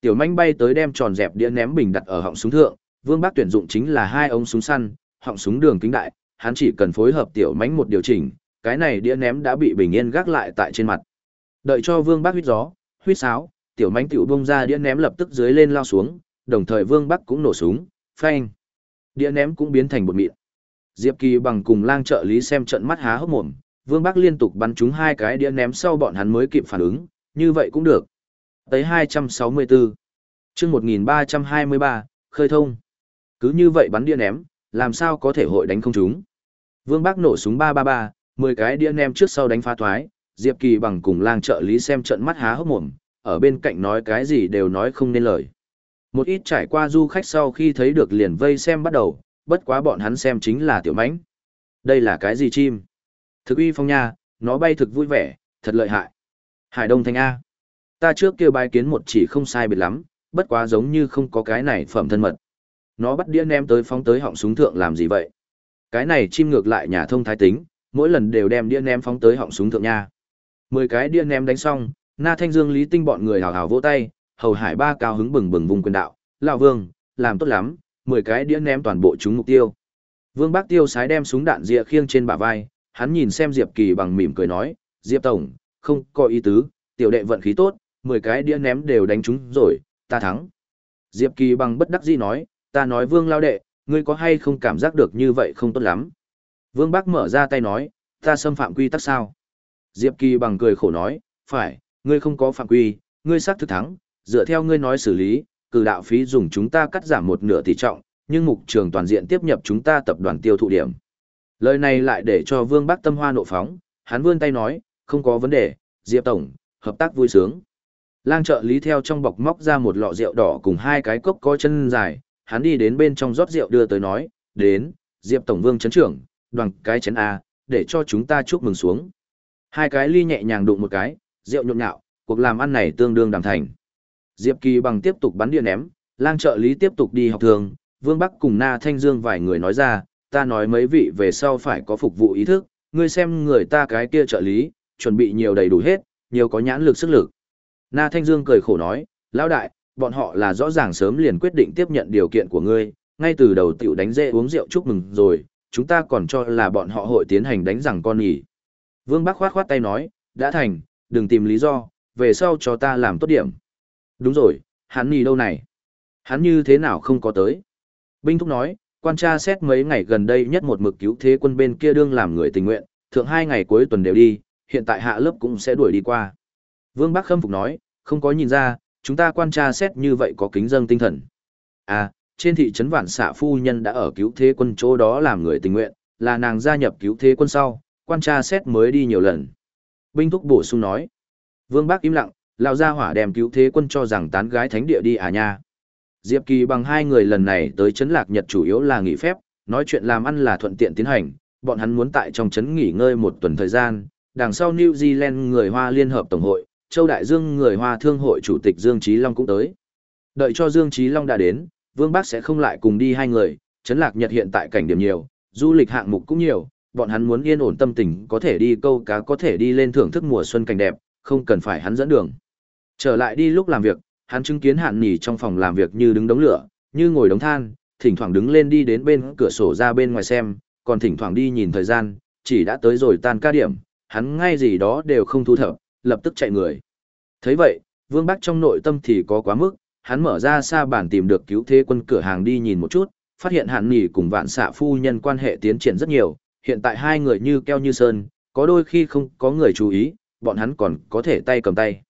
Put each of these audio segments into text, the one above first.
Tiểu manh bay tới đem tròn dẹp đĩa ném bình đặt ở họng súng thượng, Vương Bác tuyển dụng chính là hai ống súng săn, họng súng đường kính đại, hắn chỉ cần phối hợp tiểu mánh một điều chỉnh, cái này đĩa ném đã bị bình yên gác lại tại trên mặt. Đợi cho Vương Bác huýt gió, huýt sáo, tiểu mánh tiểu bung ra đĩa ném lập tức dưới lên lao xuống, đồng thời Vương Bắc cũng nổ súng, phanh. Đĩa ném cũng biến thành bột mịn. Diệp Kỳ bằng cùng lang trợ lý xem trận mắt há hốc mồm, Vương Bắc liên tục bắn trúng hai cái đĩa ném sau bọn hắn mới kịp phản ứng, như vậy cũng được. Tới 264. chương 1323, khơi thông. Cứ như vậy bắn đĩa ném, làm sao có thể hội đánh không chúng. Vương Bắc nổ súng 333, 10 cái đĩa ném trước sau đánh phá thoái, Diệp Kỳ bằng cùng lang trợ lý xem trận mắt há hốc mồm, ở bên cạnh nói cái gì đều nói không nên lời. Một ít trải qua du khách sau khi thấy được liền vây xem bắt đầu, bất quá bọn hắn xem chính là tiểu mãnh. Đây là cái gì chim? Thực uy phong nha, nó bay thực vui vẻ, thật lợi hại. Hải Đông Thanh A. Ta trước kia bài kiến một chỉ không sai biệt lắm, bất quá giống như không có cái này phẩm thân mật. Nó bắt đĩa ném tới phóng tới họng súng thượng làm gì vậy? Cái này chim ngược lại nhà thông thái tính, mỗi lần đều đem đĩa ném phóng tới họng súng thượng nha. Mười cái đĩa ném đánh xong, Na Thanh Dương Lý Tinh bọn người hào hào vỗ tay, hầu hải ba cao hứng bừng bừng vùng quyền đạo, lão vương, làm tốt lắm, mười cái đĩa ném toàn bộ trúng mục tiêu. Vương Bác Tiêu sái đem súng đạn dĩa khiêng trên bả vai, hắn nhìn xem Diệp Kỳ bằng mỉm cười nói, Diệp Tổng, không có ý tứ, tiểu đệ vận khí tốt, mười cái đĩa ném đều đánh trúng rồi, ta thắng. Diệp Kỳ bằng bất đắc dĩ nói, ta nói Vương lao đệ, ngươi có hay không cảm giác được như vậy không tốt lắm. Vương Bác mở ra tay nói, ta xâm phạm quy tắc sao? Diệp Kỳ bằng cười khổ nói, phải, ngươi không có phạm quy, ngươi xác thực thắng, dựa theo ngươi nói xử lý, cử đạo phí dùng chúng ta cắt giảm một nửa tỷ trọng, nhưng mục trường toàn diện tiếp nhập chúng ta tập đoàn tiêu thụ điểm. Lời này lại để cho Vương Bắc tâm hoa nộ phóng, hắn vươn tay nói, không có vấn đề, Diệp Tổng, hợp tác vui sướng. Lang trợ lý theo trong bọc móc ra một lọ rượu đỏ cùng hai cái cốc có chân dài, hắn đi đến bên trong rót rượu đưa tới nói, đến, Diệp Tổng Vương chấn trưởng, đoàn cái chấn A, để cho chúng ta chúc mừng xuống. Hai cái ly nhẹ nhàng đụng một cái, rượu nhộn nhạo, cuộc làm ăn này tương đương đàm thành. Diệp Kỳ bằng tiếp tục bắn điện ném, lang trợ lý tiếp tục đi học thường, Vương Bắc cùng Na Thanh Dương vài người nói ra, ta nói mấy vị về sau phải có phục vụ ý thức, ngươi xem người ta cái kia trợ lý, chuẩn bị nhiều đầy đủ hết, nhiều có nhãn lực sức lực. Na Thanh Dương cười khổ nói, lão đại, bọn họ là rõ ràng sớm liền quyết định tiếp nhận điều kiện của ngươi, ngay từ đầu tiểu đánh dễ uống rượu chúc mừng rồi, chúng ta còn cho là bọn họ hội tiến hành đánh rằng con nhỉ. Vương Bắc khoát khoát tay nói, đã thành, đừng tìm lý do, về sau cho ta làm tốt điểm. Đúng rồi, hắn nhỉ đâu này? Hắn như thế nào không có tới? Binh Thúc nói, quan tra xét mấy ngày gần đây nhất một mực cứu thế quân bên kia đương làm người tình nguyện, thượng hai ngày cuối tuần đều đi, hiện tại hạ lớp cũng sẽ đuổi đi qua. Vương Bắc khâm phục nói, không có nhìn ra, chúng ta quan tra xét như vậy có kính dâng tinh thần. À, trên thị trấn Vạn Xạ Phu Nhân đã ở cứu thế quân chỗ đó làm người tình nguyện, là nàng gia nhập cứu thế quân sau, quan tra xét mới đi nhiều lần. Binh Thúc bổ sung nói. Vương Bác im lặng, lão gia hỏa đem cứu thế quân cho rằng tán gái thánh địa đi à nha. Diệp Kỳ bằng hai người lần này tới trấn Lạc Nhật chủ yếu là nghỉ phép, nói chuyện làm ăn là thuận tiện tiến hành, bọn hắn muốn tại trong trấn nghỉ ngơi một tuần thời gian, đằng sau New Zealand người Hoa Liên hợp Tổng hội, Châu Đại Dương người Hoa Thương hội Chủ tịch Dương Trí Long cũng tới. Đợi cho Dương Trí Long đã đến, Vương Bắc sẽ không lại cùng đi hai người, trấn Lạc Nhật hiện tại cảnh điểm nhiều, du lịch hạng mục cũng nhiều, bọn hắn muốn yên ổn tâm tình có thể đi câu cá có thể đi lên thưởng thức mùa xuân cảnh đẹp, không cần phải hắn dẫn đường. Trở lại đi lúc làm việc, hắn chứng kiến hạn nhỉ trong phòng làm việc như đứng đống lửa, như ngồi đống than, thỉnh thoảng đứng lên đi đến bên cửa sổ ra bên ngoài xem, còn thỉnh thoảng đi nhìn thời gian, chỉ đã tới rồi tan ca điểm, hắn ngay gì đó đều không thu thập, lập tức chạy người. thấy vậy, Vương Bắc trong nội tâm thì có quá mức, hắn mở ra xa bản tìm được cứu thế quân cửa hàng đi nhìn một chút, phát hiện hạn nhỉ cùng vạn xạ phu nhân quan hệ tiến triển rất nhiều, hiện tại hai người như keo như sơn, có đôi khi không có người chú ý, bọn hắn còn có thể tay cầm tay.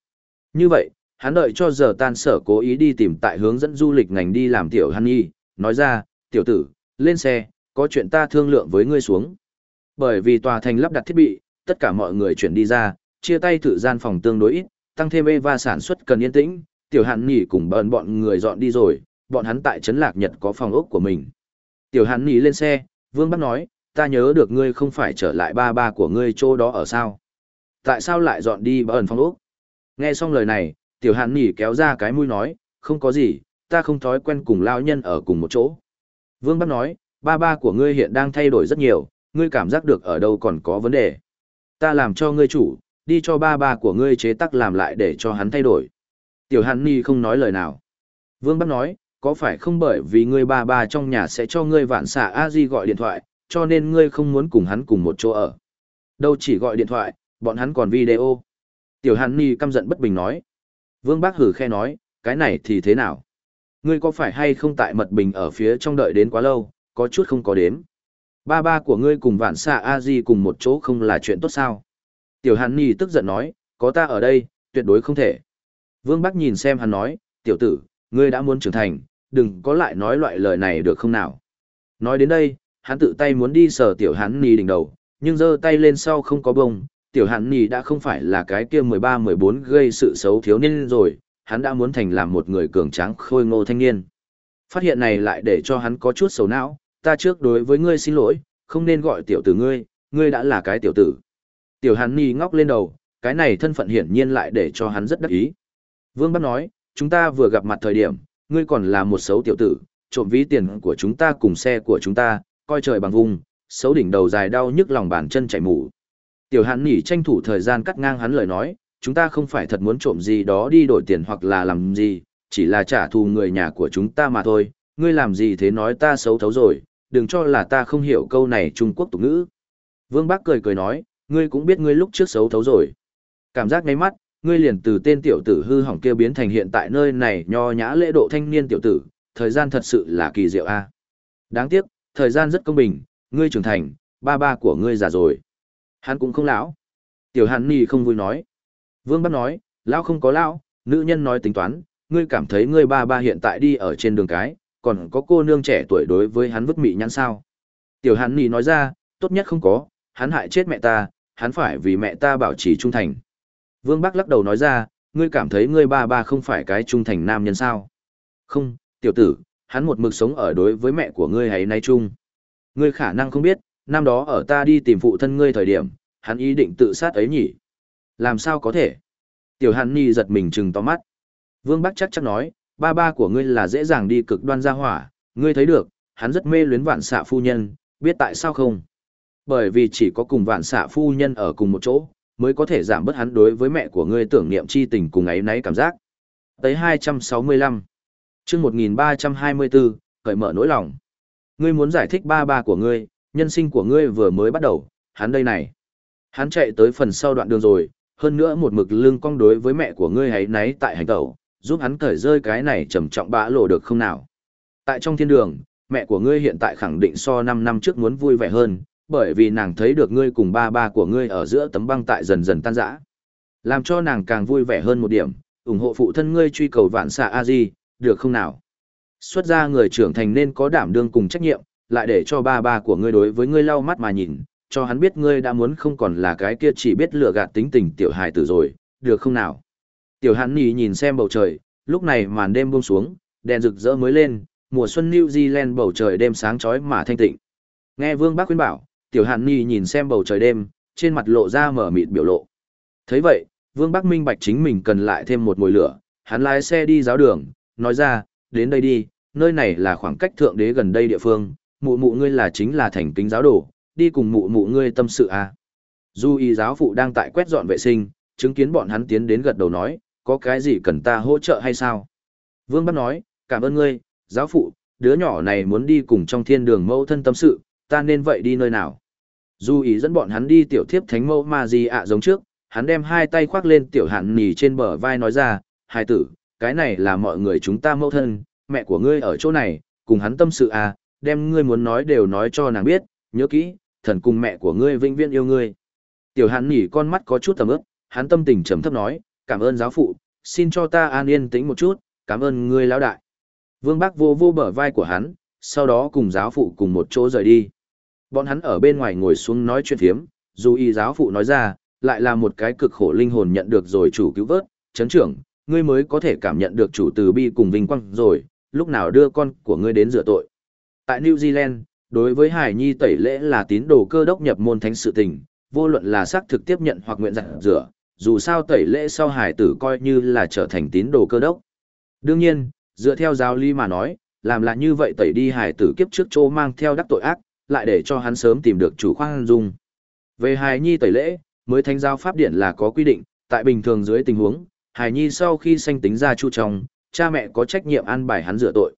Như vậy, hắn đợi cho giờ tan sở cố ý đi tìm tại hướng dẫn du lịch ngành đi làm tiểu hắn nhi, nói ra, tiểu tử, lên xe, có chuyện ta thương lượng với ngươi xuống. Bởi vì tòa thành lắp đặt thiết bị, tất cả mọi người chuyển đi ra, chia tay thử gian phòng tương đối ít, tăng thêm Eva sản xuất cần yên tĩnh, tiểu hàn nghỉ cùng bận bọn người dọn đi rồi, bọn hắn tại Trấn Lạc Nhật có phòng ốc của mình. Tiểu hàn nghỉ lên xe, Vương Bắc nói, ta nhớ được ngươi không phải trở lại ba ba của ngươi chỗ đó ở sao. Tại sao lại dọn đi bận phòng ốc? Nghe xong lời này, tiểu hàn nghỉ kéo ra cái mũi nói, không có gì, ta không thói quen cùng lao nhân ở cùng một chỗ. Vương Bắc nói, ba ba của ngươi hiện đang thay đổi rất nhiều, ngươi cảm giác được ở đâu còn có vấn đề. Ta làm cho ngươi chủ, đi cho ba ba của ngươi chế tắc làm lại để cho hắn thay đổi. Tiểu hắn Ni không nói lời nào. Vương Bắc nói, có phải không bởi vì ngươi ba ba trong nhà sẽ cho ngươi vạn xạ a di gọi điện thoại, cho nên ngươi không muốn cùng hắn cùng một chỗ ở. Đâu chỉ gọi điện thoại, bọn hắn còn video. Tiểu hắn Ni căm giận bất bình nói. Vương Bác hử khe nói, cái này thì thế nào? Ngươi có phải hay không tại mật bình ở phía trong đợi đến quá lâu, có chút không có đếm. Ba ba của ngươi cùng vạn xạ a di cùng một chỗ không là chuyện tốt sao? Tiểu Hàn Nhi tức giận nói, có ta ở đây, tuyệt đối không thể. Vương Bắc nhìn xem hắn nói, tiểu tử, ngươi đã muốn trưởng thành, đừng có lại nói loại lời này được không nào. Nói đến đây, hắn tự tay muốn đi sờ tiểu Hàn Nhi đỉnh đầu, nhưng giơ tay lên sau không có bông, tiểu Hàn Nhi đã không phải là cái kia 13-14 gây sự xấu thiếu niên rồi, hắn đã muốn thành làm một người cường tráng khôi ngô thanh niên. Phát hiện này lại để cho hắn có chút xấu não, ta trước đối với ngươi xin lỗi, không nên gọi tiểu tử ngươi, ngươi đã là cái tiểu tử. Tiểu Hàn Ni ngóc lên đầu, cái này thân phận hiển nhiên lại để cho hắn rất đắc ý. Vương Bắc nói, chúng ta vừa gặp mặt thời điểm, ngươi còn là một xấu tiểu tử, trộm ví tiền của chúng ta cùng xe của chúng ta, coi trời bằng vùng, xấu đỉnh đầu dài đau nhức lòng bàn chân chảy mù. Tiểu Hàn Ni tranh thủ thời gian cắt ngang hắn lời nói, chúng ta không phải thật muốn trộm gì đó đi đổi tiền hoặc là làm gì, chỉ là trả thù người nhà của chúng ta mà thôi, ngươi làm gì thế nói ta xấu thấu rồi, đừng cho là ta không hiểu câu này Trung Quốc tục ngữ. Vương Bác cười cười nói, ngươi cũng biết ngươi lúc trước xấu thấu rồi. Cảm giác ngay mắt, ngươi liền từ tên tiểu tử hư hỏng kia biến thành hiện tại nơi này nho nhã lễ độ thanh niên tiểu tử, thời gian thật sự là kỳ diệu a. Đáng tiếc, thời gian rất công bình, ngươi trưởng thành, ba ba của ngươi già rồi. Hắn cũng không lão. Tiểu Hàn Nhi không vui nói. Vương Bắc nói, lão không có lão, nữ nhân nói tính toán, ngươi cảm thấy ngươi ba ba hiện tại đi ở trên đường cái, còn có cô nương trẻ tuổi đối với hắn vứt mị nhãn sao. Tiểu Hàn Nhi nói ra, tốt nhất không có, hắn hại chết mẹ ta, hắn phải vì mẹ ta bảo trì trung thành. Vương Bắc lắc đầu nói ra, ngươi cảm thấy ngươi ba ba không phải cái trung thành nam nhân sao? Không, tiểu tử, hắn một mực sống ở đối với mẹ của ngươi hay nay chung. Ngươi khả năng không biết, năm đó ở ta đi tìm phụ thân ngươi thời điểm, hắn ý định tự sát ấy nhỉ? Làm sao có thể? Tiểu Hàn Nhi giật mình trừng to mắt. Vương Bắc chắc chắc nói, ba ba của ngươi là dễ dàng đi cực đoan ra hỏa, ngươi thấy được, hắn rất mê luyến vạn xạ phu nhân, biết tại sao không? Bởi vì chỉ có cùng vạn xạ phu nhân ở cùng một chỗ, mới có thể giảm bớt hắn đối với mẹ của ngươi tưởng niệm chi tình cùng ấy nấy cảm giác. Tới 265. chương 1324, cởi mở nỗi lòng. Ngươi muốn giải thích ba ba của ngươi, nhân sinh của ngươi vừa mới bắt đầu, hắn đây này. Hắn chạy tới phần sau đoạn đường rồi, hơn nữa một mực lưng cong đối với mẹ của ngươi ấy nấy tại hành tẩu, giúp hắn cởi rơi cái này trầm trọng bã lộ được không nào. Tại trong thiên đường, mẹ của ngươi hiện tại khẳng định so 5 năm trước muốn vui vẻ hơn, bởi vì nàng thấy được ngươi cùng ba ba của ngươi ở giữa tấm băng tại dần dần tan rã. Làm cho nàng càng vui vẻ hơn một điểm, ủng hộ phụ thân ngươi truy cầu vạn xạ a di, được không nào? Xuất ra người trưởng thành nên có đảm đương cùng trách nhiệm, lại để cho ba ba của ngươi đối với ngươi lau mắt mà nhìn, cho hắn biết ngươi đã muốn không còn là cái kia chỉ biết lừa gạt tính tình tiểu hài tử rồi, được không nào? Tiểu hắn nhì nhìn xem bầu trời, lúc này màn đêm buông xuống, đèn rực rỡ mới lên, mùa xuân New Zealand bầu trời đêm sáng chói mà thanh tịnh. Nghe Vương Bác khuyên bảo, tiểu hàn ni nhìn xem bầu trời đêm, trên mặt lộ ra mở mịt biểu lộ. Thấy vậy, vương bắc minh bạch chính mình cần lại thêm một mồi lửa, hắn lái xe đi giáo đường, nói ra, đến đây đi, nơi này là khoảng cách thượng đế gần đây địa phương, mụ mụ ngươi là chính là thành kính giáo đồ, đi cùng mụ mụ ngươi tâm sự à. du y giáo phụ đang tại quét dọn vệ sinh, chứng kiến bọn hắn tiến đến gật đầu nói, có cái gì cần ta hỗ trợ hay sao? Vương bắc nói, cảm ơn ngươi, giáo phụ, đứa nhỏ này muốn đi cùng trong thiên đường mẫu thân tâm sự, ta nên vậy đi nơi nào? Dù ý dẫn bọn hắn đi tiểu thiếp thánh mẫu ma di ạ giống trước, hắn đem hai tay khoác lên tiểu hạn nỉ trên bờ vai nói ra, hai tử, cái này là mọi người chúng ta mẫu thân, mẹ của ngươi ở chỗ này, cùng hắn tâm sự à, đem ngươi muốn nói đều nói cho nàng biết, nhớ kỹ, thần cùng mẹ của ngươi vĩnh viễn yêu ngươi. Tiểu hạn nỉ con mắt có chút tầm ướp, hắn tâm tình trầm thấp nói, cảm ơn giáo phụ, xin cho ta an yên tĩnh một chút, cảm ơn ngươi lão đại. Vương Bác vô vô bờ vai của hắn, sau đó cùng giáo phụ cùng một chỗ rời đi. Bọn hắn ở bên ngoài ngồi xuống nói chuyện thiếm, dù y giáo phụ nói ra, lại là một cái cực khổ linh hồn nhận được rồi chủ cứu vớt, chấn trưởng, ngươi mới có thể cảm nhận được chủ từ bi cùng vinh quang rồi, lúc nào đưa con của ngươi đến rửa tội. Tại New Zealand, đối với Hải Nhi tẩy lễ là tín đồ cơ đốc nhập môn thánh sự tình, vô luận là xác thực tiếp nhận hoặc nguyện dặn rửa, dù sao tẩy lễ sau hải tử coi như là trở thành tín đồ cơ đốc. Đương nhiên, dựa theo giáo lý mà nói, làm là như vậy tẩy đi hải tử kiếp trước chỗ mang theo đắc tội ác, lại để cho hắn sớm tìm được chủ khoan dung. Về hài nhi tẩy lễ, mới thánh giao pháp điển là có quy định, tại bình thường dưới tình huống, hài Nhi sau khi sanh tính ra chu trong, cha mẹ có trách nhiệm an bài hắn rửa tội.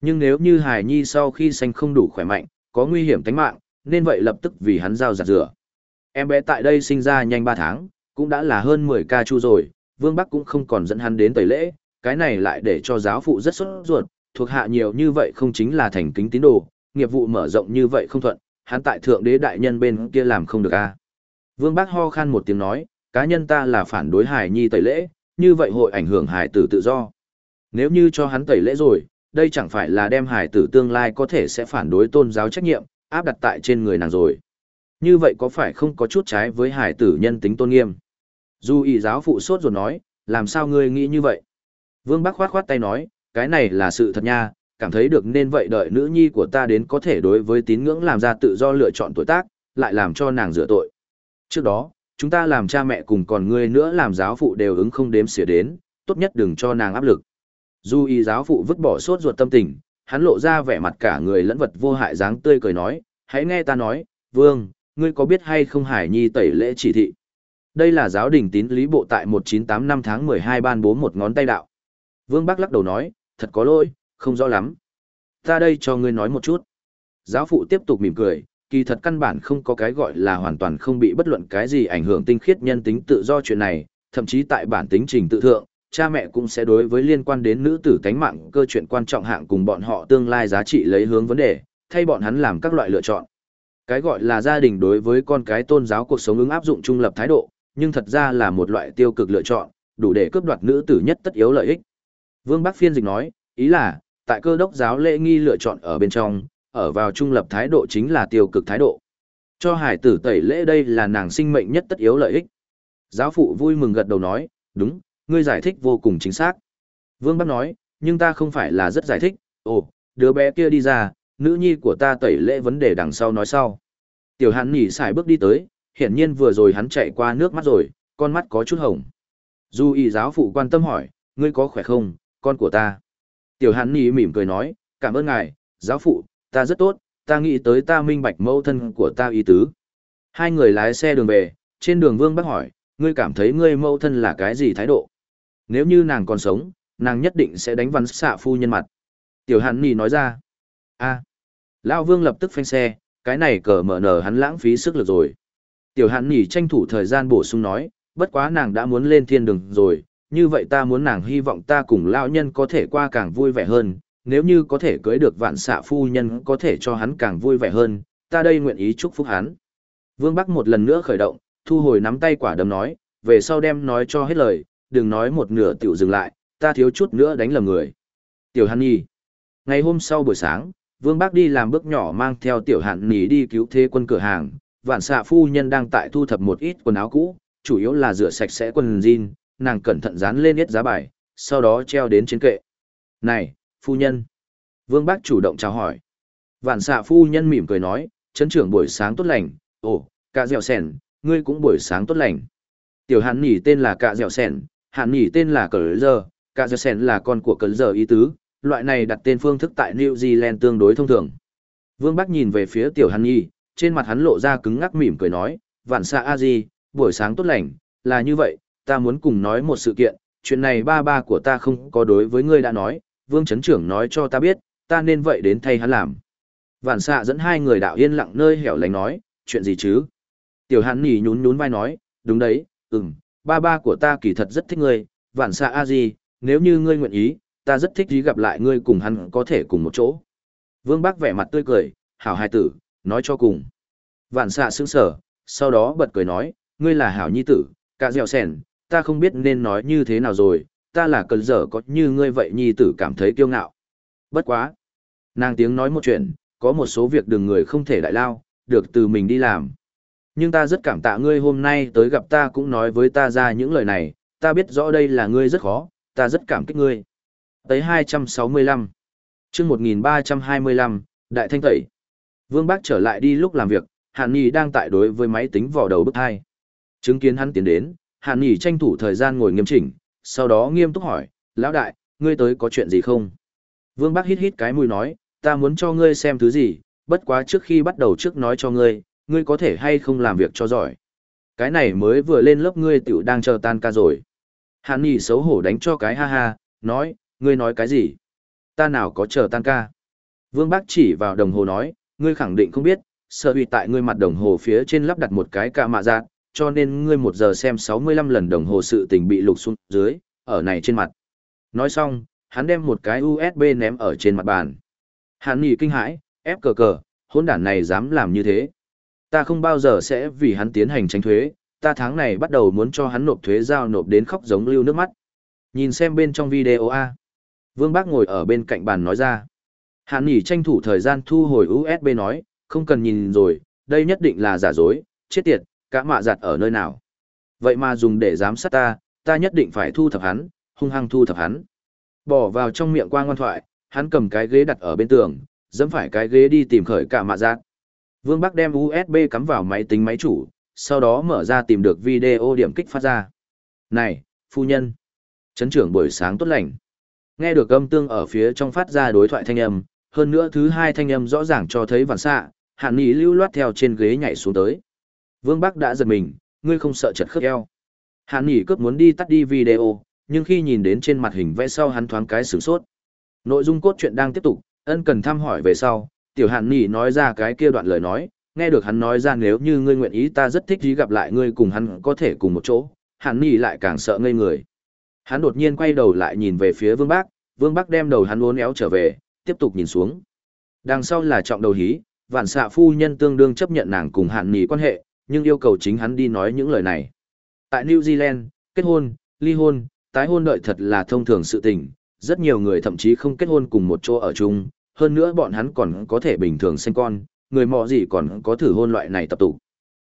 Nhưng nếu như hài Nhi sau khi sanh không đủ khỏe mạnh, có nguy hiểm tính mạng, nên vậy lập tức vì hắn giao giặt rửa. Em bé tại đây sinh ra nhanh 3 tháng, cũng đã là hơn 10 ca chu rồi, Vương Bắc cũng không còn dẫn hắn đến tẩy lễ, cái này lại để cho giáo phụ rất sốt ruột, thuộc hạ nhiều như vậy không chính là thành kính tín đồ, nghiệp vụ mở rộng như vậy không thuận, hắn tại thượng đế đại nhân bên kia làm không được a. Vương Bác ho khan một tiếng nói, cá nhân ta là phản đối Hải Nhi tẩy lễ, như vậy hội ảnh hưởng hải tử tự do. Nếu như cho hắn tẩy lễ rồi, đây chẳng phải là đem hải tử tương lai có thể sẽ phản đối tôn giáo trách nhiệm, áp đặt tại trên người nàng rồi. Như vậy có phải không có chút trái với hải tử nhân tính tôn nghiêm? Dù ý giáo phụ sốt rồi nói, làm sao ngươi nghĩ như vậy? Vương Bác khoát khoát tay nói, cái này là sự thật nha, cảm thấy được nên vậy đợi nữ nhi của ta đến có thể đối với tín ngưỡng làm ra tự do lựa chọn tuổi tác, lại làm cho nàng rửa tội. Trước đó, chúng ta làm cha mẹ cùng còn ngươi nữa làm giáo phụ đều ứng không đếm xỉa đến, tốt nhất đừng cho nàng áp lực. du y giáo phụ vứt bỏ sốt ruột tâm tình, hắn lộ ra vẻ mặt cả người lẫn vật vô hại dáng tươi cười nói, hãy nghe ta nói, vương, ngươi có biết hay không hải nhi tẩy lễ chỉ thị. Đây là giáo đình tín lý bộ tại 198 năm tháng 12 ban bố một ngón tay đạo. Vương Bắc lắc đầu nói, thật có lỗi, không rõ lắm. Ta đây cho ngươi nói một chút. Giáo phụ tiếp tục mỉm cười, kỳ thật căn bản không có cái gọi là hoàn toàn không bị bất luận cái gì ảnh hưởng tinh khiết nhân tính tự do chuyện này, thậm chí tại bản tính trình tự thượng, cha mẹ cũng sẽ đối với liên quan đến nữ tử tánh mạng cơ chuyện quan trọng hạng cùng bọn họ tương lai giá trị lấy hướng vấn đề, thay bọn hắn làm các loại lựa chọn. Cái gọi là gia đình đối với con cái tôn giáo cuộc sống ứng áp dụng trung lập thái độ, nhưng thật ra là một loại tiêu cực lựa chọn, đủ để cướp đoạt nữ tử nhất tất yếu lợi ích. Vương Bắc Phiên dịch nói, ý là, tại cơ đốc giáo lễ nghi lựa chọn ở bên trong, ở vào trung lập thái độ chính là tiêu cực thái độ. Cho hải tử tẩy lễ đây là nàng sinh mệnh nhất tất yếu lợi ích. Giáo phụ vui mừng gật đầu nói, đúng, ngươi giải thích vô cùng chính xác. Vương Bắc nói, nhưng ta không phải là rất giải thích, ồ, đứa bé kia đi ra, nữ nhi của ta tẩy lễ vấn đề đằng sau nói sau. Tiểu hắn nhỉ xài bước đi tới, hiển nhiên vừa rồi hắn chạy qua nước mắt rồi, con mắt có chút hồng. Du y giáo phụ quan tâm hỏi, ngươi có khỏe không, con của ta. Tiểu hàn Nhi mỉm cười nói, cảm ơn ngài, giáo phụ, ta rất tốt, ta nghĩ tới ta minh bạch mẫu thân của ta ý tứ. Hai người lái xe đường về, trên đường vương bác hỏi, ngươi cảm thấy ngươi mẫu thân là cái gì thái độ? Nếu như nàng còn sống, nàng nhất định sẽ đánh văn xạ phu nhân mặt. Tiểu hàn Nhi nói ra, a à. Vương lập tức phanh xe, cái này cờ mở nở hắn lãng phí sức lực rồi. Tiểu hàn Nhi tranh thủ thời gian bổ sung nói, bất quá nàng đã muốn lên thiên đường rồi, như vậy ta muốn nàng hy vọng ta cùng lão nhân có thể qua càng vui vẻ hơn, nếu như có thể cưới được vạn xạ phu nhân có thể cho hắn càng vui vẻ hơn, ta đây nguyện ý chúc phúc hắn. Vương Bắc một lần nữa khởi động, thu hồi nắm tay quả đấm nói, về sau đem nói cho hết lời, đừng nói một nửa tiểu dừng lại, ta thiếu chút nữa đánh lầm người. Tiểu Hàn Nhi. Ngày hôm sau buổi sáng, Vương Bắc đi làm bước nhỏ mang theo Tiểu Hàn Nhi đi cứu thế quân cửa hàng, vạn xạ phu nhân đang tại thu thập một ít quần áo cũ, chủ yếu là rửa sạch sẽ quần jean, nàng cẩn thận dán lên yết giá bài, sau đó treo đến trên kệ. Này, phu nhân. Vương Bác chủ động chào hỏi. Vạn xạ phu nhân mỉm cười nói, chấn trưởng buổi sáng tốt lành, ồ, cả dẻo sèn, ngươi cũng buổi sáng tốt lành. Tiểu hàn nhỉ tên là cả dẻo sèn, hàn nhỉ tên là cờ giờ, cả dẻo sèn là con của cờ giờ ý tứ, loại này đặt tên phương thức tại New Zealand tương đối thông thường. Vương Bắc nhìn về phía tiểu hàn nhỉ, trên mặt hắn lộ ra cứng ngắc mỉm cười nói, vạn xạ a di, buổi sáng tốt lành, là như vậy, ta muốn cùng nói một sự kiện, chuyện này ba ba của ta không có đối với ngươi đã nói, vương chấn trưởng nói cho ta biết, ta nên vậy đến thay hắn làm. Vạn xạ dẫn hai người đạo yên lặng nơi hẻo lánh nói, chuyện gì chứ? Tiểu hắn nỉ nhún nhún vai nói, đúng đấy, ừm, ba ba của ta kỳ thật rất thích ngươi, vạn xạ a di, nếu như ngươi nguyện ý, ta rất thích ý gặp lại ngươi cùng hắn có thể cùng một chỗ. Vương Bác vẻ mặt tươi cười, hảo hài tử, nói cho cùng. Vạn xạ sững sở, sau đó bật cười nói, ngươi là hảo nhi tử, cả dẻo sèn, ta không biết nên nói như thế nào rồi, ta là cần dở có như ngươi vậy nhi tử cảm thấy kiêu ngạo. Bất quá. Nàng tiếng nói một chuyện, có một số việc đường người không thể đại lao, được từ mình đi làm. Nhưng ta rất cảm tạ ngươi hôm nay tới gặp ta cũng nói với ta ra những lời này, ta biết rõ đây là ngươi rất khó, ta rất cảm kích ngươi. Tới 265. chương 1325, Đại Thanh Tẩy. Vương Bác trở lại đi lúc làm việc, Hàn Nhi đang tại đối với máy tính vò đầu bức hai. Chứng kiến hắn tiến đến, Hàn Nhi tranh thủ thời gian ngồi nghiêm chỉnh, sau đó nghiêm túc hỏi, lão đại, ngươi tới có chuyện gì không? Vương Bác hít hít cái mũi nói, ta muốn cho ngươi xem thứ gì, bất quá trước khi bắt đầu trước nói cho ngươi, ngươi có thể hay không làm việc cho giỏi. Cái này mới vừa lên lớp ngươi tiểu đang chờ tan ca rồi. Hàn Nghị xấu hổ đánh cho cái ha ha, nói, ngươi nói cái gì? Ta nào có chờ tan ca? Vương Bác chỉ vào đồng hồ nói, ngươi khẳng định không biết, sở hữu tại ngươi mặt đồng hồ phía trên lắp đặt một cái cả mạ giác, cho nên ngươi một giờ xem 65 lần đồng hồ sự tình bị lục xuống dưới, ở này trên mặt. Nói xong, hắn đem một cái USB ném ở trên mặt bàn. hắn Nghị kinh hãi, ép cờ cờ, hỗn đản này dám làm như thế. Ta không bao giờ sẽ vì hắn tiến hành tránh thuế, ta tháng này bắt đầu muốn cho hắn nộp thuế giao nộp đến khóc giống lưu nước mắt. Nhìn xem bên trong video A. Vương Bác ngồi ở bên cạnh bàn nói ra. hắn nhỉ tranh thủ thời gian thu hồi USB nói, không cần nhìn rồi, đây nhất định là giả dối, chết tiệt, cả mạ giặt ở nơi nào. Vậy mà dùng để giám sát ta, ta nhất định phải thu thập hắn, hung hăng thu thập hắn. Bỏ vào trong miệng quang ngoan thoại, hắn cầm cái ghế đặt ở bên tường, dẫm phải cái ghế đi tìm khởi cả mạ giặt. Vương Bắc đem USB cắm vào máy tính máy chủ, sau đó mở ra tìm được video điểm kích phát ra. Này, phu nhân! Chấn trưởng buổi sáng tốt lành. Nghe được âm tương ở phía trong phát ra đối thoại thanh âm, hơn nữa thứ hai thanh âm rõ ràng cho thấy vạn xạ, hạn nghị lưu loát theo trên ghế nhảy xuống tới. Vương Bắc đã giật mình, ngươi không sợ chật khớp eo. Hàn nghị cướp muốn đi tắt đi video, nhưng khi nhìn đến trên mặt hình vẽ sau hắn thoáng cái sửng sốt. Nội dung cốt truyện đang tiếp tục, ân cần thăm hỏi về sau, tiểu hàn nghị nói ra cái kia đoạn lời nói, nghe được hắn nói ra nếu như ngươi nguyện ý ta rất thích ý gặp lại ngươi cùng hắn có thể cùng một chỗ, hàn nghị lại càng sợ ngây người. Hắn đột nhiên quay đầu lại nhìn về phía Vương Bắc, Vương Bắc đem đầu hắn uốn éo trở về, tiếp tục nhìn xuống. Đằng sau là trọng đầu hí, vạn xạ phu nhân tương đương chấp nhận nàng cùng hàn nghỉ quan hệ, nhưng yêu cầu chính hắn đi nói những lời này. Tại New Zealand, kết hôn, ly hôn, tái hôn đợi thật là thông thường sự tình, rất nhiều người thậm chí không kết hôn cùng một chỗ ở chung, hơn nữa bọn hắn còn có thể bình thường sinh con, người mọ gì còn có thử hôn loại này tập tụ.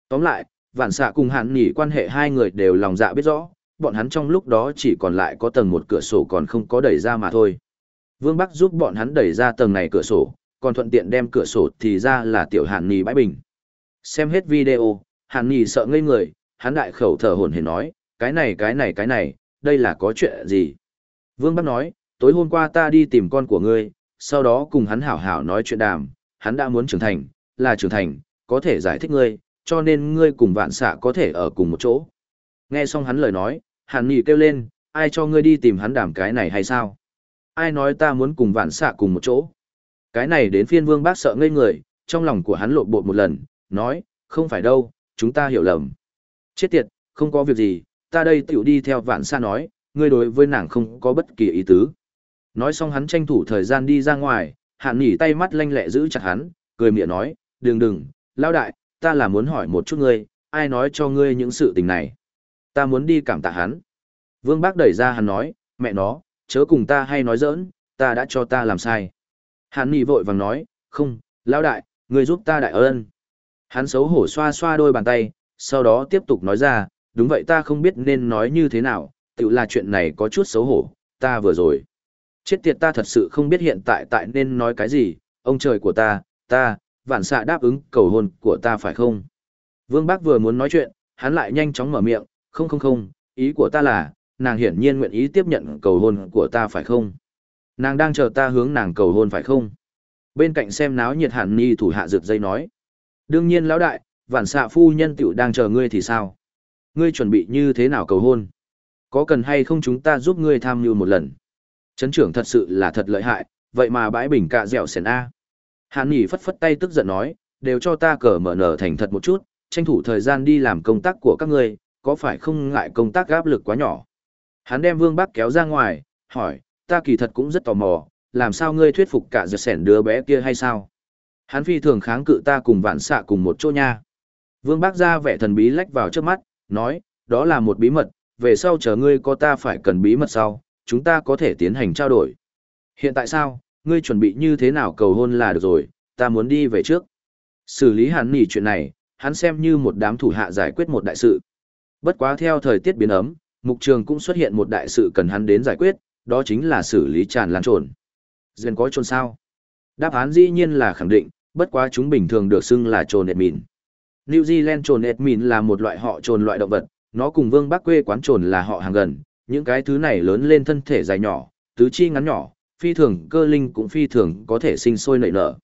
Tóm lại, vạn xạ cùng hạn nghỉ quan hệ hai người đều lòng dạ biết rõ, bọn hắn trong lúc đó chỉ còn lại có tầng một cửa sổ còn không có đẩy ra mà thôi. Vương Bắc giúp bọn hắn đẩy ra tầng này cửa sổ, còn thuận tiện đem cửa sổ thì ra là tiểu hạn Nhi bãi bình. Xem hết video, Hàn Nhi sợ ngây người, hắn đại khẩu thở hổn hển nói, cái này cái này cái này, đây là có chuyện gì? Vương Bắc nói, tối hôm qua ta đi tìm con của ngươi, sau đó cùng hắn hảo hảo nói chuyện đàm, hắn đã muốn trưởng thành, là trưởng thành, có thể giải thích ngươi, cho nên ngươi cùng vạn xạ có thể ở cùng một chỗ. Nghe xong hắn lời nói, Hàn Nhi kêu lên, ai cho ngươi đi tìm hắn đàm cái này hay sao? ai nói ta muốn cùng vạn xạ cùng một chỗ. Cái này đến phiên vương bác sợ ngây người, trong lòng của hắn lộn bột một lần, nói, không phải đâu, chúng ta hiểu lầm. Chết tiệt, không có việc gì, ta đây tiểu đi theo vạn xa nói, ngươi đối với nàng không có bất kỳ ý tứ. Nói xong hắn tranh thủ thời gian đi ra ngoài, hạn nỉ tay mắt lanh lẹ giữ chặt hắn, cười miệng nói, đừng đừng, lao đại, ta là muốn hỏi một chút ngươi, ai nói cho ngươi những sự tình này. Ta muốn đi cảm tạ hắn. Vương bác đẩy ra hắn nói, mẹ nó, chớ cùng ta hay nói giỡn, ta đã cho ta làm sai. Hắn nhỉ vội vàng nói, không, lão đại, người giúp ta đại ơn. Hắn xấu hổ xoa xoa đôi bàn tay, sau đó tiếp tục nói ra, đúng vậy ta không biết nên nói như thế nào, tự là chuyện này có chút xấu hổ, ta vừa rồi. Chết tiệt ta thật sự không biết hiện tại tại nên nói cái gì, ông trời của ta, ta, vạn xạ đáp ứng cầu hôn của ta phải không? Vương Bác vừa muốn nói chuyện, hắn lại nhanh chóng mở miệng, không không không, ý của ta là, nàng hiển nhiên nguyện ý tiếp nhận cầu hôn của ta phải không? Nàng đang chờ ta hướng nàng cầu hôn phải không? Bên cạnh xem náo nhiệt hẳn ni thủ hạ rực dây nói. Đương nhiên lão đại, vạn xạ phu nhân tiểu đang chờ ngươi thì sao? Ngươi chuẩn bị như thế nào cầu hôn? Có cần hay không chúng ta giúp ngươi tham mưu một lần? Chấn trưởng thật sự là thật lợi hại, vậy mà bãi bình cạ dẻo sèn A. Hàn Nhỉ phất phất tay tức giận nói, đều cho ta cờ mở nở thành thật một chút, tranh thủ thời gian đi làm công tác của các ngươi, có phải không ngại công tác áp lực quá nhỏ. Hắn đem Vương bác kéo ra ngoài, hỏi, ta kỳ thật cũng rất tò mò, làm sao ngươi thuyết phục cả giật sẻn đứa bé kia hay sao? Hắn phi thường kháng cự ta cùng vạn xạ cùng một chỗ nha. Vương bác ra vẻ thần bí lách vào trước mắt, nói, đó là một bí mật, về sau chờ ngươi có ta phải cần bí mật sau, chúng ta có thể tiến hành trao đổi. Hiện tại sao, ngươi chuẩn bị như thế nào cầu hôn là được rồi, ta muốn đi về trước. Xử lý hắn nỉ chuyện này, hắn xem như một đám thủ hạ giải quyết một đại sự. Bất quá theo thời tiết biến ấm, mục trường cũng xuất hiện một đại sự cần hắn đến giải quyết, đó chính là xử lý tràn lan trồn. Duyên có trồn sao? Đáp án dĩ nhiên là khẳng định, bất quá chúng bình thường được xưng là trồn mìn. New Zealand trồn mìn là một loại họ trồn loại động vật, nó cùng vương bắc quê quán trồn là họ hàng gần, những cái thứ này lớn lên thân thể dài nhỏ, tứ chi ngắn nhỏ, phi thường cơ linh cũng phi thường có thể sinh sôi nảy nở.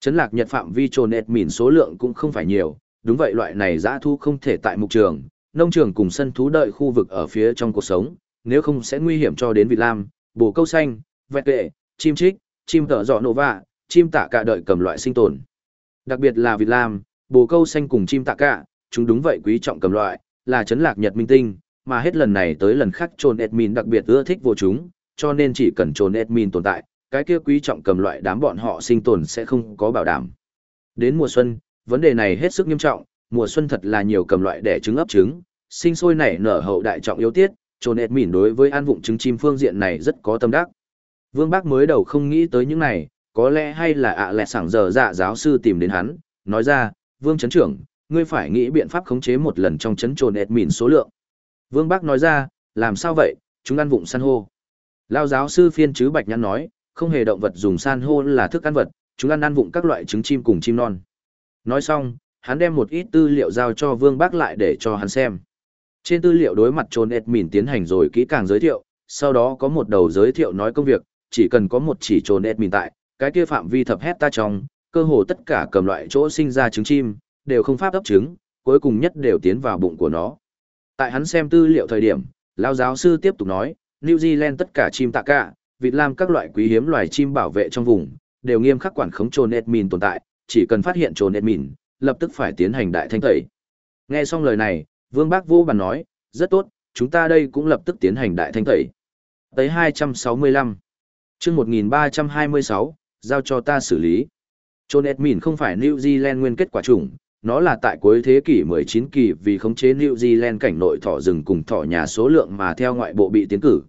Chấn lạc nhật phạm vi trồn mìn số lượng cũng không phải nhiều, đúng vậy loại này dã thu không thể tại mục trường, nông trường cùng sân thú đợi khu vực ở phía trong cuộc sống, nếu không sẽ nguy hiểm cho đến Việt lam, bồ câu xanh, vẹt kệ, chim trích, chim tở giỏ nổ vạ, chim tạ cả đợi cầm loại sinh tồn. Đặc biệt là Việt lam, bồ câu xanh cùng chim tạ cả, chúng đúng vậy quý trọng cầm loại, là chấn lạc nhật minh tinh, mà hết lần này tới lần khác trồn admin đặc biệt ưa thích vô chúng, cho nên chỉ cần trồn admin tồn tại, cái kia quý trọng cầm loại đám bọn họ sinh tồn sẽ không có bảo đảm. Đến mùa xuân, vấn đề này hết sức nghiêm trọng, mùa xuân thật là nhiều cầm loại đẻ trứng ấp trứng, sinh sôi nảy nở hậu đại trọng yếu tiết, trồn admin đối với an vụng trứng chim phương diện này rất có tâm đắc. Vương Bác mới đầu không nghĩ tới những này, có lẽ hay là ạ à lẹ sảng giờ dạ giáo sư tìm đến hắn, nói ra, Vương Trấn Trưởng, ngươi phải nghĩ biện pháp khống chế một lần trong chấn trồn admin số lượng. Vương Bác nói ra, làm sao vậy, chúng ăn vụng san hô. Lao giáo sư phiên chứ bạch nhăn nói, không hề động vật dùng san hô là thức ăn vật, chúng ăn ăn vụng các loại trứng chim cùng chim non. Nói xong, hắn đem một ít tư liệu giao cho Vương Bác lại để cho hắn xem. Trên tư liệu đối mặt trồn admin tiến hành rồi kỹ càng giới thiệu, sau đó có một đầu giới thiệu nói công việc, chỉ cần có một chỉ trồn admin tại, cái kia phạm vi thập hecta trong, cơ hồ tất cả cầm loại chỗ sinh ra trứng chim, đều không pháp ấp trứng, cuối cùng nhất đều tiến vào bụng của nó. Tại hắn xem tư liệu thời điểm, lão giáo sư tiếp tục nói, New Zealand tất cả chim tạ cả, vịt lam các loại quý hiếm loài chim bảo vệ trong vùng, đều nghiêm khắc quản khống trồn admin tồn tại, chỉ cần phát hiện trồn admin, lập tức phải tiến hành đại thanh tẩy. Nghe xong lời này, Vương Bác vô bàn nói, rất tốt, chúng ta đây cũng lập tức tiến hành đại thanh tẩy. Tới 265. chương 1326, giao cho ta xử lý. Trồn Edmin không phải New Zealand nguyên kết quả chủng, nó là tại cuối thế kỷ 19 kỳ vì khống chế New Zealand cảnh nội thỏ rừng cùng thỏ nhà số lượng mà theo ngoại bộ bị tiến cử.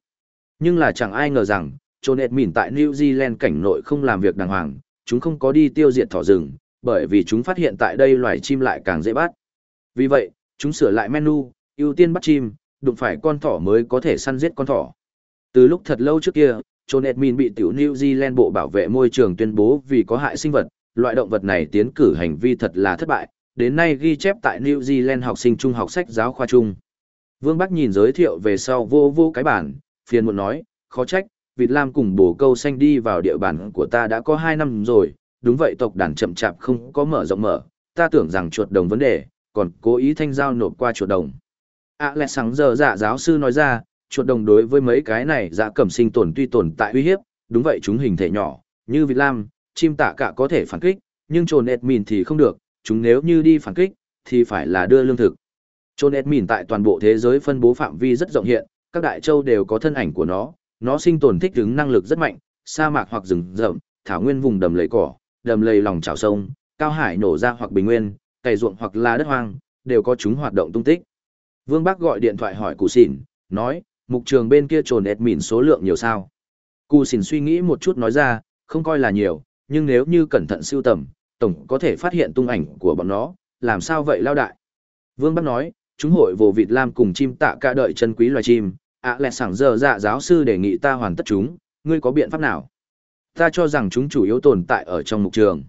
Nhưng là chẳng ai ngờ rằng, John Edmin tại New Zealand cảnh nội không làm việc đàng hoàng, chúng không có đi tiêu diệt thỏ rừng, bởi vì chúng phát hiện tại đây loài chim lại càng dễ bắt. Vì vậy, chúng sửa lại menu, ưu tiên bắt chim, đụng phải con thỏ mới có thể săn giết con thỏ. Từ lúc thật lâu trước kia, John Edmin bị tiểu New Zealand Bộ Bảo vệ Môi trường tuyên bố vì có hại sinh vật, loại động vật này tiến cử hành vi thật là thất bại, đến nay ghi chép tại New Zealand học sinh trung học sách giáo khoa trung. Vương Bắc nhìn giới thiệu về sau vô vô cái bản, phiền muộn nói, khó trách, Việt lam cùng bồ câu xanh đi vào địa bàn của ta đã có 2 năm rồi, đúng vậy tộc đàn chậm chạp không có mở rộng mở, ta tưởng rằng chuột đồng vấn đề, còn cố ý thanh giao nộp qua chuột đồng. À lẹ sáng giờ dạ giáo sư nói ra, chuột đồng đối với mấy cái này dạ cẩm sinh tồn tuy tồn tại uy hiếp, đúng vậy chúng hình thể nhỏ, như vịt lam, chim tạ cả có thể phản kích, nhưng trồn mìn thì không được, chúng nếu như đi phản kích, thì phải là đưa lương thực. Trồn ẹt mìn tại toàn bộ thế giới phân bố phạm vi rất rộng hiện, các đại châu đều có thân ảnh của nó, nó sinh tồn thích ứng năng lực rất mạnh, sa mạc hoặc rừng rậm, thảo nguyên vùng đầm lầy cỏ, đầm lầy lòng chảo sông, cao hải nổ ra hoặc bình nguyên, cày ruộng hoặc là đất hoang, đều có chúng hoạt động tung tích. Vương Bác gọi điện thoại hỏi Cụ Xỉn, nói, mục trường bên kia trồn Edmin số lượng nhiều sao. Cù Xỉn suy nghĩ một chút nói ra, không coi là nhiều, nhưng nếu như cẩn thận siêu tầm, tổng có thể phát hiện tung ảnh của bọn nó, làm sao vậy lao đại? Vương Bắc nói, chúng hội vô vịt lam cùng chim tạ cả đợi chân quý loài chim, ạ à lẹ sảng giờ dạ giáo sư đề nghị ta hoàn tất chúng, ngươi có biện pháp nào? Ta cho rằng chúng chủ yếu tồn tại ở trong mục trường.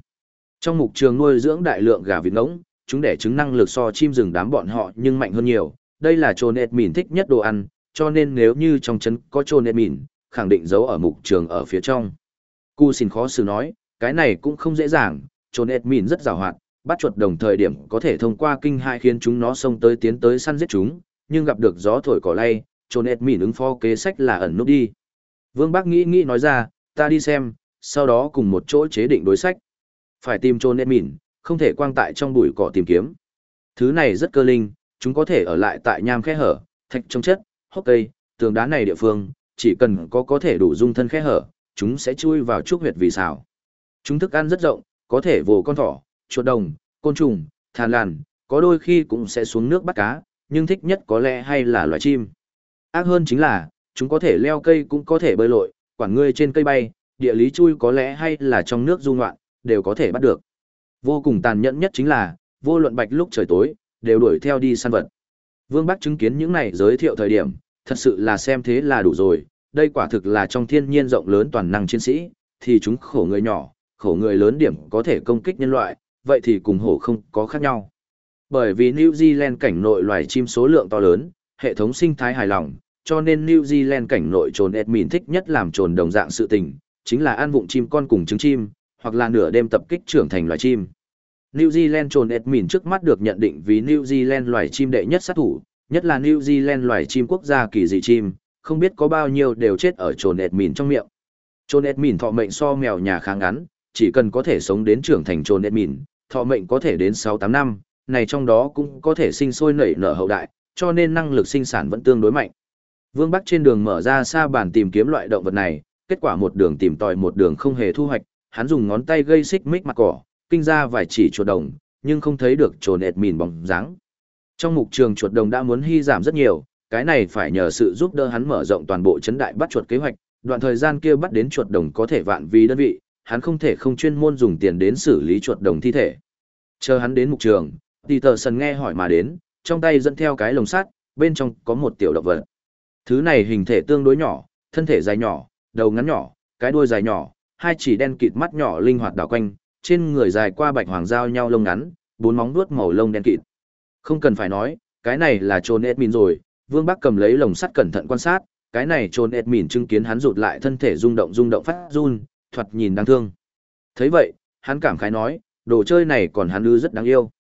Trong mục trường nuôi dưỡng đại lượng gà vịt ngỗng, chúng đẻ trứng năng lực so chim rừng đám bọn họ nhưng mạnh hơn nhiều. Đây là trồn ẹt mìn thích nhất đồ ăn, cho nên nếu như trong trấn có trôn ệt mìn, khẳng định giấu ở mục trường ở phía trong. Cu xin khó xử nói, cái này cũng không dễ dàng, Trôn trồn mìn rất rào hoạt, bắt chuột đồng thời điểm có thể thông qua kinh hai khiến chúng nó xông tới tiến tới săn giết chúng, nhưng gặp được gió thổi cỏ lay, trôn trồn mìn ứng phó kế sách là ẩn núp đi. Vương Bác nghĩ nghĩ nói ra, ta đi xem, sau đó cùng một chỗ chế định đối sách. Phải tìm trôn trồn mìn, không thể quang tại trong bụi cỏ tìm kiếm. Thứ này rất cơ linh, chúng có thể ở lại tại nham khe hở, thạch trong chất, hốc cây, tường đá này địa phương, chỉ cần có có thể đủ dung thân khe hở, chúng sẽ chui vào trúc huyệt vì sao. Chúng thức ăn rất rộng, có thể vồ con thỏ, chuột đồng, côn trùng, thàn làn, có đôi khi cũng sẽ xuống nước bắt cá, nhưng thích nhất có lẽ hay là loài chim. Ác hơn chính là, chúng có thể leo cây cũng có thể bơi lội, quản ngươi trên cây bay, địa lý chui có lẽ hay là trong nước du ngoạn, đều có thể bắt được. Vô cùng tàn nhẫn nhất chính là, vô luận bạch lúc trời tối, đều đuổi theo đi săn vật. Vương Bắc chứng kiến những này giới thiệu thời điểm, thật sự là xem thế là đủ rồi, đây quả thực là trong thiên nhiên rộng lớn toàn năng chiến sĩ, thì chúng khổ người nhỏ, khổ người lớn điểm có thể công kích nhân loại, vậy thì cùng hổ không có khác nhau. Bởi vì New Zealand cảnh nội loài chim số lượng to lớn, hệ thống sinh thái hài lòng, cho nên New Zealand cảnh nội trồn admin thích nhất làm trồn đồng dạng sự tình, chính là ăn vụng chim con cùng trứng chim, hoặc là nửa đêm tập kích trưởng thành loài chim. New Zealand trồn admin trước mắt được nhận định vì New Zealand loài chim đệ nhất sát thủ, nhất là New Zealand loài chim quốc gia kỳ dị chim, không biết có bao nhiêu đều chết ở trồn ẹt mìn trong miệng. Trồn ẹt mìn thọ mệnh so mèo nhà kháng ngắn, chỉ cần có thể sống đến trưởng thành trồn ẹt mìn, thọ mệnh có thể đến 6-8 năm, này trong đó cũng có thể sinh sôi nảy nở hậu đại, cho nên năng lực sinh sản vẫn tương đối mạnh. Vương Bắc trên đường mở ra xa bản tìm kiếm loại động vật này, kết quả một đường tìm tòi một đường không hề thu hoạch, hắn dùng ngón tay gây xích mích mặt cỏ, kinh ra vài chỉ chuột đồng, nhưng không thấy được trồn ẹt mìn bóng dáng. Trong mục trường chuột đồng đã muốn hy giảm rất nhiều, cái này phải nhờ sự giúp đỡ hắn mở rộng toàn bộ chấn đại bắt chuột kế hoạch, đoạn thời gian kia bắt đến chuột đồng có thể vạn vì đơn vị, hắn không thể không chuyên môn dùng tiền đến xử lý chuột đồng thi thể. Chờ hắn đến mục trường, thì tờ sần nghe hỏi mà đến, trong tay dẫn theo cái lồng sắt, bên trong có một tiểu động vật. Thứ này hình thể tương đối nhỏ, thân thể dài nhỏ, đầu ngắn nhỏ, cái đuôi dài nhỏ, hai chỉ đen kịt mắt nhỏ linh hoạt đảo quanh, trên người dài qua bạch hoàng giao nhau lông ngắn, bốn móng vuốt màu lông đen kịt. Không cần phải nói, cái này là Trôn Edmin rồi, Vương Bắc cầm lấy lồng sắt cẩn thận quan sát, cái này Trôn Edmin chứng kiến hắn rụt lại thân thể rung động rung động phát run, thoạt nhìn đáng thương. Thấy vậy, hắn cảm khái nói, đồ chơi này còn hắn ư rất đáng yêu.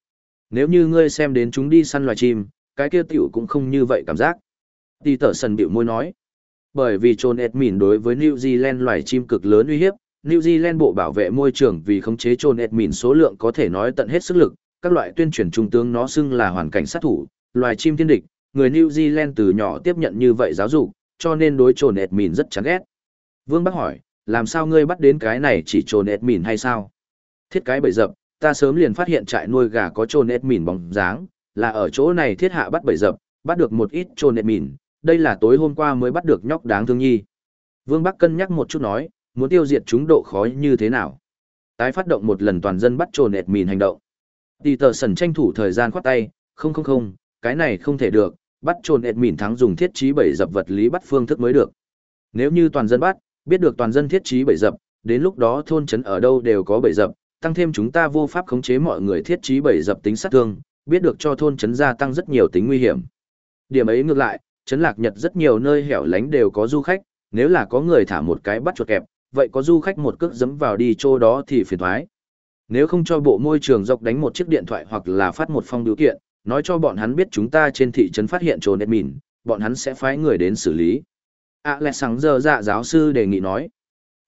Nếu như ngươi xem đến chúng đi săn loài chim, cái kia tiểu cũng không như vậy cảm giác. Tì tở sần biểu môi nói. Bởi vì Trôn Edmin đối với New Zealand loài chim cực lớn uy hiếp, New Zealand Bộ Bảo vệ Môi trường vì khống chế trồn admin số lượng có thể nói tận hết sức lực, các loại tuyên truyền trung tướng nó xưng là hoàn cảnh sát thủ, loài chim thiên địch, người New Zealand từ nhỏ tiếp nhận như vậy giáo dục, cho nên đối trồn admin rất chán ghét. Vương Bắc hỏi, làm sao ngươi bắt đến cái này chỉ trồn admin hay sao? Thiết cái bẫy dập, ta sớm liền phát hiện trại nuôi gà có trồn admin bóng dáng, là ở chỗ này thiết hạ bắt bẫy dập, bắt được một ít trồn admin, đây là tối hôm qua mới bắt được nhóc đáng thương nhi. Vương Bắc cân nhắc một chút nói, muốn tiêu diệt chúng độ khó như thế nào? Tái phát động một lần toàn dân bắt trồn Edmin hành động. Tỷ tờ sần tranh thủ thời gian khoát tay, không không không, cái này không thể được, bắt trồn ẹt mìn thắng dùng thiết trí bảy dập vật lý bắt phương thức mới được. Nếu như toàn dân bắt, biết được toàn dân thiết trí bảy dập, đến lúc đó thôn trấn ở đâu đều có bảy dập, tăng thêm chúng ta vô pháp khống chế mọi người thiết trí bảy dập tính sát thương, biết được cho thôn trấn gia tăng rất nhiều tính nguy hiểm. Điểm ấy ngược lại, trấn lạc Nhật rất nhiều nơi hẻo lánh đều có du khách, nếu là có người thả một cái bắt chuột kẹp, vậy có du khách một cước dẫm vào đi chỗ đó thì phiền thoái. Nếu không cho bộ môi trường dọc đánh một chiếc điện thoại hoặc là phát một phong điều kiện, nói cho bọn hắn biết chúng ta trên thị trấn phát hiện trồn admin, bọn hắn sẽ phái người đến xử lý. a lẹ sáng giờ dạ giáo sư đề nghị nói.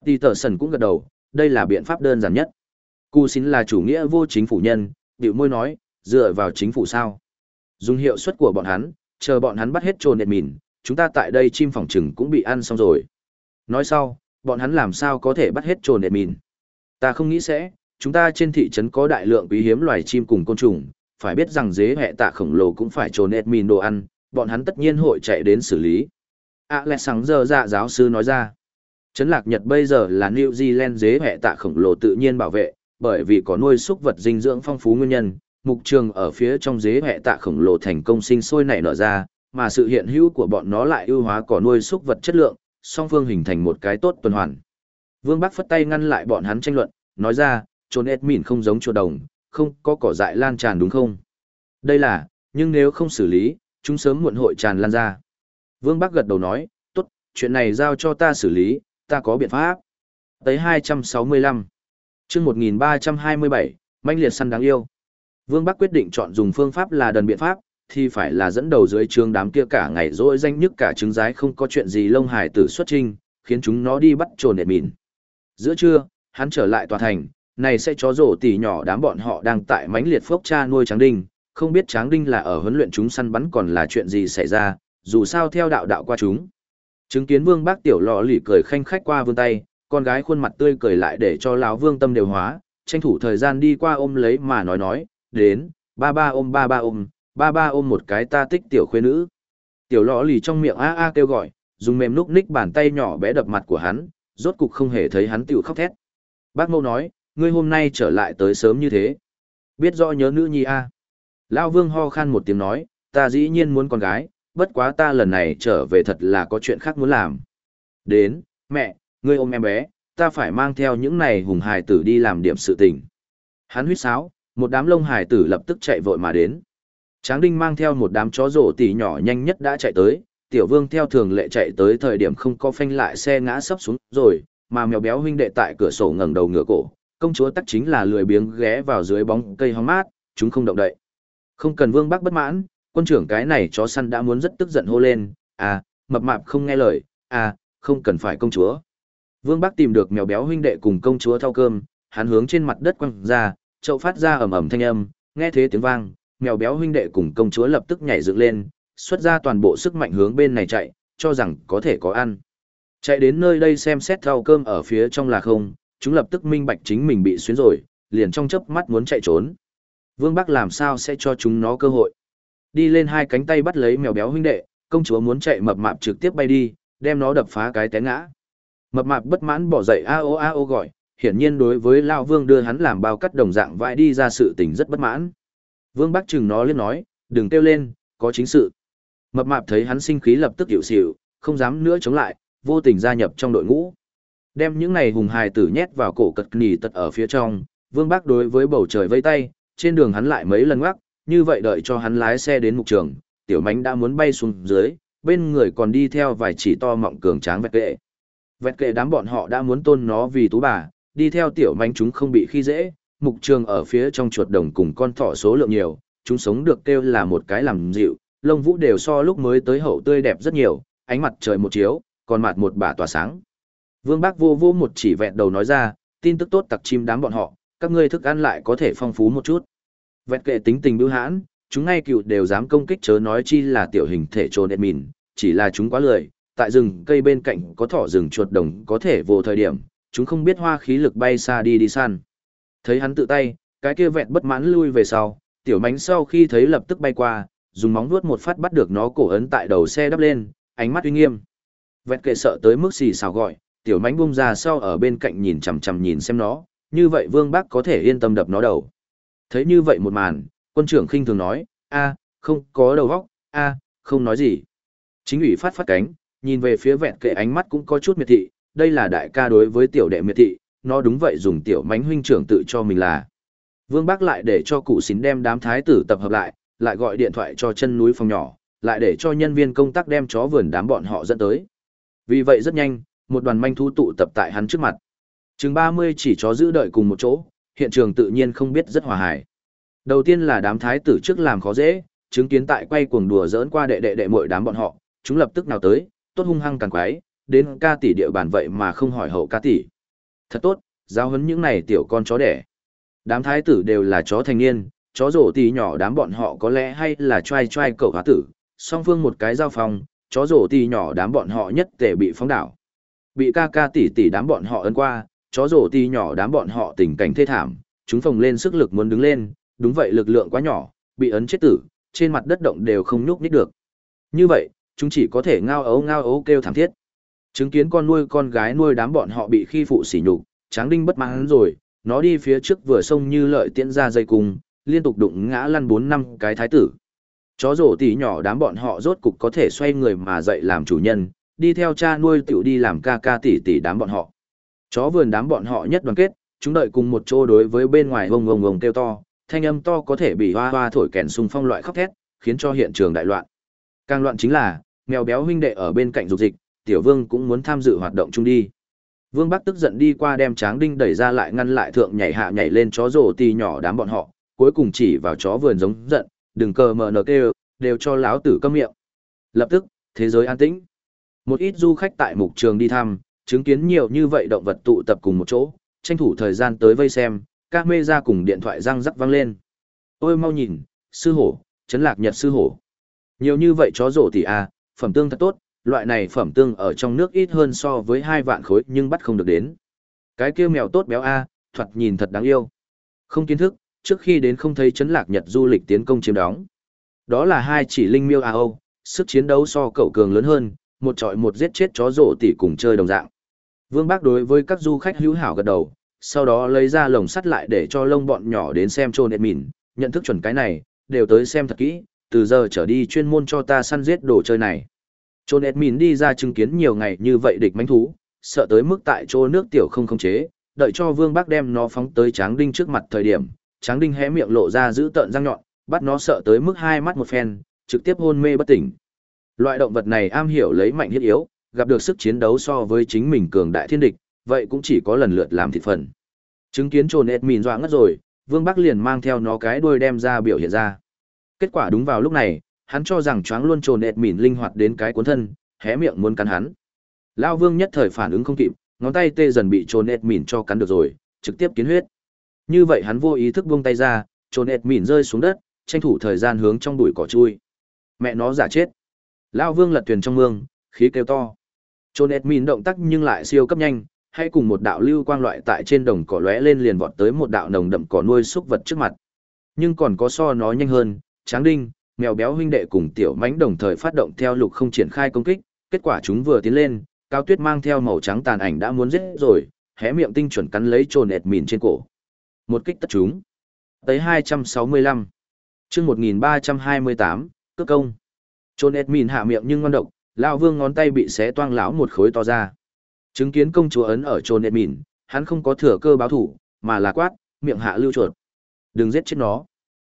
Peterson cũng gật đầu, đây là biện pháp đơn giản nhất. Cú xin là chủ nghĩa vô chính phủ nhân, điệu môi nói, dựa vào chính phủ sao. Dùng hiệu suất của bọn hắn, chờ bọn hắn bắt hết trồn admin, chúng ta tại đây chim phòng trừng cũng bị ăn xong rồi. Nói sau, bọn hắn làm sao có thể bắt hết trồn mìn? Ta không nghĩ sẽ, chúng ta trên thị trấn có đại lượng quý hiếm loài chim cùng côn trùng, phải biết rằng dế hệ tạ khổng lồ cũng phải trồn mìn đồ ăn, bọn hắn tất nhiên hội chạy đến xử lý. À lẹ sáng giờ dạ giáo sư nói ra. Trấn lạc Nhật bây giờ là New Zealand dế hệ tạ khổng lồ tự nhiên bảo vệ, bởi vì có nuôi súc vật dinh dưỡng phong phú nguyên nhân, mục trường ở phía trong dế hệ tạ khổng lồ thành công sinh sôi nảy nở ra, mà sự hiện hữu của bọn nó lại ưu hóa cỏ nuôi súc vật chất lượng, song phương hình thành một cái tốt tuần hoàn. Vương Bắc phất tay ngăn lại bọn hắn tranh luận, nói ra, trốn ết mìn không giống chuột đồng, không có cỏ dại lan tràn đúng không? Đây là, nhưng nếu không xử lý, chúng sớm muộn hội tràn lan ra. Vương Bắc gật đầu nói, tốt, chuyện này giao cho ta xử lý, ta có biện pháp. Tới 265. chương 1327, manh liệt săn đáng yêu. Vương Bắc quyết định chọn dùng phương pháp là đần biện pháp, thì phải là dẫn đầu dưới trường đám kia cả ngày rỗi danh nhất cả trứng rái không có chuyện gì lông hải tử xuất trinh, khiến chúng nó đi bắt trồn đệt mìn. Giữa trưa, hắn trở lại tòa thành, này sẽ chó rổ tỉ nhỏ đám bọn họ đang tại mánh liệt phốc cha nuôi tráng đinh, không biết tráng đinh là ở huấn luyện chúng săn bắn còn là chuyện gì xảy ra, dù sao theo đạo đạo qua chúng. Chứng kiến vương bác tiểu lọ lỉ cười khanh khách qua vương tay, con gái khuôn mặt tươi cười lại để cho lão vương tâm đều hóa, tranh thủ thời gian đi qua ôm lấy mà nói nói, đến, ba ba ôm ba ba ôm, ba ba ôm một cái ta tích tiểu khuê nữ. Tiểu lọ lì trong miệng a a kêu gọi, dùng mềm núc ních bàn tay nhỏ bé đập mặt của hắn, rốt cục không hề thấy hắn tiểu khóc thét. Bác mâu nói, ngươi hôm nay trở lại tới sớm như thế. Biết rõ nhớ nữ nhi a. À. Lao vương ho khan một tiếng nói, ta dĩ nhiên muốn con gái, bất quá ta lần này trở về thật là có chuyện khác muốn làm. Đến, mẹ, ngươi ôm em bé, ta phải mang theo những này hùng hài tử đi làm điểm sự tình. Hắn huyết sáo, một đám lông hài tử lập tức chạy vội mà đến. Tráng đinh mang theo một đám chó rổ tỉ nhỏ nhanh nhất đã chạy tới, tiểu vương theo thường lệ chạy tới thời điểm không có phanh lại xe ngã sấp xuống rồi, mà mèo béo huynh đệ tại cửa sổ ngẩng đầu ngửa cổ, công chúa tắc chính là lười biếng ghé vào dưới bóng cây hóng mát, chúng không động đậy. Không cần vương bác bất mãn, quân trưởng cái này chó săn đã muốn rất tức giận hô lên, à, mập mạp không nghe lời, à, không cần phải công chúa. Vương Bác tìm được mèo béo huynh đệ cùng công chúa thao cơm, hắn hướng trên mặt đất quăng ra, chậu phát ra ầm ầm thanh âm, nghe thế tiếng vang, mèo béo huynh đệ cùng công chúa lập tức nhảy dựng lên, xuất ra toàn bộ sức mạnh hướng bên này chạy, cho rằng có thể có ăn. Chạy đến nơi đây xem xét thau cơm ở phía trong là không, chúng lập tức minh bạch chính mình bị xuyến rồi, liền trong chớp mắt muốn chạy trốn. Vương Bắc làm sao sẽ cho chúng nó cơ hội. Đi lên hai cánh tay bắt lấy mèo béo huynh đệ, công chúa muốn chạy mập mạp trực tiếp bay đi, đem nó đập phá cái té ngã. Mập mạp bất mãn bỏ dậy a o a o gọi, hiển nhiên đối với Lao Vương đưa hắn làm bao cắt đồng dạng vãi đi ra sự tình rất bất mãn. Vương Bắc chừng nó liên nói, đừng kêu lên, có chính sự. Mập mạp thấy hắn sinh khí lập tức hiểu xỉu, không dám nữa chống lại, vô tình gia nhập trong đội ngũ. Đem những này hùng hài tử nhét vào cổ cật nỉ tật ở phía trong, Vương Bắc đối với bầu trời vây tay, trên đường hắn lại mấy lần ngoắc, như vậy đợi cho hắn lái xe đến mục trường, tiểu mánh đã muốn bay xuống dưới, bên người còn đi theo vài chỉ to mọng cường tráng vẹt kệ. Vẹt kệ đám bọn họ đã muốn tôn nó vì tú bà, đi theo tiểu mánh chúng không bị khi dễ, mục trường ở phía trong chuột đồng cùng con thỏ số lượng nhiều, chúng sống được kêu là một cái làm dịu, lông vũ đều so lúc mới tới hậu tươi đẹp rất nhiều, ánh mặt trời một chiếu, còn mặt một bả tỏa sáng. Vương Bác vô vô một chỉ vẹn đầu nói ra, tin tức tốt tặc chim đám bọn họ, các ngươi thức ăn lại có thể phong phú một chút. Vẹn kệ tính tình bưu hãn, chúng ngay cựu đều dám công kích chớ nói chi là tiểu hình thể trồn đẹp mìn, chỉ là chúng quá lười, tại rừng cây bên cạnh có thỏ rừng chuột đồng có thể vô thời điểm, chúng không biết hoa khí lực bay xa đi đi săn. Thấy hắn tự tay, cái kia vẹn bất mãn lui về sau, tiểu mánh sau khi thấy lập tức bay qua, dùng móng vuốt một phát bắt được nó cổ ấn tại đầu xe đắp lên, ánh mắt uy nghiêm. Vẹn kệ sợ tới mức xì xào gọi, tiểu mánh bung ra sau ở bên cạnh nhìn chằm chằm nhìn xem nó, như vậy vương bác có thể yên tâm đập nó đầu. Thấy như vậy một màn, quân trưởng khinh thường nói, a không có đầu óc, a không nói gì. Chính ủy phát phát cánh, nhìn về phía vẹn kệ ánh mắt cũng có chút miệt thị, đây là đại ca đối với tiểu đệ miệt thị, nó đúng vậy dùng tiểu mánh huynh trưởng tự cho mình là. Vương Bác lại để cho cụ xín đem đám thái tử tập hợp lại, lại gọi điện thoại cho chân núi phòng nhỏ, lại để cho nhân viên công tác đem chó vườn đám bọn họ dẫn tới. Vì vậy rất nhanh, một đoàn manh thú tụ tập tại hắn trước mặt. Chừng 30 chỉ chó giữ đợi cùng một chỗ, hiện trường tự nhiên không biết rất hòa hài. Đầu tiên là đám thái tử trước làm khó dễ, chứng kiến tại quay cuồng đùa giỡn qua đệ đệ đệ muội đám bọn họ, chúng lập tức nào tới, tốt hung hăng càng quái, đến ca tỷ địa bàn vậy mà không hỏi hậu ca tỷ. Thật tốt, giáo huấn những này tiểu con chó đẻ. Đám thái tử đều là chó thành niên, chó rổ tỷ nhỏ đám bọn họ có lẽ hay là trai trai cậu hóa tử, song phương một cái giao phòng, chó rổ tỷ nhỏ đám bọn họ nhất tề bị phóng đảo. Bị ca ca tỷ tỷ đám bọn họ ấn qua, chó rổ tỷ nhỏ đám bọn họ tình cảnh thê thảm, chúng phồng lên sức lực muốn đứng lên, đúng vậy lực lượng quá nhỏ, bị ấn chết tử, trên mặt đất động đều không nhúc nhích được. Như vậy, chúng chỉ có thể ngao ấu ngao ấu kêu thảm thiết. Chứng kiến con nuôi con gái nuôi đám bọn họ bị khi phụ sỉ nhục, Tráng Đinh bất mãn rồi, nó đi phía trước vừa sông như lợi tiễn ra dây cung, liên tục đụng ngã lăn bốn năm cái thái tử. Chó rổ tỉ nhỏ đám bọn họ rốt cục có thể xoay người mà dậy làm chủ nhân, đi theo cha nuôi tiểu đi làm ca ca tỉ tỉ đám bọn họ. Chó vườn đám bọn họ nhất đoàn kết, chúng đợi cùng một chỗ đối với bên ngoài vông vông vông kêu to, thanh âm to có thể bị hoa hoa thổi kèn sung phong loại khóc thét, khiến cho hiện trường đại loạn. Càng loạn chính là, mèo béo huynh đệ ở bên cạnh dục dịch, tiểu vương cũng muốn tham dự hoạt động chung đi. Vương Bắc tức giận đi qua đem Tráng Đinh đẩy ra lại ngăn lại thượng nhảy hạ nhảy lên chó rổ tì nhỏ đám bọn họ, cuối cùng chỉ vào chó vườn giống giận, đừng cờ mờ nở kêu, đều cho láo tử câm miệng. Lập tức, thế giới an tĩnh. Một ít du khách tại mục trường đi thăm, chứng kiến nhiều như vậy động vật tụ tập cùng một chỗ, tranh thủ thời gian tới vây xem, các mê ra cùng điện thoại răng rắc vang lên. Ôi mau nhìn, sư hổ, chấn lạc nhật sư hổ. Nhiều như vậy chó rổ tỷ à phẩm tương thật tốt, loại này phẩm tương ở trong nước ít hơn so với hai vạn khối nhưng bắt không được đến. Cái kia mèo tốt béo a, thoạt nhìn thật đáng yêu. Không kiến thức, trước khi đến không thấy chấn lạc nhật du lịch tiến công chiếm đóng. Đó là hai chỉ linh miêu a âu, sức chiến đấu so cậu cường lớn hơn, một trọi một giết chết chó rổ tỷ cùng chơi đồng dạng. Vương Bác đối với các du khách hữu hảo gật đầu, sau đó lấy ra lồng sắt lại để cho lông bọn nhỏ đến xem trôn mìn, nhận thức chuẩn cái này, đều tới xem thật kỹ, từ giờ trở đi chuyên môn cho ta săn giết đồ chơi này. Trôn Edmin đi ra chứng kiến nhiều ngày như vậy địch mánh thú, sợ tới mức tại chỗ nước tiểu không khống chế, đợi cho vương bác đem nó phóng tới tráng đinh trước mặt thời điểm, tráng đinh hé miệng lộ ra giữ tợn răng nhọn, bắt nó sợ tới mức hai mắt một phen, trực tiếp hôn mê bất tỉnh. Loại động vật này am hiểu lấy mạnh thiết yếu, gặp được sức chiến đấu so với chính mình cường đại thiên địch, vậy cũng chỉ có lần lượt làm thịt phần. Chứng kiến trồn Edmin mìn dọa ngất rồi, Vương Bắc liền mang theo nó cái đuôi đem ra biểu hiện ra. Kết quả đúng vào lúc này, hắn cho rằng choáng luôn trồn ẹt mìn linh hoạt đến cái cuốn thân, hé miệng muốn cắn hắn. Lao vương nhất thời phản ứng không kịp, ngón tay tê dần bị trồn ẹt mìn cho cắn được rồi, trực tiếp kiến huyết. Như vậy hắn vô ý thức buông tay ra, trồn ẹt mìn rơi xuống đất, tranh thủ thời gian hướng trong bụi cỏ chui. Mẹ nó giả chết. Lao vương lật thuyền trong mương, khí kêu to. Trồn ẹt mìn động tác nhưng lại siêu cấp nhanh, hay cùng một đạo lưu quang loại tại trên đồng cỏ lóe lên liền vọt tới một đạo nồng đậm cỏ nuôi súc vật trước mặt. Nhưng còn có so nó nhanh hơn, Tráng Đinh, mèo béo huynh đệ cùng tiểu mãnh đồng thời phát động theo lục không triển khai công kích, kết quả chúng vừa tiến lên, Cao Tuyết mang theo màu trắng tàn ảnh đã muốn giết rồi, hé miệng tinh chuẩn cắn lấy trồn ẹt mìn trên cổ. Một kích tất chúng. Tới 265. Chương 1328, cước công. Trồn ẹt mìn hạ miệng nhưng ngon độc, lão vương ngón tay bị xé toang lão một khối to ra. Chứng kiến công chúa ấn ở trồn ẹt mìn, hắn không có thừa cơ báo thủ, mà là quát, miệng hạ lưu chuột. Đừng giết chết nó.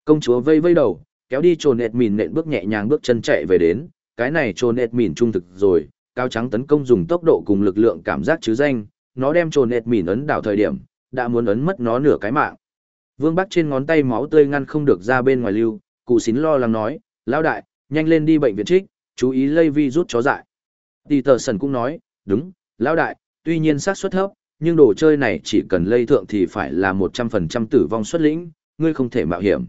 Công chúa vây vây đầu, kéo đi trồn nệt mìn nện bước nhẹ nhàng bước chân chạy về đến, cái này trồn nệt mìn trung thực rồi, cao trắng tấn công dùng tốc độ cùng lực lượng cảm giác chứ danh, nó đem trồn nệt mìn ấn đảo thời điểm, đã muốn ấn mất nó nửa cái mạng. Vương Bắc trên ngón tay máu tươi ngăn không được ra bên ngoài lưu, cụ xín lo lắng nói, lão đại, nhanh lên đi bệnh viện trích, chú ý lây vi rút chó dại. Tỷ tờ sần cũng nói, đúng, lão đại, tuy nhiên xác suất thấp, nhưng đồ chơi này chỉ cần lây thượng thì phải là 100% tử vong xuất lĩnh, ngươi không thể mạo hiểm.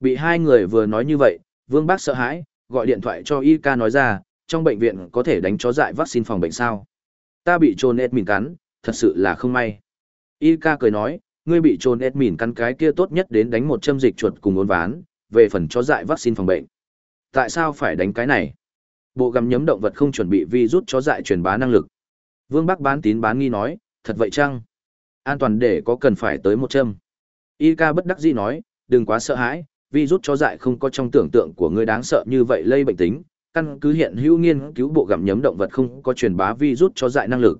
Bị hai người vừa nói như vậy, Vương Bác sợ hãi, gọi điện thoại cho Y ca nói ra, trong bệnh viện có thể đánh chó dại vaccine phòng bệnh sao. Ta bị trồn ép mìn cắn, thật sự là không may. Y ca cười nói, ngươi bị trồn ép mìn cắn cái kia tốt nhất đến đánh một châm dịch chuột cùng ôn ván, về phần chó dại vaccine phòng bệnh. Tại sao phải đánh cái này? Bộ gặm nhấm động vật không chuẩn bị vi rút chó dại truyền bá năng lực. Vương Bắc bán tín bán nghi nói, thật vậy chăng? An toàn để có cần phải tới một châm. Y ca bất đắc dĩ nói, đừng quá sợ hãi, vi rút chó dại không có trong tưởng tượng của ngươi đáng sợ như vậy lây bệnh tính, căn cứ hiện hữu nghiên cứu bộ gặm nhấm động vật không có truyền bá vi rút chó dại năng lực.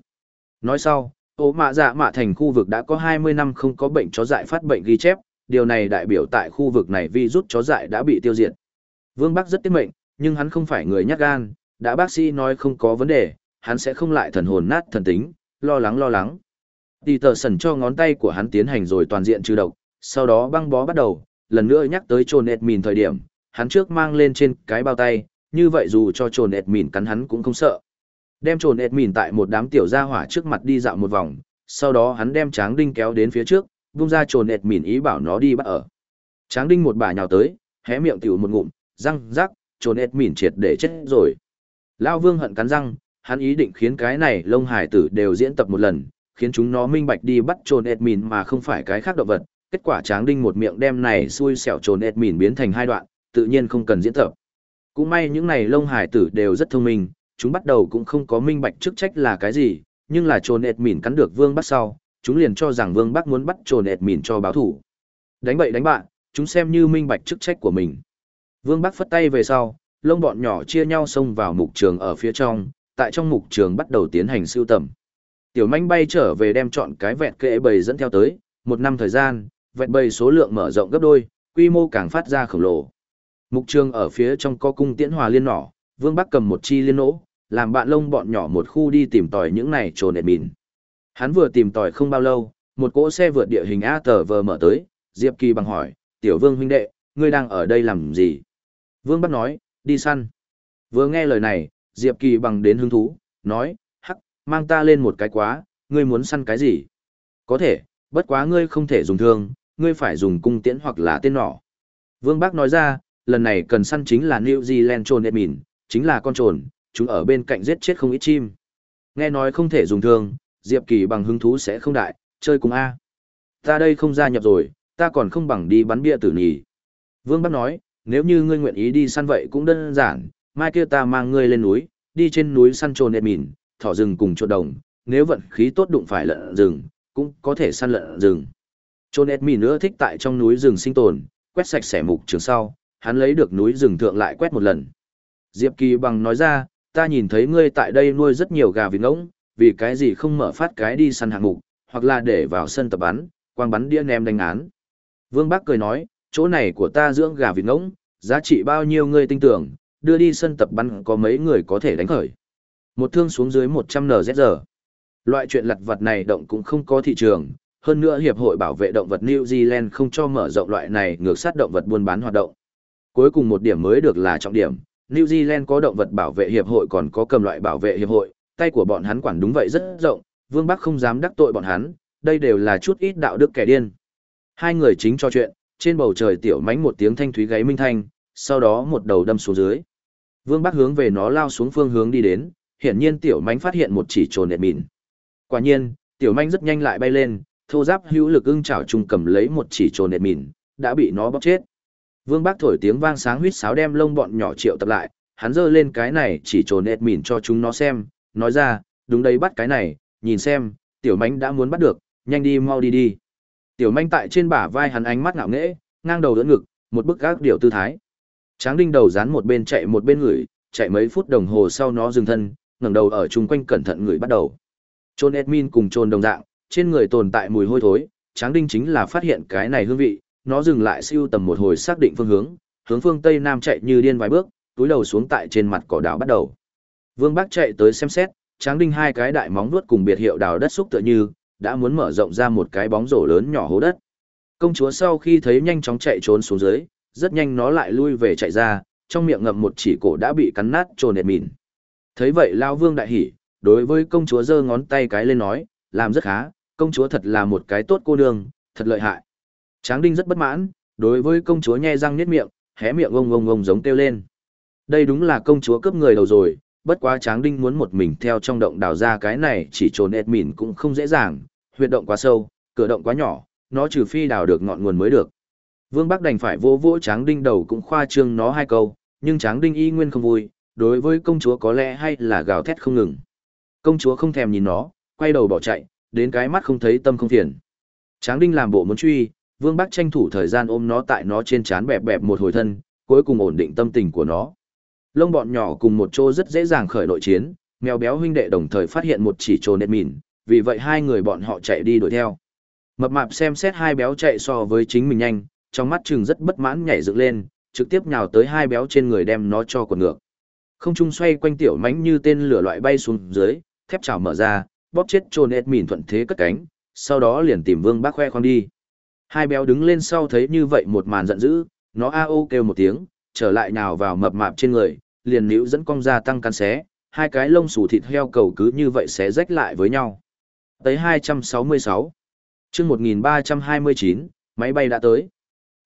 Nói sau, ố mạ dạ mạ thành khu vực đã có 20 năm không có bệnh chó dại phát bệnh ghi chép, điều này đại biểu tại khu vực này vi rút chó dại đã bị tiêu diệt. Vương Bắc rất tiếc mệnh, nhưng hắn không phải người nhát gan, đã bác sĩ nói không có vấn đề, hắn sẽ không lại thần hồn nát thần tính, lo lắng lo lắng. Tỷ tờ sần cho ngón tay của hắn tiến hành rồi toàn diện trừ độc, sau đó băng bó bắt đầu, lần nữa nhắc tới trồn ẹt mìn thời điểm, hắn trước mang lên trên cái bao tay, như vậy dù cho trồn ẹt mìn cắn hắn cũng không sợ. Đem trồn ẹt mìn tại một đám tiểu gia hỏa trước mặt đi dạo một vòng, sau đó hắn đem tráng đinh kéo đến phía trước, vung ra trồn ẹt mìn ý bảo nó đi bắt ở. Tráng đinh một bà nhào tới, hé miệng tiểu một ngụm, răng rắc, trồn ẹt mìn triệt để chết rồi. Lao vương hận cắn răng, hắn ý định khiến cái này lông hải tử đều diễn tập một lần, khiến chúng nó minh bạch đi bắt trồn ẹt mìn mà không phải cái khác động vật, kết quả tráng đinh một miệng đem này xui xẻo trồn ẹt mìn biến thành hai đoạn, tự nhiên không cần diễn tập. Cũng may những này lông hải tử đều rất thông minh, chúng bắt đầu cũng không có minh bạch chức trách là cái gì, nhưng là trồn ẹt mìn cắn được vương bắt sau, chúng liền cho rằng vương bắc muốn bắt trồn ẹt mìn cho báo thủ. Đánh bậy đánh bạn, chúng xem như minh bạch chức trách của mình. Vương bắc phất tay về sau, lông bọn nhỏ chia nhau xông vào mục trường ở phía trong, tại trong mục trường bắt đầu tiến hành siêu tầm. Tiểu manh bay trở về đem chọn cái vẹt kệ bầy dẫn theo tới, một năm thời gian, vẹt bầy số lượng mở rộng gấp đôi, quy mô càng phát ra khổng lồ. Mục trường ở phía trong có cung tiễn hòa liên nỏ, Vương Bắc cầm một chi liên nỗ, làm bạn lông bọn nhỏ một khu đi tìm tòi những này trồn đệt mìn. Hắn vừa tìm tòi không bao lâu, một cỗ xe vượt địa hình A tờ vờ mở tới, Diệp Kỳ bằng hỏi, tiểu vương huynh đệ, ngươi đang ở đây làm gì? Vương Bắc nói, đi săn. Vừa nghe lời này, Diệp Kỳ bằng đến hứng thú, nói, hắc, mang ta lên một cái quá, ngươi muốn săn cái gì? Có thể, bất quá ngươi không thể dùng thương, ngươi phải dùng cung tiễn hoặc là tên nỏ. Vương Bác nói ra, lần này cần săn chính là New Zealand trồn mìn, chính là con trồn, chúng ở bên cạnh giết chết không ít chim. Nghe nói không thể dùng thương, Diệp Kỳ bằng hứng thú sẽ không đại, chơi cùng A. Ta đây không gia nhập rồi, ta còn không bằng đi bắn bia tử nhỉ? Vương Bác nói, nếu như ngươi nguyện ý đi săn vậy cũng đơn giản, mai kia ta mang ngươi lên núi, đi trên núi săn trồn mìn, thỏ rừng cùng chuột đồng, nếu vận khí tốt đụng phải lợn rừng, cũng có thể săn lợn rừng. John Edmi nữa thích tại trong núi rừng sinh tồn, quét sạch xẻ mục trường sau, hắn lấy được núi rừng thượng lại quét một lần. Diệp Kỳ bằng nói ra, ta nhìn thấy ngươi tại đây nuôi rất nhiều gà vịt ngỗng, vì cái gì không mở phát cái đi săn hạng mục, hoặc là để vào sân tập bắn, quang bắn đĩa ném đánh án. Vương Bắc cười nói, chỗ này của ta dưỡng gà vịt ngỗng, giá trị bao nhiêu ngươi tin tưởng, đưa đi sân tập bắn có mấy người có thể đánh khởi. Một thương xuống dưới 100 NZR. Loại chuyện lặt vật này động cũng không có thị trường, hơn nữa Hiệp hội Bảo vệ Động vật New Zealand không cho mở rộng loại này ngược sát động vật buôn bán hoạt động. Cuối cùng một điểm mới được là trọng điểm, New Zealand có động vật bảo vệ hiệp hội còn có cầm loại bảo vệ hiệp hội, tay của bọn hắn quản đúng vậy rất rộng, Vương Bắc không dám đắc tội bọn hắn, đây đều là chút ít đạo đức kẻ điên. Hai người chính trò chuyện, trên bầu trời tiểu mánh một tiếng thanh thúy gáy minh thanh, sau đó một đầu đâm xuống dưới. Vương Bắc hướng về nó lao xuống phương hướng đi đến, hiển nhiên tiểu mánh phát hiện một chỉ trồn nệt mịn. Quả nhiên, tiểu mánh rất nhanh lại bay lên, thô giáp hữu lực ưng chảo trung cầm lấy một chỉ trồn nệt mìn, đã bị nó bóp chết. Vương Bắc thổi tiếng vang sáng huýt sáo đem lông bọn nhỏ triệu tập lại, hắn giơ lên cái này chỉ trồn nệt mìn cho chúng nó xem, nói ra, đúng đây bắt cái này, nhìn xem, tiểu mánh đã muốn bắt được, nhanh đi mau đi đi. Tiểu manh tại trên bả vai hắn ánh mắt ngạo nghễ, ngang đầu đỡ ngực, một bức gác điệu tư thái. Tráng đinh đầu dán một bên chạy một bên ngửi, chạy mấy phút đồng hồ sau nó dừng thân, ngẩng đầu ở chung quanh cẩn thận ngửi bắt đầu. Trôn admin cùng trôn đồng dạng, trên người tồn tại mùi hôi thối, Tráng đinh chính là phát hiện cái này hương vị, nó dừng lại siêu tầm một hồi xác định phương hướng, hướng phương tây nam chạy như điên vài bước, túi đầu xuống tại trên mặt cỏ đảo bắt đầu. Vương Bác chạy tới xem xét, Tráng đinh hai cái đại móng vuốt cùng biệt hiệu đào đất xúc tựa như, đã muốn mở rộng ra một cái bóng rổ lớn nhỏ hố đất. Công chúa sau khi thấy nhanh chóng chạy trốn xuống dưới, rất nhanh nó lại lui về chạy ra, trong miệng ngậm một chỉ cổ đã bị cắn nát trồn nệt mịn. Thấy vậy Lao Vương đại hỉ, đối với công chúa giơ ngón tay cái lên nói, làm rất khá, công chúa thật là một cái tốt cô nương, thật lợi hại. Tráng Đinh rất bất mãn, đối với công chúa nhe răng niết miệng, hé miệng ông ông ông giống kêu lên. Đây đúng là công chúa cướp người đầu rồi, bất quá Tráng Đinh muốn một mình theo trong động đào ra cái này chỉ trốn ẹt mịn cũng không dễ dàng, huyệt động quá sâu, cửa động quá nhỏ, nó trừ phi đào được ngọn nguồn mới được. Vương Bắc đành phải vô vỗ Tráng Đinh đầu cũng khoa trương nó hai câu, nhưng Tráng Đinh y nguyên không vui, đối với công chúa có lẽ hay là gào thét không ngừng. Công chúa không thèm nhìn nó, quay đầu bỏ chạy, đến cái mắt không thấy tâm không phiền. Tráng Đinh làm bộ muốn truy, Vương Bắc tranh thủ thời gian ôm nó tại nó trên trán bẹp bẹp một hồi thân, cuối cùng ổn định tâm tình của nó. Lông bọn nhỏ cùng một chỗ rất dễ dàng khởi nội chiến, mèo béo huynh đệ đồng thời phát hiện một chỉ trồn nét mìn, vì vậy hai người bọn họ chạy đi đuổi theo. Mập mạp xem xét hai béo chạy so với chính mình nhanh, trong mắt chừng rất bất mãn nhảy dựng lên, trực tiếp nhào tới hai béo trên người đem nó cho quần ngược. Không trung xoay quanh tiểu mánh như tên lửa loại bay xuống dưới, thép chảo mở ra, bóp chết trôn ed mìn thuận thế cất cánh, sau đó liền tìm vương bác khoe khoang đi. Hai béo đứng lên sau thấy như vậy một màn giận dữ, nó a ô kêu một tiếng, trở lại nào vào mập mạp trên người, liền níu dẫn cong ra tăng căn xé, hai cái lông xù thịt heo cầu cứ như vậy xé rách lại với nhau. Tới 266. chương 1329, máy bay đã tới.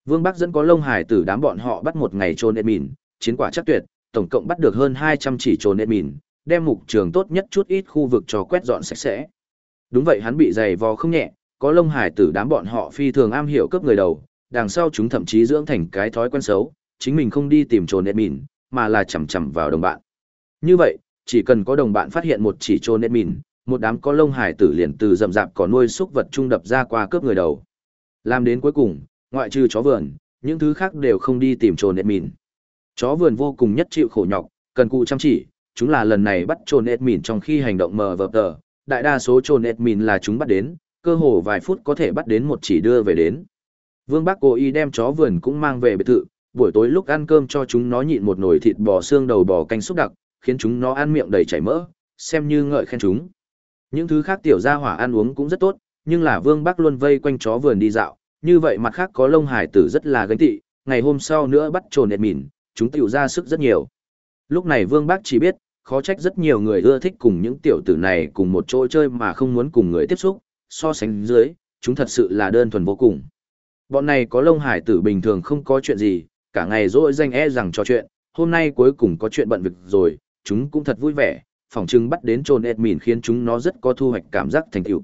Vương Bắc dẫn có lông hải tử đám bọn họ bắt một ngày trôn mìn, chiến quả chắc tuyệt, tổng cộng bắt được hơn 200 chỉ trôn mìn, đem mục trường tốt nhất chút ít khu vực cho quét dọn sạch sẽ. Đúng vậy hắn bị dày vò không nhẹ, có lông hải tử đám bọn họ phi thường am hiểu cướp người đầu, đằng sau chúng thậm chí dưỡng thành cái thói quen xấu, chính mình không đi tìm trồn mìn, mà là chầm chầm vào đồng bạn. Như vậy, chỉ cần có đồng bạn phát hiện một chỉ trôn mìn, một đám có lông hải tử liền từ rậm rạp có nuôi xúc vật trung đập ra qua cướp người đầu. Làm đến cuối cùng, ngoại trừ chó vườn, những thứ khác đều không đi tìm trồn nệt mìn. Chó vườn vô cùng nhất chịu khổ nhọc, cần cụ chăm chỉ, chúng là lần này bắt trồn admin trong khi hành động mờ vợp tờ. Đại đa số trồn admin là chúng bắt đến, cơ hồ vài phút có thể bắt đến một chỉ đưa về đến. Vương Bắc cố ý đem chó vườn cũng mang về biệt thự, buổi tối lúc ăn cơm cho chúng nó nhịn một nồi thịt bò xương đầu bò canh xúc đặc, khiến chúng nó ăn miệng đầy chảy mỡ, xem như ngợi khen chúng. Những thứ khác tiểu gia hỏa ăn uống cũng rất tốt, nhưng là Vương Bắc luôn vây quanh chó vườn đi dạo, như vậy mặt khác có lông hải tử rất là gánh tị, ngày hôm sau nữa bắt trồn ẹt mìn, chúng tiểu ra sức rất nhiều. Lúc này Vương Bắc chỉ biết, khó trách rất nhiều người ưa thích cùng những tiểu tử này cùng một chỗ chơi mà không muốn cùng người tiếp xúc, so sánh dưới, chúng thật sự là đơn thuần vô cùng. Bọn này có lông hải tử bình thường không có chuyện gì, cả ngày rỗi danh e rằng trò chuyện, hôm nay cuối cùng có chuyện bận việc rồi, chúng cũng thật vui vẻ, phòng trưng bắt đến trồn ẹt mìn khiến chúng nó rất có thu hoạch cảm giác thành tựu.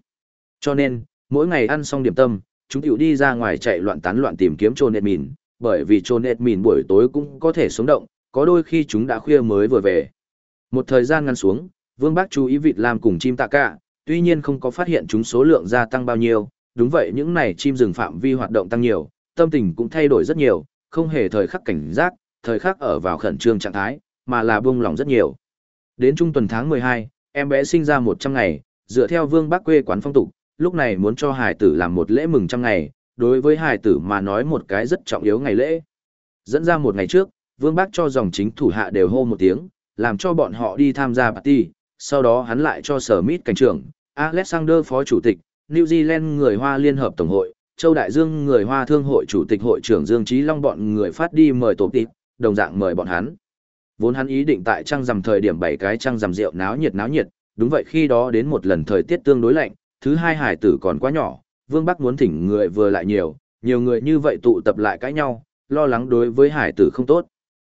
Cho nên, mỗi ngày ăn xong điểm tâm, chúng tiểu đi ra ngoài chạy loạn tán loạn tìm kiếm trồn ẹt mìn, bởi vì trồn ẹt mìn buổi tối cũng có thể sống động, có đôi khi chúng đã khuya mới vừa về. Một thời gian ngăn xuống, Vương Bác chú ý vịt lam cùng chim tạ cả, tuy nhiên không có phát hiện chúng số lượng gia tăng bao nhiêu, đúng vậy những này chim rừng phạm vi hoạt động tăng nhiều, tâm tình cũng thay đổi rất nhiều, không hề thời khắc cảnh giác, thời khắc ở vào khẩn trương trạng thái, mà là buông lòng rất nhiều. Đến trung tuần tháng 12, em bé sinh ra 100 ngày, dựa theo vương bác quê quán phong tục, lúc này muốn cho hải tử làm một lễ mừng trăm ngày, đối với hải tử mà nói một cái rất trọng yếu ngày lễ. Dẫn ra một ngày trước, vương bác cho dòng chính thủ hạ đều hô một tiếng, làm cho bọn họ đi tham gia party, sau đó hắn lại cho sở mít cảnh trưởng, Alexander phó chủ tịch, New Zealand người Hoa Liên hợp Tổng hội, Châu Đại Dương người Hoa Thương hội chủ tịch hội trưởng Dương Trí Long bọn người phát đi mời tổ tịp, đồng dạng mời bọn hắn. Vốn hắn ý định tại trăng rằm thời điểm bảy cái trăng rằm rượu náo nhiệt náo nhiệt, đúng vậy khi đó đến một lần thời tiết tương đối lạnh, thứ hai hải tử còn quá nhỏ, Vương Bắc muốn thỉnh người vừa lại nhiều, nhiều người như vậy tụ tập lại cãi nhau, lo lắng đối với hải tử không tốt.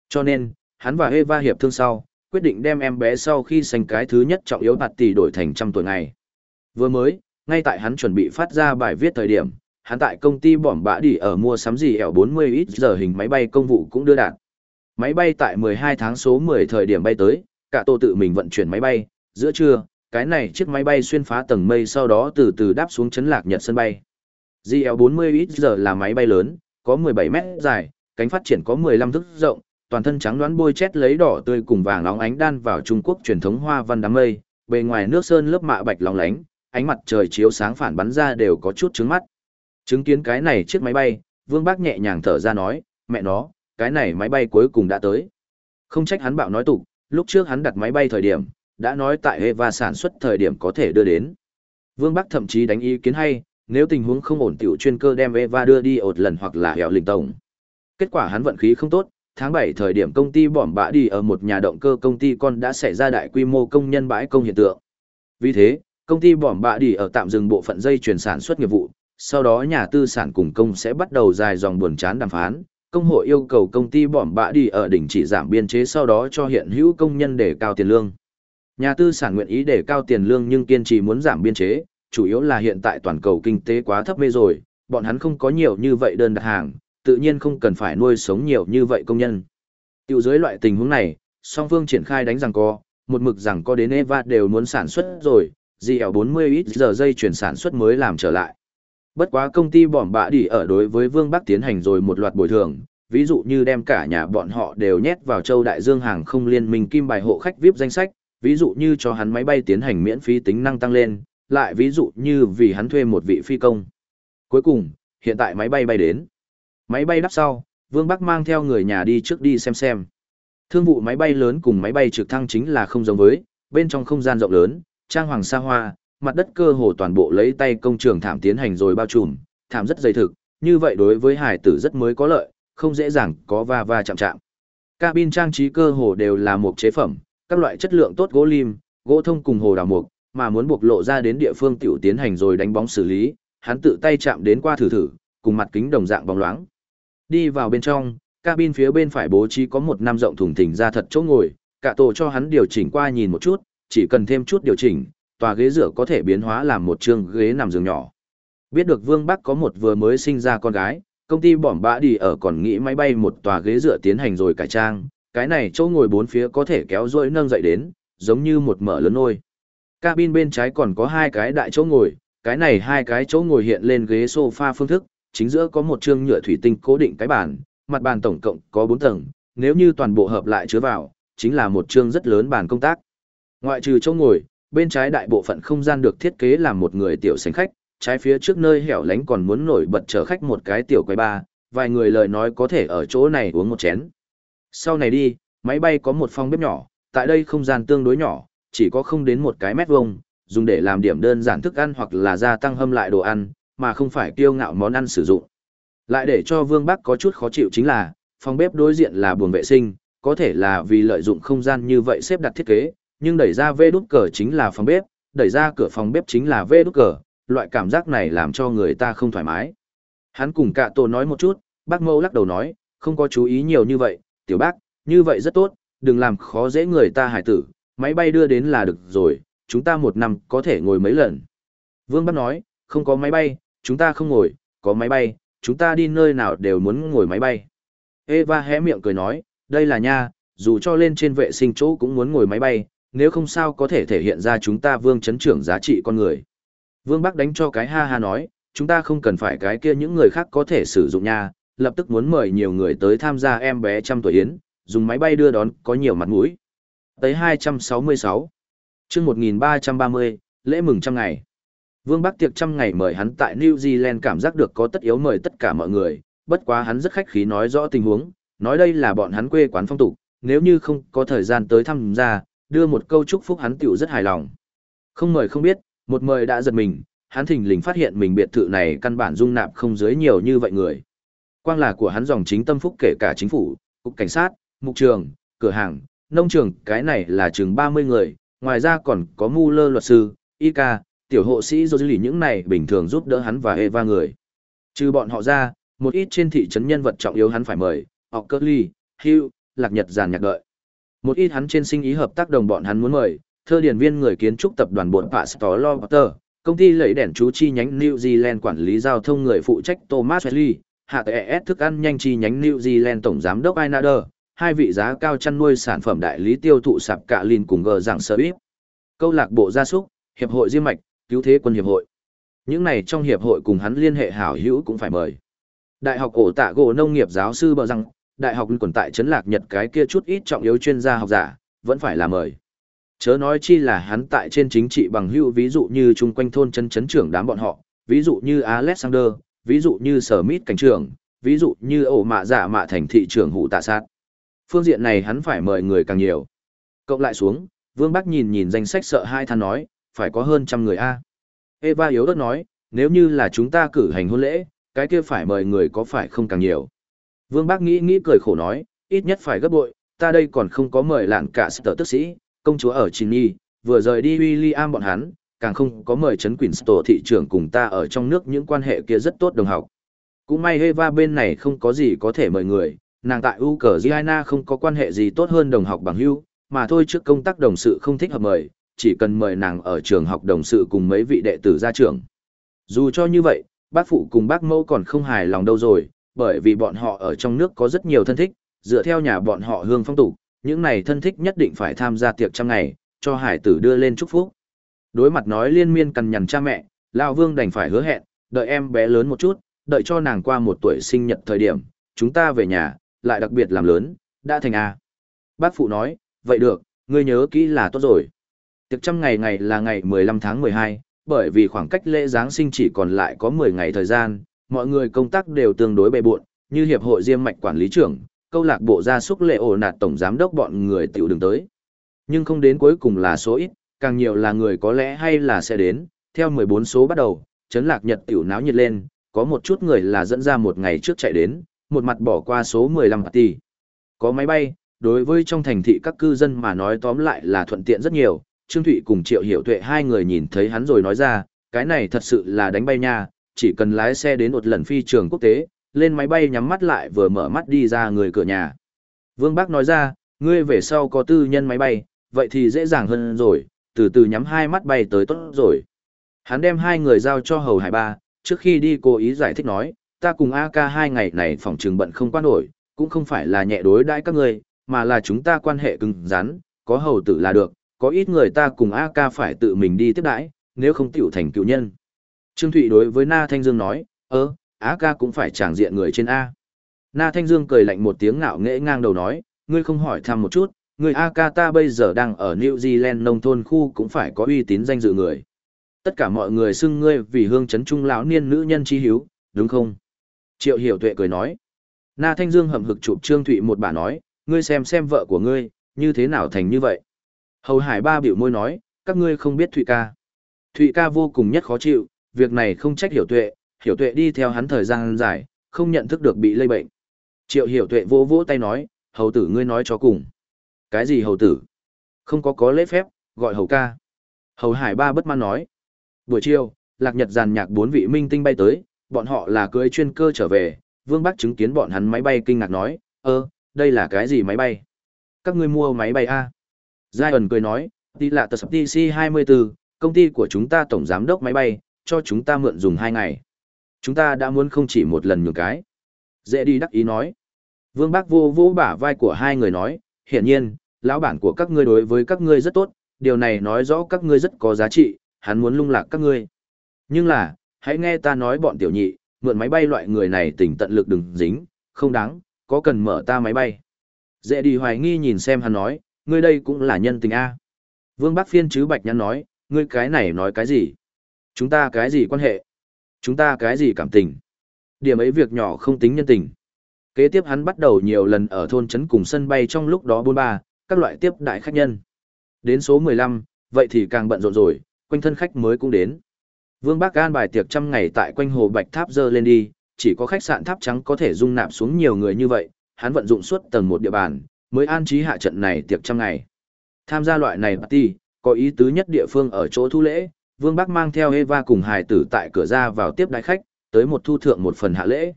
Cho nên, hắn và Eva hiệp thương sau, quyết định đem em bé sau khi sinh cái thứ nhất trọng yếu bạt tỷ đổi thành trăm tuổi ngày. Vừa mới, ngay tại hắn chuẩn bị phát ra bài viết thời điểm, hắn tại công ty bỏm bã đi ở mua sắm gì ẻo 40 ít giờ hình máy bay công vụ cũng đưa đạt. Máy bay tại 12 tháng số 10 thời điểm bay tới, cả tổ tự mình vận chuyển máy bay, giữa trưa, cái này chiếc máy bay xuyên phá tầng mây sau đó từ từ đáp xuống chấn lạc Nhật sân bay. GL40 ít giờ là máy bay lớn, có 17 mét dài, cánh phát triển có 15 thước rộng, toàn thân trắng đoán bôi chét lấy đỏ tươi cùng vàng óng ánh đan vào Trung Quốc truyền thống hoa văn đám mây, bề ngoài nước sơn lớp mạ bạch lóng lánh, ánh mặt trời chiếu sáng phản bắn ra đều có chút trứng mắt. Chứng kiến cái này chiếc máy bay, Vương Bác nhẹ nhàng thở ra nói, mẹ nó, cái này máy bay cuối cùng đã tới. Không trách hắn bạo nói tục, lúc trước hắn đặt máy bay thời điểm, đã nói tại Eva sản xuất thời điểm có thể đưa đến. Vương Bắc thậm chí đánh ý kiến hay, nếu tình huống không ổn tiểu chuyên cơ đem Eva đưa đi ột lần hoặc là hẻo lình tổng. Kết quả hắn vận khí không tốt, tháng 7 thời điểm công ty bỏm bã đi ở một nhà động cơ công ty con đã xảy ra đại quy mô công nhân bãi công hiện tượng. Vì thế, công ty bỏm bã đi ở tạm dừng bộ phận dây chuyển sản xuất nghiệp vụ, sau đó nhà tư sản cùng công sẽ bắt đầu dài dòng buồn chán đàm phán. Công hội yêu cầu công ty bỏm bã đi ở đỉnh chỉ giảm biên chế sau đó cho hiện hữu công nhân để cao tiền lương. Nhà tư sản nguyện ý để cao tiền lương nhưng kiên trì muốn giảm biên chế, chủ yếu là hiện tại toàn cầu kinh tế quá thấp mê rồi, bọn hắn không có nhiều như vậy đơn đặt hàng, tự nhiên không cần phải nuôi sống nhiều như vậy công nhân. Tiểu dưới loại tình huống này, song phương triển khai đánh rằng co, một mực rằng co đến Eva đều muốn sản xuất rồi, GL 40 ít giờ dây chuyển sản xuất mới làm trở lại. Bất quá công ty bỏm bạ đi ở đối với Vương Bắc tiến hành rồi một loạt bồi thường, ví dụ như đem cả nhà bọn họ đều nhét vào châu Đại Dương hàng không liên minh kim bài hộ khách VIP danh sách, ví dụ như cho hắn máy bay tiến hành miễn phí tính năng tăng lên, lại ví dụ như vì hắn thuê một vị phi công. Cuối cùng, hiện tại máy bay bay đến. Máy bay đắp sau, Vương Bắc mang theo người nhà đi trước đi xem xem. Thương vụ máy bay lớn cùng máy bay trực thăng chính là không giống với, bên trong không gian rộng lớn, trang hoàng xa hoa, mặt đất cơ hồ toàn bộ lấy tay công trường thảm tiến hành rồi bao trùm, thảm rất dày thực, như vậy đối với hải tử rất mới có lợi, không dễ dàng có va va chạm chạm. Cabin trang trí cơ hồ đều là một chế phẩm, các loại chất lượng tốt gỗ lim, gỗ thông cùng hồ đào mục, mà muốn buộc lộ ra đến địa phương tiểu tiến hành rồi đánh bóng xử lý, hắn tự tay chạm đến qua thử thử, cùng mặt kính đồng dạng bóng loáng. Đi vào bên trong, cabin phía bên phải bố trí có một năm rộng thùng thình ra thật chỗ ngồi, cả tổ cho hắn điều chỉnh qua nhìn một chút, chỉ cần thêm chút điều chỉnh, tòa ghế rửa có thể biến hóa làm một chương ghế nằm giường nhỏ. Biết được Vương Bắc có một vừa mới sinh ra con gái, công ty bỏm bã đi ở còn nghĩ máy bay một tòa ghế dựa tiến hành rồi cải trang, cái này chỗ ngồi bốn phía có thể kéo rỗi nâng dậy đến, giống như một mở lớn nôi. Cabin bên trái còn có hai cái đại chỗ ngồi, cái này hai cái chỗ ngồi hiện lên ghế sofa phương thức, chính giữa có một chương nhựa thủy tinh cố định cái bàn, mặt bàn tổng cộng có 4 tầng, nếu như toàn bộ hợp lại chứa vào, chính là một chương rất lớn bàn công tác. Ngoại trừ chỗ ngồi, bên trái đại bộ phận không gian được thiết kế làm một người tiểu sảnh khách, trái phía trước nơi hẻo lánh còn muốn nổi bật chở khách một cái tiểu quầy ba, vài người lời nói có thể ở chỗ này uống một chén. Sau này đi, máy bay có một phòng bếp nhỏ, tại đây không gian tương đối nhỏ, chỉ có không đến một cái mét vuông, dùng để làm điểm đơn giản thức ăn hoặc là gia tăng hâm lại đồ ăn, mà không phải kiêu ngạo món ăn sử dụng. Lại để cho Vương Bắc có chút khó chịu chính là, phòng bếp đối diện là buồng vệ sinh, có thể là vì lợi dụng không gian như vậy xếp đặt thiết kế, nhưng đẩy ra vê đút cờ chính là phòng bếp, đẩy ra cửa phòng bếp chính là vê đút cờ, loại cảm giác này làm cho người ta không thoải mái. Hắn cùng cả tổ nói một chút, bác mâu lắc đầu nói, không có chú ý nhiều như vậy, tiểu bác, như vậy rất tốt, đừng làm khó dễ người ta hải tử, máy bay đưa đến là được rồi, chúng ta một năm có thể ngồi mấy lần. Vương Bắc nói, không có máy bay, chúng ta không ngồi, có máy bay, chúng ta đi nơi nào đều muốn ngồi máy bay. Eva hé miệng cười nói, đây là nha, dù cho lên trên vệ sinh chỗ cũng muốn ngồi máy bay, nếu không sao có thể thể hiện ra chúng ta vương chấn trưởng giá trị con người. Vương Bắc đánh cho cái ha ha nói, chúng ta không cần phải cái kia những người khác có thể sử dụng nha, lập tức muốn mời nhiều người tới tham gia em bé trăm tuổi yến, dùng máy bay đưa đón có nhiều mặt mũi. Tới 266. chương 1330, lễ mừng trăm ngày. Vương Bắc tiệc trăm ngày mời hắn tại New Zealand cảm giác được có tất yếu mời tất cả mọi người, bất quá hắn rất khách khí nói rõ tình huống, nói đây là bọn hắn quê quán phong tục, nếu như không có thời gian tới thăm gia, đưa một câu chúc phúc hắn tiểu rất hài lòng. Không mời không biết, một mời đã giật mình, hắn thình lình phát hiện mình biệt thự này căn bản dung nạp không dưới nhiều như vậy người. Quang là của hắn dòng chính tâm phúc kể cả chính phủ, cục cảnh sát, mục trường, cửa hàng, nông trường cái này là chừng 30 người, ngoài ra còn có mu lơ luật sư, y ca tiểu hộ sĩ dô dư lì những này bình thường giúp đỡ hắn và Eva người. Trừ bọn họ ra, một ít trên thị trấn nhân vật trọng yếu hắn phải mời, họ Curly, Hugh, Lạc Nhật giàn nhạc đợi. Một ít hắn trên sinh ý hợp tác đồng bọn hắn muốn mời, thơ điển viên người kiến trúc tập đoàn bột Pastor Potter, công ty lấy đèn chú chi nhánh New Zealand quản lý giao thông người phụ trách Thomas Wesley, hạ tệ thức ăn nhanh chi nhánh New Zealand tổng giám đốc Inader, hai vị giá cao chăn nuôi sản phẩm đại lý tiêu thụ sạp cạ lìn cùng gờ rằng sở bíp. Câu lạc bộ gia súc, hiệp hội diêm mạch, cứu thế quân hiệp hội. Những này trong hiệp hội cùng hắn liên hệ hảo hữu cũng phải mời. Đại học cổ tạ gỗ nông nghiệp giáo sư bờ rằng, đại học quần tại trấn lạc Nhật cái kia chút ít trọng yếu chuyên gia học giả, vẫn phải là mời. Chớ nói chi là hắn tại trên chính trị bằng hữu ví dụ như chung quanh thôn chân chấn trưởng đám bọn họ, ví dụ như Alexander, ví dụ như Sở Mít cảnh trưởng, ví dụ như ổ mạ giả mạ thành thị trưởng hụ tạ sát. Phương diện này hắn phải mời người càng nhiều. Cộng lại xuống, Vương Bắc nhìn nhìn danh sách sợ hai than nói, phải có hơn trăm người a. Eva yếu ớt nói, nếu như là chúng ta cử hành hôn lễ, cái kia phải mời người có phải không càng nhiều. Vương Bác nghĩ nghĩ cười khổ nói, ít nhất phải gấp bội, ta đây còn không có mời lạn cả sở tức sĩ, công chúa ở Chini, vừa rời đi William bọn hắn, càng không có mời Trấn Queenstown thị trưởng cùng ta ở trong nước những quan hệ kia rất tốt đồng học. Cũng may Eva bên này không có gì có thể mời người, nàng tại Ukraine không có quan hệ gì tốt hơn đồng học bằng hữu, mà thôi trước công tác đồng sự không thích hợp mời, chỉ cần mời nàng ở trường học đồng sự cùng mấy vị đệ tử ra trường. Dù cho như vậy, bác phụ cùng bác mẫu còn không hài lòng đâu rồi, bởi vì bọn họ ở trong nước có rất nhiều thân thích, dựa theo nhà bọn họ hương phong tục, những này thân thích nhất định phải tham gia tiệc trăm ngày, cho hải tử đưa lên chúc phúc. Đối mặt nói liên miên cằn nhằn cha mẹ, Lão Vương đành phải hứa hẹn, đợi em bé lớn một chút, đợi cho nàng qua một tuổi sinh nhật thời điểm, chúng ta về nhà, lại đặc biệt làm lớn, đã thành A. Bác phụ nói, vậy được, ngươi nhớ kỹ là tốt rồi. Tiệc trăm ngày ngày là ngày 15 tháng 12, bởi vì khoảng cách lễ Giáng sinh chỉ còn lại có 10 ngày thời gian, mọi người công tác đều tương đối bề buộn, như hiệp hội Diêm mạch quản lý trưởng, câu lạc bộ gia súc lệ ổ nạt tổng giám đốc bọn người tiểu đường tới. Nhưng không đến cuối cùng là số ít, càng nhiều là người có lẽ hay là sẽ đến, theo 14 số bắt đầu, chấn lạc nhật tiểu náo nhiệt lên, có một chút người là dẫn ra một ngày trước chạy đến, một mặt bỏ qua số 15 tỷ. Có máy bay, đối với trong thành thị các cư dân mà nói tóm lại là thuận tiện rất nhiều, Trương Thụy cùng Triệu Hiểu Tuệ hai người nhìn thấy hắn rồi nói ra, cái này thật sự là đánh bay nha, chỉ cần lái xe đến một lần phi trường quốc tế, lên máy bay nhắm mắt lại vừa mở mắt đi ra người cửa nhà. Vương Bác nói ra, ngươi về sau có tư nhân máy bay, vậy thì dễ dàng hơn rồi, từ từ nhắm hai mắt bay tới tốt rồi. Hắn đem hai người giao cho Hầu Hải Ba, trước khi đi cố ý giải thích nói, ta cùng AK hai ngày này phòng trường bận không quan nổi, cũng không phải là nhẹ đối đãi các ngươi, mà là chúng ta quan hệ cứng rắn, có hầu tử là được, có ít người ta cùng AK phải tự mình đi tiếp đãi, nếu không tiểu thành cựu nhân. Trương Thụy đối với Na Thanh Dương nói, ơ, AK cũng phải tràng diện người trên A. Na Thanh Dương cười lạnh một tiếng ngạo nghễ ngang đầu nói, ngươi không hỏi thăm một chút, người AK ta bây giờ đang ở New Zealand nông thôn khu cũng phải có uy tín danh dự người. Tất cả mọi người xưng ngươi vì hương chấn trung lão niên nữ nhân chi hiếu, đúng không? Triệu Hiểu Tuệ cười nói. Na Thanh Dương hậm hực chụp Trương Thụy một bà nói, ngươi xem xem vợ của ngươi, như thế nào thành như vậy. Hầu Hải ba biểu môi nói, các ngươi không biết Thụy ca. Thụy ca vô cùng nhất khó chịu, việc này không trách hiểu tuệ, hiểu tuệ đi theo hắn thời gian dài, không nhận thức được bị lây bệnh. Triệu hiểu tuệ vỗ vỗ tay nói, hầu tử ngươi nói cho cùng. Cái gì hầu tử? Không có có lễ phép, gọi hầu ca. Hầu hải ba bất mãn nói. Buổi chiều, lạc nhật giàn nhạc bốn vị minh tinh bay tới, bọn họ là cưới chuyên cơ trở về, vương Bắc chứng kiến bọn hắn máy bay kinh ngạc nói, ơ, đây là cái gì máy bay? Các ngươi mua máy bay A. Giai ẩn cười nói, đi lạ tờ sập TC24, công ty của chúng ta tổng giám đốc máy bay, cho chúng ta mượn dùng hai ngày. Chúng ta đã muốn không chỉ một lần nhường cái. Dễ đi đắc ý nói. Vương Bác vô vô bả vai của hai người nói, hiển nhiên, lão bản của các ngươi đối với các ngươi rất tốt, điều này nói rõ các ngươi rất có giá trị, hắn muốn lung lạc các ngươi. Nhưng là, hãy nghe ta nói bọn tiểu nhị, mượn máy bay loại người này tỉnh tận lực đừng dính, không đáng, có cần mở ta máy bay. Dễ đi hoài nghi nhìn xem hắn nói, ngươi đây cũng là nhân tình A. Vương Bác phiên chứ bạch nhăn nói, ngươi cái này nói cái gì? Chúng ta cái gì quan hệ? Chúng ta cái gì cảm tình? Điểm ấy việc nhỏ không tính nhân tình. Kế tiếp hắn bắt đầu nhiều lần ở thôn trấn cùng sân bay trong lúc đó bôn ba, các loại tiếp đại khách nhân. Đến số 15, vậy thì càng bận rộn rồi, quanh thân khách mới cũng đến. Vương Bác An bài tiệc trăm ngày tại quanh hồ Bạch Tháp dơ lên đi, chỉ có khách sạn Tháp Trắng có thể dung nạp xuống nhiều người như vậy, hắn vận dụng suốt tầng một địa bàn, mới an trí hạ trận này tiệc trăm ngày. Tham gia loại này party, có ý tứ nhất địa phương ở chỗ thu lễ, Vương Bắc mang theo Eva cùng hài tử tại cửa ra vào tiếp đại khách, tới một thu thượng một phần hạ lễ.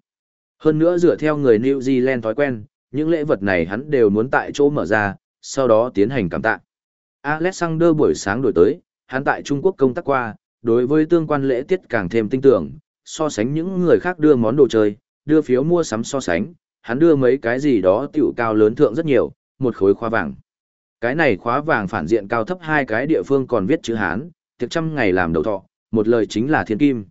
Hơn nữa dựa theo người New Zealand thói quen, những lễ vật này hắn đều muốn tại chỗ mở ra, sau đó tiến hành cảm tạ. Alexander buổi sáng đổi tới, hắn tại Trung Quốc công tác qua, đối với tương quan lễ tiết càng thêm tinh tưởng, so sánh những người khác đưa món đồ chơi, đưa phiếu mua sắm so sánh, hắn đưa mấy cái gì đó tiểu cao lớn thượng rất nhiều, một khối khóa vàng. Cái này khóa vàng phản diện cao thấp hai cái địa phương còn viết chữ Hán, tiệc trăm ngày làm đầu thọ, một lời chính là thiên kim.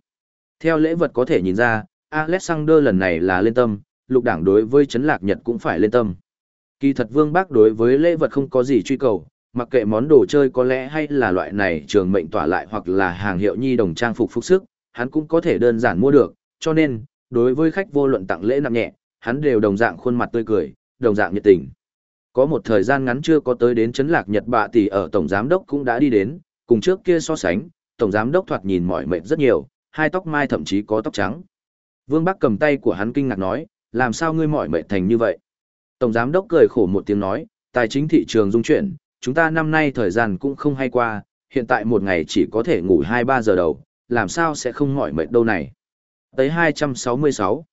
Theo lễ vật có thể nhìn ra, Alexander lần này là lên tâm, lục đảng đối với chấn lạc Nhật cũng phải lên tâm. Kỳ thật Vương Bác đối với lễ vật không có gì truy cầu, mặc kệ món đồ chơi có lẽ hay là loại này trường mệnh tỏa lại hoặc là hàng hiệu nhi đồng trang phục phục sức, hắn cũng có thể đơn giản mua được, cho nên, đối với khách vô luận tặng lễ nặng nhẹ, hắn đều đồng dạng khuôn mặt tươi cười, đồng dạng nhiệt tình. Có một thời gian ngắn chưa có tới đến chấn lạc Nhật bạ tỷ ở tổng giám đốc cũng đã đi đến, cùng trước kia so sánh, tổng giám đốc thoạt nhìn mỏi mệt rất nhiều, hai tóc mai thậm chí có tóc trắng. Vương Bắc cầm tay của hắn kinh ngạc nói, làm sao ngươi mỏi mệt thành như vậy? Tổng giám đốc cười khổ một tiếng nói, tài chính thị trường dung chuyển, chúng ta năm nay thời gian cũng không hay qua, hiện tại một ngày chỉ có thể ngủ 2-3 giờ đầu, làm sao sẽ không mỏi mệt đâu này. Tới 266,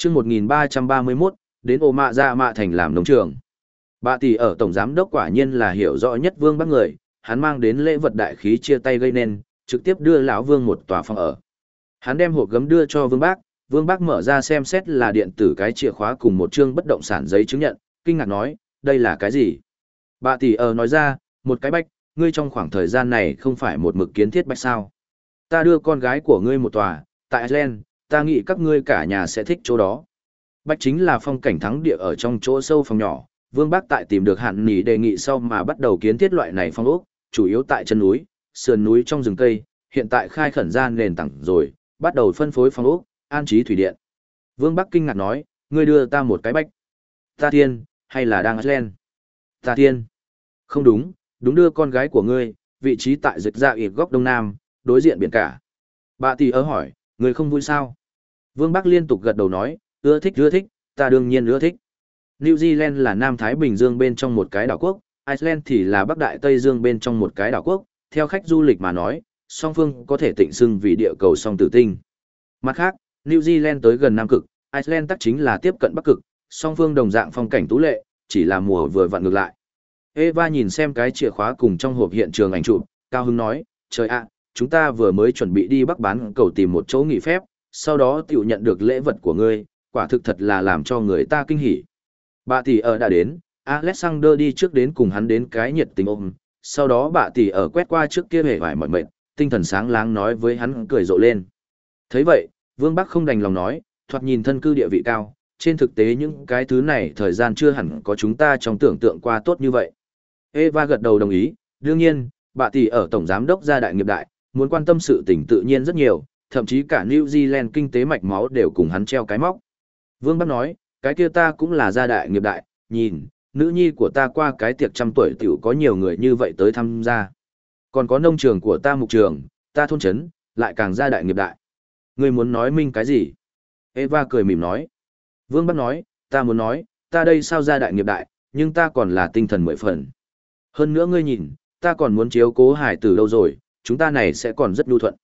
chương 1331, đến ô mạ ra mạ thành làm nông trường. Bà tỷ ở tổng giám đốc quả nhiên là hiểu rõ nhất vương bắc người, hắn mang đến lễ vật đại khí chia tay gây nên, trực tiếp đưa lão vương một tòa phòng ở. Hắn đem hộp gấm đưa cho vương bác, vương bác mở ra xem xét là điện tử cái chìa khóa cùng một chương bất động sản giấy chứng nhận, kinh ngạc nói, đây là cái gì? Bà tỷ ở nói ra, một cái bách, ngươi trong khoảng thời gian này không phải một mực kiến thiết bách sao. Ta đưa con gái của ngươi một tòa, tại Ireland, ta nghĩ các ngươi cả nhà sẽ thích chỗ đó. Bách chính là phong cảnh thắng địa ở trong chỗ sâu phòng nhỏ, Vương Bác tại tìm được hạn nỉ đề nghị sau mà bắt đầu kiến thiết loại này phong ốc, chủ yếu tại chân núi, sườn núi trong rừng cây, hiện tại khai khẩn ra nền tảng rồi, bắt đầu phân phối phong ốc, an trí thủy điện. Vương Bắc kinh ngạc nói, ngươi đưa ta một cái bách. Ta thiên, hay là đang Iceland? Ta thiên. Không đúng, đúng đưa con gái của ngươi, vị trí tại dịch dạ ịt góc đông nam, đối diện biển cả. Bà tỷ ớ hỏi, ngươi không vui sao? Vương Bắc liên tục gật đầu nói, ưa thích ưa thích, ta đương nhiên ưa thích. New Zealand là Nam Thái Bình Dương bên trong một cái đảo quốc, Iceland thì là Bắc Đại Tây Dương bên trong một cái đảo quốc, theo khách du lịch mà nói, song phương có thể tịnh xưng vì địa cầu song tử tinh. Mặt khác, New Zealand tới gần Nam Cực, Iceland tắc chính là tiếp cận Bắc Cực, song phương đồng dạng phong cảnh tú lệ, chỉ là mùa vừa vặn ngược lại. Eva nhìn xem cái chìa khóa cùng trong hộp hiện trường ảnh chụp, cao Hưng nói, trời ạ, chúng ta vừa mới chuẩn bị đi Bắc bán cầu tìm một chỗ nghỉ phép, sau đó tiểu nhận được lễ vật của ngươi, quả thực thật là làm cho người ta kinh hỉ. Bà tỷ ở đã đến, Alexander đi trước đến cùng hắn đến cái nhiệt tình ôm, sau đó bà tỷ ở quét qua trước kia hề vải mỏi mệt, tinh thần sáng láng nói với hắn cười rộ lên. thấy vậy, Vương Bắc không đành lòng nói, thoạt nhìn thân cư địa vị cao, trên thực tế những cái thứ này thời gian chưa hẳn có chúng ta trong tưởng tượng qua tốt như vậy. Eva gật đầu đồng ý, đương nhiên, bà tỷ ở tổng giám đốc gia đại nghiệp đại, muốn quan tâm sự tình tự nhiên rất nhiều, thậm chí cả New Zealand kinh tế mạch máu đều cùng hắn treo cái móc. Vương Bắc nói, cái kia ta cũng là gia đại nghiệp đại, nhìn, nữ nhi của ta qua cái tiệc trăm tuổi tiểu có nhiều người như vậy tới tham gia. Còn có nông trường của ta mục trường, ta thôn chấn, lại càng gia đại nghiệp đại. Ngươi muốn nói minh cái gì? Eva cười mỉm nói. Vương Bắc nói, ta muốn nói, ta đây sao gia đại nghiệp đại, nhưng ta còn là tinh thần mười phần. Hơn nữa ngươi nhìn, ta còn muốn chiếu cố hải tử lâu rồi, chúng ta này sẽ còn rất nhu thuận.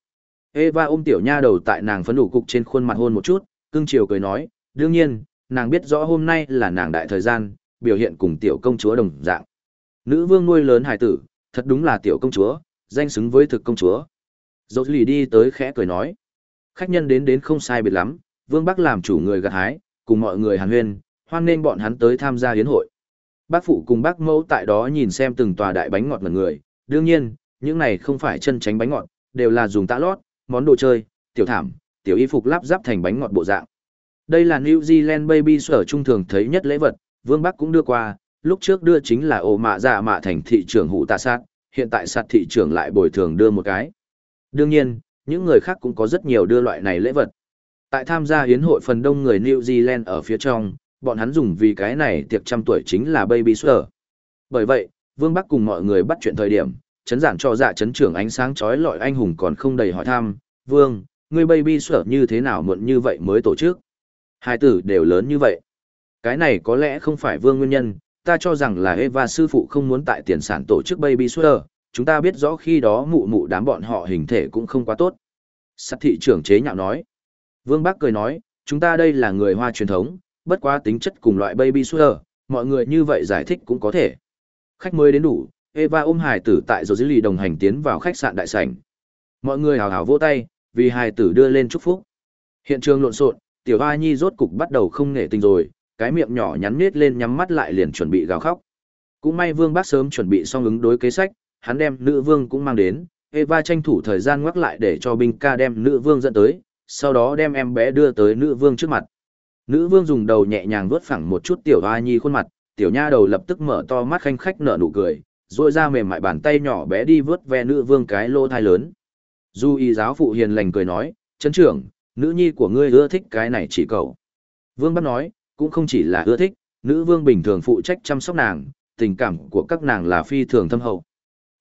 Eva ôm tiểu nha đầu tại nàng phấn đủ cục trên khuôn mặt hôn một chút, cưng chiều cười nói, đương nhiên, nàng biết rõ hôm nay là nàng đại thời gian, biểu hiện cùng tiểu công chúa đồng dạng. Nữ vương nuôi lớn hải tử, thật đúng là tiểu công chúa, danh xứng với thực công chúa. Dỗ lì đi tới khẽ cười nói. Khách nhân đến đến không sai biệt lắm, vương bác làm chủ người gặt hái, cùng mọi người hàn huyên, hoan nên bọn hắn tới tham gia hiến hội. Bác phụ cùng bác mẫu tại đó nhìn xem từng tòa đại bánh ngọt ngần người, đương nhiên, những này không phải chân tránh bánh ngọt, đều là dùng tã lót, món đồ chơi, tiểu thảm, tiểu y phục lắp ráp thành bánh ngọt bộ dạng. Đây là New Zealand Baby sở trung thường thấy nhất lễ vật, Vương Bắc cũng đưa qua, lúc trước đưa chính là ổ mạ dạ mạ thành thị trưởng hụ tạ sát, hiện tại sát thị trưởng lại bồi thường đưa một cái. Đương nhiên, những người khác cũng có rất nhiều đưa loại này lễ vật. Tại tham gia hiến hội phần đông người New Zealand ở phía trong, bọn hắn dùng vì cái này tiệc trăm tuổi chính là Baby Swear. Bởi vậy, Vương Bắc cùng mọi người bắt chuyện thời điểm, chấn giản cho dạ chấn trưởng ánh sáng chói lọi anh hùng còn không đầy hỏi thăm, Vương, ngươi Baby Swear như thế nào muộn như vậy mới tổ chức? Hai tử đều lớn như vậy. Cái này có lẽ không phải Vương nguyên nhân, ta cho rằng là Eva sư phụ không muốn tại tiền sản tổ chức Baby Sweater, chúng ta biết rõ khi đó mụ mụ đám bọn họ hình thể cũng không quá tốt. Sát thị trưởng chế nhạo nói. Vương Bắc cười nói, chúng ta đây là người Hoa truyền thống, bất quá tính chất cùng loại Baby sugar mọi người như vậy giải thích cũng có thể. Khách mới đến đủ, Eva ôm hài tử tại rồi dưới lì đồng hành tiến vào khách sạn đại sảnh. Mọi người hào hào vỗ tay, vì hài tử đưa lên chúc phúc. Hiện trường lộn xộn, tiểu A Nhi rốt cục bắt đầu không nể tình rồi, cái miệng nhỏ nhắn nết lên nhắm mắt lại liền chuẩn bị gào khóc. Cũng may Vương Bác sớm chuẩn bị xong ứng đối kế sách, hắn đem nữ vương cũng mang đến, Eva tranh thủ thời gian ngoắc lại để cho binh ca đem nữ vương dẫn tới, sau đó đem em bé đưa tới nữ vương trước mặt. Nữ vương dùng đầu nhẹ nhàng vuốt phẳng một chút tiểu A Nhi khuôn mặt, tiểu nha đầu lập tức mở to mắt khanh khách nở nụ cười, rồi ra mềm mại bàn tay nhỏ bé đi vớt ve nữ vương cái lô thai lớn. Du y giáo phụ hiền lành cười nói, chấn trưởng, nữ nhi của ngươi ưa thích cái này chỉ cầu. Vương bắt nói, cũng không chỉ là ưa thích, nữ vương bình thường phụ trách chăm sóc nàng, tình cảm của các nàng là phi thường thâm hậu.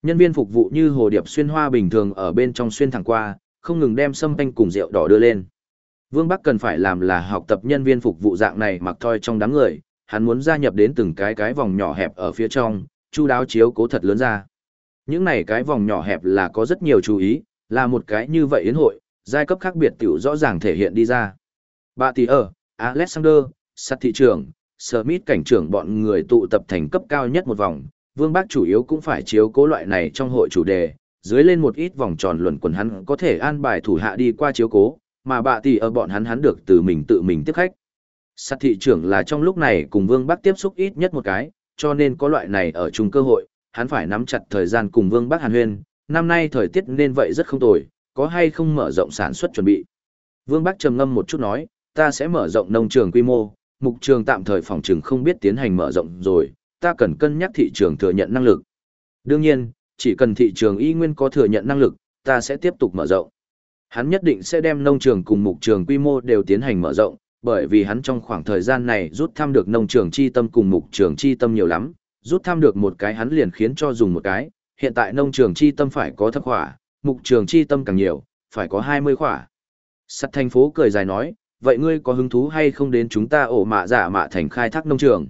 Nhân viên phục vụ như hồ điệp xuyên hoa bình thường ở bên trong xuyên thẳng qua, không ngừng đem sâm anh cùng rượu đỏ đưa lên. Vương Bắc cần phải làm là học tập nhân viên phục vụ dạng này mặc thoi trong đám người, hắn muốn gia nhập đến từng cái cái vòng nhỏ hẹp ở phía trong, chu đáo chiếu cố thật lớn ra. Những này cái vòng nhỏ hẹp là có rất nhiều chú ý, là một cái như vậy yến hội, giai cấp khác biệt tiểu rõ ràng thể hiện đi ra. Bà tỷ ở, Alexander, sát thị trưởng, Smith cảnh trưởng bọn người tụ tập thành cấp cao nhất một vòng, Vương Bác chủ yếu cũng phải chiếu cố loại này trong hội chủ đề, dưới lên một ít vòng tròn luận quần hắn có thể an bài thủ hạ đi qua chiếu cố, mà bà tỷ ở bọn hắn hắn được từ mình tự mình tiếp khách. Sát thị trưởng là trong lúc này cùng Vương Bắc tiếp xúc ít nhất một cái, cho nên có loại này ở chung cơ hội, hắn phải nắm chặt thời gian cùng Vương Bắc Hàn Huyên, năm nay thời tiết nên vậy rất không tồi, có hay không mở rộng sản xuất chuẩn bị. Vương Bắc trầm ngâm một chút nói, ta sẽ mở rộng nông trường quy mô, mục trường tạm thời phòng trường không biết tiến hành mở rộng rồi, ta cần cân nhắc thị trường thừa nhận năng lực. Đương nhiên, chỉ cần thị trường y nguyên có thừa nhận năng lực, ta sẽ tiếp tục mở rộng. Hắn nhất định sẽ đem nông trường cùng mục trường quy mô đều tiến hành mở rộng, bởi vì hắn trong khoảng thời gian này rút thăm được nông trường chi tâm cùng mục trường chi tâm nhiều lắm, rút thăm được một cái hắn liền khiến cho dùng một cái, hiện tại nông trường chi tâm phải có thấp khỏa, mục trường chi tâm càng nhiều, phải có 20 khỏa. Sắt thành phố cười dài nói, vậy ngươi có hứng thú hay không đến chúng ta ổ mạ giả mạ thành khai thác nông trường?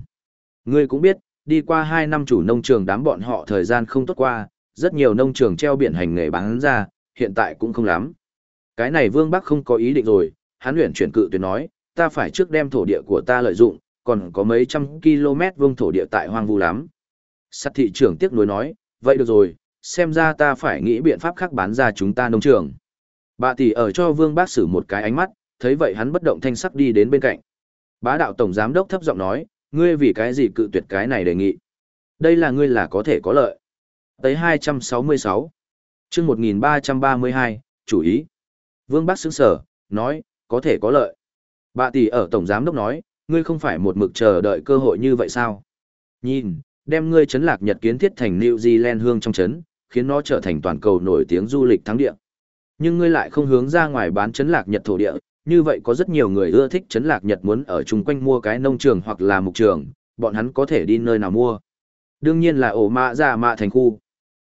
Ngươi cũng biết, đi qua 2 năm chủ nông trường đám bọn họ thời gian không tốt qua, rất nhiều nông trường treo biển hành nghề bán ra, hiện tại cũng không lắm. Cái này Vương Bắc không có ý định rồi, hắn luyện chuyển cự tuyệt nói, ta phải trước đem thổ địa của ta lợi dụng, còn có mấy trăm km vuông thổ địa tại hoang vu lắm. Sát thị trưởng tiếc nuối nói, vậy được rồi, xem ra ta phải nghĩ biện pháp khác bán ra chúng ta nông trường. Bà tỷ ở cho Vương Bác sử một cái ánh mắt, thấy vậy hắn bất động thanh sắc đi đến bên cạnh. Bá đạo tổng giám đốc thấp giọng nói, ngươi vì cái gì cự tuyệt cái này đề nghị. Đây là ngươi là có thể có lợi. Tới 266. chương 1332, chủ ý. Vương Bác sững sở, nói, có thể có lợi. Bà tỷ ở tổng giám đốc nói, ngươi không phải một mực chờ đợi cơ hội như vậy sao? Nhìn, đem ngươi chấn lạc Nhật kiến thiết thành New Zealand hương trong chấn, khiến nó trở thành toàn cầu nổi tiếng du lịch thắng địa. Nhưng ngươi lại không hướng ra ngoài bán chấn lạc Nhật thổ địa, như vậy có rất nhiều người ưa thích chấn lạc Nhật muốn ở chung quanh mua cái nông trường hoặc là mục trường, bọn hắn có thể đi nơi nào mua. Đương nhiên là ổ mạ ra mạ thành khu.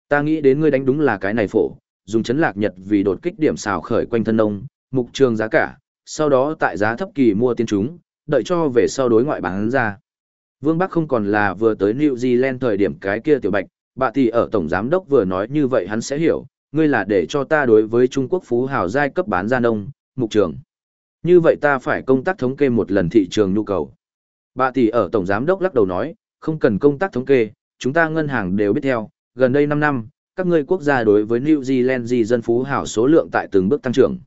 Ta nghĩ đến ngươi đánh đúng là cái này phổ, dùng chấn lạc Nhật vì đột kích điểm xào khởi quanh thân nông, mục trường giá cả, sau đó tại giá thấp kỳ mua tiên chúng, đợi cho về sau đối ngoại bán ra. Vương Bắc không còn là vừa tới New Zealand thời điểm cái kia tiểu bạch, bà tỷ ở tổng giám đốc vừa nói như vậy hắn sẽ hiểu, ngươi là để cho ta đối với Trung Quốc phú hào giai cấp bán ra nông, mục trường. Như vậy ta phải công tác thống kê một lần thị trường nhu cầu. Bà tỷ ở tổng giám đốc lắc đầu nói, không cần công tác thống kê, chúng ta ngân hàng đều biết theo, gần đây 5 năm, các ngươi quốc gia đối với New Zealand gì dân phú hào số lượng tại từng bước tăng trưởng.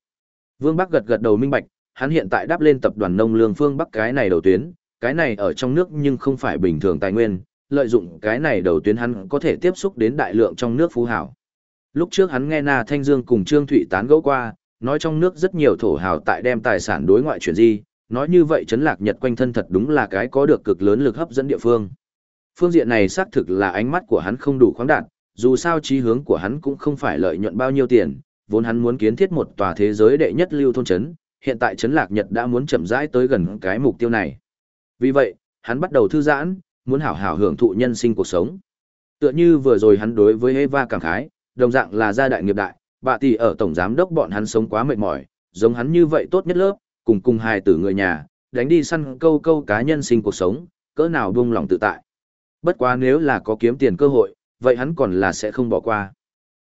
Vương Bắc gật gật đầu minh bạch, hắn hiện tại đáp lên tập đoàn nông lương phương Bắc cái này đầu tuyến, cái này ở trong nước nhưng không phải bình thường tài nguyên, lợi dụng cái này đầu tuyến hắn có thể tiếp xúc đến đại lượng trong nước phú hảo. Lúc trước hắn nghe Na Thanh Dương cùng Trương Thụy tán gẫu qua, nói trong nước rất nhiều thổ hào tại đem tài sản đối ngoại chuyển di, nói như vậy chấn lạc Nhật quanh thân thật đúng là cái có được cực lớn lực hấp dẫn địa phương. Phương diện này xác thực là ánh mắt của hắn không đủ khoáng đạt, dù sao chí hướng của hắn cũng không phải lợi nhuận bao nhiêu tiền, vốn hắn muốn kiến thiết một tòa thế giới đệ nhất lưu thôn trấn, hiện tại trấn lạc Nhật đã muốn chậm rãi tới gần cái mục tiêu này. Vì vậy, hắn bắt đầu thư giãn, muốn hảo hảo hưởng thụ nhân sinh cuộc sống. Tựa như vừa rồi hắn đối với Eva cảm khái, đồng dạng là gia đại nghiệp đại, bà tỷ ở tổng giám đốc bọn hắn sống quá mệt mỏi, giống hắn như vậy tốt nhất lớp, cùng cùng hài tử người nhà, đánh đi săn câu câu cá nhân sinh cuộc sống, cỡ nào buông lòng tự tại. Bất quá nếu là có kiếm tiền cơ hội, vậy hắn còn là sẽ không bỏ qua.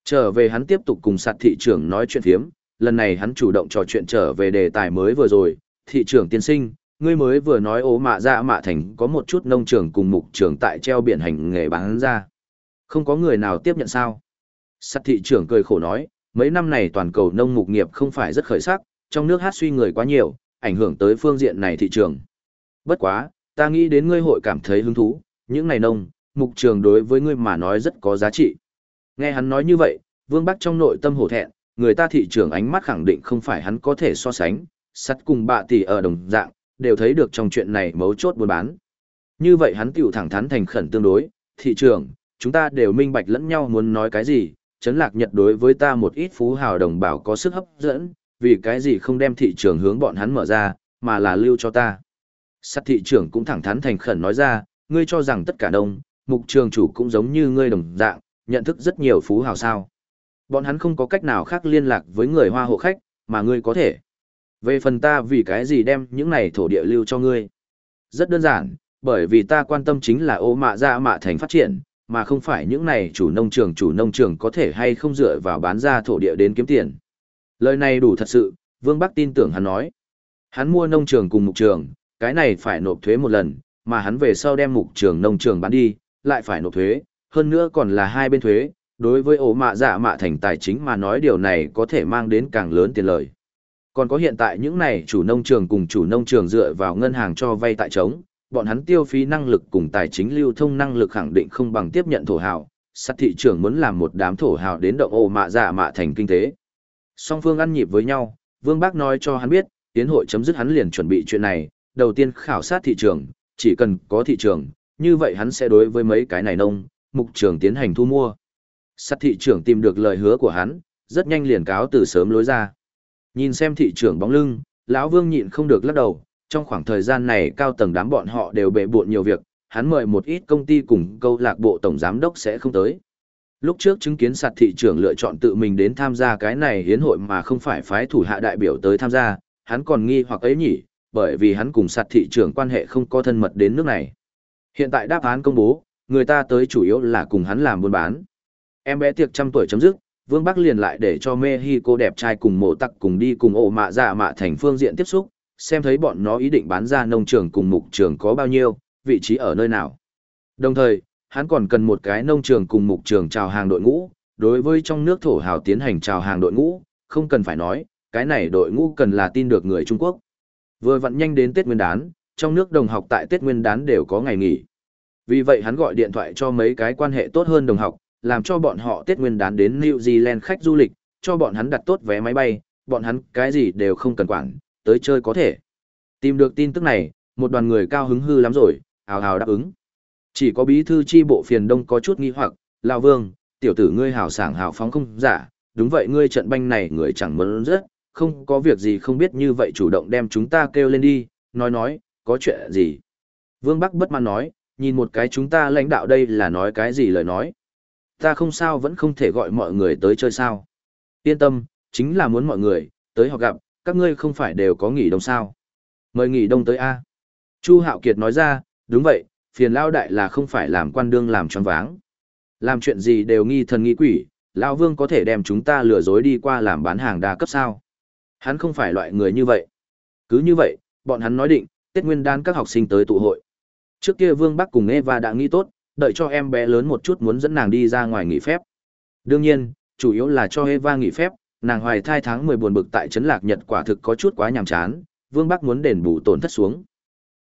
Trở về hắn tiếp tục cùng sạt thị trưởng nói chuyện phiếm, lần này hắn chủ động trò chuyện trở về đề tài mới vừa rồi, thị trưởng tiên sinh, ngươi mới vừa nói ố mạ ra mạ thành có một chút nông trường cùng mục trường tại treo biển hành nghề bán ra. Không có người nào tiếp nhận sao? Sắt thị trưởng cười khổ nói, mấy năm này toàn cầu nông mục nghiệp không phải rất khởi sắc, trong nước hát suy người quá nhiều, ảnh hưởng tới phương diện này thị trường. Bất quá, ta nghĩ đến ngươi hội cảm thấy hứng thú, những này nông, mục trường đối với ngươi mà nói rất có giá trị. Nghe hắn nói như vậy, Vương Bắc trong nội tâm hổ thẹn, người ta thị trường ánh mắt khẳng định không phải hắn có thể so sánh, sắt cùng bạ tỷ ở đồng dạng, đều thấy được trong chuyện này mấu chốt buôn bán. Như vậy hắn tiểu thẳng thắn thành khẩn tương đối, thị trường, chúng ta đều minh bạch lẫn nhau muốn nói cái gì, chấn lạc nhật đối với ta một ít phú hào đồng bào có sức hấp dẫn, vì cái gì không đem thị trường hướng bọn hắn mở ra, mà là lưu cho ta. Sắt thị trưởng cũng thẳng thắn thành khẩn nói ra, ngươi cho rằng tất cả đông, mục trường chủ cũng giống như ngươi đồng dạng, nhận thức rất nhiều phú hào sao. Bọn hắn không có cách nào khác liên lạc với người hoa hộ khách, mà ngươi có thể. Về phần ta vì cái gì đem những này thổ địa lưu cho ngươi? Rất đơn giản, bởi vì ta quan tâm chính là ô mạ ra mạ thành phát triển, mà không phải những này chủ nông trường chủ nông trường có thể hay không dựa vào bán ra thổ địa đến kiếm tiền. Lời này đủ thật sự, Vương Bắc tin tưởng hắn nói. Hắn mua nông trường cùng mục trường, cái này phải nộp thuế một lần, mà hắn về sau đem mục trường nông trường bán đi, lại phải nộp thuế, hơn nữa còn là hai bên thuế. Đối với ổ mạ dạ mạ thành tài chính mà nói điều này có thể mang đến càng lớn tiền lời. Còn có hiện tại những này chủ nông trường cùng chủ nông trường dựa vào ngân hàng cho vay tại trống, bọn hắn tiêu phí năng lực cùng tài chính lưu thông năng lực khẳng định không bằng tiếp nhận thổ hào, sát thị trường muốn làm một đám thổ hào đến động ổ mạ giả mạ thành kinh tế. Song phương ăn nhịp với nhau, Vương Bác nói cho hắn biết, tiến hội chấm dứt hắn liền chuẩn bị chuyện này, đầu tiên khảo sát thị trường, chỉ cần có thị trường, như vậy hắn sẽ đối với mấy cái này nông, mục trưởng tiến hành thu mua. Sát thị trưởng tìm được lời hứa của hắn, rất nhanh liền cáo từ sớm lối ra. Nhìn xem thị trưởng bóng lưng, lão Vương nhịn không được lắc đầu, trong khoảng thời gian này cao tầng đám bọn họ đều bệ bộn nhiều việc, hắn mời một ít công ty cùng câu lạc bộ tổng giám đốc sẽ không tới. Lúc trước chứng kiến sạt thị trưởng lựa chọn tự mình đến tham gia cái này hiến hội mà không phải phái thủ hạ đại biểu tới tham gia, hắn còn nghi hoặc ấy nhỉ, bởi vì hắn cùng sạt thị trưởng quan hệ không có thân mật đến nước này. Hiện tại đáp án công bố, người ta tới chủ yếu là cùng hắn làm buôn bán. Em bé tiệc trăm tuổi chấm dứt, Vương Bắc liền lại để cho Mexico đẹp trai cùng mộ tặc cùng đi cùng ổ mạ giả mạ thành phương diện tiếp xúc, xem thấy bọn nó ý định bán ra nông trường cùng mục trường có bao nhiêu, vị trí ở nơi nào. Đồng thời, hắn còn cần một cái nông trường cùng mục trường chào hàng đội ngũ, đối với trong nước thổ hào tiến hành chào hàng đội ngũ, không cần phải nói, cái này đội ngũ cần là tin được người Trung Quốc. Vừa vặn nhanh đến Tết Nguyên đán, trong nước đồng học tại Tết Nguyên đán đều có ngày nghỉ. Vì vậy hắn gọi điện thoại cho mấy cái quan hệ tốt hơn đồng học, làm cho bọn họ Tết Nguyên đán đến New Zealand khách du lịch, cho bọn hắn đặt tốt vé máy bay, bọn hắn cái gì đều không cần quản, tới chơi có thể. Tìm được tin tức này, một đoàn người cao hứng hư lắm rồi, hào hào đáp ứng. Chỉ có bí thư chi bộ phiền đông có chút nghi hoặc, Lão Vương, tiểu tử ngươi hào sảng hào phóng không giả, đúng vậy ngươi trận banh này người chẳng muốn rất, không có việc gì không biết như vậy chủ động đem chúng ta kêu lên đi, nói nói, có chuyện gì. Vương Bắc bất mãn nói, nhìn một cái chúng ta lãnh đạo đây là nói cái gì lời nói. Ta không sao vẫn không thể gọi mọi người tới chơi sao. Yên tâm, chính là muốn mọi người, tới họ gặp, các ngươi không phải đều có nghỉ đông sao. Mời nghỉ đông tới A. Chu Hạo Kiệt nói ra, đúng vậy, phiền lao đại là không phải làm quan đương làm tròn váng. Làm chuyện gì đều nghi thần nghi quỷ, lão vương có thể đem chúng ta lừa dối đi qua làm bán hàng đa cấp sao. Hắn không phải loại người như vậy. Cứ như vậy, bọn hắn nói định, Tết Nguyên Đán các học sinh tới tụ hội. Trước kia Vương Bắc cùng Eva đã nghĩ tốt, đợi cho em bé lớn một chút muốn dẫn nàng đi ra ngoài nghỉ phép. Đương nhiên, chủ yếu là cho Eva nghỉ phép, nàng hoài thai tháng 10 buồn bực tại trấn lạc Nhật quả thực có chút quá nhàm chán, Vương Bắc muốn đền bù tổn thất xuống.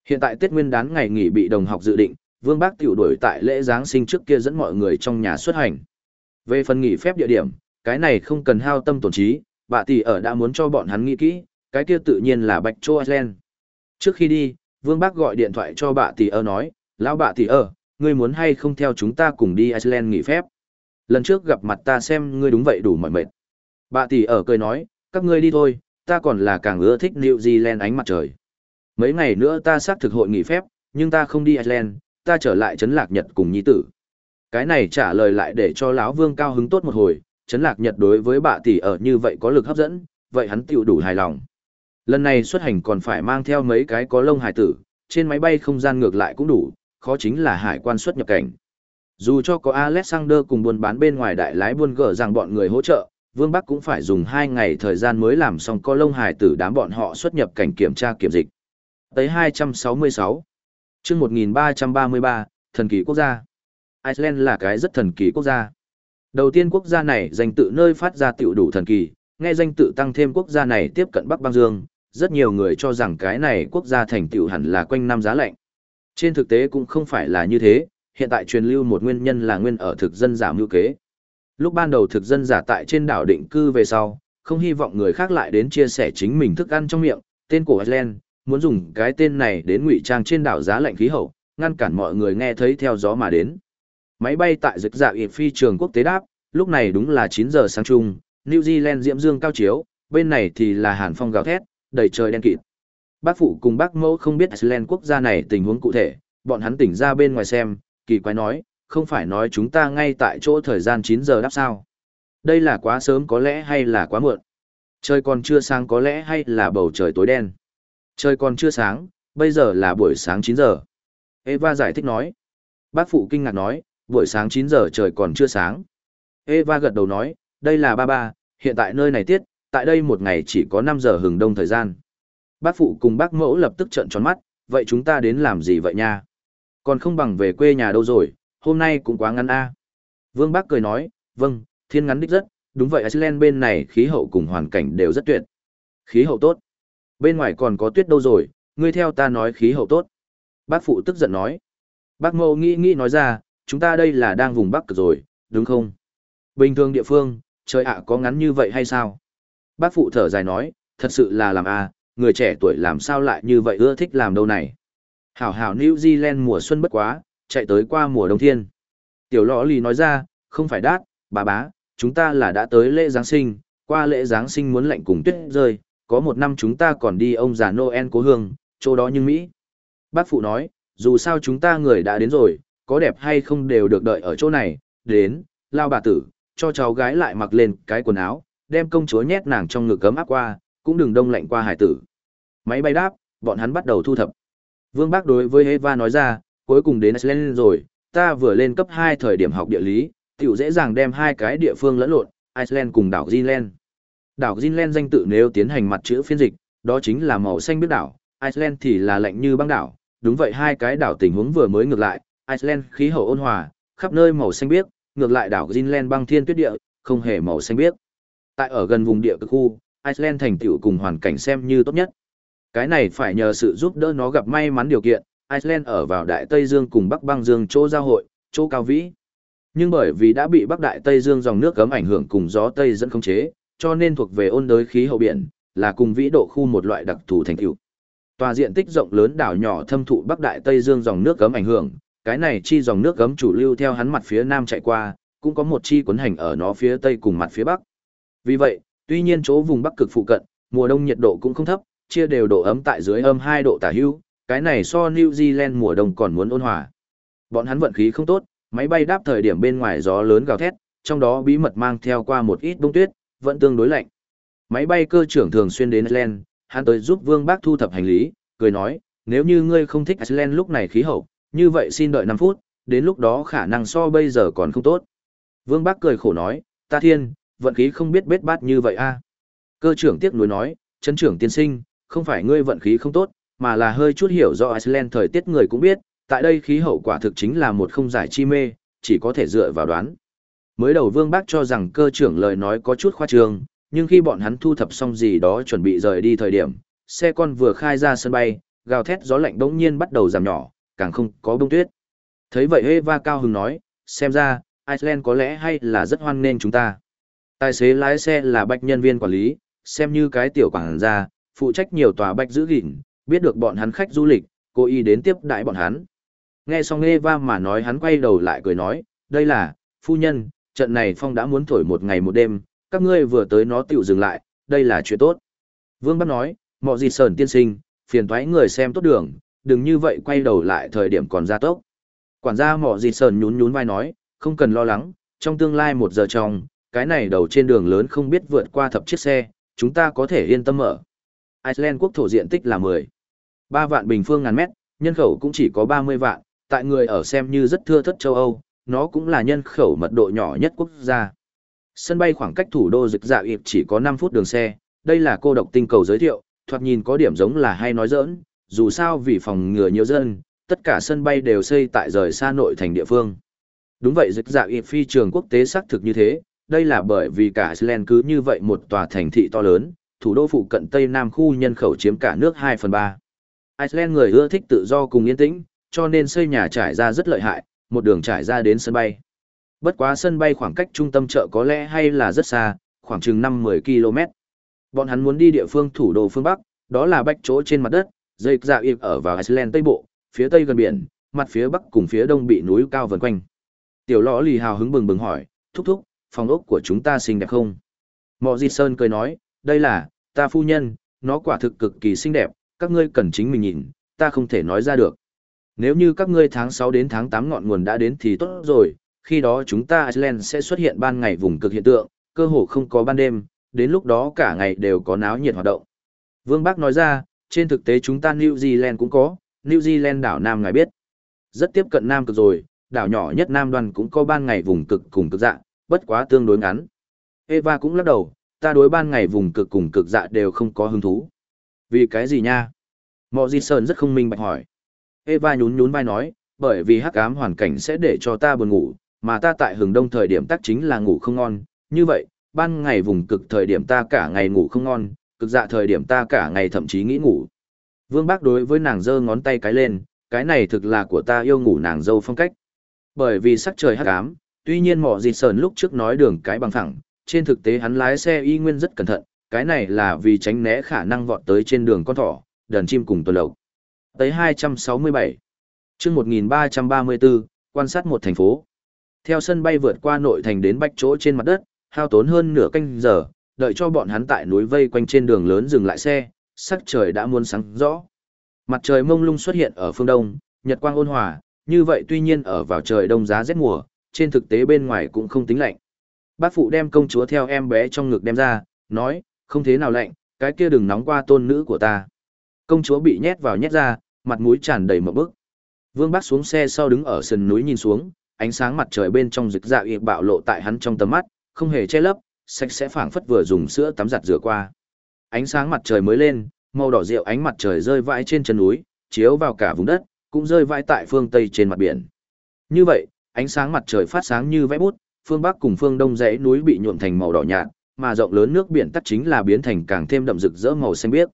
Hiện tại Tết Nguyên đán ngày nghỉ bị đồng học dự định, Vương Bắc tiểu đổi tại lễ Giáng sinh trước kia dẫn mọi người trong nhà xuất hành. Về phần nghỉ phép địa điểm, cái này không cần hao tâm tổn trí, bà tỷ ở đã muốn cho bọn hắn nghĩ kỹ, cái kia tự nhiên là Bạch Châu Iceland. Trước khi đi, Vương bác gọi điện thoại cho bà tỷ ơ nói, lão bà tỷ ơ, ngươi muốn hay không theo chúng ta cùng đi Iceland nghỉ phép. Lần trước gặp mặt ta xem ngươi đúng vậy đủ mỏi mệt. Bà tỷ ở cười nói, các ngươi đi thôi, ta còn là càng ưa thích New Zealand ánh mặt trời. Mấy ngày nữa ta xác thực hội nghỉ phép, nhưng ta không đi Iceland, ta trở lại Trấn Lạc Nhật cùng nhi tử. Cái này trả lời lại để cho lão Vương cao hứng tốt một hồi, Trấn Lạc Nhật đối với bà tỷ ở như vậy có lực hấp dẫn, vậy hắn tiểu đủ hài lòng. Lần này xuất hành còn phải mang theo mấy cái có lông hải tử, trên máy bay không gian ngược lại cũng đủ, khó chính là hải quan xuất nhập cảnh. Dù cho có Alexander cùng buôn bán bên ngoài đại lái buôn gở rằng bọn người hỗ trợ, Vương Bắc cũng phải dùng 2 ngày thời gian mới làm xong có lông hải tử đám bọn họ xuất nhập cảnh kiểm tra kiểm dịch. Tới 266. chương 1333, thần kỳ quốc gia. Iceland là cái rất thần kỳ quốc gia. Đầu tiên quốc gia này dành tự nơi phát ra tiểu đủ thần kỳ, nghe danh tự tăng thêm quốc gia này tiếp cận Bắc Băng Dương, rất nhiều người cho rằng cái này quốc gia thành tựu hẳn là quanh năm giá lạnh. Trên thực tế cũng không phải là như thế, hiện tại truyền lưu một nguyên nhân là nguyên ở thực dân giả mưu kế. Lúc ban đầu thực dân giả tại trên đảo định cư về sau, không hy vọng người khác lại đến chia sẻ chính mình thức ăn trong miệng, tên của Iceland, muốn dùng cái tên này đến ngụy trang trên đảo giá lạnh khí hậu, ngăn cản mọi người nghe thấy theo gió mà đến. Máy bay tại rực dạ ịp phi trường quốc tế đáp, lúc này đúng là 9 giờ sáng chung, New Zealand diễm dương cao chiếu, bên này thì là hàn phong gào thét, đầy trời đen kịt. Bác phụ cùng bác mẫu không biết Iceland quốc gia này tình huống cụ thể, bọn hắn tỉnh ra bên ngoài xem, kỳ quái nói, không phải nói chúng ta ngay tại chỗ thời gian 9 giờ đáp sao. Đây là quá sớm có lẽ hay là quá muộn. Trời còn chưa sáng có lẽ hay là bầu trời tối đen. Trời còn chưa sáng, bây giờ là buổi sáng 9 giờ. Eva giải thích nói. Bác phụ kinh ngạc nói, buổi sáng 9 giờ trời còn chưa sáng. Eva gật đầu nói, đây là ba ba, hiện tại nơi này tiết, tại đây một ngày chỉ có 5 giờ hừng đông thời gian. Bác phụ cùng bác mẫu lập tức trợn tròn mắt, vậy chúng ta đến làm gì vậy nha? Còn không bằng về quê nhà đâu rồi, hôm nay cũng quá ngắn a. Vương Bác cười nói, vâng, thiên ngắn đích rất, đúng vậy Iceland bên này khí hậu cùng hoàn cảnh đều rất tuyệt. Khí hậu tốt. Bên ngoài còn có tuyết đâu rồi, ngươi theo ta nói khí hậu tốt. Bác phụ tức giận nói. Bác mẫu nghĩ nghĩ nói ra, chúng ta đây là đang vùng Bắc cực rồi, đúng không? Bình thường địa phương, trời ạ có ngắn như vậy hay sao? Bác phụ thở dài nói, thật sự là làm a, người trẻ tuổi làm sao lại như vậy ưa thích làm đâu này. Hảo hảo New Zealand mùa xuân bất quá, chạy tới qua mùa đông thiên. Tiểu lọ lì nói ra, không phải đát, bà bá, chúng ta là đã tới lễ Giáng sinh, qua lễ Giáng sinh muốn lạnh cùng tuyết rơi, có một năm chúng ta còn đi ông già Noel cố hương, chỗ đó nhưng Mỹ. Bác phụ nói, dù sao chúng ta người đã đến rồi, có đẹp hay không đều được đợi ở chỗ này, đến, lao bà tử, cho cháu gái lại mặc lên cái quần áo, đem công chúa nhét nàng trong ngực cấm áp qua, cũng đừng đông lạnh qua hải tử. Máy bay đáp, bọn hắn bắt đầu thu thập. Vương Bác đối với Eva nói ra, cuối cùng đến Iceland rồi, ta vừa lên cấp 2 thời điểm học địa lý, tiểu dễ dàng đem hai cái địa phương lẫn lộn, Iceland cùng đảo Greenland. Đảo Greenland danh tự nếu tiến hành mặt chữ phiên dịch, đó chính là màu xanh biết đảo, Iceland thì là lạnh như băng đảo, đúng vậy hai cái đảo tình huống vừa mới ngược lại, Iceland khí hậu ôn hòa, khắp nơi màu xanh biếc, ngược lại đảo Greenland băng thiên tuyết địa, không hề màu xanh biếc. Tại ở gần vùng địa cực khu, Iceland thành tựu cùng hoàn cảnh xem như tốt nhất. Cái này phải nhờ sự giúp đỡ nó gặp may mắn điều kiện, Iceland ở vào Đại Tây Dương cùng Bắc Băng Dương chỗ giao hội, chỗ cao vĩ. Nhưng bởi vì đã bị Bắc Đại Tây Dương dòng nước cấm ảnh hưởng cùng gió Tây dẫn khống chế, cho nên thuộc về ôn đới khí hậu biển, là cùng vĩ độ khu một loại đặc thù thành tựu. Tòa diện tích rộng lớn đảo nhỏ thâm thụ Bắc Đại Tây Dương dòng nước cấm ảnh hưởng, cái này chi dòng nước gấm chủ lưu theo hắn mặt phía nam chạy qua, cũng có một chi cuốn hành ở nó phía tây cùng mặt phía bắc. Vì vậy, tuy nhiên chỗ vùng Bắc cực phụ cận, mùa đông nhiệt độ cũng không thấp, chia đều độ ấm tại dưới âm 2 độ tả hữu, cái này so New Zealand mùa đông còn muốn ôn hòa. Bọn hắn vận khí không tốt, máy bay đáp thời điểm bên ngoài gió lớn gào thét, trong đó bí mật mang theo qua một ít bông tuyết, vẫn tương đối lạnh. Máy bay cơ trưởng thường xuyên đến Iceland, hắn tới giúp Vương Bác thu thập hành lý, cười nói, nếu như ngươi không thích Iceland lúc này khí hậu, như vậy xin đợi 5 phút, đến lúc đó khả năng so bây giờ còn không tốt. Vương Bắc cười khổ nói, ta thiên, vận khí không biết bết bát như vậy a. Cơ trưởng tiếc nuối nói, chân trưởng tiên sinh, không phải ngươi vận khí không tốt, mà là hơi chút hiểu do Iceland thời tiết người cũng biết, tại đây khí hậu quả thực chính là một không giải chi mê, chỉ có thể dựa vào đoán. Mới đầu Vương Bắc cho rằng cơ trưởng lời nói có chút khoa trương, nhưng khi bọn hắn thu thập xong gì đó chuẩn bị rời đi thời điểm, xe con vừa khai ra sân bay, gào thét gió lạnh đống nhiên bắt đầu giảm nhỏ, càng không có bông tuyết. Thấy vậy Eva cao hứng nói, xem ra, Iceland có lẽ hay là rất hoan nghênh chúng ta. Tài xế lái xe là bạch nhân viên quản lý, xem như cái tiểu quảng gia, phụ trách nhiều tòa bạch giữ gìn, biết được bọn hắn khách du lịch, cố ý đến tiếp đãi bọn hắn. Nghe xong Eva mà nói hắn quay đầu lại cười nói, đây là, phu nhân, trận này phong đã muốn thổi một ngày một đêm, các ngươi vừa tới nó tiểu dừng lại, đây là chuyện tốt. Vương bắt nói, mọi gì sờn tiên sinh, phiền thoái người xem tốt đường, đừng như vậy quay đầu lại thời điểm còn ra tốc. Quản gia mỏ gì sờn nhún nhún vai nói, không cần lo lắng, trong tương lai một giờ trong, cái này đầu trên đường lớn không biết vượt qua thập chiếc xe, chúng ta có thể yên tâm ở. Iceland quốc thổ diện tích là 10. 3 vạn bình phương ngàn mét, nhân khẩu cũng chỉ có 30 vạn, tại người ở xem như rất thưa thất châu Âu, nó cũng là nhân khẩu mật độ nhỏ nhất quốc gia. Sân bay khoảng cách thủ đô dịch dạ ịp chỉ có 5 phút đường xe, đây là cô độc tinh cầu giới thiệu, thoạt nhìn có điểm giống là hay nói giỡn, dù sao vì phòng ngừa nhiều dân, tất cả sân bay đều xây tại rời xa nội thành địa phương. Đúng vậy dịch dạ phi trường quốc tế xác thực như thế, đây là bởi vì cả Iceland cứ như vậy một tòa thành thị to lớn, thủ đô phụ cận Tây Nam khu nhân khẩu chiếm cả nước 2 phần 3. Iceland người ưa thích tự do cùng yên tĩnh, cho nên xây nhà trải ra rất lợi hại, một đường trải ra đến sân bay. Bất quá sân bay khoảng cách trung tâm chợ có lẽ hay là rất xa, khoảng chừng 5-10 km. Bọn hắn muốn đi địa phương thủ đô phương Bắc, đó là bách chỗ trên mặt đất, dây dạ ịp ở vào Iceland Tây Bộ, phía Tây gần biển, mặt phía Bắc cùng phía Đông bị núi cao vần quanh. Tiểu lõ lì hào hứng bừng bừng hỏi, thúc thúc, phòng ốc của chúng ta xinh đẹp không? Mọ Di Sơn cười nói, đây là, ta phu nhân, nó quả thực cực kỳ xinh đẹp, các ngươi cần chính mình nhìn, ta không thể nói ra được. Nếu như các ngươi tháng 6 đến tháng 8 ngọn nguồn đã đến thì tốt rồi, khi đó chúng ta Iceland sẽ xuất hiện ban ngày vùng cực hiện tượng, cơ hồ không có ban đêm, đến lúc đó cả ngày đều có náo nhiệt hoạt động. Vương bác nói ra, trên thực tế chúng ta New Zealand cũng có, New Zealand đảo Nam ngài biết. Rất tiếp cận Nam cực rồi, đảo nhỏ nhất Nam đoàn cũng có ban ngày vùng cực cùng cực dạ, bất quá tương đối ngắn. Eva cũng lắc đầu, ta đối ban ngày vùng cực cùng cực dạ đều không có hứng thú. Vì cái gì nha? Mọ Di Sơn rất không minh bạch hỏi. Eva nhún nhún vai nói, bởi vì hắc ám hoàn cảnh sẽ để cho ta buồn ngủ, mà ta tại hừng đông thời điểm tác chính là ngủ không ngon, như vậy, ban ngày vùng cực thời điểm ta cả ngày ngủ không ngon, cực dạ thời điểm ta cả ngày thậm chí nghĩ ngủ. Vương Bác đối với nàng giơ ngón tay cái lên, cái này thực là của ta yêu ngủ nàng dâu phong cách. Bởi vì sắc trời hắc ám, tuy nhiên mỏ dịt sờn lúc trước nói đường cái bằng thẳng, trên thực tế hắn lái xe y nguyên rất cẩn thận, cái này là vì tránh né khả năng vọt tới trên đường con thỏ, đàn chim cùng tuần lộc. Tới 267. chương 1334, quan sát một thành phố. Theo sân bay vượt qua nội thành đến bách chỗ trên mặt đất, hao tốn hơn nửa canh giờ, đợi cho bọn hắn tại núi vây quanh trên đường lớn dừng lại xe, sắc trời đã muôn sáng rõ. Mặt trời mông lung xuất hiện ở phương đông, nhật quang ôn hòa, như vậy tuy nhiên ở vào trời đông giá rét mùa, trên thực tế bên ngoài cũng không tính lạnh. Bác phụ đem công chúa theo em bé trong ngực đem ra, nói, không thế nào lạnh, cái kia đừng nóng qua tôn nữ của ta. Công chúa bị nhét vào nhét ra, mặt mũi tràn đầy một bức. Vương Bác xuống xe sau đứng ở sườn núi nhìn xuống, ánh sáng mặt trời bên trong rực dạ y bạo lộ tại hắn trong tầm mắt, không hề che lấp, sạch sẽ phảng phất vừa dùng sữa tắm giặt rửa qua. Ánh sáng mặt trời mới lên, màu đỏ rượu ánh mặt trời rơi vãi trên chân núi, chiếu vào cả vùng đất, cũng rơi vãi tại phương tây trên mặt biển. Như vậy, ánh sáng mặt trời phát sáng như vẽ bút, phương bắc cùng phương đông dãy núi bị nhuộm thành màu đỏ nhạt, mà rộng lớn nước biển tắt chính là biến thành càng thêm đậm rực rỡ màu xanh biếc.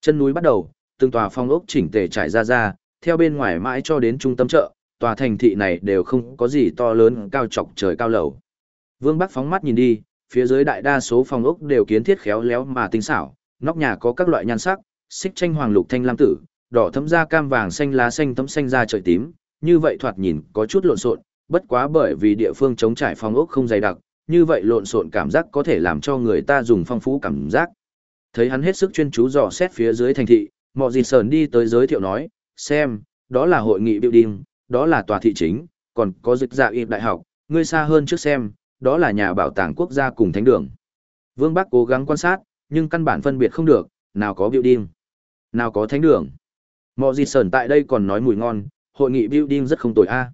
Chân núi bắt đầu, từng tòa phong ốc chỉnh tề trải ra ra, theo bên ngoài mãi cho đến trung tâm chợ, tòa thành thị này đều không có gì to lớn cao chọc trời cao lầu. Vương Bắc phóng mắt nhìn đi, phía dưới đại đa số phòng ốc đều kiến thiết khéo léo mà tinh xảo, nóc nhà có các loại nhan sắc, xích tranh hoàng lục thanh lam tử, đỏ thấm da cam vàng xanh lá xanh thấm xanh da trời tím, như vậy thoạt nhìn có chút lộn xộn, bất quá bởi vì địa phương chống trải phòng ốc không dày đặc, như vậy lộn xộn cảm giác có thể làm cho người ta dùng phong phú cảm giác. Thấy hắn hết sức chuyên chú dò xét phía dưới thành thị, Mọ Dịt Sờn đi tới giới thiệu nói, xem, đó là hội nghị building, đó là tòa thị chính, còn có dịch dạ y đại học, ngươi xa hơn trước xem, đó là nhà bảo tàng quốc gia cùng thánh đường. Vương Bắc cố gắng quan sát, nhưng căn bản phân biệt không được, nào có building, nào có thánh đường. Mọ gì Sờn tại đây còn nói mùi ngon, hội nghị building rất không tồi a.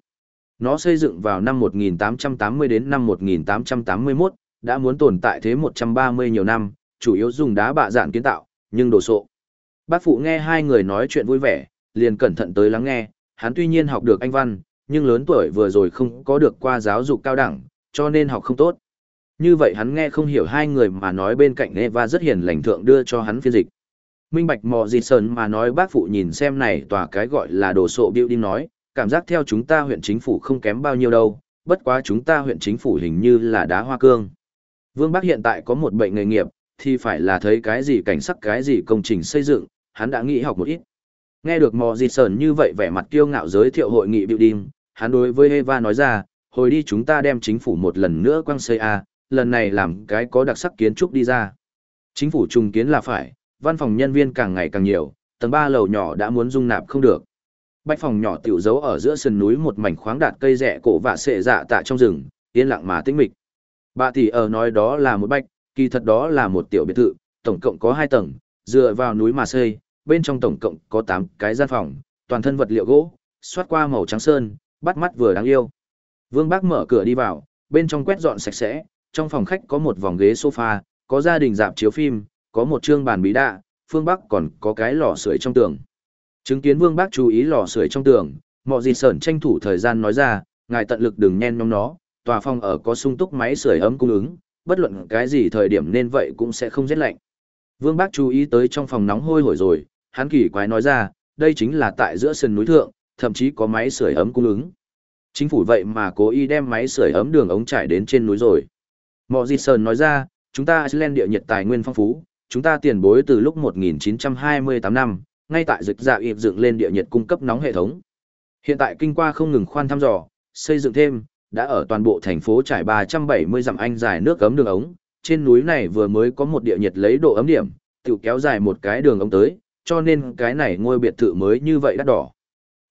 Nó xây dựng vào năm 1880 đến năm 1881, đã muốn tồn tại thế 130 nhiều năm, chủ yếu dùng đá bạ dạn kiến tạo, nhưng đồ sộ. Bác phụ nghe hai người nói chuyện vui vẻ, liền cẩn thận tới lắng nghe, hắn tuy nhiên học được anh văn, nhưng lớn tuổi vừa rồi không có được qua giáo dục cao đẳng, cho nên học không tốt. Như vậy hắn nghe không hiểu hai người mà nói bên cạnh Eva rất hiền lành thượng đưa cho hắn phiên dịch. Minh Bạch mò gì sờn mà nói bác phụ nhìn xem này tòa cái gọi là đồ sộ đi nói, cảm giác theo chúng ta huyện chính phủ không kém bao nhiêu đâu, bất quá chúng ta huyện chính phủ hình như là đá hoa cương. Vương Bắc hiện tại có một bệnh nghề nghiệp, thì phải là thấy cái gì cảnh sắc cái gì công trình xây dựng, hắn đã nghĩ học một ít. Nghe được mò gì sờn như vậy vẻ mặt kiêu ngạo giới thiệu hội nghị biểu building, hắn đối với Eva nói ra, hồi đi chúng ta đem chính phủ một lần nữa quăng xây A, lần này làm cái có đặc sắc kiến trúc đi ra. Chính phủ trùng kiến là phải, văn phòng nhân viên càng ngày càng nhiều, tầng ba lầu nhỏ đã muốn dung nạp không được. Bách phòng nhỏ tiểu giấu ở giữa sườn núi một mảnh khoáng đạt cây rẻ cổ và sệ dạ tạ trong rừng, yên lặng mà tĩnh mịch. Bà tỷ ở nói đó là một bách, kỳ thật đó là một tiểu biệt thự, tổng cộng có hai tầng, dựa vào núi mà xây, bên trong tổng cộng có tám cái gian phòng, toàn thân vật liệu gỗ, xoát qua màu trắng sơn, bắt mắt vừa đáng yêu. Vương Bác mở cửa đi vào, bên trong quét dọn sạch sẽ, trong phòng khách có một vòng ghế sofa, có gia đình dạp chiếu phim, có một trương bàn bí đạ, phương Bắc còn có cái lò sưởi trong tường. Chứng kiến Vương Bác chú ý lò sưởi trong tường, mọi gì sởn tranh thủ thời gian nói ra, ngài tận lực đừng nhen nhóm nó, tòa phòng ở có sung túc máy sưởi ấm cung ứng, bất luận cái gì thời điểm nên vậy cũng sẽ không rét lạnh. Vương Bác chú ý tới trong phòng nóng hôi hổi rồi, hắn kỳ quái nói ra, đây chính là tại giữa sườn núi thượng, thậm chí có máy sưởi ấm cung ứng. Chính phủ vậy mà cố ý đem máy sưởi ấm đường ống trải đến trên núi rồi. mọi Di Sơn nói ra, chúng ta Iceland địa nhiệt tài nguyên phong phú, chúng ta tiền bối từ lúc 1928 năm, ngay tại dịch dạ ịp dựng lên địa nhiệt cung cấp nóng hệ thống. Hiện tại kinh qua không ngừng khoan thăm dò, xây dựng thêm, đã ở toàn bộ thành phố trải 370 dặm anh dài nước ấm đường ống, trên núi này vừa mới có một địa nhiệt lấy độ ấm điểm, tự kéo dài một cái đường ống tới, cho nên cái này ngôi biệt thự mới như vậy đắt đỏ.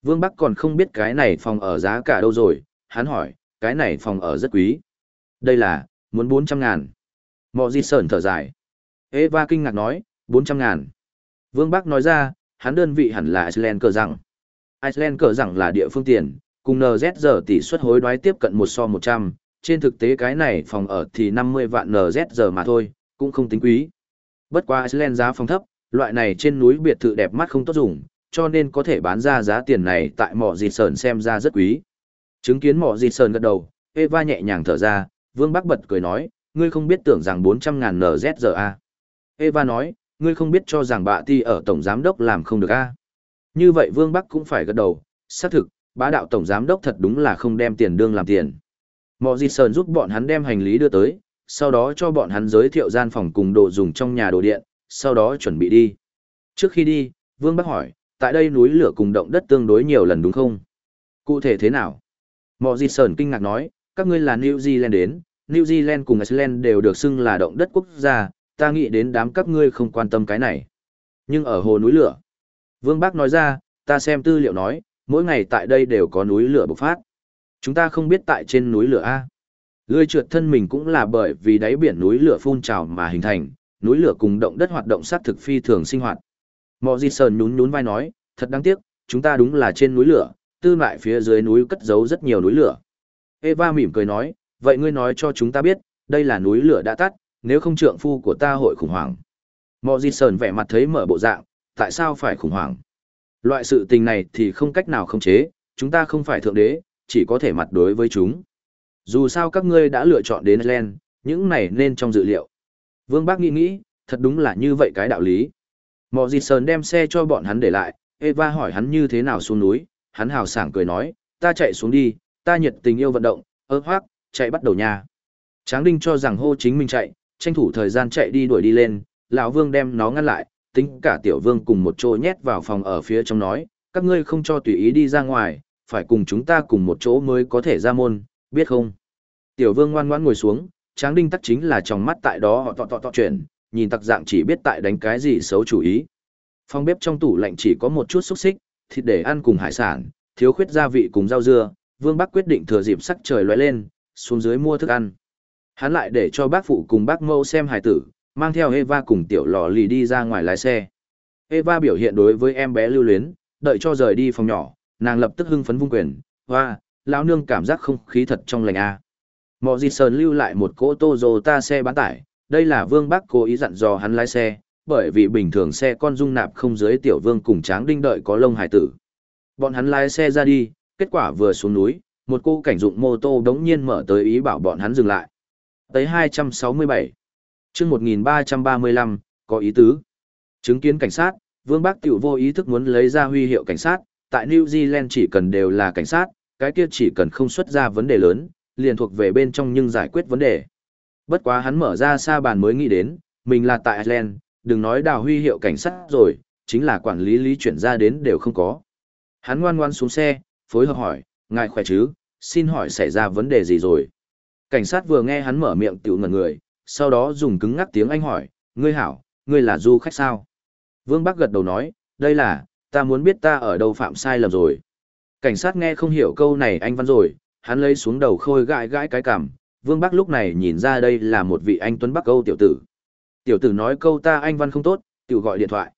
Vương Bắc còn không biết cái này phòng ở giá cả đâu rồi, hắn hỏi, cái này phòng ở rất quý. Đây là, muốn 400 ngàn. Mọ Di Sơn thở dài. Eva kinh ngạc nói, 400 ngàn. Vương Bắc nói ra, hắn đơn vị hẳn là Iceland cờ rằng. Iceland cờ rằng là địa phương tiền, cùng NZ tỷ suất hối đoái tiếp cận 1 so 100, trên thực tế cái này phòng ở thì 50 vạn NZ mà thôi, cũng không tính quý. Bất qua Iceland giá phòng thấp, loại này trên núi biệt thự đẹp mắt không tốt dùng, cho nên có thể bán ra giá tiền này tại mỏ dịt sờn xem ra rất quý. Chứng kiến mỏ dịt sờn gật đầu, Eva nhẹ nhàng thở ra, Vương Bắc bật cười nói, ngươi không biết tưởng rằng 400 ngàn NZ. Eva nói, ngươi không biết cho rằng bạ ti ở tổng giám đốc làm không được a. Như vậy Vương Bắc cũng phải gật đầu, xác thực, bá đạo tổng giám đốc thật đúng là không đem tiền đương làm tiền. Mọ Di Sơn giúp bọn hắn đem hành lý đưa tới, sau đó cho bọn hắn giới thiệu gian phòng cùng đồ dùng trong nhà đồ điện, sau đó chuẩn bị đi. Trước khi đi, Vương Bắc hỏi, tại đây núi lửa cùng động đất tương đối nhiều lần đúng không? Cụ thể thế nào? Mọ Di Sơn kinh ngạc nói, các ngươi là New Zealand đến, New Zealand cùng Iceland đều được xưng là động đất quốc gia, ta nghĩ đến đám các ngươi không quan tâm cái này. Nhưng ở hồ núi lửa, Vương Bác nói ra, ta xem tư liệu nói, mỗi ngày tại đây đều có núi lửa bộc phát. Chúng ta không biết tại trên núi lửa A. Lươi trượt thân mình cũng là bởi vì đáy biển núi lửa phun trào mà hình thành, núi lửa cùng động đất hoạt động sát thực phi thường sinh hoạt. Mò Di Sơn nhún nhún vai nói, thật đáng tiếc, chúng ta đúng là trên núi lửa, tư mại phía dưới núi cất giấu rất nhiều núi lửa. Eva mỉm cười nói, vậy ngươi nói cho chúng ta biết, đây là núi lửa đã tắt, nếu không trượng phu của ta hội khủng hoảng. Mò Di Sơn vẻ mặt thấy mở bộ dạng, tại sao phải khủng hoảng? Loại sự tình này thì không cách nào không chế, chúng ta không phải thượng đế, chỉ có thể mặt đối với chúng. Dù sao các ngươi đã lựa chọn đến Ireland, những này nên trong dự liệu. Vương Bác nghĩ nghĩ, thật đúng là như vậy cái đạo lý. Mò Dịt Sơn đem xe cho bọn hắn để lại, Eva hỏi hắn như thế nào xuống núi, hắn hào sảng cười nói, ta chạy xuống đi, ta nhiệt tình yêu vận động, ơ hoác, chạy bắt đầu nha. Tráng Đinh cho rằng hô chính mình chạy, tranh thủ thời gian chạy đi đuổi đi lên, lão Vương đem nó ngăn lại, tính cả tiểu Vương cùng một chỗ nhét vào phòng ở phía trong nói, các ngươi không cho tùy ý đi ra ngoài, phải cùng chúng ta cùng một chỗ mới có thể ra môn, biết không? Tiểu Vương ngoan ngoãn ngồi xuống, Tráng Đinh tắc chính là trong mắt tại đó họ tọ tọ tọ chuyển, nhìn tặc dạng chỉ biết tại đánh cái gì xấu chủ ý. Phòng bếp trong tủ lạnh chỉ có một chút xúc xích, thịt để ăn cùng hải sản, thiếu khuyết gia vị cùng rau dưa, Vương Bắc quyết định thừa dịp sắc trời lóe lên, xuống dưới mua thức ăn. Hắn lại để cho bác phụ cùng bác mâu xem hải tử, mang theo Eva cùng tiểu lò lì đi ra ngoài lái xe. Eva biểu hiện đối với em bé lưu luyến, đợi cho rời đi phòng nhỏ, nàng lập tức hưng phấn vung quyền, hoa, lão nương cảm giác không khí thật trong lành a. Mọ gì sờn lưu lại một cỗ Toyota xe bán tải, đây là Vương Bắc cố ý dặn dò hắn lái xe, bởi vì bình thường xe con dung nạp không dưới tiểu vương cùng tráng đinh đợi có lông hải tử. Bọn hắn lái xe ra đi, kết quả vừa xuống núi, một cô cảnh dụng mô tô đống nhiên mở tới ý bảo bọn hắn dừng lại. Tới 267, chương 1335, có ý tứ. Chứng kiến cảnh sát, Vương Bắc tiểu vô ý thức muốn lấy ra huy hiệu cảnh sát, tại New Zealand chỉ cần đều là cảnh sát, cái kia chỉ cần không xuất ra vấn đề lớn, liền thuộc về bên trong nhưng giải quyết vấn đề. Bất quá hắn mở ra xa bàn mới nghĩ đến, mình là tại Ireland, đừng nói đào huy hiệu cảnh sát rồi, chính là quản lý lý chuyển ra đến đều không có. Hắn ngoan ngoan xuống xe, phối hợp hỏi, ngài khỏe chứ, xin hỏi xảy ra vấn đề gì rồi. Cảnh sát vừa nghe hắn mở miệng tiểu ngẩn người, sau đó dùng cứng ngắc tiếng Anh hỏi, ngươi hảo, ngươi là du khách sao? Vương Bắc gật đầu nói, đây là, ta muốn biết ta ở đâu phạm sai lầm rồi. Cảnh sát nghe không hiểu câu này anh văn rồi, hắn lấy xuống đầu khôi gãi gãi cái cằm, Vương Bắc lúc này nhìn ra đây là một vị anh Tuấn Bắc Âu tiểu tử. Tiểu tử nói câu ta anh văn không tốt, tiểu gọi điện thoại.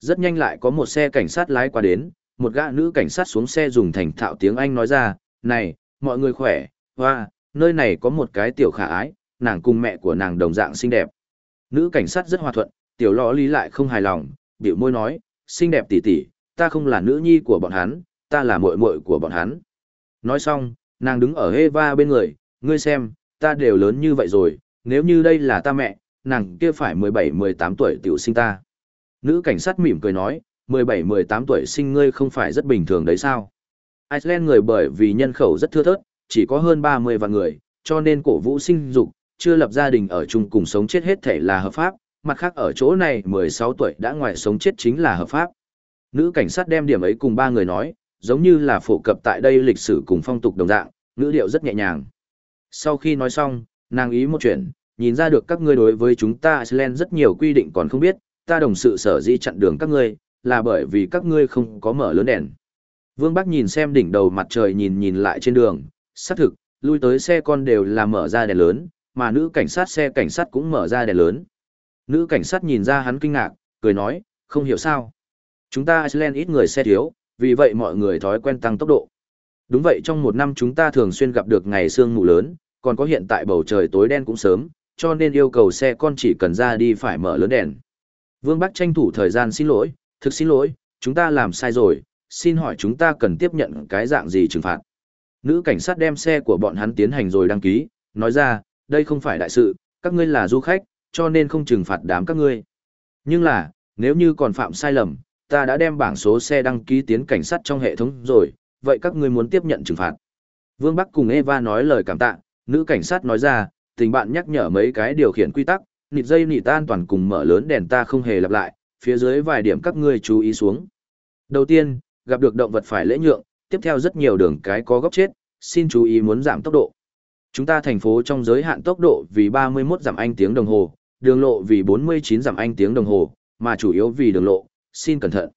Rất nhanh lại có một xe cảnh sát lái qua đến, một gã nữ cảnh sát xuống xe dùng thành thạo tiếng Anh nói ra, này, mọi người khỏe, hoa, nơi này có một cái tiểu khả ái, nàng cùng mẹ của nàng đồng dạng xinh đẹp. Nữ cảnh sát rất hòa thuận, tiểu lọ lý lại không hài lòng, biểu môi nói, xinh đẹp tỷ tỷ, ta không là nữ nhi của bọn hắn, ta là muội muội của bọn hắn. Nói xong, nàng đứng ở Eva bên người, ngươi xem, ta đều lớn như vậy rồi, nếu như đây là ta mẹ, nàng kia phải 17-18 tuổi tiểu sinh ta. Nữ cảnh sát mỉm cười nói, 17-18 tuổi sinh ngươi không phải rất bình thường đấy sao? Iceland người bởi vì nhân khẩu rất thưa thớt, chỉ có hơn 30 vạn người, cho nên cổ vũ sinh dục, chưa lập gia đình ở chung cùng sống chết hết thể là hợp pháp, mặt khác ở chỗ này 16 tuổi đã ngoài sống chết chính là hợp pháp. Nữ cảnh sát đem điểm ấy cùng ba người nói, giống như là phổ cập tại đây lịch sử cùng phong tục đồng dạng, ngữ điệu rất nhẹ nhàng. Sau khi nói xong, nàng ý một chuyện, nhìn ra được các ngươi đối với chúng ta Iceland rất nhiều quy định còn không biết, ta đồng sự sở dĩ chặn đường các ngươi, là bởi vì các ngươi không có mở lớn đèn. Vương Bắc nhìn xem đỉnh đầu mặt trời nhìn nhìn lại trên đường, xác thực, lui tới xe con đều là mở ra đèn lớn, mà nữ cảnh sát xe cảnh sát cũng mở ra đèn lớn. Nữ cảnh sát nhìn ra hắn kinh ngạc, cười nói, không hiểu sao. Chúng ta Iceland ít người xe thiếu, vì vậy mọi người thói quen tăng tốc độ. Đúng vậy trong một năm chúng ta thường xuyên gặp được ngày sương mù lớn, còn có hiện tại bầu trời tối đen cũng sớm, cho nên yêu cầu xe con chỉ cần ra đi phải mở lớn đèn. Vương Bắc tranh thủ thời gian xin lỗi, thực xin lỗi, chúng ta làm sai rồi, xin hỏi chúng ta cần tiếp nhận cái dạng gì trừng phạt. Nữ cảnh sát đem xe của bọn hắn tiến hành rồi đăng ký, nói ra, đây không phải đại sự, các ngươi là du khách, cho nên không trừng phạt đám các ngươi. Nhưng là, nếu như còn phạm sai lầm, ta đã đem bảng số xe đăng ký tiến cảnh sát trong hệ thống rồi, vậy các ngươi muốn tiếp nhận trừng phạt. Vương Bắc cùng Eva nói lời cảm tạ, nữ cảnh sát nói ra, tình bạn nhắc nhở mấy cái điều khiển quy tắc, nịt dây nịt an toàn cùng mở lớn đèn ta không hề lặp lại, phía dưới vài điểm các ngươi chú ý xuống. Đầu tiên, gặp được động vật phải lễ nhượng, tiếp theo rất nhiều đường cái có góc chết, xin chú ý muốn giảm tốc độ. Chúng ta thành phố trong giới hạn tốc độ vì 31 giảm anh tiếng đồng hồ, đường lộ vì 49 giảm anh tiếng đồng hồ, mà chủ yếu vì đường lộ, xin cẩn thận.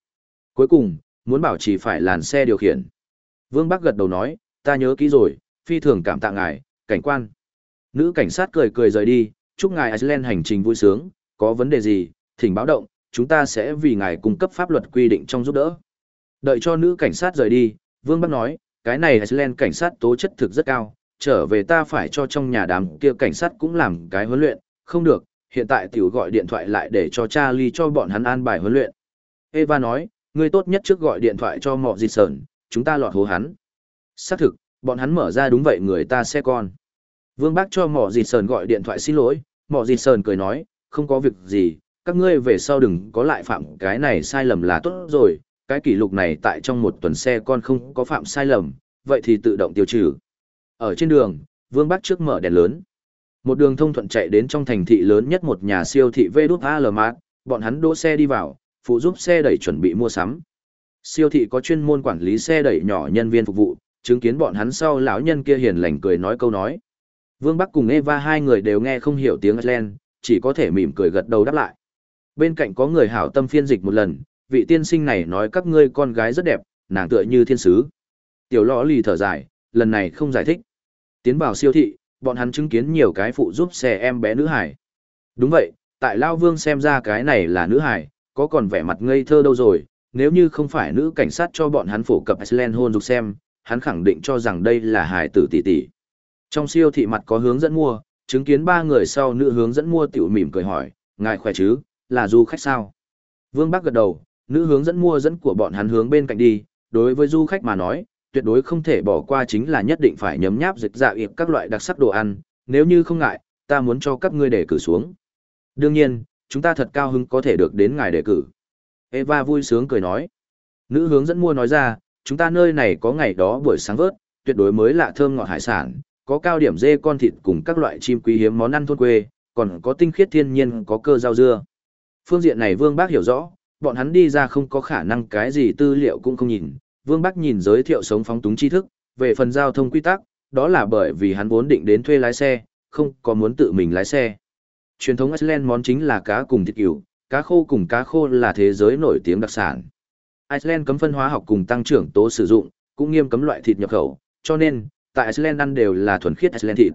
Cuối cùng, muốn bảo trì phải làn xe điều khiển. Vương Bắc gật đầu nói, ta nhớ kỹ rồi, phi thường cảm tạ ngài, cảnh quan. Nữ cảnh sát cười cười rời đi, chúc ngài Iceland hành trình vui sướng, có vấn đề gì, thỉnh báo động, chúng ta sẽ vì ngài cung cấp pháp luật quy định trong giúp đỡ. Đợi cho nữ cảnh sát rời đi, Vương Bắc nói, cái này Iceland cảnh sát tố chất thực rất cao, trở về ta phải cho trong nhà đám kia cảnh sát cũng làm cái huấn luyện, không được, hiện tại tiểu gọi điện thoại lại để cho Charlie cho bọn hắn an bài huấn luyện. Eva nói, ngươi tốt nhất trước gọi điện thoại cho mọ dịt sờn, chúng ta lọt hố hắn. Xác thực, bọn hắn mở ra đúng vậy người ta xe con. Vương Bác cho mỏ dịt sờn gọi điện thoại xin lỗi, mỏ dịt sờn cười nói, không có việc gì, các ngươi về sau đừng có lại phạm cái này sai lầm là tốt rồi, cái kỷ lục này tại trong một tuần xe con không có phạm sai lầm, vậy thì tự động tiêu trừ. Ở trên đường, Vương bác trước mở đèn lớn. Một đường thông thuận chạy đến trong thành thị lớn nhất một nhà siêu thị Vđ bọn hắn đỗ xe đi vào, phụ giúp xe đẩy chuẩn bị mua sắm. Siêu thị có chuyên môn quản lý xe đẩy nhỏ nhân viên phục vụ, chứng kiến bọn hắn sau lão nhân kia hiền lành cười nói câu nói. Vương Bắc cùng Eva hai người đều nghe không hiểu tiếng Iceland, chỉ có thể mỉm cười gật đầu đáp lại. Bên cạnh có người hảo tâm phiên dịch một lần, vị tiên sinh này nói các ngươi con gái rất đẹp, nàng tựa như thiên sứ. Tiểu lõ lì thở dài, lần này không giải thích. Tiến vào siêu thị, bọn hắn chứng kiến nhiều cái phụ giúp xe em bé nữ hải. Đúng vậy, tại Lao Vương xem ra cái này là nữ hải, có còn vẻ mặt ngây thơ đâu rồi, nếu như không phải nữ cảnh sát cho bọn hắn phổ cập Iceland hôn dục xem, hắn khẳng định cho rằng đây là hải tử tỷ tỷ. Trong siêu thị mặt có hướng dẫn mua, chứng kiến ba người sau nữ hướng dẫn mua tiểu mỉm cười hỏi, ngài khỏe chứ, là du khách sao? Vương Bắc gật đầu, nữ hướng dẫn mua dẫn của bọn hắn hướng bên cạnh đi, đối với du khách mà nói, tuyệt đối không thể bỏ qua chính là nhất định phải nhấm nháp dịch dạ yệp các loại đặc sắc đồ ăn, nếu như không ngại, ta muốn cho các ngươi đề cử xuống. Đương nhiên, chúng ta thật cao hứng có thể được đến ngài đề cử. Eva vui sướng cười nói. Nữ hướng dẫn mua nói ra, chúng ta nơi này có ngày đó buổi sáng vớt, tuyệt đối mới lạ thơm ngọt hải sản, có cao điểm dê con thịt cùng các loại chim quý hiếm món ăn thôn quê, còn có tinh khiết thiên nhiên có cơ rau dưa. Phương diện này Vương Bác hiểu rõ, bọn hắn đi ra không có khả năng cái gì tư liệu cũng không nhìn. Vương Bác nhìn giới thiệu sống phóng túng tri thức, về phần giao thông quy tắc, đó là bởi vì hắn vốn định đến thuê lái xe, không có muốn tự mình lái xe. Truyền thống Iceland món chính là cá cùng thịt cừu, cá khô cùng cá khô là thế giới nổi tiếng đặc sản. Iceland cấm phân hóa học cùng tăng trưởng tố sử dụng, cũng nghiêm cấm loại thịt nhập khẩu, cho nên, tại Iceland ăn đều là thuần khiết Iceland thịt.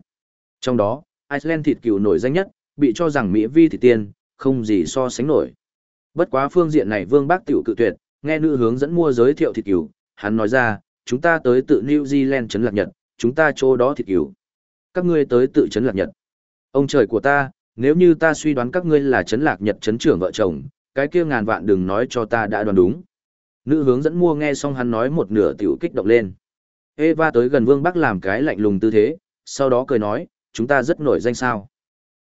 Trong đó, Iceland thịt cừu nổi danh nhất, bị cho rằng Mỹ vi thịt tiên, không gì so sánh nổi. Bất quá phương diện này Vương Bác tiểu cự tuyệt, nghe nữ hướng dẫn mua giới thiệu thịt cừu, hắn nói ra, chúng ta tới tự New Zealand trấn lạc Nhật, chúng ta chỗ đó thịt cừu. Các ngươi tới tự trấn lạc Nhật. Ông trời của ta, nếu như ta suy đoán các ngươi là trấn lạc Nhật trấn trưởng vợ chồng, cái kia ngàn vạn đừng nói cho ta đã đoán đúng. Nữ hướng dẫn mua nghe xong hắn nói một nửa tiểu kích động lên. Eva tới gần Vương Bắc làm cái lạnh lùng tư thế, sau đó cười nói, chúng ta rất nổi danh sao.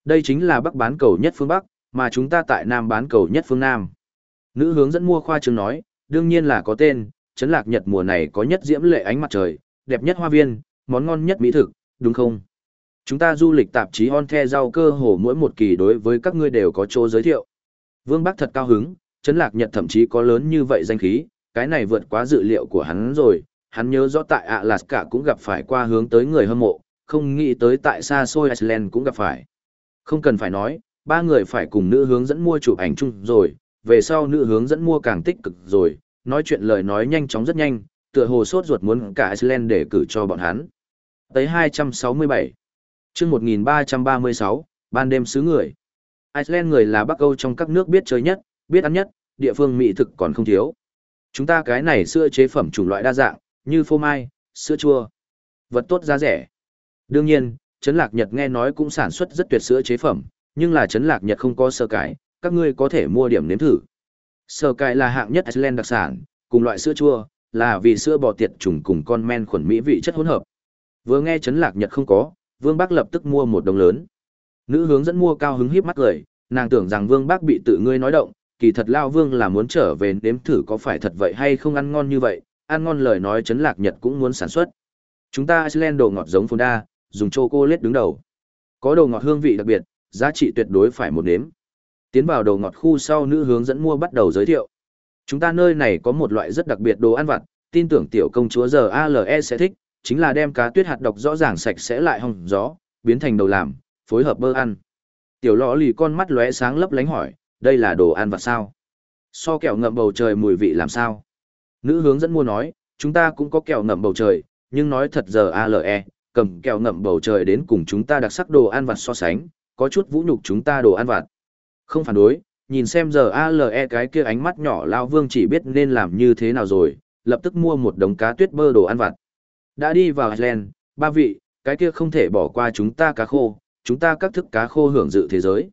Đây chính là Bắc bán cầu nhất phương Bắc, mà chúng ta tại Nam bán cầu nhất phương Nam. Nữ hướng dẫn mua khoa trương nói, đương nhiên là có tên, chấn Lạc Nhật mùa này có nhất diễm lệ ánh mặt trời, đẹp nhất hoa viên, món ngon nhất mỹ thực, đúng không? Chúng ta du lịch tạp chí On The rau cơ hồ mỗi một kỳ đối với các ngươi đều có chỗ giới thiệu. Vương Bắc thật cao hứng, Trấn Lạc Nhật thậm chí có lớn như vậy danh khí, cái này vượt quá dự liệu của hắn rồi, hắn nhớ rõ tại Alaska cũng gặp phải qua hướng tới người hâm mộ, không nghĩ tới tại xa xôi Iceland cũng gặp phải. Không cần phải nói, ba người phải cùng nữ hướng dẫn mua chụp ảnh chung rồi, về sau nữ hướng dẫn mua càng tích cực rồi, nói chuyện lời nói nhanh chóng rất nhanh, tựa hồ sốt ruột muốn cả Iceland để cử cho bọn hắn. Tới 267, chương 1336, ban đêm xứ người. Iceland người là Bắc Âu trong các nước biết chơi nhất, biết ăn nhất, địa phương mỹ thực còn không thiếu. Chúng ta cái này sữa chế phẩm chủng loại đa dạng, như phô mai, sữa chua, vật tốt giá rẻ. Đương nhiên, Trấn Lạc Nhật nghe nói cũng sản xuất rất tuyệt sữa chế phẩm, nhưng là Trấn Lạc Nhật không có sơ cái, các ngươi có thể mua điểm nếm thử. Sơ cái là hạng nhất Iceland đặc sản, cùng loại sữa chua, là vì sữa bò tiệt trùng cùng con men khuẩn mỹ vị chất hỗn hợp. Vừa nghe Trấn Lạc Nhật không có, Vương Bắc lập tức mua một đồng lớn. Nữ hướng dẫn mua cao hứng híp mắt cười, nàng tưởng rằng Vương Bắc bị tự ngươi nói động, kỳ thật Lao Vương là muốn trở về nếm thử có phải thật vậy hay không ăn ngon như vậy, ăn ngon lời nói chấn Lạc Nhật cũng muốn sản xuất. Chúng ta Iceland đồ ngọt giống Fonda, dùng chocolate đứng đầu. Có đồ ngọt hương vị đặc biệt, giá trị tuyệt đối phải một nếm. Tiến vào đồ ngọt khu sau nữ hướng dẫn mua bắt đầu giới thiệu. Chúng ta nơi này có một loại rất đặc biệt đồ ăn vặt, tin tưởng tiểu công chúa giờ ALE sẽ thích, chính là đem cá tuyết hạt độc rõ ràng sạch sẽ lại hồng gió, biến thành đầu làm, phối hợp bơ ăn. Tiểu lọ lì con mắt lóe sáng lấp lánh hỏi, đây là đồ ăn vặt sao? So kẹo ngậm bầu trời mùi vị làm sao? Nữ hướng dẫn mua nói, chúng ta cũng có kẹo ngậm bầu trời, nhưng nói thật giờ ALE, cầm kẹo ngậm bầu trời đến cùng chúng ta đặc sắc đồ ăn vặt so sánh, có chút vũ nhục chúng ta đồ ăn vặt. Không phản đối, nhìn xem giờ ALE cái kia ánh mắt nhỏ lao vương chỉ biết nên làm như thế nào rồi, lập tức mua một đống cá tuyết bơ đồ ăn vặt. Đã đi vào Iceland, ba vị, cái kia không thể bỏ qua chúng ta cá khô, chúng ta các thức cá khô hưởng dự thế giới.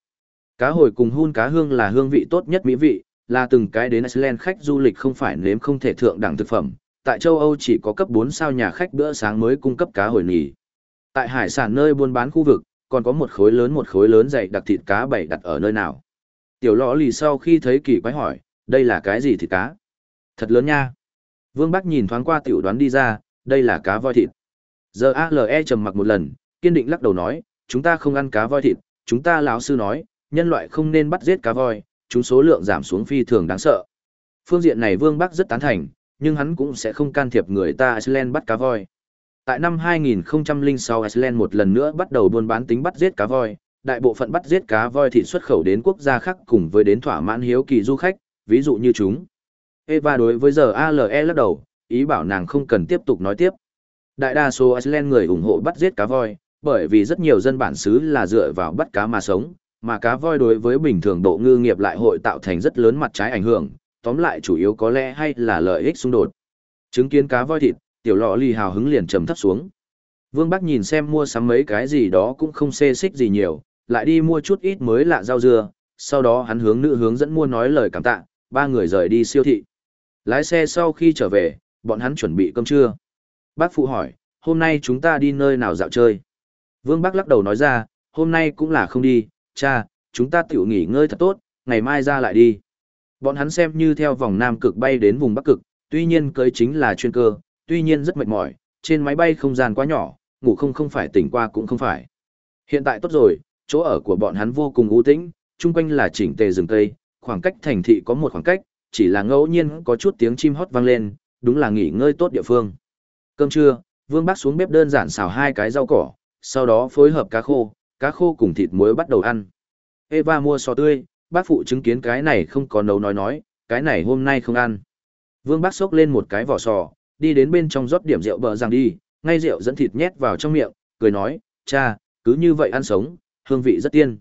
Cá hồi cùng hun cá hương là hương vị tốt nhất mỹ vị, là từng cái đến Iceland khách du lịch không phải nếm không thể thượng đẳng thực phẩm. Tại châu Âu chỉ có cấp 4 sao nhà khách bữa sáng mới cung cấp cá hồi nỉ. Tại hải sản nơi buôn bán khu vực, còn có một khối lớn một khối lớn dày đặc thịt cá bày đặt ở nơi nào. Tiểu lõ lì sau khi thấy kỳ quái hỏi, đây là cái gì thịt cá? Thật lớn nha. Vương Bắc nhìn thoáng qua tiểu đoán đi ra, đây là cá voi thịt. Giờ ALE trầm mặc một lần, kiên định lắc đầu nói, chúng ta không ăn cá voi thịt, chúng ta lão sư nói, nhân loại không nên bắt giết cá voi, chúng số lượng giảm xuống phi thường đáng sợ. Phương diện này Vương Bắc rất tán thành, nhưng hắn cũng sẽ không can thiệp người ta Iceland bắt cá voi. Tại năm 2006 Iceland một lần nữa bắt đầu buôn bán tính bắt giết cá voi, đại bộ phận bắt giết cá voi thì xuất khẩu đến quốc gia khác cùng với đến thỏa mãn hiếu kỳ du khách, ví dụ như chúng. Eva đối với giờ ALE lắc đầu, ý bảo nàng không cần tiếp tục nói tiếp. Đại đa số Iceland người ủng hộ bắt giết cá voi, bởi vì rất nhiều dân bản xứ là dựa vào bắt cá mà sống, mà cá voi đối với bình thường độ ngư nghiệp lại hội tạo thành rất lớn mặt trái ảnh hưởng, tóm lại chủ yếu có lẽ hay là lợi ích xung đột. Chứng kiến cá voi thịt, tiểu lọ lì hào hứng liền trầm thấp xuống. Vương Bắc nhìn xem mua sắm mấy cái gì đó cũng không xê xích gì nhiều, lại đi mua chút ít mới lạ rau dưa, sau đó hắn hướng nữ hướng dẫn mua nói lời cảm tạ, ba người rời đi siêu thị. Lái xe sau khi trở về, bọn hắn chuẩn bị cơm trưa. Bác phụ hỏi, hôm nay chúng ta đi nơi nào dạo chơi? Vương Bắc lắc đầu nói ra, hôm nay cũng là không đi, cha, chúng ta tiểu nghỉ ngơi thật tốt, ngày mai ra lại đi. Bọn hắn xem như theo vòng Nam cực bay đến vùng Bắc cực, tuy nhiên cưới chính là chuyên cơ, tuy nhiên rất mệt mỏi, trên máy bay không gian quá nhỏ, ngủ không không phải tỉnh qua cũng không phải. Hiện tại tốt rồi, chỗ ở của bọn hắn vô cùng ưu tĩnh, chung quanh là chỉnh tề rừng cây, khoảng cách thành thị có một khoảng cách, chỉ là ngẫu nhiên có chút tiếng chim hót vang lên, đúng là nghỉ ngơi tốt địa phương. Cơm trưa, Vương Bác xuống bếp đơn giản xào hai cái rau cỏ, sau đó phối hợp cá khô, cá khô cùng thịt muối bắt đầu ăn. Eva mua sò tươi, bác phụ chứng kiến cái này không có nấu nói nói, cái này hôm nay không ăn. Vương bác xốc lên một cái vỏ sò, đi đến bên trong rót điểm rượu bờ rằng đi, ngay rượu dẫn thịt nhét vào trong miệng, cười nói, cha, cứ như vậy ăn sống, hương vị rất tiên.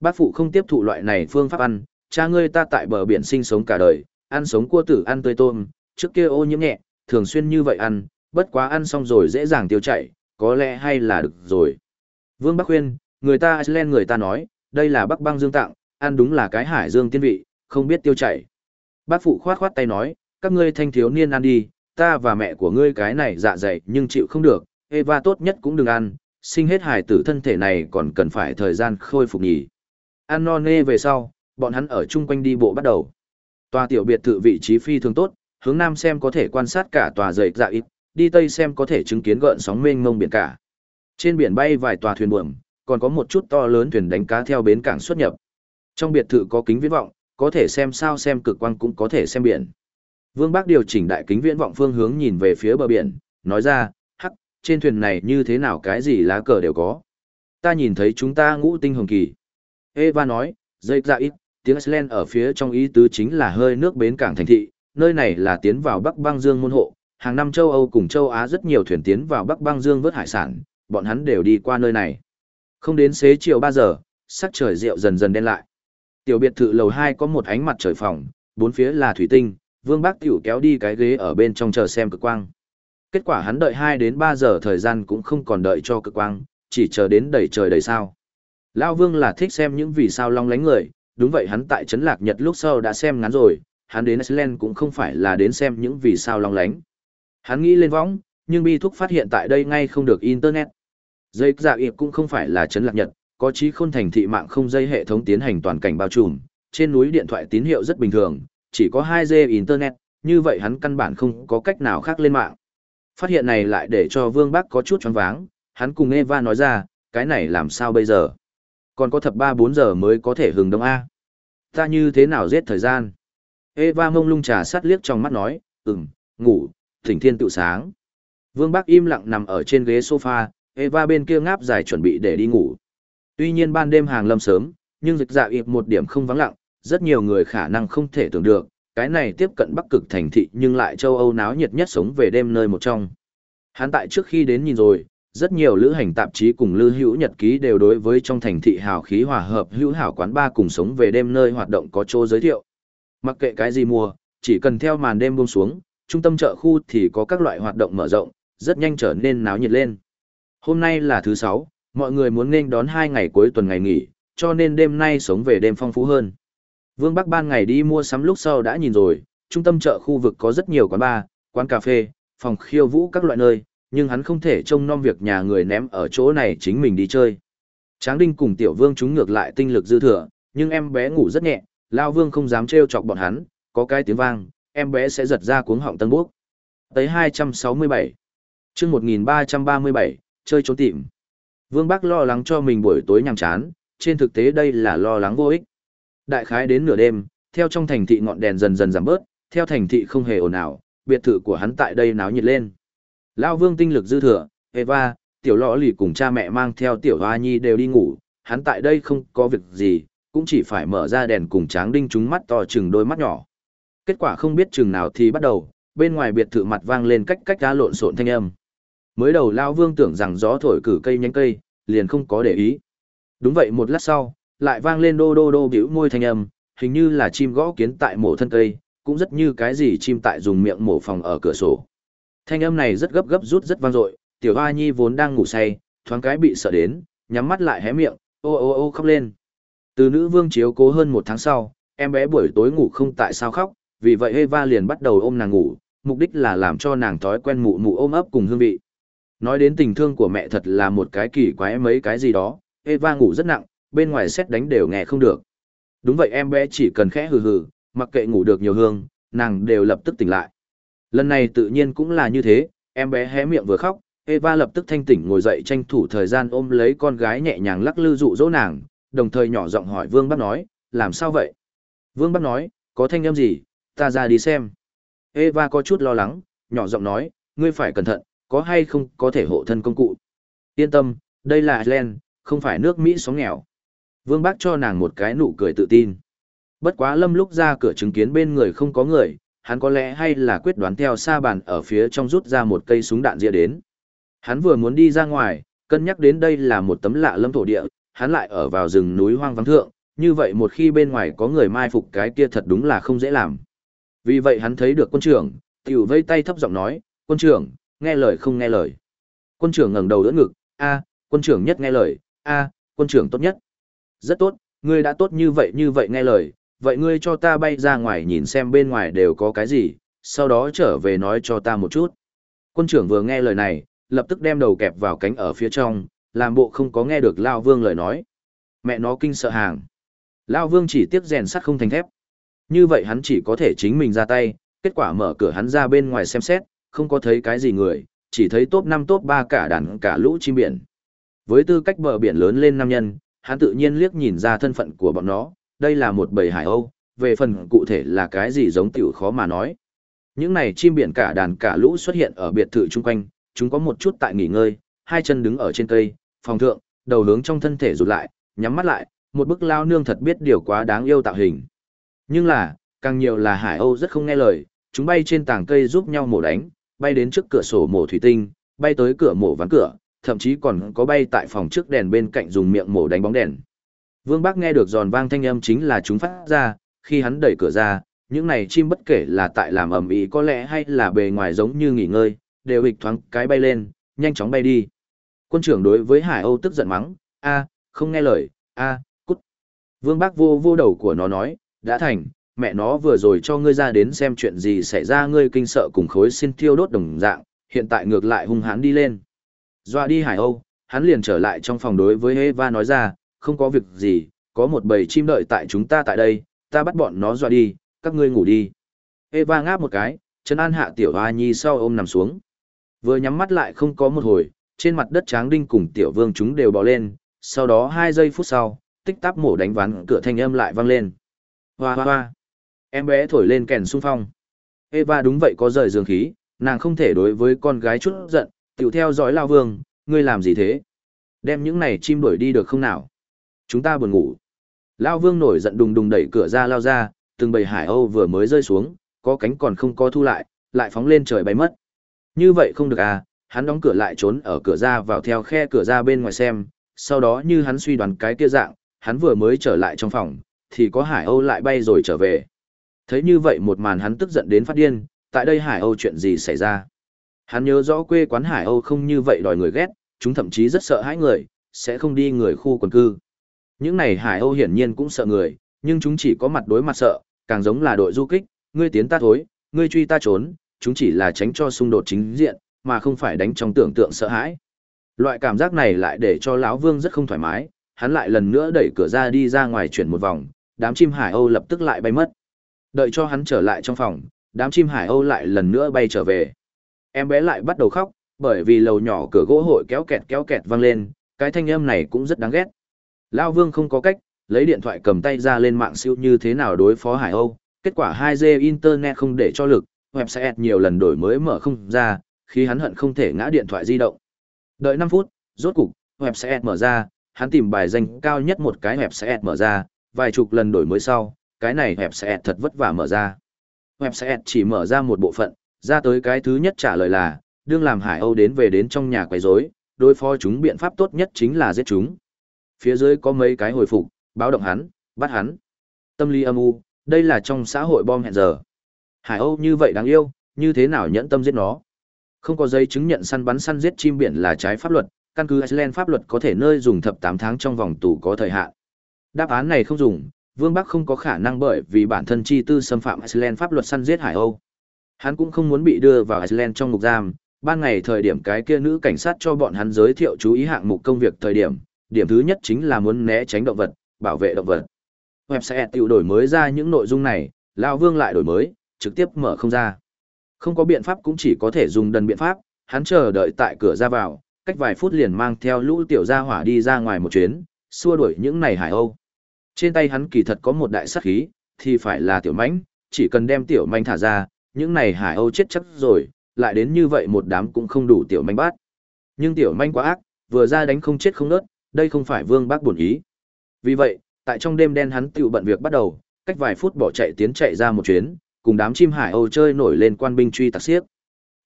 Bác phụ không tiếp thụ loại này phương pháp ăn, cha ngươi ta tại bờ biển sinh sống cả đời, ăn sống cua tử ăn tươi tôm, trước kia ô nhiễm nhẹ, thường xuyên như vậy ăn, bất quá ăn xong rồi dễ dàng tiêu chảy, có lẽ hay là được rồi. Vương Bắc khuyên, người ta Iceland người ta nói, đây là Bắc băng dương tặng, ăn đúng là cái hải dương tiên vị, không biết tiêu chảy. Bác phụ khoát khoát tay nói, các ngươi thanh thiếu niên ăn đi, ta và mẹ của ngươi cái này dạ dày nhưng chịu không được, Eva tốt nhất cũng đừng ăn, sinh hết hải tử thân thể này còn cần phải thời gian khôi phục nhỉ. Ăn no nê về sau, bọn hắn ở chung quanh đi bộ bắt đầu. Tòa tiểu biệt thự vị trí phi thường tốt, hướng nam xem có thể quan sát cả tòa dậy dạ ít, đi tây xem có thể chứng kiến gợn sóng mênh mông biển cả. Trên biển bay vài tòa thuyền buồm, còn có một chút to lớn thuyền đánh cá theo bến cảng xuất nhập. Trong biệt thự có kính viễn vọng, có thể xem sao xem cực quang cũng có thể xem biển. Vương Bác điều chỉnh đại kính viễn vọng phương hướng nhìn về phía bờ biển, nói ra, hắc, trên thuyền này như thế nào cái gì lá cờ đều có. Ta nhìn thấy chúng ta ngũ tinh hồng kỳ. Eva nói, dây ra ít, tiếng Iceland ở phía trong ý tứ chính là hơi nước bến cảng thành thị, nơi này là tiến vào Bắc băng dương môn hộ, hàng năm châu Âu cùng châu Á rất nhiều thuyền tiến vào Bắc băng dương vớt hải sản, bọn hắn đều đi qua nơi này. Không đến xế chiều 3 giờ, sắc trời rượu dần dần đen lại. Tiểu biệt thự lầu 2 có một ánh mặt trời phòng, bốn phía là thủy tinh, Vương Bác Tiểu kéo đi cái ghế ở bên trong chờ xem cực quang. Kết quả hắn đợi 2 đến 3 giờ thời gian cũng không còn đợi cho cực quang, chỉ chờ đến đầy trời đầy sao. Lao Vương là thích xem những vì sao long lánh người, đúng vậy hắn tại Trấn Lạc Nhật lúc sau đã xem ngắn rồi, hắn đến Iceland cũng không phải là đến xem những vì sao long lánh. Hắn nghĩ lên võng, nhưng bi thúc phát hiện tại đây ngay không được Internet. Dây dạ ịp cũng không phải là chấn Lạc Nhật, có trí khôn thành thị mạng không dây hệ thống tiến hành toàn cảnh bao trùm, trên núi điện thoại tín hiệu rất bình thường, chỉ có 2G Internet, như vậy hắn căn bản không có cách nào khác lên mạng. Phát hiện này lại để cho Vương Bắc có chút choáng váng, hắn cùng Eva nói ra, cái này làm sao bây giờ? Còn có thập 3-4 giờ mới có thể hừng đông A. Ta như thế nào giết thời gian? Eva mông lung trà sát liếc trong mắt nói, ừm, ngủ, thỉnh thiên tự sáng. Vương Bắc im lặng nằm ở trên ghế sofa, Eva bên kia ngáp dài chuẩn bị để đi ngủ. Tuy nhiên ban đêm hàng lâm sớm, nhưng dịch dạ ịp một điểm không vắng lặng, rất nhiều người khả năng không thể tưởng được, cái này tiếp cận bắc cực thành thị nhưng lại châu Âu náo nhiệt nhất sống về đêm nơi một trong. Hắn tại trước khi đến nhìn rồi, rất nhiều lữ hành tạp chí cùng lưu hữu nhật ký đều đối với trong thành thị hào khí hòa hợp hữu hảo quán ba cùng sống về đêm nơi hoạt động có chỗ giới thiệu. Mặc kệ cái gì mua, chỉ cần theo màn đêm buông xuống, trung tâm chợ khu thì có các loại hoạt động mở rộng, rất nhanh trở nên náo nhiệt lên. Hôm nay là thứ sáu, mọi người muốn nên đón hai ngày cuối tuần ngày nghỉ, cho nên đêm nay sống về đêm phong phú hơn. Vương Bắc ban ngày đi mua sắm lúc sau đã nhìn rồi, trung tâm chợ khu vực có rất nhiều quán bar, quán cà phê, phòng khiêu vũ các loại nơi, nhưng hắn không thể trông nom việc nhà người ném ở chỗ này chính mình đi chơi. Tráng Đinh cùng Tiểu Vương chúng ngược lại tinh lực dư thừa, nhưng em bé ngủ rất nhẹ, Lao Vương không dám trêu chọc bọn hắn, có cái tiếng vang, em bé sẽ giật ra cuống họng tân bước. Tới 267. chương 1337, chơi trốn tìm. Vương Bắc lo lắng cho mình buổi tối nhàm chán, trên thực tế đây là lo lắng vô ích. Đại khái đến nửa đêm, theo trong thành thị ngọn đèn dần dần giảm bớt, theo thành thị không hề ồn ào, biệt thự của hắn tại đây náo nhiệt lên. Lão Vương tinh lực dư thừa, Eva, tiểu lọ lì cùng cha mẹ mang theo tiểu hoa nhi đều đi ngủ, hắn tại đây không có việc gì, cũng chỉ phải mở ra đèn cùng tráng đinh chúng mắt to chừng đôi mắt nhỏ. Kết quả không biết chừng nào thì bắt đầu, bên ngoài biệt thự mặt vang lên cách cách ra lộn xộn thanh âm. Mới đầu Lao Vương tưởng rằng gió thổi cử cây nhánh cây, liền không có để ý. Đúng vậy một lát sau, lại vang lên đô đô đô biểu môi thanh âm, hình như là chim gõ kiến tại mổ thân cây, cũng rất như cái gì chim tại dùng miệng mổ phòng ở cửa sổ. Thanh âm này rất gấp gấp rút rất vang dội, tiểu hoa nhi vốn đang ngủ say, thoáng cái bị sợ đến, nhắm mắt lại hé miệng, ô ô ô khóc lên. Từ nữ vương chiếu cố hơn một tháng sau, em bé buổi tối ngủ không tại sao khóc, vì vậy Eva liền bắt đầu ôm nàng ngủ, mục đích là làm cho nàng thói quen mụ mụ ôm ấp cùng hương vị. Nói đến tình thương của mẹ thật là một cái kỳ quái mấy cái gì đó, Eva ngủ rất nặng, bên ngoài xét đánh đều nghe không được. Đúng vậy em bé chỉ cần khẽ hừ hừ, mặc kệ ngủ được nhiều hương, nàng đều lập tức tỉnh lại. Lần này tự nhiên cũng là như thế, em bé hé miệng vừa khóc, Eva lập tức thanh tỉnh ngồi dậy tranh thủ thời gian ôm lấy con gái nhẹ nhàng lắc lư dụ dỗ nàng, đồng thời nhỏ giọng hỏi Vương Bắc nói, làm sao vậy? Vương Bắc nói, có thanh âm gì, ta ra đi xem. Eva có chút lo lắng, nhỏ giọng nói, ngươi phải cẩn thận, có hay không có thể hộ thân công cụ. Yên tâm, đây là Ireland, không phải nước Mỹ sóng nghèo. Vương Bác cho nàng một cái nụ cười tự tin. Bất quá lâm lúc ra cửa chứng kiến bên người không có người, hắn có lẽ hay là quyết đoán theo xa bàn ở phía trong rút ra một cây súng đạn dịa đến. Hắn vừa muốn đi ra ngoài, cân nhắc đến đây là một tấm lạ lâm thổ địa, hắn lại ở vào rừng núi hoang vắng thượng, như vậy một khi bên ngoài có người mai phục cái kia thật đúng là không dễ làm. Vì vậy hắn thấy được quân trưởng, tiểu vây tay thấp giọng nói, quân trưởng, nghe lời không nghe lời. Quân trưởng ngẩng đầu đỡ ngực, a, quân trưởng nhất nghe lời, a, quân trưởng tốt nhất. Rất tốt, ngươi đã tốt như vậy như vậy nghe lời, vậy ngươi cho ta bay ra ngoài nhìn xem bên ngoài đều có cái gì, sau đó trở về nói cho ta một chút. Quân trưởng vừa nghe lời này, lập tức đem đầu kẹp vào cánh ở phía trong, làm bộ không có nghe được Lao Vương lời nói. Mẹ nó kinh sợ hàng. Lao Vương chỉ tiếc rèn sắt không thành thép. Như vậy hắn chỉ có thể chính mình ra tay, kết quả mở cửa hắn ra bên ngoài xem xét, không có thấy cái gì người, chỉ thấy top 5 top 3 cả đàn cả lũ chim biển. Với tư cách bờ biển lớn lên nam nhân, hắn tự nhiên liếc nhìn ra thân phận của bọn nó, đây là một bầy hải âu, về phần cụ thể là cái gì giống tiểu khó mà nói. Những này chim biển cả đàn cả lũ xuất hiện ở biệt thự chung quanh, chúng có một chút tại nghỉ ngơi, hai chân đứng ở trên cây, phòng thượng, đầu hướng trong thân thể rụt lại, nhắm mắt lại, một bức lao nương thật biết điều quá đáng yêu tạo hình. Nhưng là, càng nhiều là hải âu rất không nghe lời, chúng bay trên tảng cây giúp nhau mổ đánh, bay đến trước cửa sổ mổ thủy tinh, bay tới cửa mổ ván cửa, thậm chí còn có bay tại phòng trước đèn bên cạnh dùng miệng mổ đánh bóng đèn. Vương Bắc nghe được giòn vang thanh âm chính là chúng phát ra, khi hắn đẩy cửa ra, những này chim bất kể là tại làm ầm ĩ có lẽ hay là bề ngoài giống như nghỉ ngơi, đều hịch thoáng cái bay lên, nhanh chóng bay đi. Quân trưởng đối với Hải Âu tức giận mắng, a, không nghe lời, a, cút. Vương Bác vô vô đầu của nó nói, đã thành, mẹ nó vừa rồi cho ngươi ra đến xem chuyện gì xảy ra ngươi kinh sợ cùng khối xin thiêu đốt đồng dạng, hiện tại ngược lại hung hãn đi lên. Doa đi Hải Âu, hắn liền trở lại trong phòng đối với Eva nói ra, không có việc gì, có một bầy chim đợi tại chúng ta tại đây, ta bắt bọn nó dọa đi, các ngươi ngủ đi. Eva ngáp một cái, chân an hạ tiểu hoa nhi sau ôm nằm xuống. Vừa nhắm mắt lại không có một hồi, trên mặt đất tráng đinh cùng tiểu vương chúng đều bò lên, sau đó hai giây phút sau, tích tắp mổ đánh ván cửa thanh âm lại vang lên. Hoa hoa hoa. Em bé thổi lên kèn xung phong. Eva đúng vậy có rời dương khí, nàng không thể đối với con gái chút giận, tiểu theo dõi lao vương, ngươi làm gì thế? Đem những này chim đuổi đi được không nào? Chúng ta buồn ngủ. Lao vương nổi giận đùng đùng đẩy cửa ra lao ra, từng bầy hải âu vừa mới rơi xuống, có cánh còn không có thu lại, lại phóng lên trời bay mất. Như vậy không được à, hắn đóng cửa lại trốn ở cửa ra vào theo khe cửa ra bên ngoài xem, sau đó như hắn suy đoán cái kia dạng, hắn vừa mới trở lại trong phòng, thì có hải âu lại bay rồi trở về. Thấy như vậy một màn hắn tức giận đến phát điên, tại đây hải âu chuyện gì xảy ra. Hắn nhớ rõ quê quán hải âu không như vậy đòi người ghét, chúng thậm chí rất sợ hãi người, sẽ không đi người khu quần cư. Những này hải âu hiển nhiên cũng sợ người, nhưng chúng chỉ có mặt đối mặt sợ, càng giống là đội du kích, ngươi tiến ta thối, ngươi truy ta trốn, chúng chỉ là tránh cho xung đột chính diện, mà không phải đánh trong tưởng tượng sợ hãi. Loại cảm giác này lại để cho lão Vương rất không thoải mái, hắn lại lần nữa đẩy cửa ra đi ra ngoài chuyển một vòng, đám chim hải âu lập tức lại bay mất. Đợi cho hắn trở lại trong phòng, đám chim hải âu lại lần nữa bay trở về. Em bé lại bắt đầu khóc, bởi vì lầu nhỏ cửa gỗ hội kéo kẹt kéo kẹt vang lên, cái thanh âm này cũng rất đáng ghét. Lão Vương không có cách, lấy điện thoại cầm tay ra lên mạng siêu như thế nào đối phó Hải Âu, kết quả 2G Internet không để cho lực, website nhiều lần đổi mới mở không ra, khi hắn hận không thể ngã điện thoại di động. Đợi 5 phút, rốt cục, website mở ra, hắn tìm bài danh cao nhất một cái website mở ra, vài chục lần đổi mới sau, cái này hẹp sẽ thật vất vả mở ra. hẹp sẽ chỉ mở ra một bộ phận, ra tới cái thứ nhất trả lời là, đương làm Hải Âu đến về đến trong nhà quấy rối, đối phó chúng biện pháp tốt nhất chính là giết chúng. Phía dưới có mấy cái hồi phục, báo động hắn, bắt hắn. Tâm lý âm u, đây là trong xã hội bom hẹn giờ. Hải Âu như vậy đáng yêu, như thế nào nhẫn tâm giết nó? Không có giấy chứng nhận săn bắn săn giết chim biển là trái pháp luật, căn cứ Iceland pháp luật có thể nơi dùng thập 8 tháng trong vòng tù có thời hạn. Đáp án này không dùng, Vương Bắc không có khả năng bởi vì bản thân chi tư xâm phạm Iceland pháp luật săn giết Hải Âu. Hắn cũng không muốn bị đưa vào Iceland trong ngục giam, ban ngày thời điểm cái kia nữ cảnh sát cho bọn hắn giới thiệu chú ý hạng mục công việc thời điểm, điểm thứ nhất chính là muốn né tránh động vật, bảo vệ động vật. Website tự đổi mới ra những nội dung này, Lão Vương lại đổi mới, trực tiếp mở không ra. Không có biện pháp cũng chỉ có thể dùng đần biện pháp, hắn chờ đợi tại cửa ra vào, cách vài phút liền mang theo lũ tiểu gia hỏa đi ra ngoài một chuyến, xua đuổi những này hải âu. Trên tay hắn kỳ thật có một đại sát khí, thì phải là tiểu mãnh, chỉ cần đem tiểu manh thả ra, những này hải âu chết chắc rồi, lại đến như vậy một đám cũng không đủ tiểu manh bát. Nhưng tiểu manh quá ác, vừa ra đánh không chết không nớt, đây không phải vương bác buồn ý. Vì vậy, tại trong đêm đen hắn tự bận việc bắt đầu, cách vài phút bỏ chạy tiến chạy ra một chuyến, cùng đám chim hải âu chơi nổi lên quan binh truy tặc xiếc.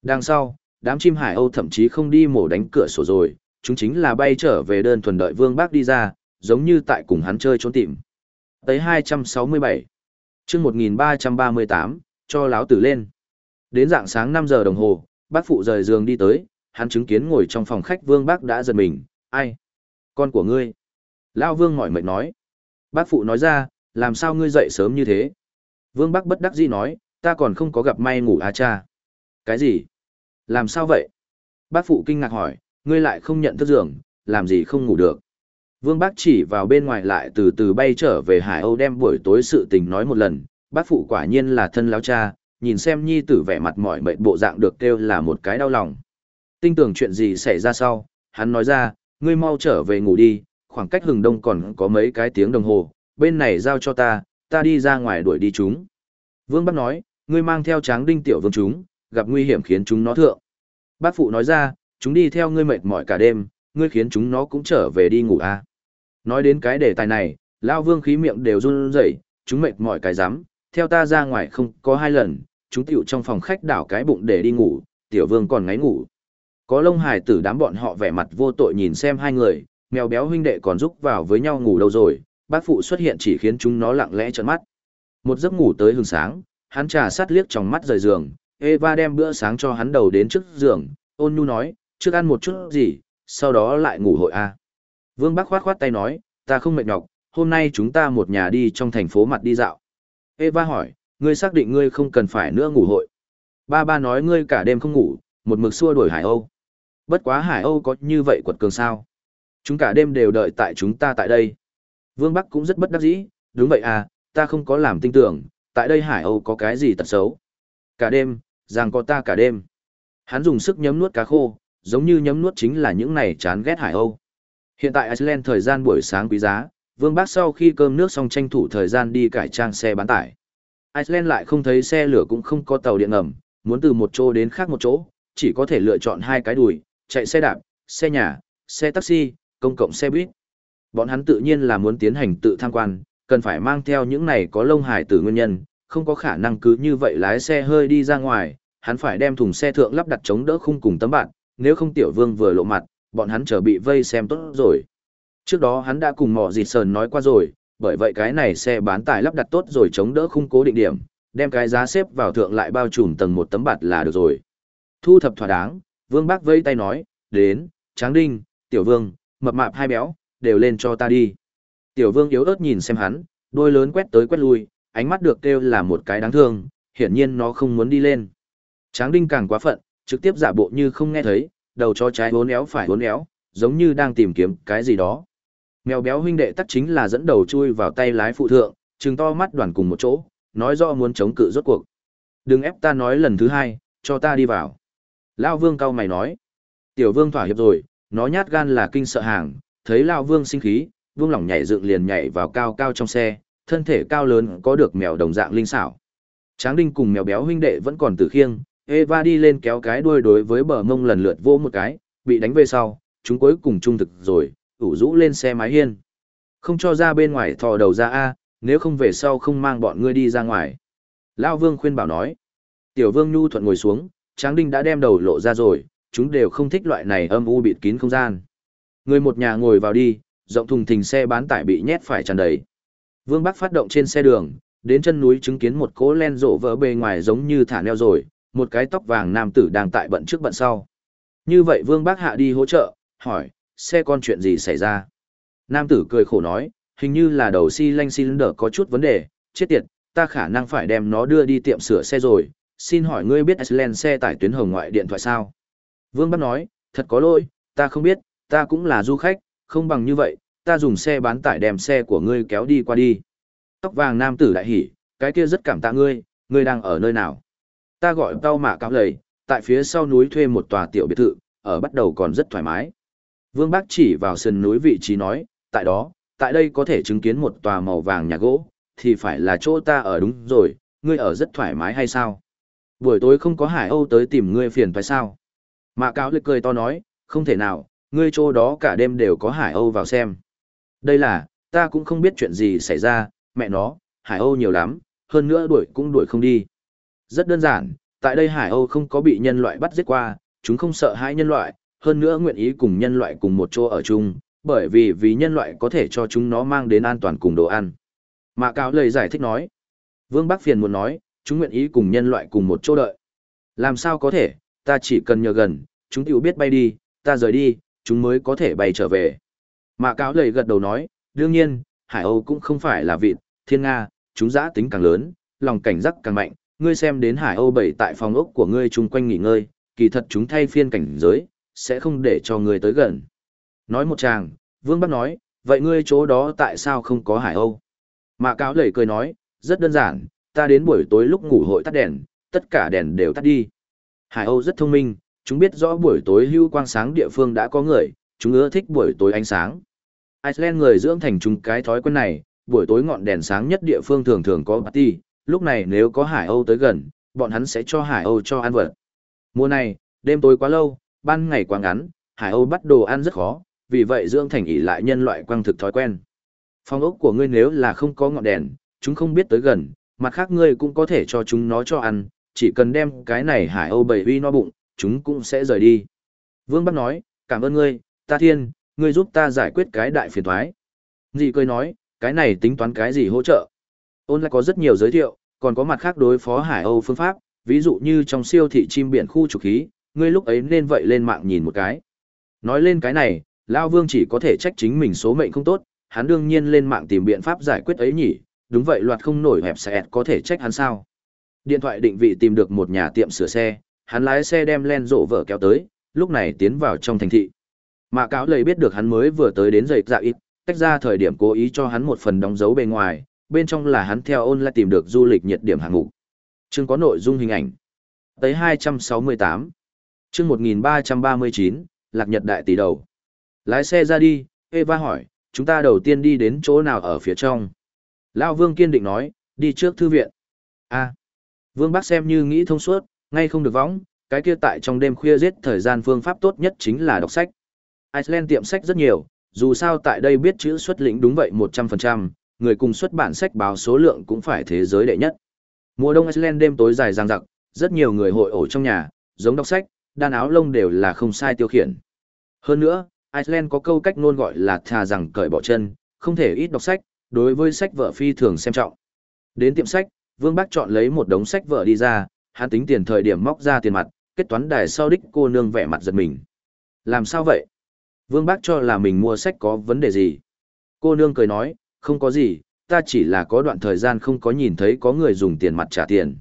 Đằng sau, đám chim hải âu thậm chí không đi mổ đánh cửa sổ rồi, chúng chính là bay trở về đơn thuần đợi vương bác đi ra, giống như tại cùng hắn chơi trốn tìm. Tới 267 chương 1338, cho láo tử lên. Đến dạng sáng 5 giờ đồng hồ, bác phụ rời giường đi tới, hắn chứng kiến ngồi trong phòng khách vương bác đã giật mình, ai? Con của ngươi. Lao vương mỏi mệt nói. Bác phụ nói ra, làm sao ngươi dậy sớm như thế? Vương bác bất đắc dĩ nói, ta còn không có gặp may ngủ à cha. Cái gì? Làm sao vậy? Bác phụ kinh ngạc hỏi, ngươi lại không nhận thức giường, làm gì không ngủ được? Vương bác chỉ vào bên ngoài lại từ từ bay trở về Hải Âu đem buổi tối sự tình nói một lần, bác phụ quả nhiên là thân láo cha, nhìn xem nhi tử vẻ mặt mỏi mệt bộ dạng được kêu là một cái đau lòng. Tinh tưởng chuyện gì xảy ra sau, hắn nói ra, ngươi mau trở về ngủ đi, khoảng cách hừng đông còn có mấy cái tiếng đồng hồ, bên này giao cho ta, ta đi ra ngoài đuổi đi chúng. Vương Bắc nói, ngươi mang theo tráng đinh tiểu vương chúng, gặp nguy hiểm khiến chúng nó thượng. Bác phụ nói ra, chúng đi theo ngươi mệt mỏi cả đêm, ngươi khiến chúng nó cũng trở về đi ngủ à. Nói đến cái đề tài này, Lao Vương khí miệng đều run rẩy, chúng mệt mỏi cái rắm theo ta ra ngoài không có hai lần, chúng tiểu trong phòng khách đảo cái bụng để đi ngủ, tiểu vương còn ngáy ngủ. Có lông hài tử đám bọn họ vẻ mặt vô tội nhìn xem hai người, mèo béo huynh đệ còn rúc vào với nhau ngủ đâu rồi, bác phụ xuất hiện chỉ khiến chúng nó lặng lẽ trợn mắt. Một giấc ngủ tới hừng sáng, hắn trà sát liếc trong mắt rời giường, Eva đem bữa sáng cho hắn đầu đến trước giường, ôn nhu nói, trước ăn một chút gì, sau đó lại ngủ hội a. Vương Bác khoát khoát tay nói, ta không mệt nhọc, hôm nay chúng ta một nhà đi trong thành phố mặt đi dạo. Eva hỏi, ngươi xác định ngươi không cần phải nữa ngủ hội. Ba ba nói ngươi cả đêm không ngủ, một mực xua đuổi Hải Âu. Bất quá Hải Âu có như vậy quật cường sao? Chúng cả đêm đều đợi tại chúng ta tại đây. Vương Bắc cũng rất bất đắc dĩ, đúng vậy à, ta không có làm tin tưởng, tại đây Hải Âu có cái gì tật xấu. Cả đêm, rằng có ta cả đêm. Hắn dùng sức nhấm nuốt cá khô, giống như nhấm nuốt chính là những này chán ghét Hải Âu. Hiện tại Iceland thời gian buổi sáng quý giá, Vương Bác sau khi cơm nước xong tranh thủ thời gian đi cải trang xe bán tải. Iceland lại không thấy xe lửa cũng không có tàu điện ngầm, muốn từ một chỗ đến khác một chỗ, chỉ có thể lựa chọn hai cái đùi, chạy xe đạp, xe nhà, xe taxi, công cộng xe buýt. Bọn hắn tự nhiên là muốn tiến hành tự tham quan, cần phải mang theo những này có lông hải tử nguyên nhân, không có khả năng cứ như vậy lái xe hơi đi ra ngoài, hắn phải đem thùng xe thượng lắp đặt chống đỡ khung cùng tấm bạn, nếu không tiểu vương vừa lộ mặt, bọn hắn trở bị vây xem tốt rồi. Trước đó hắn đã cùng mỏ dịt sờn nói qua rồi, bởi vậy cái này xe bán tải lắp đặt tốt rồi chống đỡ khung cố định điểm, đem cái giá xếp vào thượng lại bao trùm tầng một tấm bạt là được rồi. Thu thập thỏa đáng, Vương Bác vây tay nói, đến, Tráng Đinh, Tiểu Vương, mập mạp hai béo, đều lên cho ta đi. Tiểu Vương yếu ớt nhìn xem hắn, đôi lớn quét tới quét lui, ánh mắt được kêu là một cái đáng thương, hiển nhiên nó không muốn đi lên. Tráng Đinh càng quá phận, trực tiếp giả bộ như không nghe thấy, đầu cho trái uốn éo phải uốn éo, giống như đang tìm kiếm cái gì đó. Mèo béo huynh đệ tắc chính là dẫn đầu chui vào tay lái phụ thượng, trừng to mắt đoàn cùng một chỗ, nói rõ muốn chống cự rốt cuộc. Đừng ép ta nói lần thứ hai, cho ta đi vào. Lao vương cao mày nói. Tiểu vương thỏa hiệp rồi, nó nhát gan là kinh sợ hàng, thấy Lao vương sinh khí, vương lỏng nhảy dựng liền nhảy vào cao cao trong xe, thân thể cao lớn có được mèo đồng dạng linh xảo. Tráng đinh cùng mèo béo huynh đệ vẫn còn tử khiêng, Eva đi lên kéo cái đuôi đối với bờ mông lần lượt vô một cái, bị đánh về sau, chúng cuối cùng trung thực rồi, ủ rũ lên xe mái hiên. Không cho ra bên ngoài thò đầu ra A, nếu không về sau không mang bọn ngươi đi ra ngoài. Lao vương khuyên bảo nói. Tiểu vương nhu thuận ngồi xuống, tráng đinh đã đem đầu lộ ra rồi, chúng đều không thích loại này âm u bịt kín không gian. Người một nhà ngồi vào đi, rộng thùng thình xe bán tải bị nhét phải tràn đầy. Vương Bắc phát động trên xe đường, đến chân núi chứng kiến một cỗ len rộ vỡ bề ngoài giống như thả neo rồi, một cái tóc vàng nam tử đang tại bận trước bận sau. Như vậy Vương Bác hạ đi hỗ trợ, hỏi, xe con chuyện gì xảy ra? Nam tử cười khổ nói, hình như là đầu xi lanh cylinder có chút vấn đề, chết tiệt, ta khả năng phải đem nó đưa đi tiệm sửa xe rồi, xin hỏi ngươi biết Iceland xe tải tuyến hồng ngoại điện thoại sao? Vương Bắc nói, thật có lỗi, ta không biết, ta cũng là du khách, không bằng như vậy, ta dùng xe bán tải đem xe của ngươi kéo đi qua đi. Tóc vàng nam tử đại hỉ, cái kia rất cảm tạ ngươi, ngươi đang ở nơi nào? Ta gọi tao mạ cáo lầy, tại phía sau núi thuê một tòa tiểu biệt thự, ở bắt đầu còn rất thoải mái. Vương Bác chỉ vào sườn núi vị trí nói, tại đó, tại đây có thể chứng kiến một tòa màu vàng nhà gỗ, thì phải là chỗ ta ở đúng rồi, ngươi ở rất thoải mái hay sao? Buổi tối không có Hải Âu tới tìm ngươi phiền phải sao? Mạ cáo lực cười to nói, không thể nào, ngươi chỗ đó cả đêm đều có Hải Âu vào xem. Đây là, ta cũng không biết chuyện gì xảy ra, mẹ nó, Hải Âu nhiều lắm, hơn nữa đuổi cũng đuổi không đi. Rất đơn giản, tại đây Hải Âu không có bị nhân loại bắt giết qua, chúng không sợ hãi nhân loại, hơn nữa nguyện ý cùng nhân loại cùng một chỗ ở chung, bởi vì vì nhân loại có thể cho chúng nó mang đến an toàn cùng đồ ăn. Mạ Cáo lời giải thích nói. Vương Bắc Phiền muốn nói, chúng nguyện ý cùng nhân loại cùng một chỗ đợi. Làm sao có thể, ta chỉ cần nhờ gần, chúng tiểu biết bay đi, ta rời đi, chúng mới có thể bay trở về. Mạ cáo lời gật đầu nói, đương nhiên, Hải Âu cũng không phải là vịt, thiên Nga, chúng giã tính càng lớn, lòng cảnh giác càng mạnh, ngươi xem đến Hải Âu bảy tại phòng ốc của ngươi chung quanh nghỉ ngơi, kỳ thật chúng thay phiên cảnh giới, sẽ không để cho ngươi tới gần. Nói một chàng, Vương Bắc nói, vậy ngươi chỗ đó tại sao không có Hải Âu? Mạ cáo lầy cười nói, rất đơn giản, ta đến buổi tối lúc ngủ hội tắt đèn, tất cả đèn đều tắt đi. Hải Âu rất thông minh, chúng biết rõ buổi tối hưu quang sáng địa phương đã có người, chúng ưa thích buổi tối ánh sáng. Iceland người dưỡng thành chúng cái thói quen này, buổi tối ngọn đèn sáng nhất địa phương thường thường có party, lúc này nếu có Hải Âu tới gần, bọn hắn sẽ cho Hải Âu cho ăn vật. Mùa này, đêm tối quá lâu, ban ngày quá ngắn, Hải Âu bắt đồ ăn rất khó, vì vậy dưỡng thành ỷ lại nhân loại quang thực thói quen. Phòng ốc của ngươi nếu là không có ngọn đèn, chúng không biết tới gần, mặt khác ngươi cũng có thể cho chúng nó cho ăn, chỉ cần đem cái này Hải Âu bầy uy no bụng, chúng cũng sẽ rời đi. Vương Bắc nói, cảm ơn ngươi, ta thiên, ngươi giúp ta giải quyết cái đại phiền thoái. Dì cười nói, cái này tính toán cái gì hỗ trợ. Ôn lại có rất nhiều giới thiệu, còn có mặt khác đối phó Hải Âu phương pháp, ví dụ như trong siêu thị chim biển khu trục khí, ngươi lúc ấy nên vậy lên mạng nhìn một cái. Nói lên cái này, Lao Vương chỉ có thể trách chính mình số mệnh không tốt, hắn đương nhiên lên mạng tìm biện pháp giải quyết ấy nhỉ, đúng vậy loạt không nổi hẹp sẽ có thể trách hắn sao. Điện thoại định vị tìm được một nhà tiệm sửa xe, hắn lái xe đem len rộ vợ kéo tới, lúc này tiến vào trong thành thị. Mạ cáo lầy biết được hắn mới vừa tới đến dậy dạ ít, tách ra thời điểm cố ý cho hắn một phần đóng dấu bề ngoài, bên trong là hắn theo ôn lại tìm được du lịch nhiệt điểm hạng mục. Chương có nội dung hình ảnh. Tới 268. Chương 1339, Lạc Nhật Đại Tỷ Đầu. Lái xe ra đi, Eva hỏi, chúng ta đầu tiên đi đến chỗ nào ở phía trong. Lao Vương kiên định nói, đi trước thư viện. a Vương Bác xem như nghĩ thông suốt, ngay không được võng, cái kia tại trong đêm khuya giết thời gian phương pháp tốt nhất chính là đọc sách. Iceland tiệm sách rất nhiều, dù sao tại đây biết chữ xuất lĩnh đúng vậy 100%, người cùng xuất bản sách báo số lượng cũng phải thế giới đệ nhất. Mùa đông Iceland đêm tối dài dằng dặc, rất nhiều người hội ổ trong nhà, giống đọc sách, đan áo lông đều là không sai tiêu khiển. Hơn nữa, Iceland có câu cách ngôn gọi là thà rằng cởi bỏ chân, không thể ít đọc sách, đối với sách vợ phi thường xem trọng. Đến tiệm sách, Vương Bắc chọn lấy một đống sách vợ đi ra, hắn tính tiền thời điểm móc ra tiền mặt, kết toán đài sau đích cô nương vẻ mặt giật mình. Làm sao vậy? Vương Bác cho là mình mua sách có vấn đề gì? Cô nương cười nói, không có gì, ta chỉ là có đoạn thời gian không có nhìn thấy có người dùng tiền mặt trả tiền.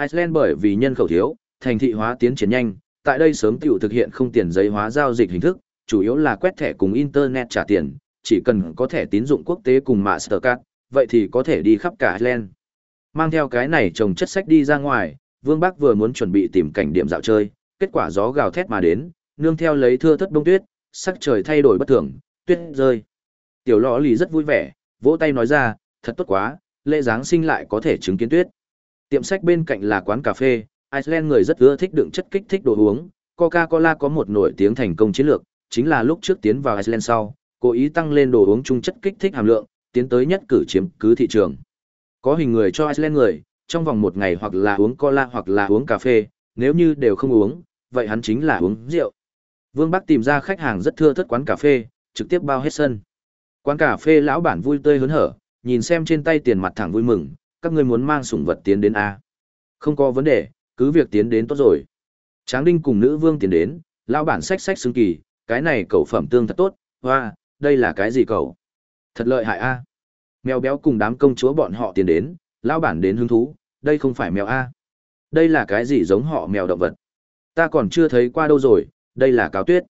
Iceland bởi vì nhân khẩu thiếu, thành thị hóa tiến triển nhanh, tại đây sớm tiểu thực hiện không tiền giấy hóa giao dịch hình thức, chủ yếu là quét thẻ cùng Internet trả tiền, chỉ cần có thẻ tín dụng quốc tế cùng Mastercard, vậy thì có thể đi khắp cả Iceland. Mang theo cái này trồng chất sách đi ra ngoài, Vương Bắc vừa muốn chuẩn bị tìm cảnh điểm dạo chơi, kết quả gió gào thét mà đến, nương theo lấy thưa thất bông tuyết, sắc trời thay đổi bất thường, tuyết rơi. Tiểu lọ lì rất vui vẻ, vỗ tay nói ra, thật tốt quá, lễ Giáng sinh lại có thể chứng kiến tuyết. Tiệm sách bên cạnh là quán cà phê, Iceland người rất ưa thích đựng chất kích thích đồ uống, Coca-Cola có một nổi tiếng thành công chiến lược, chính là lúc trước tiến vào Iceland sau, cố ý tăng lên đồ uống chung chất kích thích hàm lượng, tiến tới nhất cử chiếm cứ thị trường. Có hình người cho Iceland người, trong vòng một ngày hoặc là uống cola hoặc là uống cà phê, nếu như đều không uống, vậy hắn chính là uống rượu. Vương Bắc tìm ra khách hàng rất thưa thất quán cà phê, trực tiếp bao hết sân. Quán cà phê lão bản vui tươi hớn hở, nhìn xem trên tay tiền mặt thẳng vui mừng, các ngươi muốn mang sủng vật tiến đến A. Không có vấn đề, cứ việc tiến đến tốt rồi. Tráng Đinh cùng nữ vương tiến đến, lão bản sách sách xứng kỳ, cái này cậu phẩm tương thật tốt, hoa, đây là cái gì cậu? Thật lợi hại A. Mèo béo cùng đám công chúa bọn họ tiến đến, lão bản đến hứng thú, đây không phải mèo A. Đây là cái gì giống họ mèo động vật? Ta còn chưa thấy qua đâu rồi, đây là cáo tuyết.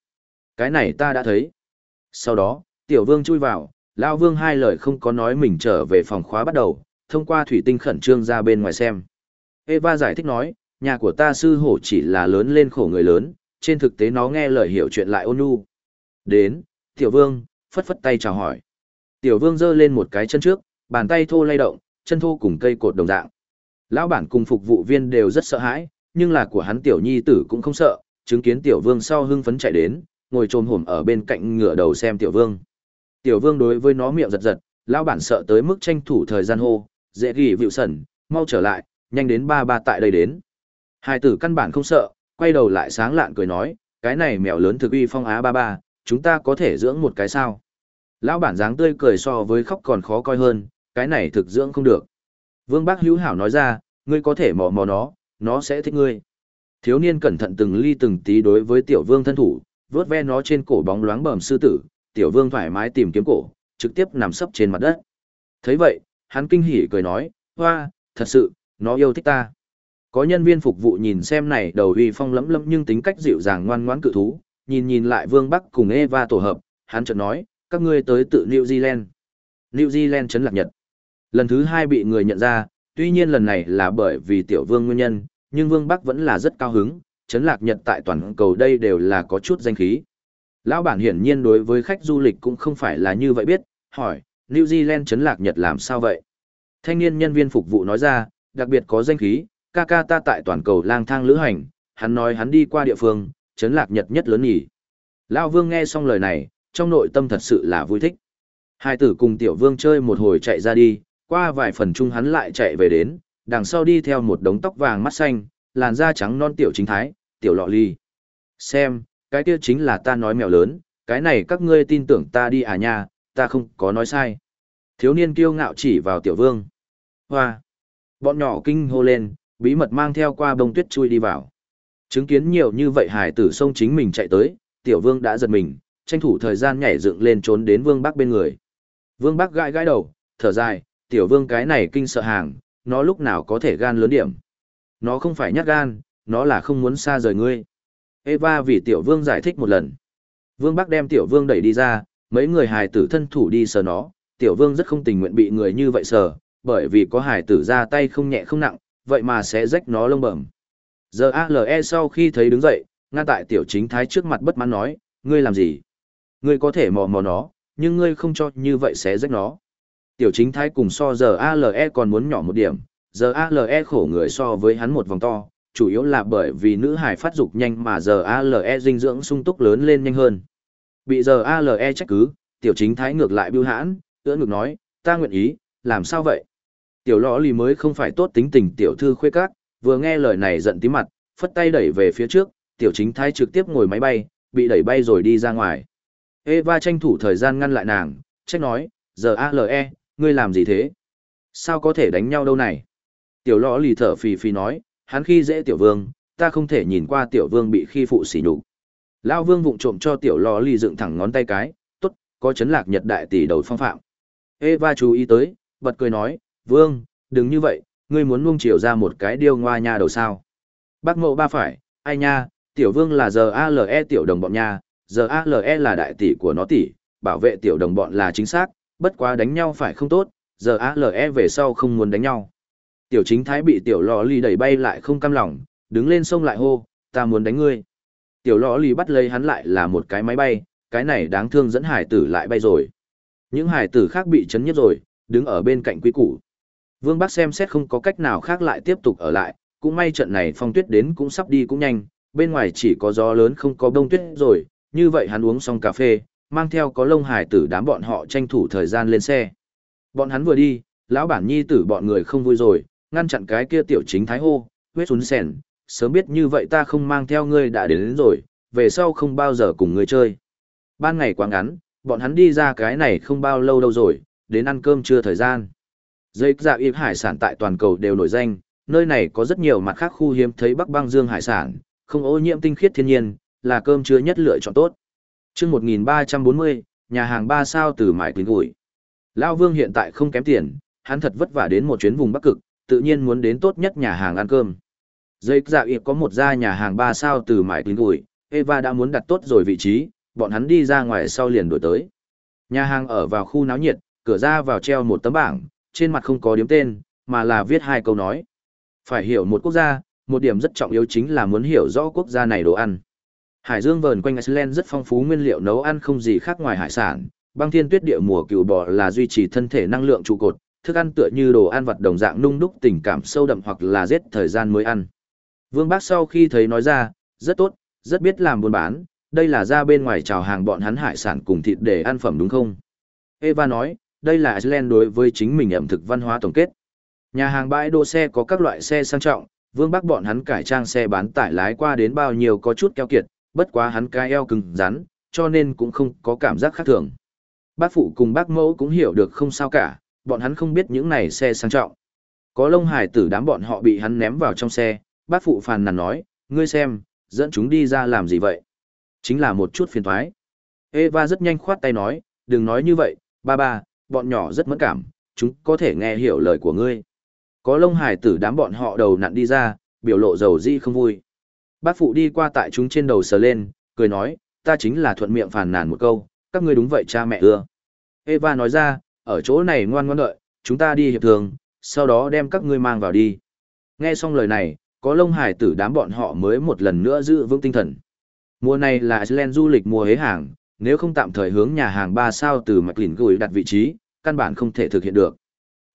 Cái này ta đã thấy. Sau đó, tiểu vương chui vào, lão vương hai lời không có nói mình trở về phòng khóa bắt đầu, thông qua thủy tinh khẩn trương ra bên ngoài xem. Eva giải thích nói, nhà của ta sư hổ chỉ là lớn lên khổ người lớn, trên thực tế nó nghe lời hiểu chuyện lại ôn nhu. Đến, tiểu vương, phất phất tay chào hỏi. Tiểu vương giơ lên một cái chân trước, bàn tay thô lay động, chân thô cùng cây cột đồng dạng. Lão bản cùng phục vụ viên đều rất sợ hãi, nhưng là của hắn tiểu nhi tử cũng không sợ, chứng kiến tiểu vương sau hưng phấn chạy đến, ngồi trồm hổm ở bên cạnh ngửa đầu xem tiểu vương. Tiểu vương đối với nó miệng giật giật, lão bản sợ tới mức tranh thủ thời gian hô, dễ ghi vịu sẩn, mau trở lại, nhanh đến ba ba tại đây đến. Hai tử căn bản không sợ, quay đầu lại sáng lạn cười nói, cái này mèo lớn thực uy phong á ba ba, chúng ta có thể dưỡng một cái sao. Lão bản dáng tươi cười so với khóc còn khó coi hơn, cái này thực dưỡng không được. Vương Bác hữu hảo nói ra, ngươi có thể mò mò nó, nó sẽ thích ngươi. Thiếu niên cẩn thận từng ly từng tí đối với tiểu vương thân thủ, vớt ve nó trên cổ bóng loáng bầm sư tử, tiểu vương thoải mái tìm kiếm cổ, trực tiếp nằm sấp trên mặt đất. thấy vậy, hắn kinh hỉ cười nói, hoa, thật sự, nó yêu thích ta. Có nhân viên phục vụ nhìn xem này đầu huy phong lẫm lẫm nhưng tính cách dịu dàng ngoan ngoãn cự thú, nhìn nhìn lại Vương Bắc cùng Eva tổ hợp, hắn chợt nói, các ngươi tới tự New Zealand. New Zealand chấn lạc Nhật. Lần thứ hai bị người nhận ra, tuy nhiên lần này là bởi vì tiểu vương nguyên nhân, nhưng Vương Bắc vẫn là rất cao hứng, chấn lạc Nhật tại toàn cầu đây đều là có chút danh khí. Lão bản hiển nhiên đối với khách du lịch cũng không phải là như vậy biết, hỏi, New Zealand chấn lạc Nhật làm sao vậy? Thanh niên nhân viên phục vụ nói ra, đặc biệt có danh khí, ca ca ta tại toàn cầu lang thang lữ hành, hắn nói hắn đi qua địa phương, chấn lạc Nhật nhất lớn nhỉ. Lão Vương nghe xong lời này, trong nội tâm thật sự là vui thích. Hai tử cùng tiểu vương chơi một hồi chạy ra đi, qua vài phần chung hắn lại chạy về đến, đằng sau đi theo một đống tóc vàng mắt xanh, làn da trắng non tiểu chính thái, tiểu lọ ly. Xem, cái kia chính là ta nói mèo lớn, cái này các ngươi tin tưởng ta đi à nha, ta không có nói sai. Thiếu niên kiêu ngạo chỉ vào tiểu vương. Hoa! Bọn nhỏ kinh hô lên, bí mật mang theo qua bông tuyết chui đi vào. Chứng kiến nhiều như vậy hải tử sông chính mình chạy tới, tiểu vương đã giật mình, tranh thủ thời gian nhảy dựng lên trốn đến vương bác bên người. Vương bác gãi gãi đầu, thở dài, tiểu vương cái này kinh sợ hàng, nó lúc nào có thể gan lớn điểm. Nó không phải nhát gan, nó là không muốn xa rời ngươi. Eva vì tiểu vương giải thích một lần. Vương Bắc đem tiểu vương đẩy đi ra, mấy người hài tử thân thủ đi sờ nó, tiểu vương rất không tình nguyện bị người như vậy sờ, bởi vì có hài tử ra tay không nhẹ không nặng, vậy mà sẽ rách nó lông bẩm. Giờ ALE sau khi thấy đứng dậy, ngăn tại tiểu chính thái trước mặt bất mãn nói, ngươi làm gì? Ngươi có thể mò mò nó, nhưng ngươi không cho như vậy sẽ rách nó. Tiểu chính thái cùng so giờ ALE còn muốn nhỏ một điểm, giờ ALE khổ người so với hắn một vòng to, chủ yếu là bởi vì nữ hải phát dục nhanh mà giờ ALE dinh dưỡng sung túc lớn lên nhanh hơn. Bị giờ ALE trách cứ, tiểu chính thái ngược lại bưu hãn, ưỡn ngược nói, ta nguyện ý, làm sao vậy? Tiểu lõ lì mới không phải tốt tính tình tiểu thư khuê các, vừa nghe lời này giận tí mặt, phất tay đẩy về phía trước, tiểu chính thái trực tiếp ngồi máy bay, bị đẩy bay rồi đi ra ngoài. Eva tranh thủ thời gian ngăn lại nàng, trách nói, giờ ALE, ngươi làm gì thế? Sao có thể đánh nhau đâu này? Tiểu lõ lì thở phì phì nói, hắn khi dễ tiểu vương, ta không thể nhìn qua tiểu vương bị khi phụ sỉ nhục. Lao vương vụng trộm cho tiểu lò ly dựng thẳng ngón tay cái, tốt, có chấn lạc nhật đại tỷ đầu phong phạm. Eva chú ý tới, bật cười nói, vương, đừng như vậy, ngươi muốn nuông chiều ra một cái điêu ngoa nha đầu sao. Bác mộ ba phải, ai nha, tiểu vương là giờ ALE tiểu đồng bọn nha, giờ ALE là đại tỷ của nó tỷ, bảo vệ tiểu đồng bọn là chính xác, bất quá đánh nhau phải không tốt, giờ ALE về sau không muốn đánh nhau. Tiểu chính thái bị tiểu lò lì đẩy bay lại không cam lòng, đứng lên sông lại hô, ta muốn đánh ngươi. Tiểu lò lì bắt lấy hắn lại là một cái máy bay, cái này đáng thương dẫn hải tử lại bay rồi. Những hải tử khác bị chấn nhất rồi, đứng ở bên cạnh quý củ. Vương Bắc xem xét không có cách nào khác lại tiếp tục ở lại, cũng may trận này phong tuyết đến cũng sắp đi cũng nhanh, bên ngoài chỉ có gió lớn không có bông tuyết rồi, như vậy hắn uống xong cà phê, mang theo có lông hải tử đám bọn họ tranh thủ thời gian lên xe. Bọn hắn vừa đi, lão bản nhi tử bọn người không vui rồi, ngăn chặn cái kia tiểu chính thái hô, huyết xuống sèn, sớm biết như vậy ta không mang theo ngươi đã đến, đến rồi, về sau không bao giờ cùng ngươi chơi. Ban ngày quá ngắn, bọn hắn đi ra cái này không bao lâu đâu rồi, đến ăn cơm chưa thời gian. Dây dạ yếp hải sản tại toàn cầu đều nổi danh, nơi này có rất nhiều mặt khác khu hiếm thấy bắc băng dương hải sản, không ô nhiễm tinh khiết thiên nhiên, là cơm chưa nhất lựa chọn tốt. Trước 1340, nhà hàng 3 sao từ mải tuyến gửi. Lao Vương hiện tại không kém tiền, hắn thật vất vả đến một chuyến vùng Bắc Cực, tự nhiên muốn đến tốt nhất nhà hàng ăn cơm. Dây dạ ịp có một gia nhà hàng 3 sao từ mãi tính gửi, Eva đã muốn đặt tốt rồi vị trí, bọn hắn đi ra ngoài sau liền đổi tới. Nhà hàng ở vào khu náo nhiệt, cửa ra vào treo một tấm bảng, trên mặt không có điếm tên, mà là viết hai câu nói. Phải hiểu một quốc gia, một điểm rất trọng yếu chính là muốn hiểu rõ quốc gia này đồ ăn. Hải dương vờn quanh Iceland rất phong phú nguyên liệu nấu ăn không gì khác ngoài hải sản, băng thiên tuyết địa mùa cừu bò là duy trì thân thể năng lượng trụ cột, thức ăn tựa như đồ ăn vật đồng dạng nung đúc tình cảm sâu đậm hoặc là giết thời gian mới ăn. Vương Bác sau khi thấy nói ra, rất tốt, rất biết làm buôn bán, đây là ra bên ngoài chào hàng bọn hắn hải sản cùng thịt để ăn phẩm đúng không? Eva nói, đây là Iceland đối với chính mình ẩm thực văn hóa tổng kết. Nhà hàng bãi đỗ xe có các loại xe sang trọng, Vương Bắc bọn hắn cải trang xe bán tải lái qua đến bao nhiêu có chút keo kiệt, bất quá hắn cái eo cứng rắn, cho nên cũng không có cảm giác khác thường. Bác phụ cùng bác mẫu cũng hiểu được không sao cả, bọn hắn không biết những này xe sang trọng. Có lông hải tử đám bọn họ bị hắn ném vào trong xe, bác phụ phàn nàn nói, ngươi xem, dẫn chúng đi ra làm gì vậy? Chính là một chút phiền thoái. Eva rất nhanh khoát tay nói, đừng nói như vậy, ba ba, bọn nhỏ rất mẫn cảm, chúng có thể nghe hiểu lời của ngươi. Có lông hải tử đám bọn họ đầu nặn đi ra, biểu lộ dầu di không vui. Bác phụ đi qua tại chúng trên đầu sờ lên, cười nói, ta chính là thuận miệng phàn nàn một câu, các ngươi đúng vậy cha mẹ ưa. Eva nói ra, ở chỗ này ngoan ngoan đợi, chúng ta đi hiệp thường, sau đó đem các ngươi mang vào đi. Nghe xong lời này, có lông hải tử đám bọn họ mới một lần nữa giữ vững tinh thần. Mùa này là Iceland du lịch mùa hế hàng, nếu không tạm thời hướng nhà hàng 3 sao từ mạch lỉnh gửi đặt vị trí, căn bản không thể thực hiện được.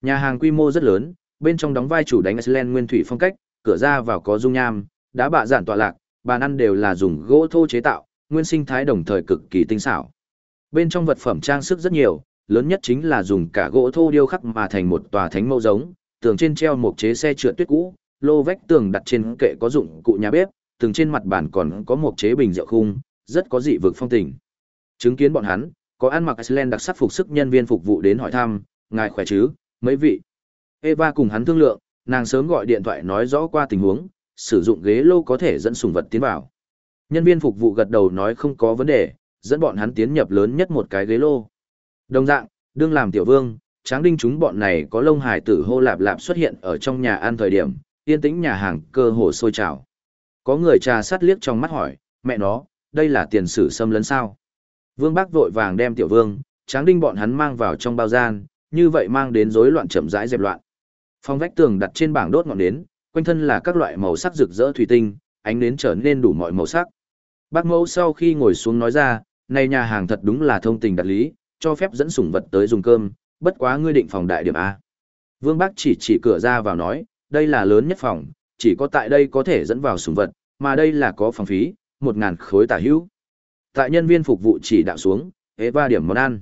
Nhà hàng quy mô rất lớn, bên trong đóng vai chủ đánh Iceland nguyên thủy phong cách, cửa ra vào có dung nham, đá bạ giản tọa lạc, bàn ăn đều là dùng gỗ thô chế tạo, nguyên sinh thái đồng thời cực kỳ tinh xảo. Bên trong vật phẩm trang sức rất nhiều, lớn nhất chính là dùng cả gỗ thô điêu khắc mà thành một tòa thánh mẫu giống, tường trên treo một chế xe trượt tuyết cũ, lô vách tường đặt trên kệ có dụng cụ nhà bếp, tường trên mặt bàn còn có một chế bình rượu khung, rất có dị vực phong tình. Chứng kiến bọn hắn, có ăn mặc Iceland đặc sắc phục sức nhân viên phục vụ đến hỏi thăm, ngài khỏe chứ, mấy vị. Eva cùng hắn thương lượng, nàng sớm gọi điện thoại nói rõ qua tình huống, sử dụng ghế lô có thể dẫn sùng vật tiến vào. Nhân viên phục vụ gật đầu nói không có vấn đề, dẫn bọn hắn tiến nhập lớn nhất một cái ghế lô. Đồng dạng, đương làm tiểu vương, tráng đinh chúng bọn này có lông hài tử hô lạp lạp xuất hiện ở trong nhà ăn thời điểm, yên tĩnh nhà hàng cơ hồ sôi trào. Có người trà sát liếc trong mắt hỏi, mẹ nó, đây là tiền sử xâm lấn sao? Vương Bác vội vàng đem tiểu vương, tráng đinh bọn hắn mang vào trong bao gian, như vậy mang đến rối loạn chậm rãi dẹp loạn. Phong vách tường đặt trên bảng đốt ngọn nến, quanh thân là các loại màu sắc rực rỡ thủy tinh, ánh nến trở nên đủ mọi màu sắc. Bác mẫu sau khi ngồi xuống nói ra, này nhà hàng thật đúng là thông tình đặt lý, cho phép dẫn sủng vật tới dùng cơm, bất quá ngươi định phòng đại điểm A. Vương Bác chỉ chỉ cửa ra vào nói, đây là lớn nhất phòng, chỉ có tại đây có thể dẫn vào sủng vật, mà đây là có phòng phí, một ngàn khối tả hữu. Tại nhân viên phục vụ chỉ đạo xuống, Eva điểm món ăn.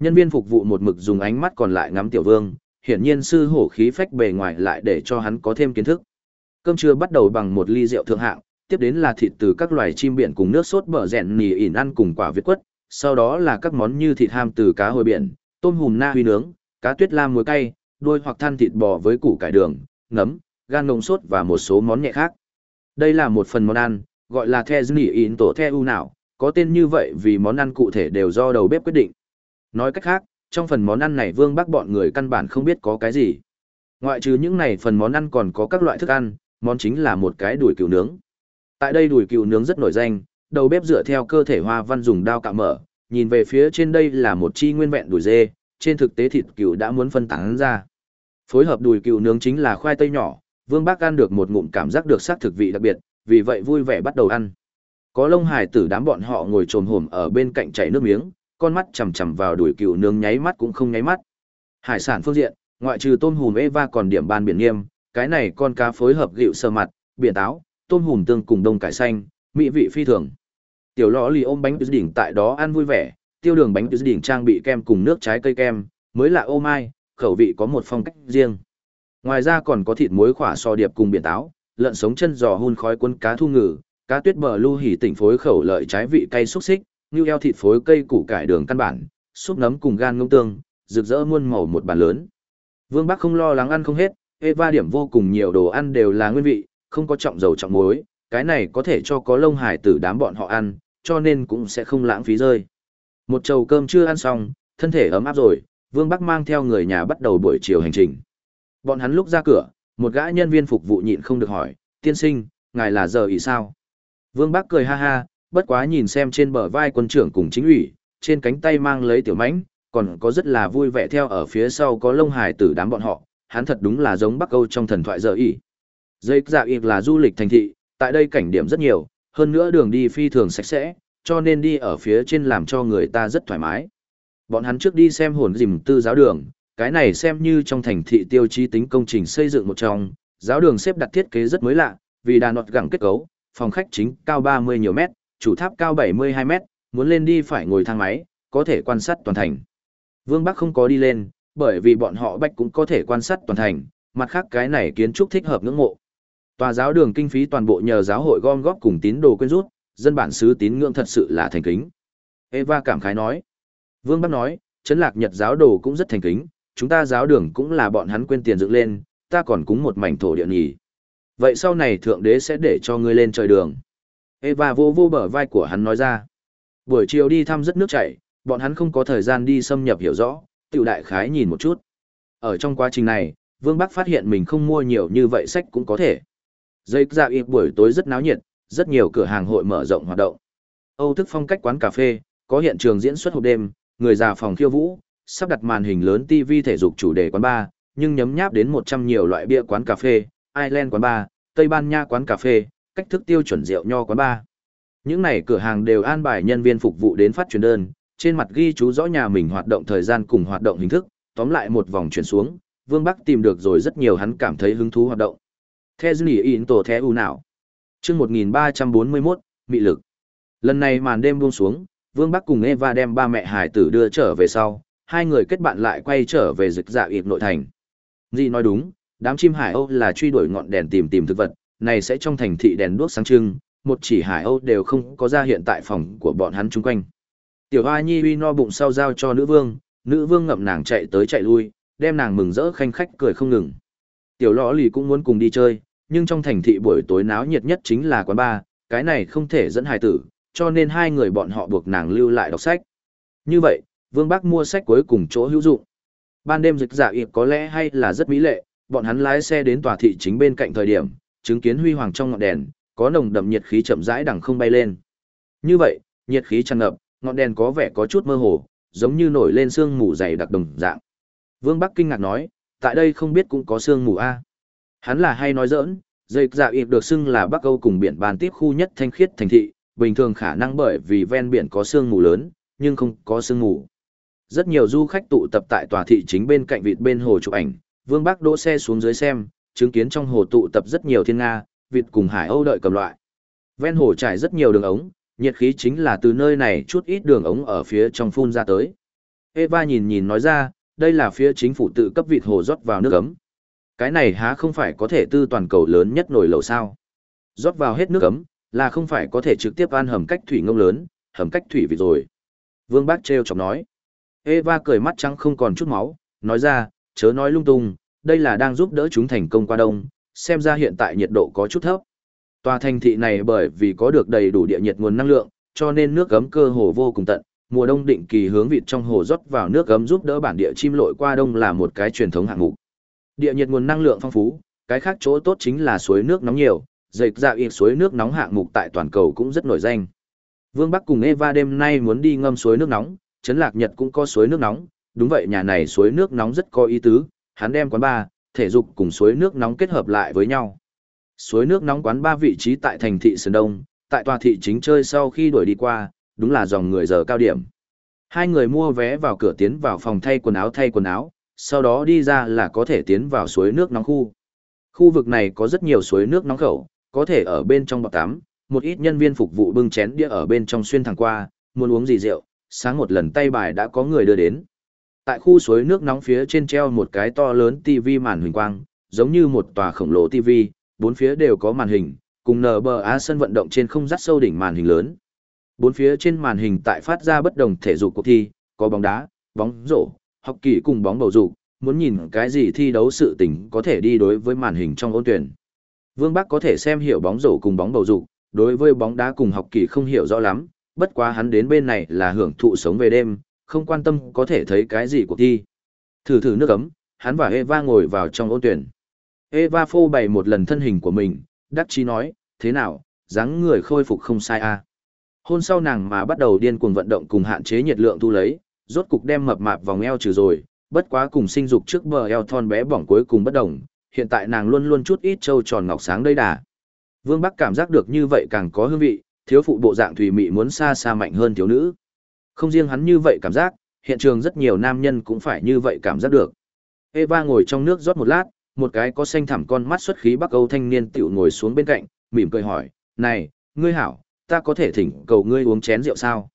Nhân viên phục vụ một mực dùng ánh mắt còn lại ngắm tiểu vương, hiển nhiên sư hổ khí phách bề ngoài lại để cho hắn có thêm kiến thức. Cơm trưa bắt đầu bằng một ly rượu thượng hạng, tiếp đến là thịt từ các loài chim biển cùng nước sốt bở rẹn nì ỉn ăn cùng quả việt quất, sau đó là các món như thịt ham từ cá hồi biển, tôm hùm na huy nướng, cá tuyết lam muối cay, đuôi hoặc than thịt bò với củ cải đường, nấm, gan ngồng sốt và một số món nhẹ khác. Đây là một phần món ăn, gọi là the nỉ in tổ the u nào, có tên như vậy vì món ăn cụ thể đều do đầu bếp quyết định. Nói cách khác, trong phần món ăn này vương bác bọn người căn bản không biết có cái gì. Ngoại trừ những này phần món ăn còn có các loại thức ăn, món chính là một cái đùi cừu nướng. Tại đây đùi cừu nướng rất nổi danh, đầu bếp dựa theo cơ thể hoa văn dùng dao cạo mở, nhìn về phía trên đây là một chi nguyên vẹn đùi dê, trên thực tế thịt cừu đã muốn phân tán ra. Phối hợp đùi cừu nướng chính là khoai tây nhỏ, Vương Bác ăn được một ngụm cảm giác được sắc thực vị đặc biệt, vì vậy vui vẻ bắt đầu ăn. Có lông hải tử đám bọn họ ngồi trồm hổm ở bên cạnh chảy nước miếng, con mắt chằm chằm vào đùi cừu nướng nháy mắt cũng không nháy mắt. Hải sản phương diện, ngoại trừ tôm hùm Eva còn điểm ban biển nghiêm, cái này con cá phối hợp gịu sơ mặt, biển táo, tôm hùm tương cùng đông cải xanh, mỹ vị phi thường. Tiểu lọ lì ôm bánh đỉnh tại đó ăn vui vẻ, tiêu đường bánh đỉnh trang bị kem cùng nước trái cây kem, mới là ô mai, khẩu vị có một phong cách riêng. Ngoài ra còn có thịt muối khỏa so điệp cùng biển táo, lợn sống chân giò hun khói quân cá thu ngừ, cá tuyết bờ lưu hỉ tỉnh phối khẩu lợi trái vị cay xúc xích, như eo thịt phối cây củ cải đường căn bản, súp nấm cùng gan ngông tương, rực rỡ muôn màu một bàn lớn. Vương Bắc không lo lắng ăn không hết, Eva điểm vô cùng nhiều đồ ăn đều là nguyên vị, không có trọng dầu trọng muối, cái này có thể cho có lông hải tử đám bọn họ ăn, cho nên cũng sẽ không lãng phí rơi. Một chầu cơm chưa ăn xong, thân thể ấm áp rồi, Vương Bắc mang theo người nhà bắt đầu buổi chiều hành trình. Bọn hắn lúc ra cửa, một gã nhân viên phục vụ nhịn không được hỏi, tiên sinh, ngài là giờ ý sao? Vương Bắc cười ha ha, bất quá nhìn xem trên bờ vai quân trưởng cùng chính ủy, trên cánh tay mang lấy tiểu mãnh, còn có rất là vui vẻ theo ở phía sau có lông hài tử đám bọn họ, hắn thật đúng là giống Bắc Âu trong thần thoại giờ ý. Dây dạ ý là du lịch thành thị, tại đây cảnh điểm rất nhiều, hơn nữa đường đi phi thường sạch sẽ, cho nên đi ở phía trên làm cho người ta rất thoải mái. Bọn hắn trước đi xem hồn dìm tư giáo đường, cái này xem như trong thành thị tiêu chí tính công trình xây dựng một trong, giáo đường xếp đặt thiết kế rất mới lạ, vì đà nọt gẳng kết cấu, phòng khách chính cao 30 nhiều mét, chủ tháp cao 72 mét, muốn lên đi phải ngồi thang máy, có thể quan sát toàn thành. Vương Bắc không có đi lên, bởi vì bọn họ bách cũng có thể quan sát toàn thành, mặt khác cái này kiến trúc thích hợp ngưỡng mộ. Tòa giáo đường kinh phí toàn bộ nhờ giáo hội gom góp cùng tín đồ quyên rút, dân bản xứ tín ngưỡng thật sự là thành kính. Eva cảm khái nói. Vương Bắc nói, chấn lạc Nhật giáo đồ cũng rất thành kính, chúng ta giáo đường cũng là bọn hắn quên tiền dựng lên, ta còn cúng một mảnh thổ địa nhỉ. Vậy sau này thượng đế sẽ để cho ngươi lên trời đường. Eva vô vô bờ vai của hắn nói ra. Buổi chiều đi thăm rất nước chảy, bọn hắn không có thời gian đi xâm nhập hiểu rõ, tiểu đại khái nhìn một chút. Ở trong quá trình này, Vương Bắc phát hiện mình không mua nhiều như vậy sách cũng có thể. Dây dạịp buổi tối rất náo nhiệt, rất nhiều cửa hàng hội mở rộng hoạt động. Âu thức phong cách quán cà phê, có hiện trường diễn xuất hộp đêm, người già phòng khiêu vũ, sắp đặt màn hình lớn TV thể dục chủ đề quán bar, nhưng nhấm nháp đến 100 nhiều loại bia quán cà phê, Ireland quán bar, Tây Ban Nha quán cà phê, cách thức tiêu chuẩn rượu nho quán bar. Những này cửa hàng đều an bài nhân viên phục vụ đến phát truyền đơn, trên mặt ghi chú rõ nhà mình hoạt động thời gian cùng hoạt động hình thức, tóm lại một vòng chuyển xuống, Vương Bắc tìm được rồi rất nhiều hắn cảm thấy hứng thú hoạt động. The dư in tổ theo nào. chương 1341, Mị lực. Lần này màn đêm buông xuống, Vương Bắc cùng Eva đem ba mẹ hải tử đưa trở về sau, hai người kết bạn lại quay trở về rực dạ ịp nội thành. Di nói đúng, đám chim hải âu là truy đuổi ngọn đèn tìm tìm thực vật, này sẽ trong thành thị đèn đuốc sáng trưng, một chỉ hải âu đều không có ra hiện tại phòng của bọn hắn chung quanh. Tiểu Hoa Nhi uy no bụng sau giao cho nữ vương, nữ vương ngậm nàng chạy tới chạy lui, đem nàng mừng rỡ khanh khách cười không ngừng. Tiểu lò lì cũng muốn cùng đi chơi, nhưng trong thành thị buổi tối náo nhiệt nhất chính là quán bar, cái này không thể dẫn hài tử, cho nên hai người bọn họ buộc nàng lưu lại đọc sách. Như vậy, Vương Bắc mua sách cuối cùng chỗ hữu dụng. Ban đêm dịch giả ịp có lẽ hay là rất mỹ lệ, bọn hắn lái xe đến tòa thị chính bên cạnh thời điểm, chứng kiến huy hoàng trong ngọn đèn, có nồng đậm nhiệt khí chậm rãi đằng không bay lên. Như vậy, nhiệt khí tràn ngập, ngọn đèn có vẻ có chút mơ hồ, giống như nổi lên sương mù dày đặc đồng dạng. Vương Bắc kinh ngạc nói, tại đây không biết cũng có sương mù a. Hắn là hay nói dỡn dây dạ ịp được xưng là Bắc Âu cùng biển bàn tiếp khu nhất thanh khiết thành thị, bình thường khả năng bởi vì ven biển có sương mù lớn, nhưng không có sương mù. Rất nhiều du khách tụ tập tại tòa thị chính bên cạnh vịt bên hồ chụp ảnh, Vương Bắc đỗ xe xuống dưới xem, chứng kiến trong hồ tụ tập rất nhiều thiên nga, vịt cùng hải âu đợi cầm loại. Ven hồ trải rất nhiều đường ống, nhiệt khí chính là từ nơi này chút ít đường ống ở phía trong phun ra tới. Eva nhìn nhìn nói ra, đây là phía chính phủ tự cấp vịt hồ rót vào nước ấm. Cái này há không phải có thể tư toàn cầu lớn nhất nổi lầu sao. Rót vào hết nước ấm, là không phải có thể trực tiếp ăn hầm cách thủy ngông lớn, hầm cách thủy vịt rồi. Vương Bác treo chọc nói. Eva cười mắt trắng không còn chút máu, nói ra, chớ nói lung tung, đây là đang giúp đỡ chúng thành công qua đông, xem ra hiện tại nhiệt độ có chút thấp. Tòa thành thị này bởi vì có được đầy đủ địa nhiệt nguồn năng lượng, cho nên nước gấm cơ hồ vô cùng tận. Mùa đông định kỳ hướng vịt trong hồ rót vào nước gấm giúp đỡ bản địa chim lội qua đông là một cái truyền thống hạng mục. Địa nhiệt nguồn năng lượng phong phú, cái khác chỗ tốt chính là suối nước nóng nhiều, Dày dạ ít suối nước nóng hạng mục tại toàn cầu cũng rất nổi danh. Vương Bắc cùng Eva đêm nay muốn đi ngâm suối nước nóng, Trấn Lạc Nhật cũng có suối nước nóng, đúng vậy nhà này suối nước nóng rất có ý tứ, hắn đem quán bar, thể dục cùng suối nước nóng kết hợp lại với nhau. Suối nước nóng quán ba vị trí tại thành thị Sơn Đông, tại tòa thị chính chơi sau khi đuổi đi qua, đúng là dòng người giờ cao điểm. Hai người mua vé vào cửa tiến vào phòng thay quần áo thay quần áo, sau đó đi ra là có thể tiến vào suối nước nóng khu. Khu vực này có rất nhiều suối nước nóng khẩu, có thể ở bên trong bọc tắm, một ít nhân viên phục vụ bưng chén đĩa ở bên trong xuyên thẳng qua, muốn uống gì rượu, sáng một lần tay bài đã có người đưa đến. Tại khu suối nước nóng phía trên treo một cái to lớn TV màn hình quang, giống như một tòa khổng lồ TV, bốn phía đều có màn hình, cùng NBA sân vận động trên không rắc sâu đỉnh màn hình lớn. Bốn phía trên màn hình tại phát ra bất đồng thể dục cuộc thi, có bóng đá, bóng rổ, học kỳ cùng bóng bầu dục, muốn nhìn cái gì thi đấu sự tình có thể đi đối với màn hình trong ôn tuyển. Vương Bắc có thể xem hiểu bóng rổ cùng bóng bầu dục, đối với bóng đá cùng học kỳ không hiểu rõ lắm, bất quá hắn đến bên này là hưởng thụ sống về đêm, không quan tâm có thể thấy cái gì cuộc thi. Thử thử nước ấm, hắn và Eva ngồi vào trong ôn tuyển. Eva phô bày một lần thân hình của mình, đắc chí nói, thế nào, dáng người khôi phục không sai à. Hôn sau nàng mà bắt đầu điên cuồng vận động cùng hạn chế nhiệt lượng thu lấy, rốt cục đem mập mạp vòng eo trừ rồi, bất quá cùng sinh dục trước bờ eo thon bé bỏng cuối cùng bất động. hiện tại nàng luôn luôn chút ít trâu tròn ngọc sáng đây đà. Vương Bắc cảm giác được như vậy càng có hương vị, thiếu phụ bộ dạng thủy mị muốn xa xa mạnh hơn thiếu nữ. Không riêng hắn như vậy cảm giác, hiện trường rất nhiều nam nhân cũng phải như vậy cảm giác được. Eva ngồi trong nước rót một lát, một cái có xanh thẳm con mắt xuất khí Bắc Âu thanh niên tiểu ngồi xuống bên cạnh, mỉm cười hỏi, này, ngươi hảo, ta có thể thỉnh cầu ngươi uống chén rượu sao?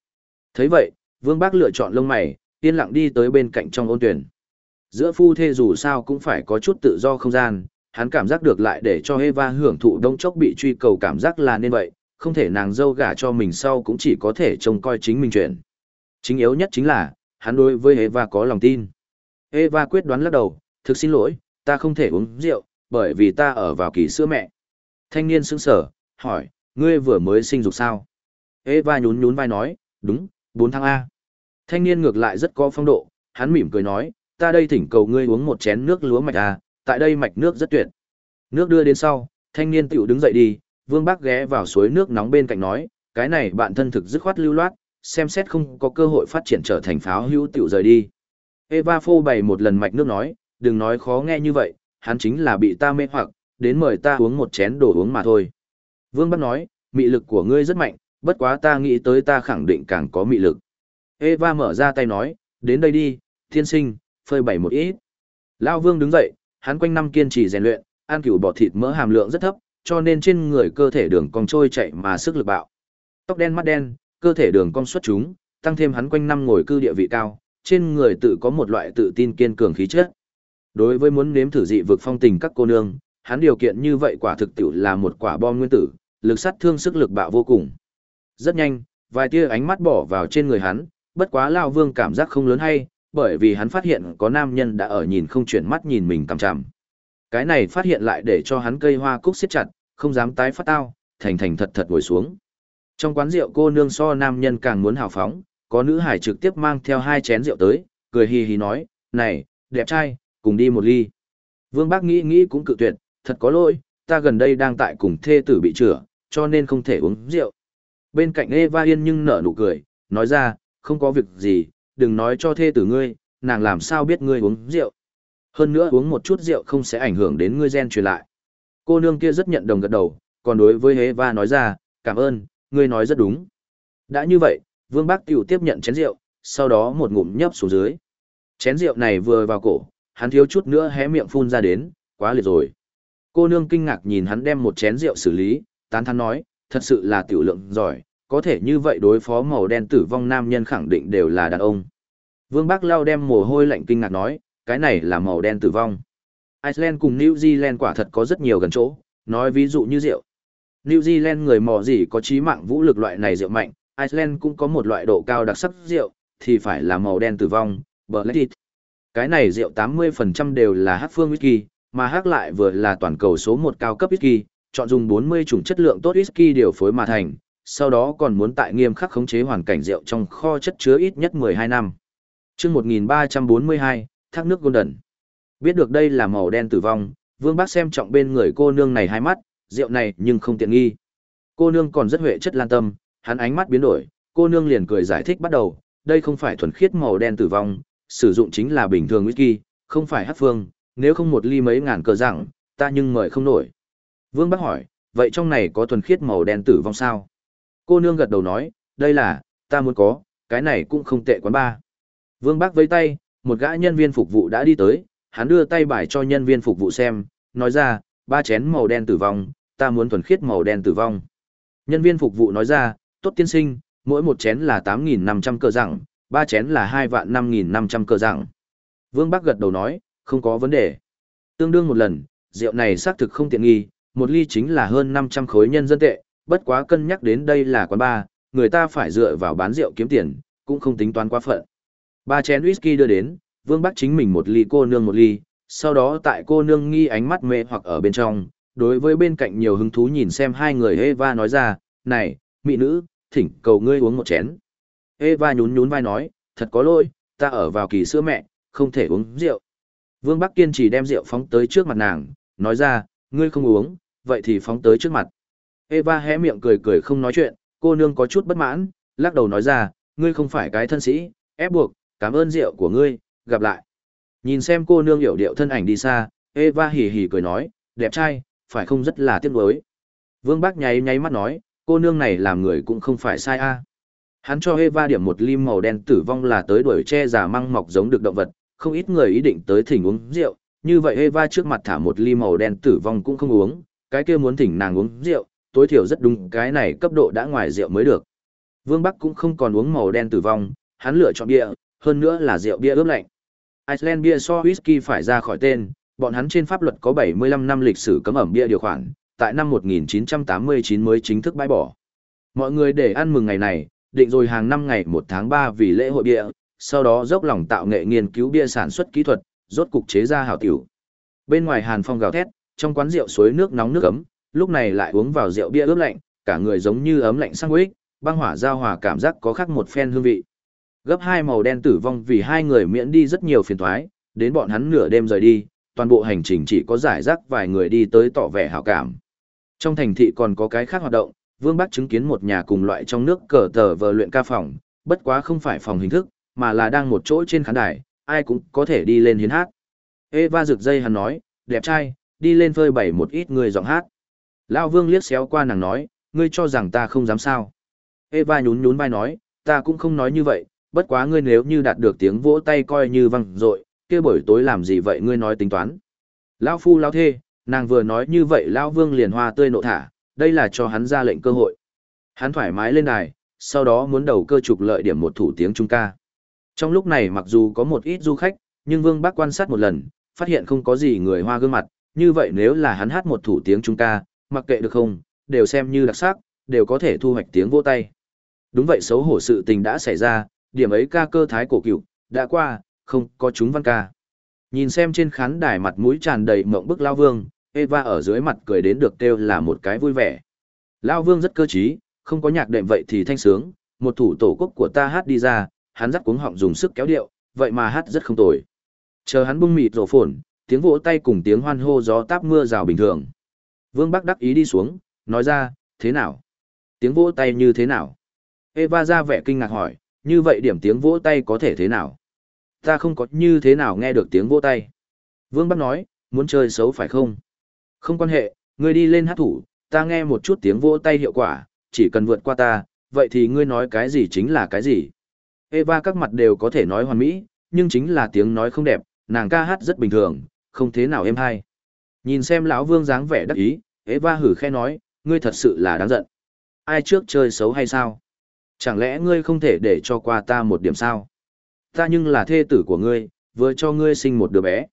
thấy vậy, Vương Bác lựa chọn lông mày, yên lặng đi tới bên cạnh trong ôn tuyển. Giữa phu thê dù sao cũng phải có chút tự do không gian, hắn cảm giác được lại để cho Eva hưởng thụ đông chốc bị truy cầu cảm giác là nên vậy, không thể nàng dâu gả cho mình sau cũng chỉ có thể trông coi chính mình chuyện. Chính yếu nhất chính là, hắn đối với Eva có lòng tin. Eva quyết đoán lắc đầu, thực xin lỗi, ta không thể uống rượu, bởi vì ta ở vào kỳ sữa mẹ. Thanh niên sững sở, hỏi, ngươi vừa mới sinh dục sao? Eva nhún nhún vai nói, đúng, 4 tháng A. Thanh niên ngược lại rất có phong độ, hắn mỉm cười nói, ta đây thỉnh cầu ngươi uống một chén nước lúa mạch A, tại đây mạch nước rất tuyệt. Nước đưa đến sau, thanh niên tiểu đứng dậy đi, vương bác ghé vào suối nước nóng bên cạnh nói, cái này bạn thân thực dứt khoát lưu loát, xem xét không có cơ hội phát triển trở thành pháo hữu tiểu rời đi. Eva phô bày một lần mạch nước nói, đừng nói khó nghe như vậy, hắn chính là bị ta mê hoặc, đến mời ta uống một chén đồ uống mà thôi. Vương Bắc nói, mị lực của ngươi rất mạnh, bất quá ta nghĩ tới ta khẳng định càng có mị lực. Eva mở ra tay nói, đến đây đi, thiên sinh, phơi bảy một ít. Lao Vương đứng dậy, hắn quanh năm kiên trì rèn luyện, ăn cửu bò thịt mỡ hàm lượng rất thấp, cho nên trên người cơ thể đường cong trôi chạy mà sức lực bạo. Tóc đen mắt đen, cơ thể đường cong xuất chúng, tăng thêm hắn quanh năm ngồi cư địa vị cao, trên người tự có một loại tự tin kiên cường khí chất. Đối với muốn nếm thử dị vực phong tình các cô nương, hắn điều kiện như vậy quả thực tiểu là một quả bom nguyên tử, lực sát thương sức lực bạo vô cùng. Rất nhanh, vài tia ánh mắt bỏ vào trên người hắn, bất quá Lao Vương cảm giác không lớn hay, bởi vì hắn phát hiện có nam nhân đã ở nhìn không chuyển mắt nhìn mình cằm chằm. Cái này phát hiện lại để cho hắn cây hoa cúc siết chặt, không dám tái phát tao, thành thành thật thật ngồi xuống. Trong quán rượu cô nương so nam nhân càng muốn hào phóng, có nữ hải trực tiếp mang theo hai chén rượu tới, cười hì hì nói, này, đẹp trai, cùng đi một ly. Vương Bác nghĩ nghĩ cũng cự tuyệt, thật có lỗi, ta gần đây đang tại cùng thê tử bị chữa, cho nên không thể uống rượu. Bên cạnh Eva Yên nhưng nở nụ cười, nói ra, không có việc gì, đừng nói cho thê tử ngươi, nàng làm sao biết ngươi uống rượu. Hơn nữa uống một chút rượu không sẽ ảnh hưởng đến ngươi gen truyền lại. Cô nương kia rất nhận đồng gật đầu, còn đối với Eva nói ra, cảm ơn, ngươi nói rất đúng. Đã như vậy, Vương Bác Tiểu tiếp nhận chén rượu, sau đó một ngụm nhấp xuống dưới. Chén rượu này vừa vào cổ, hắn thiếu chút nữa hé miệng phun ra đến, quá liệt rồi. Cô nương kinh ngạc nhìn hắn đem một chén rượu xử lý, tán thán nói, thật sự là tiểu lượng giỏi, có thể như vậy đối phó màu đen tử vong nam nhân khẳng định đều là đàn ông. Vương Bắc Lao đem mồ hôi lạnh kinh ngạc nói, cái này là màu đen tử vong. Iceland cùng New Zealand quả thật có rất nhiều gần chỗ, nói ví dụ như rượu. New Zealand người mò gì có trí mạng vũ lực loại này rượu mạnh, Iceland cũng có một loại độ cao đặc sắc rượu, thì phải là màu đen tử vong, Blackheath. Cái này rượu 80% đều là hát phương whisky, mà hát lại vừa là toàn cầu số 1 cao cấp whisky, chọn dùng 40 chủng chất lượng tốt whisky điều phối mà thành, sau đó còn muốn tại nghiêm khắc khống chế hoàn cảnh rượu trong kho chất chứa ít nhất 12 năm. Chương 1342, thác nước Golden. Biết được đây là màu đen tử vong, Vương Bác xem trọng bên người cô nương này hai mắt, rượu này nhưng không tiện nghi. Cô nương còn rất huệ chất lan tâm, hắn ánh mắt biến đổi, cô nương liền cười giải thích bắt đầu, đây không phải thuần khiết màu đen tử vong, sử dụng chính là bình thường whisky, không phải hát phương, nếu không một ly mấy ngàn cờ rằng, ta nhưng mời không nổi. Vương Bắc hỏi, vậy trong này có thuần khiết màu đen tử vong sao? Cô nương gật đầu nói, đây là, ta muốn có, cái này cũng không tệ quán ba. Vương Bắc với tay, một gã nhân viên phục vụ đã đi tới, hắn đưa tay bài cho nhân viên phục vụ xem, nói ra, ba chén màu đen tử vong, ta muốn thuần khiết màu đen tử vong. Nhân viên phục vụ nói ra, tốt tiên sinh, mỗi một chén là 8.500 cơ rằng, ba chén là 2 vạn 5.500 cơ rằng. Vương Bắc gật đầu nói, không có vấn đề. Tương đương một lần, rượu này xác thực không tiện nghi, một ly chính là hơn 500 khối nhân dân tệ, bất quá cân nhắc đến đây là quán bar, người ta phải dựa vào bán rượu kiếm tiền, cũng không tính toán quá phận. Ba chén whisky đưa đến, Vương Bắc chính mình một ly cô nương một ly, sau đó tại cô nương nghi ánh mắt mê hoặc ở bên trong, đối với bên cạnh nhiều hứng thú nhìn xem hai người Eva nói ra, này, mỹ nữ, thỉnh cầu ngươi uống một chén. Eva nhún nhún vai nói, thật có lỗi, ta ở vào kỳ sữa mẹ, không thể uống rượu. Vương Bắc kiên trì đem rượu phóng tới trước mặt nàng, nói ra, ngươi không uống, vậy thì phóng tới trước mặt. Eva hé miệng cười cười không nói chuyện, cô nương có chút bất mãn, lắc đầu nói ra, ngươi không phải cái thân sĩ, ép buộc, cảm ơn rượu của ngươi, gặp lại. Nhìn xem cô nương hiểu điệu thân ảnh đi xa, Eva hỉ hỉ cười nói, đẹp trai, phải không rất là tiếc nuối. Vương Bác nháy nháy mắt nói, cô nương này làm người cũng không phải sai a. Hắn cho Eva điểm một lim màu đen tử vong là tới đuổi che giả măng mọc giống được động vật, không ít người ý định tới thỉnh uống rượu, như vậy Eva trước mặt thả một ly màu đen tử vong cũng không uống, cái kia muốn thỉnh nàng uống rượu, tối thiểu rất đúng cái này cấp độ đã ngoài rượu mới được. Vương Bắc cũng không còn uống màu đen tử vong, hắn lựa chọn bia, hơn nữa là rượu bia ướp lạnh. Iceland bia so whisky phải ra khỏi tên, bọn hắn trên pháp luật có 75 năm lịch sử cấm ẩm bia điều khoản, tại năm 1989 mới chính thức bãi bỏ. Mọi người để ăn mừng ngày này, định rồi hàng năm ngày 1 tháng 3 vì lễ hội bia, sau đó dốc lòng tạo nghệ nghiên cứu bia sản xuất kỹ thuật, rốt cục chế ra hảo tiểu. Bên ngoài hàn phong gào thét, trong quán rượu suối nước nóng nước ấm, lúc này lại uống vào rượu bia ướp lạnh, cả người giống như ấm lạnh sang quýt, băng hỏa giao hòa cảm giác có khác một phen hương vị. Gấp hai màu đen tử vong vì hai người miễn đi rất nhiều phiền toái, đến bọn hắn nửa đêm rời đi, toàn bộ hành trình chỉ có giải rác vài người đi tới tỏ vẻ hảo cảm. Trong thành thị còn có cái khác hoạt động, Vương Bắc chứng kiến một nhà cùng loại trong nước cờ tờ vờ luyện ca phòng, bất quá không phải phòng hình thức, mà là đang một chỗ trên khán đài, ai cũng có thể đi lên hiến hát. Eva rực dây hắn nói, đẹp trai, đi lên phơi bày một ít người giọng hát. Lão Vương liếc xéo qua nàng nói, ngươi cho rằng ta không dám sao. Eva nhún nhún vai nói, ta cũng không nói như vậy, bất quá ngươi nếu như đạt được tiếng vỗ tay coi như văng rội, kia buổi tối làm gì vậy ngươi nói tính toán. Lão phu lão thê, nàng vừa nói như vậy Lão Vương liền hoa tươi nộ thả, đây là cho hắn ra lệnh cơ hội. Hắn thoải mái lên đài, sau đó muốn đầu cơ trục lợi điểm một thủ tiếng trung ca. Trong lúc này mặc dù có một ít du khách, nhưng Vương Bắc quan sát một lần, phát hiện không có gì người hoa gương mặt, như vậy nếu là hắn hát một thủ tiếng trung ca, mặc kệ được không, đều xem như đặc sắc, đều có thể thu hoạch tiếng vỗ tay. Đúng vậy xấu hổ sự tình đã xảy ra, điểm ấy ca cơ thái cổ cựu, đã qua, không có chúng văn ca. Nhìn xem trên khán đài mặt mũi tràn đầy mộng bức Lao Vương, Eva ở dưới mặt cười đến được kêu là một cái vui vẻ. Lao Vương rất cơ trí, không có nhạc đệm vậy thì thanh sướng, một thủ tổ quốc của ta hát đi ra, hắn dắt cuống họng dùng sức kéo điệu, vậy mà hát rất không tồi. Chờ hắn bung mịt rổ phồn, tiếng vỗ tay cùng tiếng hoan hô gió táp mưa rào bình thường. Vương Bắc đắc ý đi xuống, nói ra, thế nào? Tiếng vỗ tay như thế nào? Eva ra vẻ kinh ngạc hỏi, như vậy điểm tiếng vỗ tay có thể thế nào? Ta không có như thế nào nghe được tiếng vỗ tay. Vương Bắc nói, muốn chơi xấu phải không? Không quan hệ, ngươi đi lên hát thủ, ta nghe một chút tiếng vỗ tay hiệu quả, chỉ cần vượt qua ta, vậy thì ngươi nói cái gì chính là cái gì. Eva các mặt đều có thể nói hoàn mỹ, nhưng chính là tiếng nói không đẹp, nàng ca hát rất bình thường, không thế nào êm hay. Nhìn xem lão Vương dáng vẻ đắc ý, Eva hử khẽ nói, ngươi thật sự là đáng giận. Ai trước chơi xấu hay sao? Chẳng lẽ ngươi không thể để cho qua ta một điểm sao? Ta nhưng là thê tử của ngươi, vừa cho ngươi sinh một đứa bé.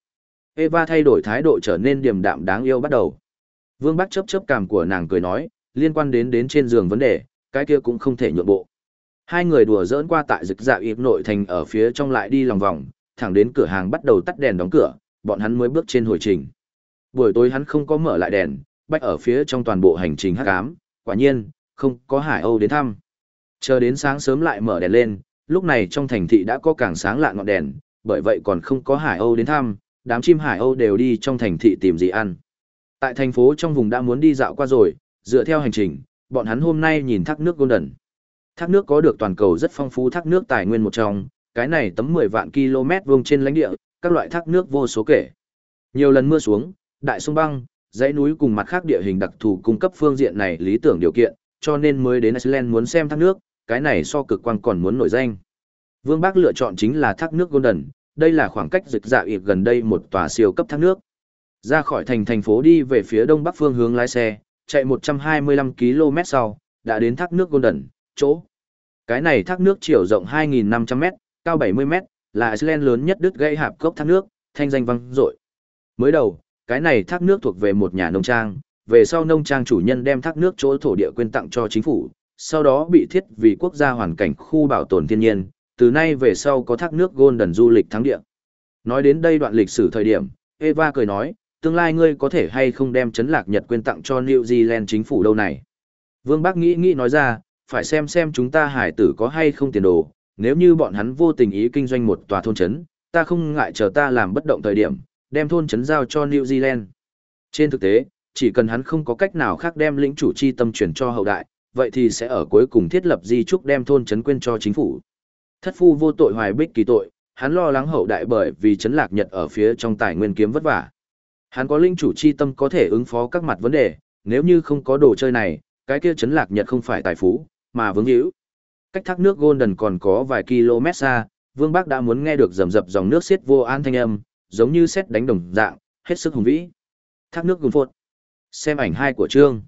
Eva thay đổi thái độ trở nên điềm đạm đáng yêu bắt đầu. Vương Bắc chấp chấp cảm của nàng cười nói, liên quan đến đến trên giường vấn đề, cái kia cũng không thể nhượng bộ. Hai người đùa giỡn qua tại rực dạ ịp nội thành ở phía trong lại đi lòng vòng, thẳng đến cửa hàng bắt đầu tắt đèn đóng cửa, bọn hắn mới bước trên hồi trình. Buổi tối hắn không có mở lại đèn, bách ở phía trong toàn bộ hành trình hắc ám, quả nhiên, không có Hải Âu đến thăm. Chờ đến sáng sớm lại mở đèn lên, lúc này trong thành thị đã có càng sáng lạ ngọn đèn, bởi vậy còn không có Hải Âu đến thăm, đám chim Hải Âu đều đi trong thành thị tìm gì ăn. Tại thành phố trong vùng đã muốn đi dạo qua rồi, dựa theo hành trình, bọn hắn hôm nay nhìn thác nước Golden. Thác nước có được toàn cầu rất phong phú thác nước tài nguyên một trong, cái này tấm 10 vạn km vuông trên lãnh địa, các loại thác nước vô số kể. Nhiều lần mưa xuống, đại sông băng, dãy núi cùng mặt khác địa hình đặc thù cung cấp phương diện này lý tưởng điều kiện, cho nên mới đến Iceland muốn xem thác nước, cái này so cực quang còn muốn nổi danh. Vương Bác lựa chọn chính là thác nước Golden, đây là khoảng cách dịch dạ ịp gần đây một tòa siêu cấp thác nước. Ra khỏi thành thành phố đi về phía đông bắc phương hướng lái xe, chạy 125 km sau, đã đến thác nước Golden, chỗ. Cái này thác nước chiều rộng 2.500m, cao 70m, là Iceland lớn nhất đứt gãy hạp cốc thác nước, thanh danh vang dội. Mới đầu, cái này thác nước thuộc về một nhà nông trang, về sau nông trang chủ nhân đem thác nước chỗ thổ địa quyên tặng cho chính phủ, sau đó bị thiết vì quốc gia hoàn cảnh khu bảo tồn thiên nhiên, từ nay về sau có thác nước Golden du lịch thắng địa. Nói đến đây đoạn lịch sử thời điểm, Eva cười nói, tương lai ngươi có thể hay không đem chấn lạc Nhật quyên tặng cho New Zealand chính phủ đâu này. Vương Bác nghĩ nghĩ nói ra, phải xem xem chúng ta hải tử có hay không tiền đồ, nếu như bọn hắn vô tình ý kinh doanh một tòa thôn chấn, ta không ngại chờ ta làm bất động thời điểm, đem thôn chấn giao cho New Zealand. Trên thực tế, chỉ cần hắn không có cách nào khác đem lĩnh chủ chi tâm chuyển cho hậu đại, vậy thì sẽ ở cuối cùng thiết lập di trúc đem thôn chấn quên cho chính phủ. Thất phu vô tội hoài bích kỳ tội, hắn lo lắng hậu đại bởi vì chấn lạc nhật ở phía trong tài nguyên kiếm vất vả. Hắn có linh chủ chi tâm có thể ứng phó các mặt vấn đề, nếu như không có đồ chơi này, cái kia chấn lạc nhật không phải tài phú, mà vướng hữu. Cách thác nước Golden còn có vài km xa, Vương Bác đã muốn nghe được rầm rập dòng nước xiết vô an thanh âm, giống như xét đánh đồng dạng, hết sức hùng vĩ. Thác nước gùn phột. Xem ảnh hai của chương.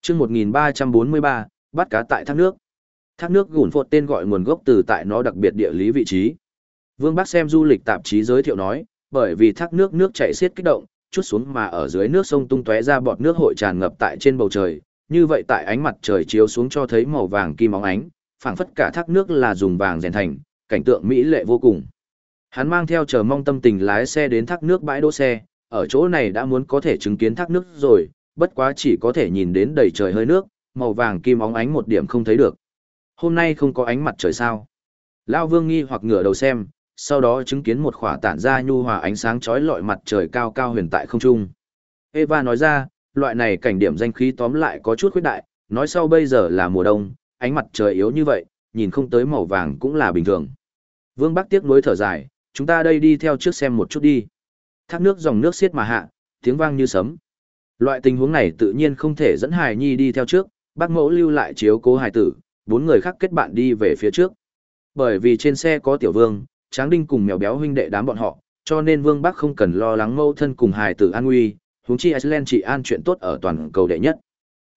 Chương 1343, bắt cá tại thác nước. Thác nước gùn phột tên gọi nguồn gốc từ tại nó đặc biệt địa lý vị trí. Vương Bác xem du lịch tạp chí giới thiệu nói, bởi vì thác nước nước chảy xiết kích động, chút xuống mà ở dưới nước sông tung tóe ra bọt nước hội tràn ngập tại trên bầu trời, như vậy tại ánh mặt trời chiếu xuống cho thấy màu vàng kim óng ánh, phảng phất cả thác nước là dùng vàng rèn thành, cảnh tượng mỹ lệ vô cùng. Hắn mang theo chờ mong tâm tình lái xe đến thác nước bãi đỗ xe, ở chỗ này đã muốn có thể chứng kiến thác nước rồi, bất quá chỉ có thể nhìn đến đầy trời hơi nước, màu vàng kim óng ánh một điểm không thấy được. Hôm nay không có ánh mặt trời sao? Lão Vương nghi hoặc ngửa đầu xem, sau đó chứng kiến một khỏa tản ra nhu hòa ánh sáng chói lọi mặt trời cao cao huyền tại không trung. Eva nói ra, loại này cảnh điểm danh khí tóm lại có chút khuyết đại, nói sau bây giờ là mùa đông, ánh mặt trời yếu như vậy, nhìn không tới màu vàng cũng là bình thường. Vương Bắc tiếc nuối thở dài, chúng ta đây đi theo trước xem một chút đi. Thác nước dòng nước xiết mà hạ, tiếng vang như sấm. Loại tình huống này tự nhiên không thể dẫn Hải Nhi đi theo trước, bác mẫu lưu lại chiếu cố hài tử, bốn người khác kết bạn đi về phía trước. Bởi vì trên xe có tiểu vương, tráng đinh cùng mèo béo huynh đệ đám bọn họ, cho nên vương bác không cần lo lắng mâu thân cùng hài tử an nguy, huống chi Iceland chỉ an chuyện tốt ở toàn cầu đệ nhất.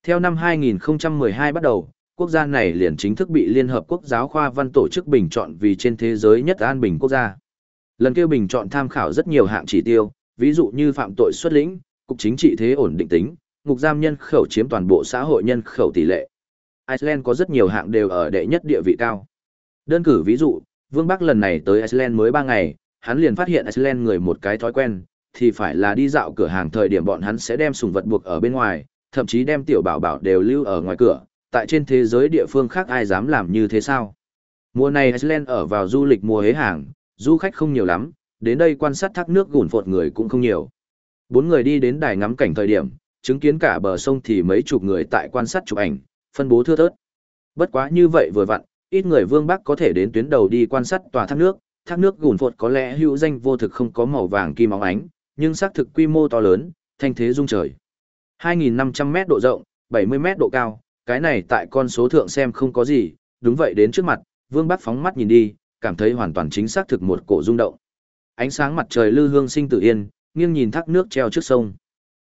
Theo năm 2012 bắt đầu, quốc gia này liền chính thức bị Liên Hợp Quốc Giáo khoa văn tổ chức bình chọn vì trên thế giới nhất an bình quốc gia. Lần kia bình chọn tham khảo rất nhiều hạng chỉ tiêu, ví dụ như phạm tội xuất lĩnh, cục chính trị thế ổn định tính, ngục giam nhân khẩu chiếm toàn bộ xã hội nhân khẩu tỷ lệ. Iceland có rất nhiều hạng đều ở đệ nhất địa vị cao. Đơn cử ví dụ, Vương Bắc lần này tới Iceland mới 3 ngày, hắn liền phát hiện Iceland người một cái thói quen, thì phải là đi dạo cửa hàng thời điểm bọn hắn sẽ đem sùng vật buộc ở bên ngoài, thậm chí đem tiểu bảo bảo đều lưu ở ngoài cửa, tại trên thế giới địa phương khác ai dám làm như thế sao? Mùa này Iceland ở vào du lịch mùa hế hàng, du khách không nhiều lắm, đến đây quan sát thác nước gùn phột người cũng không nhiều. Bốn người đi đến đài ngắm cảnh thời điểm, chứng kiến cả bờ sông thì mấy chục người tại quan sát chụp ảnh, phân bố thưa thớt. Bất quá như vậy vừa vặn, ít người vương bắc có thể đến tuyến đầu đi quan sát tòa thác nước, thác nước gùn phột có lẽ hữu danh vô thực không có màu vàng kim óng ánh, nhưng xác thực quy mô to lớn, thanh thế dung trời. 2.500 mét độ rộng, 70 mét độ cao, cái này tại con số thượng xem không có gì, đúng vậy đến trước mặt, vương bắc phóng mắt nhìn đi, cảm thấy hoàn toàn chính xác thực một cổ rung động. Ánh sáng mặt trời lư hương sinh tự yên, nghiêng nhìn thác nước treo trước sông.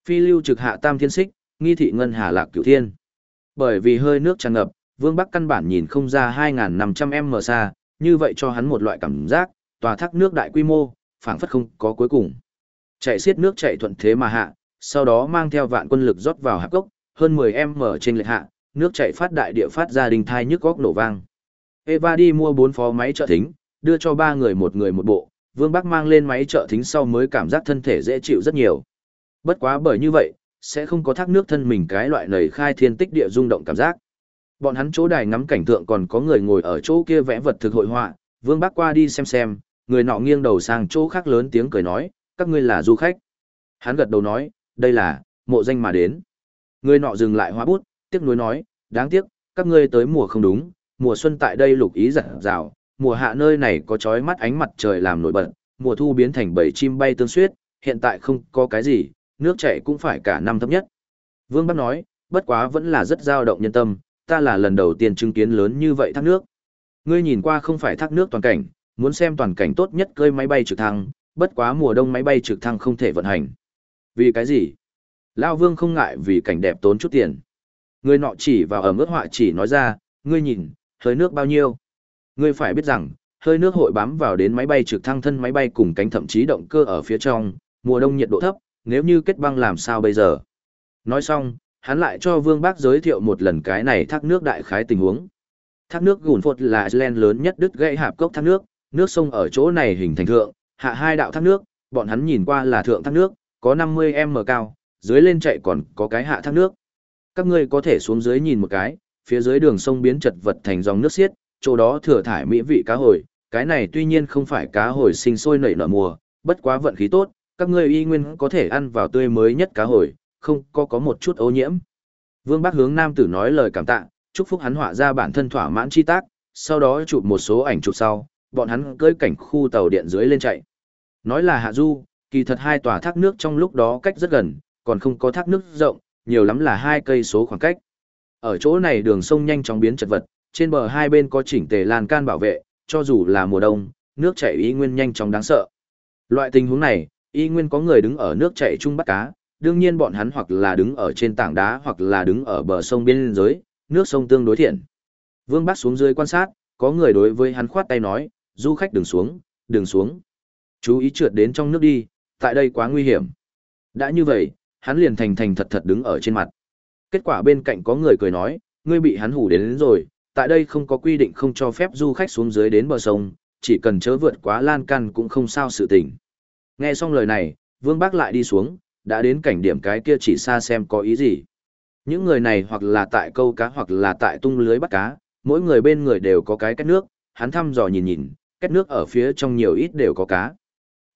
Phi lưu trực hạ tam thiên xích, nghi thị ngân hà lạc cửu thiên. Bởi vì hơi nước tràn ngập, Vương Bắc căn bản nhìn không ra 2.500m xa, như vậy cho hắn một loại cảm giác, tòa thác nước đại quy mô, phảng phất không có cuối cùng. Chạy xiết nước chạy thuận thế mà hạ, sau đó mang theo vạn quân lực rót vào hạp gốc, hơn 10m trên lệch hạ, nước chạy phát đại địa phát ra đình thai nhức góc nổ vang. Eva đi mua bốn phó máy trợ thính, đưa cho ba người một người một bộ, Vương Bắc mang lên máy trợ thính sau mới cảm giác thân thể dễ chịu rất nhiều. Bất quá bởi như vậy, sẽ không có thác nước thân mình cái loại nầy khai thiên tích địa rung động cảm giác. Bọn hắn chỗ đài ngắm cảnh tượng còn có người ngồi ở chỗ kia vẽ vật thực hội họa, Vương Bắc qua đi xem xem, người nọ nghiêng đầu sang chỗ khác lớn tiếng cười nói, các ngươi là du khách. Hắn gật đầu nói, đây là, mộ danh mà đến. Người nọ dừng lại hóa bút, tiếc nuối nói, đáng tiếc, các ngươi tới mùa không đúng, mùa xuân tại đây lục ý giật rào, mùa hạ nơi này có chói mắt ánh mặt trời làm nổi bật, mùa thu biến thành bầy chim bay tương xuyết, hiện tại không có cái gì, nước chảy cũng phải cả năm thấp nhất. Vương Bắc nói, bất quá vẫn là rất dao động nhân tâm, ta là lần đầu tiên chứng kiến lớn như vậy thác nước. Ngươi nhìn qua không phải thác nước toàn cảnh, muốn xem toàn cảnh tốt nhất cơi máy bay trực thăng, bất quá mùa đông máy bay trực thăng không thể vận hành. Vì cái gì? Lao Vương không ngại vì cảnh đẹp tốn chút tiền. Người nọ chỉ vào ở mức họa chỉ nói ra, ngươi nhìn, hơi nước bao nhiêu. Ngươi phải biết rằng, hơi nước hội bám vào đến máy bay trực thăng thân máy bay cùng cánh thậm chí động cơ ở phía trong, mùa đông nhiệt độ thấp, nếu như kết băng làm sao bây giờ. Nói xong, hắn lại cho Vương Bác giới thiệu một lần cái này thác nước đại khái tình huống. Thác nước gùn phột là Iceland lớn nhất đứt gãy hạp cốc thác nước, nước sông ở chỗ này hình thành thượng, hạ hai đạo thác nước, bọn hắn nhìn qua là thượng thác nước, có 50m cao, dưới lên chạy còn có cái hạ thác nước. Các ngươi có thể xuống dưới nhìn một cái, phía dưới đường sông biến chật vật thành dòng nước xiết, chỗ đó thừa thải mỹ vị cá hồi, cái này tuy nhiên không phải cá hồi sinh sôi nảy nở mùa, bất quá vận khí tốt, các ngươi y nguyên có thể ăn vào tươi mới nhất cá hồi, không có có một chút ô nhiễm. Vương Bắc hướng nam tử nói lời cảm tạ, chúc phúc hắn họa ra bản thân thỏa mãn chi tác, sau đó chụp một số ảnh chụp sau, bọn hắn cưới cảnh khu tàu điện dưới lên chạy. Nói là hạ du, kỳ thật hai tòa thác nước trong lúc đó cách rất gần, còn không có thác nước rộng, nhiều lắm là hai cây số khoảng cách. Ở chỗ này đường sông nhanh chóng biến chật vật, trên bờ hai bên có chỉnh tề lan can bảo vệ, cho dù là mùa đông, nước chảy y nguyên nhanh chóng đáng sợ. Loại tình huống này, y nguyên có người đứng ở nước chảy chung bắt cá, đương nhiên bọn hắn hoặc là đứng ở trên tảng đá hoặc là đứng ở bờ sông biên giới, nước sông tương đối thiện. Vương Bắc xuống dưới quan sát, có người đối với hắn khoát tay nói, du khách đừng xuống, đừng xuống. Chú ý trượt đến trong nước đi, tại đây quá nguy hiểm. Đã như vậy, hắn liền thành thành thật thật đứng ở trên mặt. Kết quả bên cạnh có người cười nói, ngươi bị hắn hủ đến, đến rồi, tại đây không có quy định không cho phép du khách xuống dưới đến bờ sông, chỉ cần chớ vượt quá lan can cũng không sao sự tình. Nghe xong lời này, Vương Bác lại đi xuống, đã đến cảnh điểm cái kia chỉ xa xem có ý gì. Những người này hoặc là tại câu cá hoặc là tại tung lưới bắt cá, mỗi người bên người đều có cái cách nước, hắn thăm dò nhìn nhìn, cách nước ở phía trong nhiều ít đều có cá.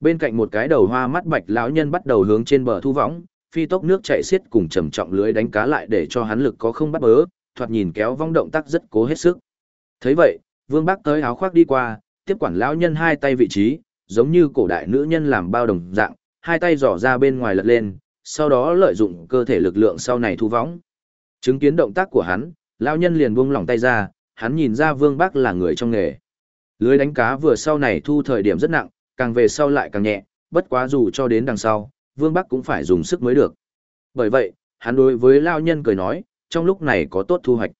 Bên cạnh một cái đầu hoa mắt bạch lão nhân bắt đầu hướng trên bờ thu võng, phi tốc nước chạy xiết cùng trầm trọng lưới đánh cá lại để cho hắn lực có không bắt bớ, thoạt nhìn kéo vong động tác rất cố hết sức. Thấy vậy, Vương Bác tới áo khoác đi qua, tiếp quản lão nhân hai tay vị trí, giống như cổ đại nữ nhân làm bao đồng dạng, hai tay dò ra bên ngoài lật lên, sau đó lợi dụng cơ thể lực lượng sau này thu võng. Chứng kiến động tác của hắn, lão nhân liền buông lỏng tay ra, hắn nhìn ra Vương Bác là người trong nghề. Lưới đánh cá vừa sau này thu thời điểm rất nặng, càng về sau lại càng nhẹ, bất quá dù cho đến đằng sau, Vương Bắc cũng phải dùng sức mới được. Bởi vậy, hắn đối với lão nhân cười nói, trong lúc này có tốt thu hoạch.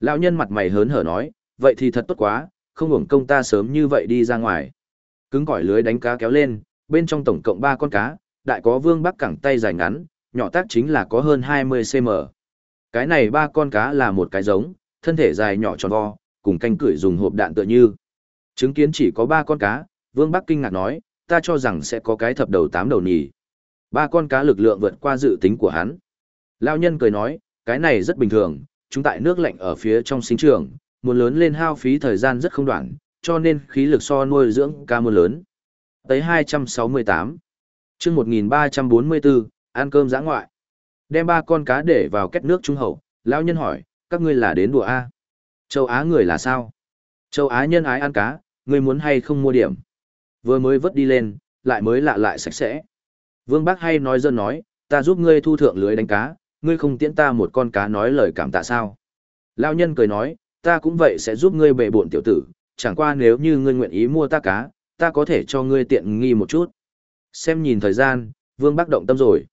Lão nhân mặt mày hớn hở nói, vậy thì thật tốt quá, không hưởng công ta sớm như vậy đi ra ngoài. Cứng cỏi lưới đánh cá kéo lên, bên trong tổng cộng 3 con cá, đại có vương bắc cẳng tay dài ngắn, nhỏ tác chính là có hơn 20cm. Cái này ba con cá là một cái giống, thân thể dài nhỏ tròn vo, cùng canh cửi dùng hộp đạn tựa như. Chứng kiến chỉ có 3 con cá, vương bắc kinh ngạc nói, ta cho rằng sẽ có cái thập đầu tám đầu nhì. Ba con cá lực lượng vượt qua dự tính của hắn. Lao nhân cười nói, cái này rất bình thường, chúng tại nước lạnh ở phía trong sinh trường, muốn lớn lên hao phí thời gian rất không đoạn, cho nên khí lực so nuôi dưỡng cá mưa lớn. Tới 268. chương 1344, ăn cơm giã ngoại. Đem ba con cá để vào két nước trung hậu, lão nhân hỏi, các ngươi là đến đùa A. Châu Á người là sao? Châu Á nhân ái ăn cá, ngươi muốn hay không mua điểm. Vừa mới vớt đi lên, lại mới lạ lại sạch sẽ. Vương Bác hay nói dân nói, ta giúp ngươi thu thượng lưới đánh cá, ngươi không tiễn ta một con cá nói lời cảm tạ sao. Lão nhân cười nói, ta cũng vậy sẽ giúp ngươi bệ buộn tiểu tử, chẳng qua nếu như ngươi nguyện ý mua ta cá, ta có thể cho ngươi tiện nghi một chút. Xem nhìn thời gian, Vương bác động tâm rồi.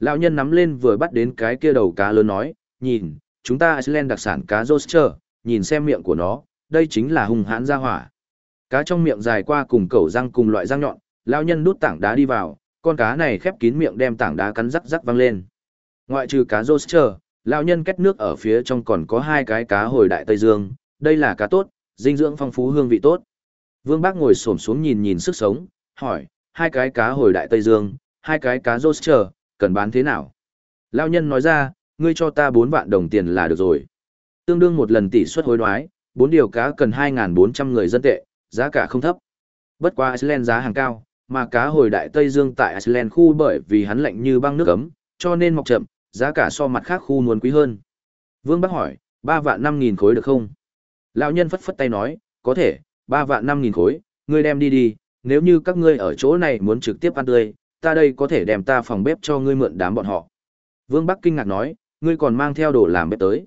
Lão nhân nắm lên vừa bắt đến cái kia đầu cá lớn nói, nhìn, chúng ta Iceland đặc sản cá Roster, nhìn xem miệng của nó, đây chính là hung hãn gia hỏa. Cá trong miệng dài qua cùng cẩu răng cùng loại răng nhọn, lão nhân đút tảng đá đi vào, con cá này khép kín miệng đem tảng đá cắn rắc rắc văng lên. Ngoại trừ cá Roster, lão nhân kết nước ở phía trong còn có hai cái cá hồi đại Tây Dương, đây là cá tốt, dinh dưỡng phong phú hương vị tốt. Vương Bác ngồi xổm xuống nhìn nhìn sức sống, hỏi, hai cái cá hồi đại Tây Dương, hai cái cá roster, cần bán thế nào? Lão nhân nói ra, ngươi cho ta 4 vạn đồng tiền là được rồi. Tương đương một lần tỷ suất hối đoái, bốn điều cá cần 2.400 người dân tệ, giá cả không thấp. Bất quá Iceland giá hàng cao, mà cá hồi đại Tây Dương tại Iceland khu bởi vì hắn lạnh như băng nước ấm, cho nên mọc chậm, giá cả so mặt khác khu muốn quý hơn. Vương Bắc hỏi, 3 vạn 5 nghìn khối được không? Lão nhân phất phất tay nói, có thể, 3 vạn 5 nghìn khối, ngươi đem đi đi, nếu như các ngươi ở chỗ này muốn trực tiếp ăn tươi, ta đây có thể đem ta phòng bếp cho ngươi mượn đám bọn họ. Vương Bắc kinh ngạc nói, ngươi còn mang theo đồ làm bếp tới.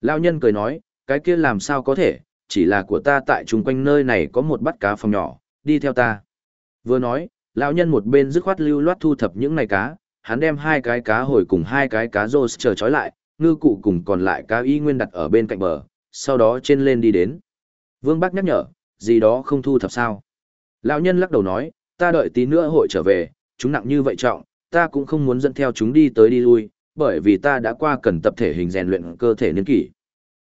Lão nhân cười nói, cái kia làm sao có thể, chỉ là của ta tại chung quanh nơi này có một bắt cá phòng nhỏ, đi theo ta. Vừa nói, lão nhân một bên dứt khoát lưu loát thu thập những này cá, hắn đem hai cái cá hồi cùng hai cái cá rô chờ trói lại, ngư cụ cùng còn lại cá y nguyên đặt ở bên cạnh bờ, sau đó trên lên đi đến. Vương Bắc nhắc nhở, gì đó không thu thập sao. Lão nhân lắc đầu nói, ta đợi tí nữa hội trở về, chúng nặng như vậy trọng, ta cũng không muốn dẫn theo chúng đi tới đi lui, bởi vì ta đã qua cần tập thể hình rèn luyện cơ thể niên kỷ.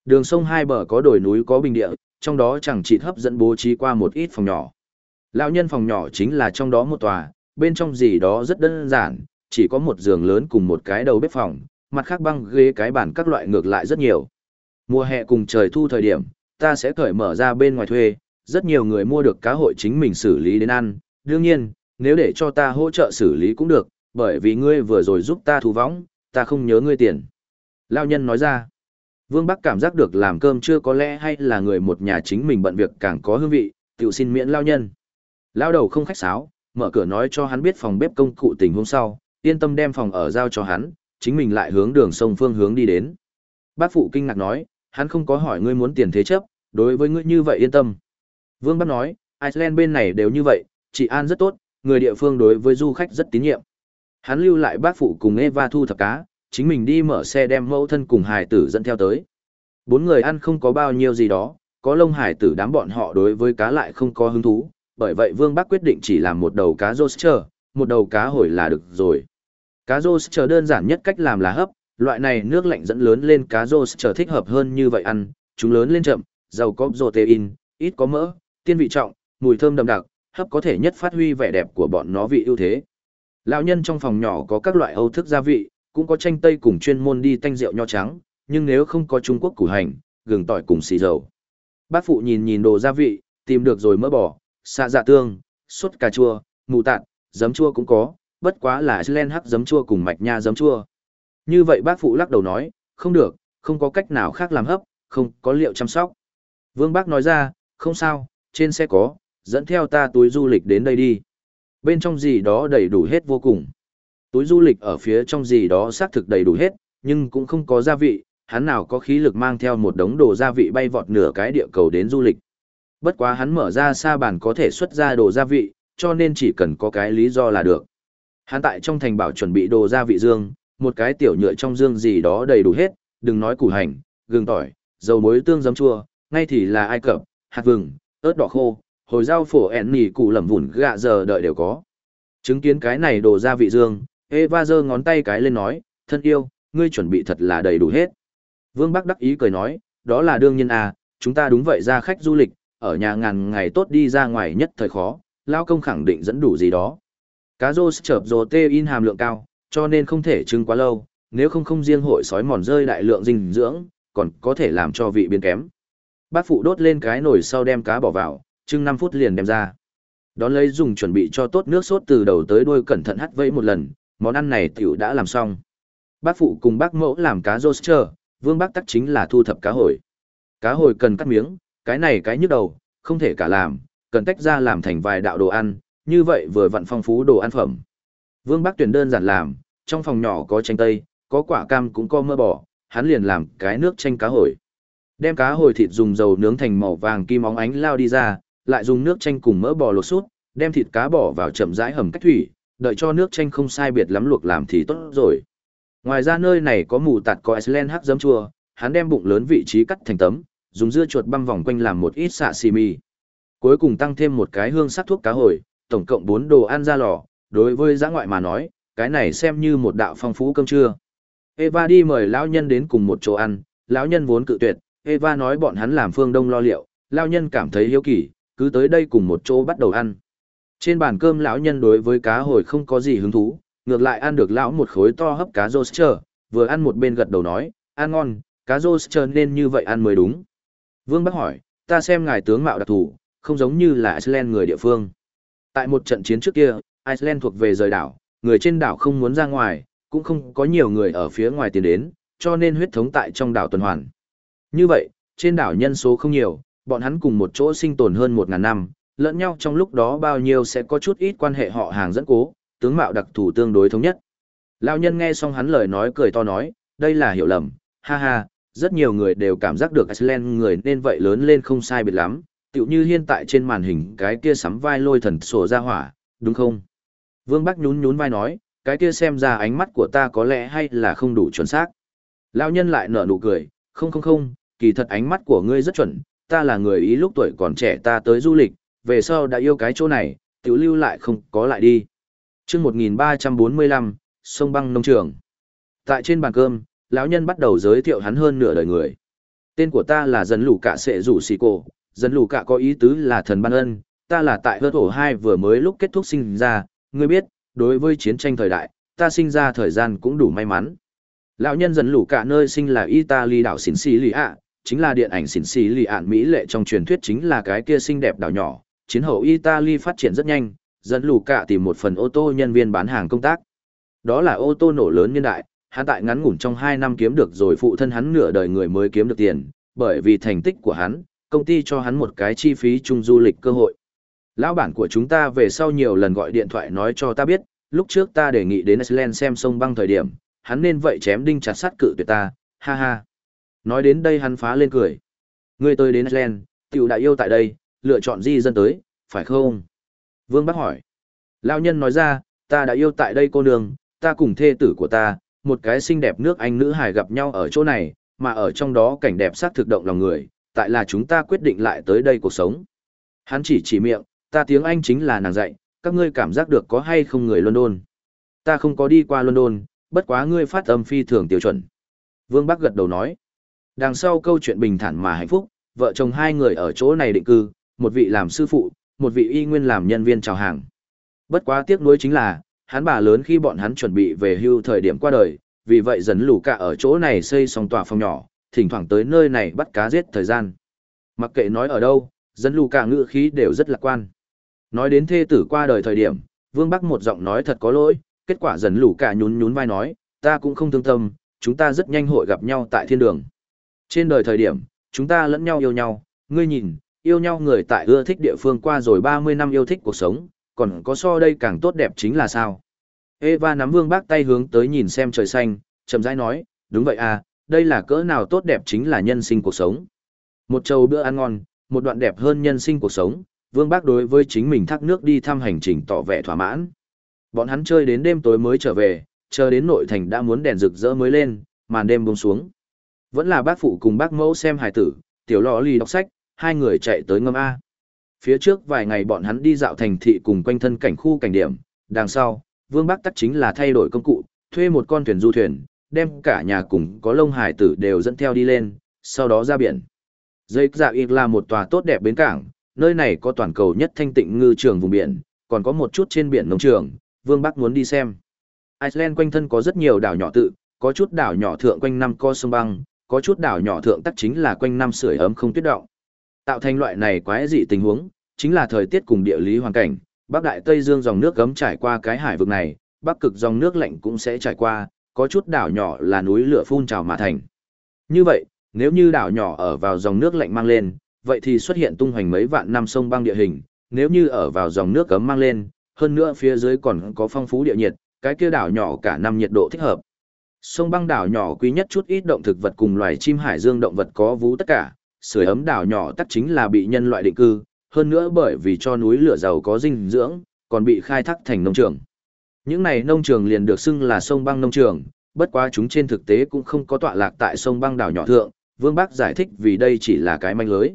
Đường sông hai bờ có đồi núi có bình địa, trong đó chẳng chỉ hấp dẫn bố trí qua một ít phòng nhỏ. Lão nhân phòng nhỏ chính là trong đó một tòa, bên trong gì đó rất đơn giản, chỉ có một giường lớn cùng một cái đầu bếp phòng, mặt khác băng ghế cái bàn các loại ngược lại rất nhiều. Mùa hè cùng trời thu thời điểm, ta sẽ cởi mở ra bên ngoài thuê, rất nhiều người mua được cá hội chính mình xử lý đến ăn, đương nhiên, nếu để cho ta hỗ trợ xử lý cũng được, bởi vì ngươi vừa rồi giúp ta thu võng, ta không nhớ ngươi tiền. Lão nhân nói ra, Vương Bắc cảm giác được làm cơm chưa có lẽ hay là người một nhà chính mình bận việc càng có hương vị, tiểu xin miễn Lao nhân. Lao đầu không khách sáo, mở cửa nói cho hắn biết phòng bếp công cụ tình hôm sau, yên tâm đem phòng ở giao cho hắn, chính mình lại hướng đường sông phương hướng đi đến. Bác phụ kinh ngạc nói, hắn không có hỏi ngươi muốn tiền thế chấp, đối với ngươi như vậy yên tâm. Vương Bắc nói, Iceland bên này đều như vậy, chị An rất tốt, người địa phương đối với du khách rất tín nhiệm. Hắn lưu lại bác phụ cùng Eva thu thập cá, chính mình đi mở xe đem mẫu thân cùng hải tử dẫn theo tới. Bốn người ăn không có bao nhiêu gì đó, có lông hải tử đám bọn họ đối với cá lại không có hứng thú, bởi vậy Vương Bắc quyết định chỉ làm một đầu cá roaster, một đầu cá hồi là được rồi. Cá roaster đơn giản nhất cách làm là hấp, loại này nước lạnh dẫn lớn lên cá rô thích hợp hơn như vậy ăn, chúng lớn lên chậm, giàu có protein, ít có mỡ, tiên vị trọng, mùi thơm đậm đặc, hấp có thể nhất phát huy vẻ đẹp của bọn nó vị ưu thế. Lão nhân trong phòng nhỏ có các loại Âu thức gia vị, cũng có chanh tây cùng chuyên môn đi tanh rượu nho trắng, nhưng nếu không có Trung Quốc củ hành, gừng tỏi cùng xì dầu. Bác phụ nhìn nhìn đồ gia vị, tìm được rồi mỡ bò, xạ dạ tương, sốt cà chua, mù tạt, giấm chua cũng có, bất quá là len hắc giấm chua cùng mạch nha giấm chua. Như vậy bác phụ lắc đầu nói, không được, không có cách nào khác làm hấp, không có liệu chăm sóc. Vương Bác nói ra, không sao, trên xe có, dẫn theo ta túi du lịch đến đây đi. Bên trong gì đó đầy đủ hết vô cùng. Túi du lịch ở phía trong gì đó xác thực đầy đủ hết, nhưng cũng không có gia vị, hắn nào có khí lực mang theo một đống đồ gia vị bay vọt nửa cái địa cầu đến du lịch. Bất quá hắn mở ra xa bản có thể xuất ra đồ gia vị, cho nên chỉ cần có cái lý do là được. Hắn tại trong thành bảo chuẩn bị đồ gia vị dương, một cái tiểu nhựa trong dương gì đó đầy đủ hết, đừng nói củ hành, gừng tỏi, dầu muối tương giấm chua, ngay thì là ai cập, hạt vừng, ớt đỏ khô, hồi rau phổ ẻn nỉ củ lẩm vụn gạ giờ đợi đều có. Chứng kiến cái này đồ gia vị dương, Eva giơ ngón tay cái lên nói, thân yêu, ngươi chuẩn bị thật là đầy đủ hết. Vương Bắc đắc ý cười nói, đó là đương nhiên à, chúng ta đúng vậy ra khách du lịch, ở nhà ngàn ngày tốt đi ra ngoài nhất thời khó, lao công khẳng định dẫn đủ gì đó. Cá rô chợp rồ tê in hàm lượng cao, cho nên không thể trưng quá lâu, nếu không không riêng hội sói mòn rơi đại lượng dinh dưỡng, còn có thể làm cho vị biến kém. Bác phụ đốt lên cái nồi sau đem cá bỏ vào, trưng 5 phút liền đem ra. Đón lấy dùng chuẩn bị cho tốt nước sốt từ đầu tới đuôi cẩn thận hắt vẫy một lần, món ăn này tiểu đã làm xong. Bác phụ cùng bác mẫu làm cá roster, vương bác tắc chính là thu thập cá hồi. Cá hồi cần cắt miếng, cái này cái nhức đầu, không thể cả làm, cần tách ra làm thành vài đạo đồ ăn, như vậy vừa vặn phong phú đồ ăn phẩm. Vương bác tuyển đơn giản làm, trong phòng nhỏ có chanh tây, có quả cam cũng có mơ bò, hắn liền làm cái nước chanh cá hồi. Đem cá hồi thịt dùng dầu nướng thành màu vàng kim óng ánh lao đi ra, lại dùng nước chanh cùng mỡ bò lột sút, đem thịt cá bỏ vào chậm rãi hầm cách thủy, đợi cho nước chanh không sai biệt lắm luộc làm thì tốt rồi. Ngoài ra nơi này có mù tạt có Iceland hắc giấm chua, hắn đem bụng lớn vị trí cắt thành tấm, dùng dưa chuột băm vòng quanh làm một ít xạ xì mì. Cuối cùng tăng thêm một cái hương sắc thuốc cá hồi, tổng cộng 4 đồ ăn ra lò, đối với giã ngoại mà nói, cái này xem như một đạo phong phú cơm trưa. Eva đi mời lão nhân đến cùng một chỗ ăn, lão nhân vốn cự tuyệt, Eva nói bọn hắn làm phương đông lo liệu, lão nhân cảm thấy hiếu kỳ, cứ tới đây cùng một chỗ bắt đầu ăn. Trên bàn cơm lão nhân đối với cá hồi không có gì hứng thú, ngược lại ăn được lão một khối to hấp cá roster, vừa ăn một bên gật đầu nói, ăn ngon, cá roster nên như vậy ăn mới đúng. Vương Bắc hỏi, ta xem ngài tướng mạo đặc thù, không giống như là Iceland người địa phương. Tại một trận chiến trước kia, Iceland thuộc về rời đảo, người trên đảo không muốn ra ngoài, cũng không có nhiều người ở phía ngoài tiến đến, cho nên huyết thống tại trong đảo tuần hoàn. Như vậy, trên đảo nhân số không nhiều, bọn hắn cùng một chỗ sinh tồn hơn 1.000 năm, lẫn nhau trong lúc đó bao nhiêu sẽ có chút ít quan hệ họ hàng dẫn cố, tướng mạo đặc thù tương đối thống nhất. Lão nhân nghe xong hắn lời nói cười to nói, đây là hiểu lầm, ha ha, rất nhiều người đều cảm giác được Iceland người nên vậy lớn lên không sai biệt lắm, tựu như hiện tại trên màn hình cái kia sắm vai lôi thần sổ ra hỏa, đúng không? Vương Bắc nhún nhún vai nói, cái kia xem ra ánh mắt của ta có lẽ hay là không đủ chuẩn xác. Lão nhân lại nở nụ cười, không không không, kỳ thật ánh mắt của ngươi rất chuẩn, ta là người ý lúc tuổi còn trẻ ta tới du lịch, về sau đã yêu cái chỗ này, tiểu lưu lại không có lại đi. chương 1345, sông băng nông trường. Tại trên bàn cơm, lão nhân bắt đầu giới thiệu hắn hơn nửa đời người. Tên của ta là dân Lũ cả sệ rủ xì cổ, dân Lũ cả có ý tứ là thần ban ân, ta là tại hớt ổ hai vừa mới lúc kết thúc sinh ra, ngươi biết, đối với chiến tranh thời đại, ta sinh ra thời gian cũng đủ may mắn. Lão nhân dân lũ cả nơi sinh là Italy đảo xỉn xì lì ạ, chính là điện ảnh xỉn xì lì ạn Mỹ lệ trong truyền thuyết chính là cái kia xinh đẹp đảo nhỏ. Chiến hậu Italy phát triển rất nhanh, dẫn lù cả tìm một phần ô tô nhân viên bán hàng công tác. Đó là ô tô nổ lớn nhân đại, hắn tại ngắn ngủn trong 2 năm kiếm được rồi phụ thân hắn nửa đời người mới kiếm được tiền, bởi vì thành tích của hắn, công ty cho hắn một cái chi phí chung du lịch cơ hội. Lão bản của chúng ta về sau nhiều lần gọi điện thoại nói cho ta biết, lúc trước ta đề nghị đến Iceland xem sông băng thời điểm, hắn nên vậy chém đinh chặt sắt cự tuyệt ta, ha ha. Nói đến đây hắn phá lên cười. Ngươi tới đến Iceland, tiểu đại yêu tại đây, lựa chọn di dân tới, phải không? Vương Bắc hỏi. Lão nhân nói ra, ta đã yêu tại đây cô nương, ta cùng thê tử của ta, một cái xinh đẹp nước Anh nữ hài gặp nhau ở chỗ này, mà ở trong đó cảnh đẹp sát thực động lòng người, tại là chúng ta quyết định lại tới đây cuộc sống. Hắn chỉ chỉ miệng, ta tiếng Anh chính là nàng dạy, các ngươi cảm giác được có hay không người London. Ta không có đi qua London, bất quá ngươi phát âm phi thường tiêu chuẩn. Vương Bắc gật đầu nói. Đằng sau câu chuyện bình thản mà hạnh phúc, vợ chồng hai người ở chỗ này định cư, một vị làm sư phụ, một vị y nguyên làm nhân viên chào hàng. Bất quá tiếc nuối chính là, Hắn bà lớn khi bọn hắn chuẩn bị về hưu thời điểm qua đời, vì vậy dần lũ cả ở chỗ này xây xong tòa phòng nhỏ, thỉnh thoảng tới nơi này bắt cá giết thời gian. Mặc kệ nói ở đâu, dần lũ cả ngữ khí đều rất lạc quan. Nói đến thê tử qua đời thời điểm, Vương Bắc một giọng nói thật có lỗi, kết quả dần lũ cả nhún nhún vai nói, ta cũng không thương tâm, chúng ta rất nhanh hội gặp nhau tại thiên đường. Trên đời thời điểm, chúng ta lẫn nhau yêu nhau, ngươi nhìn, yêu nhau người tại ưa thích địa phương qua rồi 30 năm yêu thích cuộc sống, còn có so đây càng tốt đẹp chính là sao. Eva nắm vương bác tay hướng tới nhìn xem trời xanh, chậm rãi nói, đúng vậy à, đây là cỡ nào tốt đẹp chính là nhân sinh cuộc sống. Một trầu bữa ăn ngon, một đoạn đẹp hơn nhân sinh cuộc sống, vương bác đối với chính mình thác nước đi thăm hành trình tỏ vẻ thỏa mãn. Bọn hắn chơi đến đêm tối mới trở về, chờ đến nội thành đã muốn đèn rực rỡ mới lên, màn đêm buông xuống. Vẫn là bác phụ cùng bác mẫu xem hài tử, tiểu lọ lì đọc sách, hai người chạy tới ngâm A. Phía trước vài ngày bọn hắn đi dạo thành thị cùng quanh thân cảnh khu cảnh điểm, đằng sau, Vương Bắc tắc chính là thay đổi công cụ, thuê một con thuyền du thuyền, đem cả nhà cùng có lông hải tử đều dẫn theo đi lên, sau đó ra biển. Dây dạ ịt là một tòa tốt đẹp bến cảng, nơi này có toàn cầu nhất thanh tịnh ngư trường vùng biển, còn có một chút trên biển nông trường, Vương Bắc muốn đi xem. Iceland quanh thân có rất nhiều đảo nhỏ tự, có chút đảo nhỏ thượng quanh năm co sông băng, có chút đảo nhỏ thượng tắc chính là quanh năm sưởi ấm không tuyết động. Tạo thành loại này quái dị tình huống, chính là thời tiết cùng địa lý hoàn cảnh, Bắc Đại Tây Dương dòng nước gấm trải qua cái hải vực này, Bắc cực dòng nước lạnh cũng sẽ trải qua, có chút đảo nhỏ là núi lửa phun trào mà thành. Như vậy, nếu như đảo nhỏ ở vào dòng nước lạnh mang lên, vậy thì xuất hiện tung hoành mấy vạn năm sông băng địa hình, nếu như ở vào dòng nước gấm mang lên, hơn nữa phía dưới còn có phong phú địa nhiệt, cái kia đảo nhỏ cả năm nhiệt độ thích hợp. Sông băng đảo nhỏ quý nhất chút ít động thực vật cùng loài chim hải dương động vật có vú tất cả, sưởi ấm đảo nhỏ tắc chính là bị nhân loại định cư, hơn nữa bởi vì cho núi lửa giàu có dinh dưỡng, còn bị khai thác thành nông trường. Những này nông trường liền được xưng là sông băng nông trường, bất quá chúng trên thực tế cũng không có tọa lạc tại sông băng đảo nhỏ thượng, Vương Bác giải thích vì đây chỉ là cái manh lưới.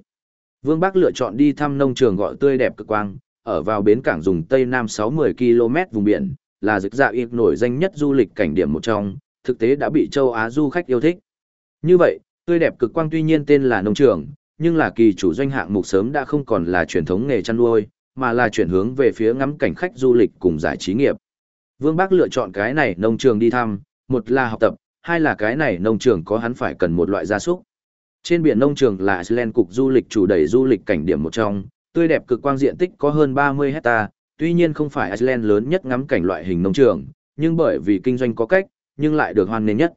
Vương Bác lựa chọn đi thăm nông trường gọi tươi đẹp cực quang, ở vào bến cảng dùng Tây Nam 60 km vùng biển, là dực dạ yếp nổi danh nhất du lịch cảnh điểm một trong, thực tế đã bị châu Á du khách yêu thích. Như vậy, tươi đẹp cực quang tuy nhiên tên là nông trường, nhưng là kỳ chủ doanh hạng mục sớm đã không còn là truyền thống nghề chăn nuôi, mà là chuyển hướng về phía ngắm cảnh khách du lịch cùng giải trí nghiệp. Vương Bắc lựa chọn cái này nông trường đi thăm, một là học tập, hai là cái này nông trường có hắn phải cần một loại gia súc. Trên biển nông trường là Iceland cục du lịch chủ đẩy du lịch cảnh điểm một trong, tươi đẹp cực quang diện tích có hơn 30 hecta, tuy nhiên không phải Iceland lớn nhất ngắm cảnh loại hình nông trường, nhưng bởi vì kinh doanh có cách, nhưng lại được hoan nghênh nhất.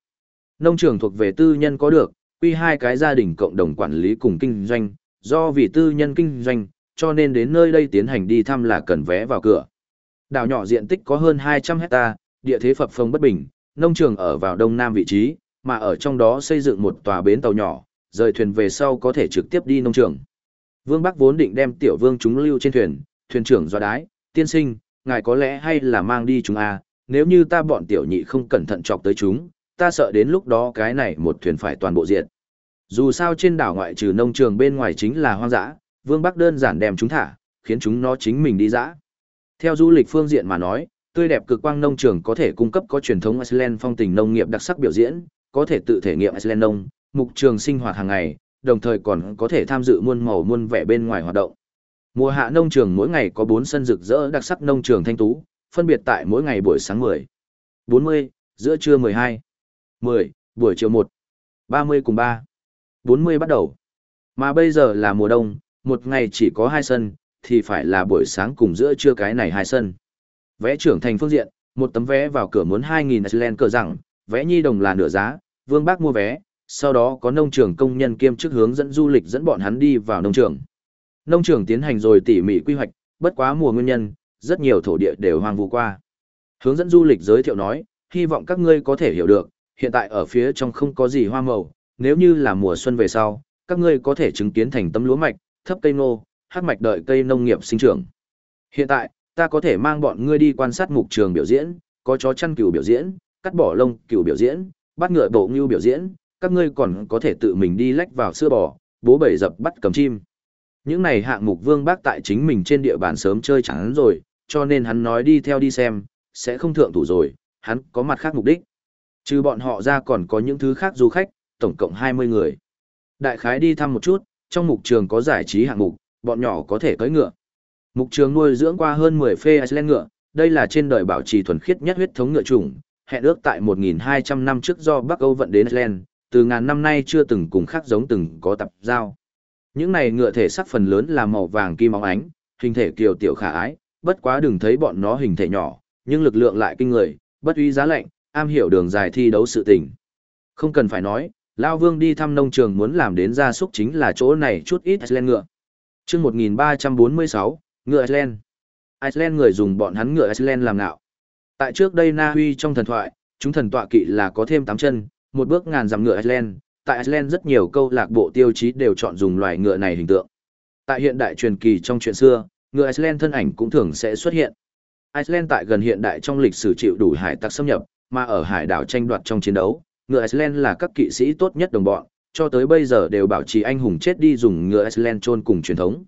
Nông trường thuộc về tư nhân có được, quy hai cái gia đình cộng đồng quản lý cùng kinh doanh, do vì tư nhân kinh doanh, cho nên đến nơi đây tiến hành đi thăm là cần vé vào cửa. Đảo nhỏ diện tích có hơn 200 hecta, địa thế phập phồng bất bình, nông trường ở vào đông nam vị trí, mà ở trong đó xây dựng một tòa bến tàu nhỏ, rời thuyền về sau có thể trực tiếp đi nông trường. Vương Bắc vốn định đem tiểu vương chúng lưu trên thuyền, thuyền trưởng do đái, tiên sinh, ngài có lẽ hay là mang đi chúng a nếu như ta bọn tiểu nhị không cẩn thận chọc tới chúng, ta sợ đến lúc đó cái này một thuyền phải toàn bộ diện. Dù sao trên đảo ngoại trừ nông trường bên ngoài chính là hoang dã, Vương Bắc đơn giản đem chúng thả, khiến chúng nó chính mình đi dã. Theo du lịch phương diện mà nói, tươi đẹp cực quang nông trường có thể cung cấp có truyền thống Iceland phong tình nông nghiệp đặc sắc biểu diễn, có thể tự thể nghiệm Iceland nông, mục trường sinh hoạt hàng ngày, đồng thời còn có thể tham dự muôn màu muôn vẻ bên ngoài hoạt động. Mùa hạ nông trường mỗi ngày có 4 sân rực rỡ đặc sắc nông trường thanh tú, phân biệt tại mỗi ngày buổi sáng 10, 40, giữa trưa 12, 10, buổi chiều 1, 30 cùng 3, 40 bắt đầu. Mà bây giờ là mùa đông, một ngày chỉ có hai sân, thì phải là buổi sáng cùng giữa trưa cái này hai sân. Vẽ trưởng thành phương diện, một tấm vé vào cửa muốn 2.000 Iceland cờ rằng, vẽ nhi đồng là nửa giá, vương bác mua vé, sau đó có nông trường công nhân kiêm chức hướng dẫn du lịch dẫn bọn hắn đi vào nông trường. Nông trường tiến hành rồi tỉ mỉ quy hoạch, bất quá mùa nguyên nhân, rất nhiều thổ địa đều hoang vu qua. Hướng dẫn du lịch giới thiệu nói, hy vọng các ngươi có thể hiểu được, hiện tại ở phía trong không có gì hoa màu, nếu như là mùa xuân về sau, các ngươi có thể chứng kiến thành tấm lúa mạch, thấp cây ngô, hát mạch đợi cây nông nghiệp sinh trưởng. Hiện tại, ta có thể mang bọn ngươi đi quan sát mục trường biểu diễn, có chó chăn cừu biểu diễn, cắt bỏ lông cừu biểu diễn, bắt ngựa bộ ngưu biểu diễn, các ngươi còn có thể tự mình đi lách vào sữa bò, bố bể dập bắt cầm chim. Những này hạng mục vương bác tại chính mình trên địa bàn sớm chơi chẳng rồi, cho nên hắn nói đi theo đi xem, sẽ không thượng thủ rồi, hắn có mặt khác mục đích. Trừ bọn họ ra còn có những thứ khác du khách, tổng cộng 20 người. Đại khái đi thăm một chút, trong mục trường có giải trí hạng mục, bọn nhỏ có thể cưỡi ngựa. Mục trường nuôi dưỡng qua hơn 10 phê Iceland ngựa, đây là trên đời bảo trì thuần khiết nhất huyết thống ngựa chủng, hẹn ước tại 1.200 năm trước do Bắc Âu vận đến Iceland, từ ngàn năm nay chưa từng cùng khác giống từng có tập giao. Những này ngựa thể sắc phần lớn là màu vàng kim óng ánh, hình thể kiều tiểu khả ái, bất quá đừng thấy bọn nó hình thể nhỏ, nhưng lực lượng lại kinh người, bất uy giá lạnh, am hiểu đường dài thi đấu sự tình. Không cần phải nói, Lao Vương đi thăm nông trường muốn làm đến gia súc chính là chỗ này chút ít Iceland ngựa. Trước 1346, ngựa Iceland. Iceland người dùng bọn hắn ngựa Iceland làm ngạo. Tại trước đây Na Huy trong thần thoại, chúng thần tọa kỵ là có thêm 8 chân, một bước ngàn dặm ngựa Iceland. Tại Iceland rất nhiều câu lạc bộ tiêu chí đều chọn dùng loài ngựa này hình tượng. Tại hiện đại truyền kỳ trong chuyện xưa, ngựa Iceland thân ảnh cũng thường sẽ xuất hiện. Iceland tại gần hiện đại trong lịch sử chịu đủ hải tặc xâm nhập, mà ở hải đảo tranh đoạt trong chiến đấu, ngựa Iceland là các kỵ sĩ tốt nhất đồng bọn, cho tới bây giờ đều bảo trì anh hùng chết đi dùng ngựa Iceland chôn cùng truyền thống.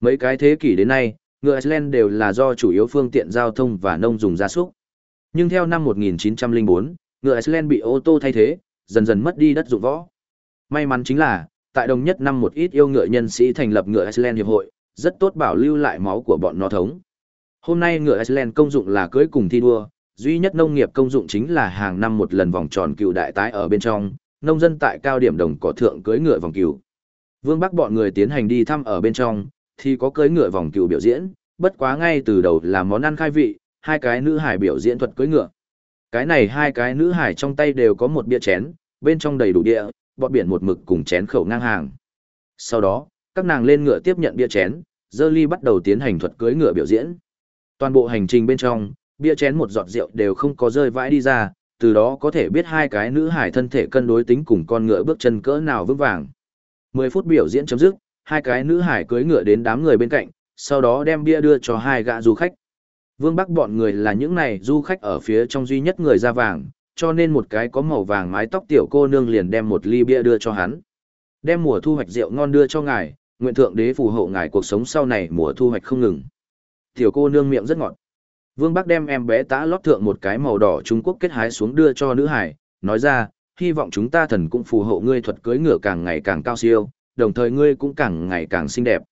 Mấy cái thế kỷ đến nay, ngựa Iceland đều là do chủ yếu phương tiện giao thông và nông dùng gia súc. Nhưng theo năm 1904, ngựa Iceland bị ô tô thay thế, dần dần mất đi đất dụng võ. May mắn chính là, tại đồng nhất năm một ít yêu ngựa nhân sĩ thành lập ngựa Iceland hiệp hội, rất tốt bảo lưu lại máu của bọn nó thống. Hôm nay ngựa Iceland công dụng là cưới cùng thi đua, duy nhất nông nghiệp công dụng chính là hàng năm một lần vòng tròn cựu đại tái ở bên trong, nông dân tại cao điểm đồng cỏ thượng cưỡi ngựa vòng cựu. Vương Bắc bọn người tiến hành đi thăm ở bên trong, thì có cưỡi ngựa vòng cựu biểu diễn, bất quá ngay từ đầu là món ăn khai vị, hai cái nữ hải biểu diễn thuật cưỡi ngựa. Cái này hai cái nữ hải trong tay đều có một bia chén, bên trong đầy đủ địa, bọt biển một mực cùng chén khẩu ngang hàng. Sau đó, các nàng lên ngựa tiếp nhận bia chén, dơ ly bắt đầu tiến hành thuật cưỡi ngựa biểu diễn. Toàn bộ hành trình bên trong, bia chén một giọt rượu đều không có rơi vãi đi ra, từ đó có thể biết hai cái nữ hải thân thể cân đối tính cùng con ngựa bước chân cỡ nào vững vàng. 10 phút biểu diễn chấm dứt, hai cái nữ hải cưỡi ngựa đến đám người bên cạnh, sau đó đem bia đưa cho hai gã du khách. Vương Bắc bọn người là những này du khách ở phía trong duy nhất người da vàng, cho nên một cái có màu vàng mái tóc tiểu cô nương liền đem một ly bia đưa cho hắn. Đem mùa thu hoạch rượu ngon đưa cho ngài, nguyện thượng đế phù hộ ngài cuộc sống sau này mùa thu hoạch không ngừng. Tiểu cô nương miệng rất ngọt. Vương Bắc đem em bé tã lót thượng một cái màu đỏ Trung Quốc kết hái xuống đưa cho nữ hải, nói ra, hy vọng chúng ta thần cũng phù hộ ngươi thuật cưới ngựa càng ngày càng cao siêu, đồng thời ngươi cũng càng ngày càng xinh đẹp.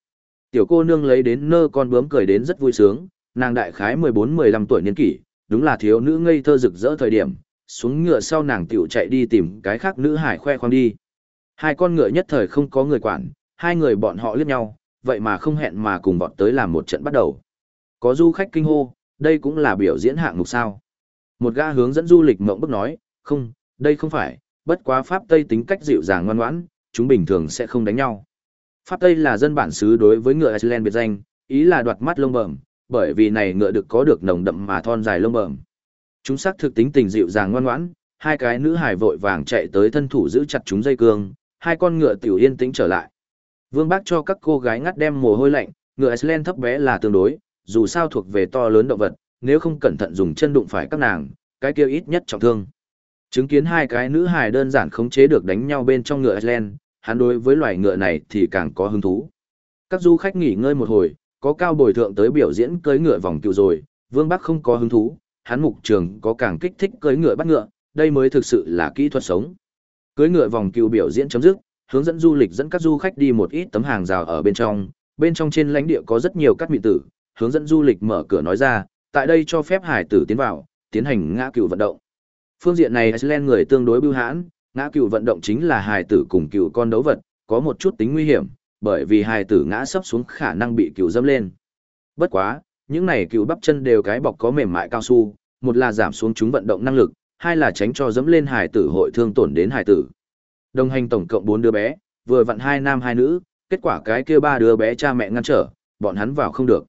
Tiểu cô nương lấy đến nơ con bướm cười đến rất vui sướng, nàng đại khái 14-15 tuổi niên kỷ, đúng là thiếu nữ ngây thơ rực rỡ thời điểm, xuống ngựa sau nàng tiểu chạy đi tìm cái khác nữ hải khoe khoang đi. Hai con ngựa nhất thời không có người quản, hai người bọn họ liếc nhau, vậy mà không hẹn mà cùng bọn tới làm một trận bắt đầu. Có du khách kinh hô, đây cũng là biểu diễn hạng mục sao. Một ga hướng dẫn du lịch mộng bức nói, không, đây không phải, bất quá Pháp Tây tính cách dịu dàng ngoan ngoãn, chúng bình thường sẽ không đánh nhau. Pháp Tây là dân bản xứ đối với ngựa Iceland biệt danh, ý là đoạt mắt lông bẩm, bởi vì này ngựa được có được nồng đậm mà thon dài lông bẩm. Chúng xác thực tính tình dịu dàng ngoan ngoãn, hai cái nữ hải vội vàng chạy tới thân thủ giữ chặt chúng dây cương, hai con ngựa tiểu yên tĩnh trở lại. Vương Bác cho các cô gái ngắt đem mồ hôi lạnh, ngựa Iceland thấp bé là tương đối, dù sao thuộc về to lớn động vật, nếu không cẩn thận dùng chân đụng phải các nàng, cái kia ít nhất trọng thương. Chứng kiến hai cái nữ hài đơn giản khống chế được đánh nhau bên trong ngựa Iceland, hắn đối với loài ngựa này thì càng có hứng thú. Các du khách nghỉ ngơi một hồi, có cao bồi thượng tới biểu diễn cưỡi ngựa vòng cựu rồi, Vương Bắc không có hứng thú, hắn mục trường có càng kích thích cưỡi ngựa bắt ngựa, đây mới thực sự là kỹ thuật sống. Cưỡi ngựa vòng cựu biểu diễn chấm dứt, hướng dẫn du lịch dẫn các du khách đi một ít tấm hàng rào ở bên trong, bên trong trên lãnh địa có rất nhiều các mị tử, hướng dẫn du lịch mở cửa nói ra, tại đây cho phép hải tử tiến vào, tiến hành ngã cựu vận động. Phương diện này Iceland người tương đối bưu hãn, ngã cựu vận động chính là hải tử cùng cựu con đấu vật, có một chút tính nguy hiểm, bởi vì hải tử ngã sấp xuống khả năng bị cựu dâm lên. Bất quá, những này cựu bắp chân đều cái bọc có mềm mại cao su, một là giảm xuống chúng vận động năng lực, hai là tránh cho dẫm lên hải tử hội thương tổn đến hải tử. Đồng hành tổng cộng 4 đứa bé, vừa vặn hai nam hai nữ, kết quả cái kia ba đứa bé cha mẹ ngăn trở, bọn hắn vào không được.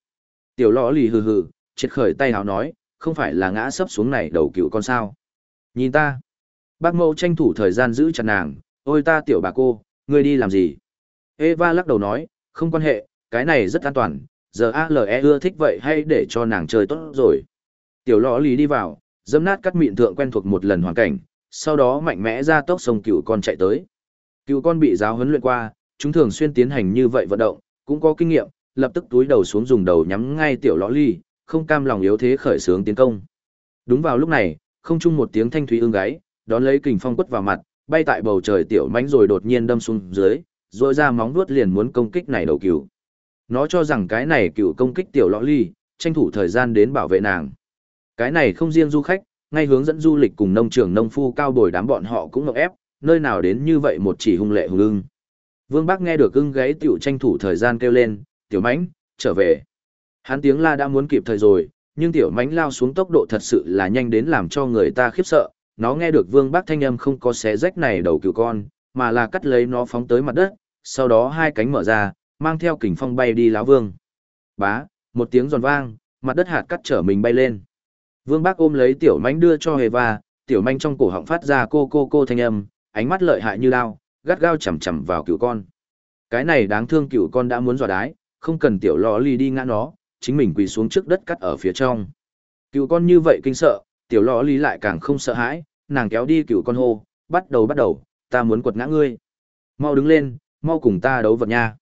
Tiểu lõ lì hừ hừ, triệt khởi tay hào nói, không phải là ngã sấp xuống này đầu cựu con sao. Nhìn ta. Bác mẫu tranh thủ thời gian giữ chặt nàng, ôi ta tiểu bà cô, ngươi đi làm gì? Eva lắc đầu nói, không quan hệ, cái này rất an toàn, giờ ALE ưa thích vậy hay để cho nàng chơi tốt rồi. Tiểu lõ lì đi vào, dâm nát cắt mịn thượng quen thuộc một lần hoàn cảnh, sau đó mạnh mẽ ra tốc sông cựu con chạy tới. Cựu con bị giáo huấn luyện qua, chúng thường xuyên tiến hành như vậy vận động, cũng có kinh nghiệm, lập tức túi đầu xuống dùng đầu nhắm ngay tiểu lõ ly, không cam lòng yếu thế khởi sướng tiến công. Đúng vào lúc này, không chung một tiếng thanh thúy ương gáy, đón lấy kình phong quất vào mặt, bay tại bầu trời tiểu mãnh rồi đột nhiên đâm xuống dưới, rồi ra móng vuốt liền muốn công kích này đầu cừu. Nó cho rằng cái này cựu công kích tiểu lõ ly, tranh thủ thời gian đến bảo vệ nàng. Cái này không riêng du khách, ngay hướng dẫn du lịch cùng nông trường nông phu cao bồi đám bọn họ cũng ngọc ép, nơi nào đến như vậy một chỉ hung lệ hùng ưng. Vương Bác nghe được ưng gáy tiểu tranh thủ thời gian kêu lên, tiểu mãnh trở về. Hắn tiếng la đã muốn kịp thời rồi, nhưng tiểu mãnh lao xuống tốc độ thật sự là nhanh đến làm cho người ta khiếp sợ. Nó nghe được Vương Bác thanh âm không có xé rách này đầu cừu con, mà là cắt lấy nó phóng tới mặt đất, sau đó hai cánh mở ra, mang theo kình phong bay đi láo vương. Bá, một tiếng giòn vang, mặt đất hạt cắt trở mình bay lên. Vương Bác ôm lấy tiểu mãnh đưa cho hề va, tiểu manh trong cổ họng phát ra cô cô cô thanh âm, ánh mắt lợi hại như lao, gắt gao chầm chầm vào cựu con. Cái này đáng thương cựu con đã muốn dọa đái, không cần tiểu lò ly đi ngã nó, chính mình quỳ xuống trước đất cắt ở phía trong. Cựu con như vậy kinh sợ, tiểu lò ly lại càng không sợ hãi, nàng kéo đi cựu con hô, bắt đầu bắt đầu, ta muốn quật ngã ngươi. Mau đứng lên, mau cùng ta đấu vật nha.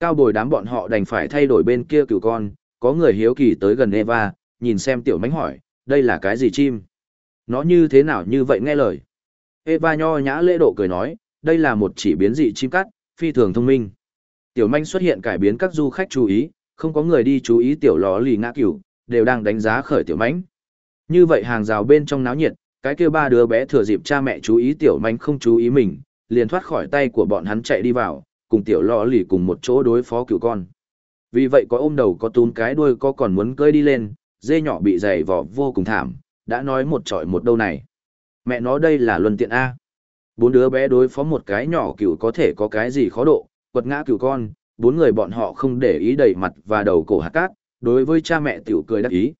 Cao bồi đám bọn họ đành phải thay đổi bên kia cựu con, có người hiếu kỳ tới gần Eva, nhìn xem tiểu mánh hỏi, đây là cái gì chim? Nó như thế nào như vậy nghe lời? Eva nho nhã lễ độ cười nói, đây là một chỉ biến dị chim cắt, phi thường thông minh. Tiểu manh xuất hiện cải biến các du khách chú ý, không có người đi chú ý tiểu lò lì ngã cửu, đều đang đánh giá khởi tiểu Manh. Như vậy hàng rào bên trong náo nhiệt, cái kia ba đứa bé thừa dịp cha mẹ chú ý tiểu manh không chú ý mình, liền thoát khỏi tay của bọn hắn chạy đi vào, cùng tiểu lò lì cùng một chỗ đối phó cửu con. Vì vậy có ôm đầu có túm cái đuôi có còn muốn cơi đi lên, dê nhỏ bị dày vỏ vô cùng thảm, đã nói một trọi một đâu này. Mẹ nó đây là luân tiện A. Bốn đứa bé đối phó một cái nhỏ cửu có thể có cái gì khó độ, quật ngã cựu con, bốn người bọn họ không để ý đẩy mặt và đầu cổ hạt cát, đối với cha mẹ tiểu cười đắc ý.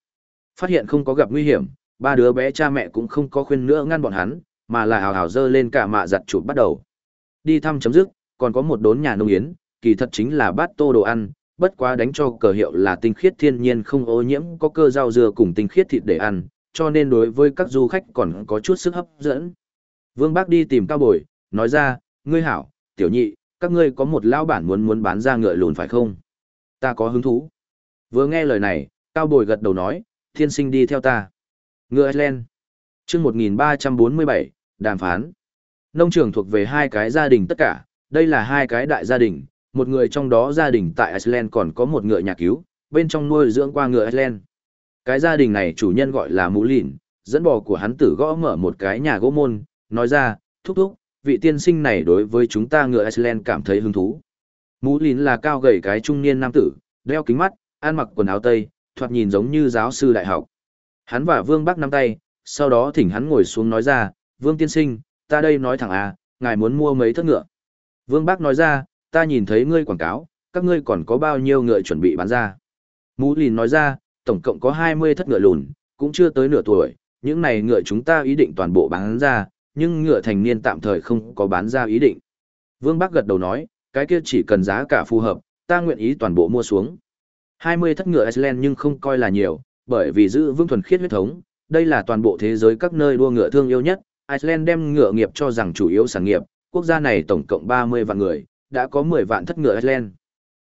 Phát hiện không có gặp nguy hiểm, ba đứa bé cha mẹ cũng không có khuyên nữa ngăn bọn hắn, mà là hào hào dơ lên cả mạ giặt chụp bắt đầu. Đi thăm chấm dứt, còn có một đốn nhà nông yến, kỳ thật chính là bát tô đồ ăn, bất quá đánh cho cờ hiệu là tinh khiết thiên nhiên không ô nhiễm có cơ rau dưa cùng tinh khiết thịt để ăn, cho nên đối với các du khách còn có chút sức hấp dẫn. Vương Bác đi tìm Cao Bồi, nói ra, ngươi hảo, tiểu nhị, các ngươi có một lão bản muốn muốn bán ra ngựa lùn phải không? Ta có hứng thú. Vừa nghe lời này, Cao Bồi gật đầu nói, thiên sinh đi theo ta. Ngựa Iceland. chương 1347, đàm phán. Nông trường thuộc về hai cái gia đình tất cả, đây là hai cái đại gia đình, một người trong đó gia đình tại Iceland còn có một ngựa nhà cứu, bên trong nuôi dưỡng qua ngựa Iceland. Cái gia đình này chủ nhân gọi là Mũ Lìn, dẫn bò của hắn tử gõ mở một cái nhà gỗ môn, nói ra, thúc thúc, vị tiên sinh này đối với chúng ta ngựa Iceland cảm thấy hứng thú. Mũ Lìn là cao gầy cái trung niên nam tử, đeo kính mắt, ăn mặc quần áo tây, thoạt nhìn giống như giáo sư đại học. Hắn và Vương Bắc nắm tay, sau đó thỉnh hắn ngồi xuống nói ra, Vương tiên sinh, ta đây nói thẳng à, ngài muốn mua mấy thất ngựa. Vương Bắc nói ra, ta nhìn thấy ngươi quảng cáo, các ngươi còn có bao nhiêu ngựa chuẩn bị bán ra. Mũ Lìn nói ra, tổng cộng có 20 thất ngựa lùn, cũng chưa tới nửa tuổi, những này ngựa chúng ta ý định toàn bộ bán ra, nhưng ngựa thành niên tạm thời không có bán ra ý định. Vương Bắc gật đầu nói, cái kia chỉ cần giá cả phù hợp, ta nguyện ý toàn bộ mua xuống. 20 thất ngựa Iceland nhưng không coi là nhiều, bởi vì giữ vững thuần khiết huyết thống, đây là toàn bộ thế giới các nơi đua ngựa thương yêu nhất, Iceland đem ngựa nghiệp cho rằng chủ yếu sản nghiệp, quốc gia này tổng cộng 30 vạn người, đã có 10 vạn thất ngựa Iceland.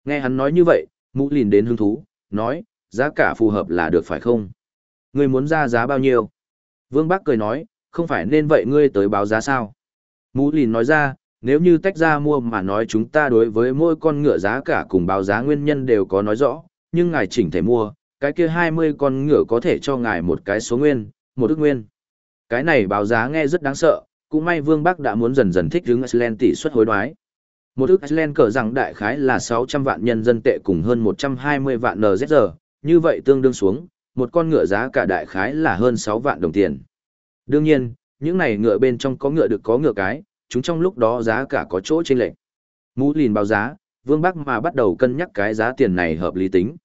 Nghe hắn nói như vậy, Mũ Lìn đến hứng thú, nói, giá cả phù hợp là được phải không? Người muốn ra giá bao nhiêu? Vương Bắc cười nói, không phải nên vậy ngươi tới báo giá sao? Mũ Lìn nói ra, nếu như tách ra mua mà nói chúng ta đối với mỗi con ngựa giá cả cùng báo giá nguyên nhân đều có nói rõ, nhưng ngài chỉnh thể mua, cái kia 20 con ngựa có thể cho ngài một cái số nguyên, một ức nguyên. Cái này báo giá nghe rất đáng sợ, cũng may Vương Bắc đã muốn dần dần thích hướng Iceland tỷ suất hối đoái. Một ức Iceland cờ rằng đại khái là 600 vạn nhân dân tệ cùng hơn 120 vạn NZR, như vậy tương đương xuống, một con ngựa giá cả đại khái là hơn 6 vạn đồng tiền. Đương nhiên, những này ngựa bên trong có ngựa được có ngựa cái, chúng trong lúc đó giá cả có chỗ chênh lệch. Mũ lìn báo giá, Vương Bắc mà bắt đầu cân nhắc cái giá tiền này hợp lý tính.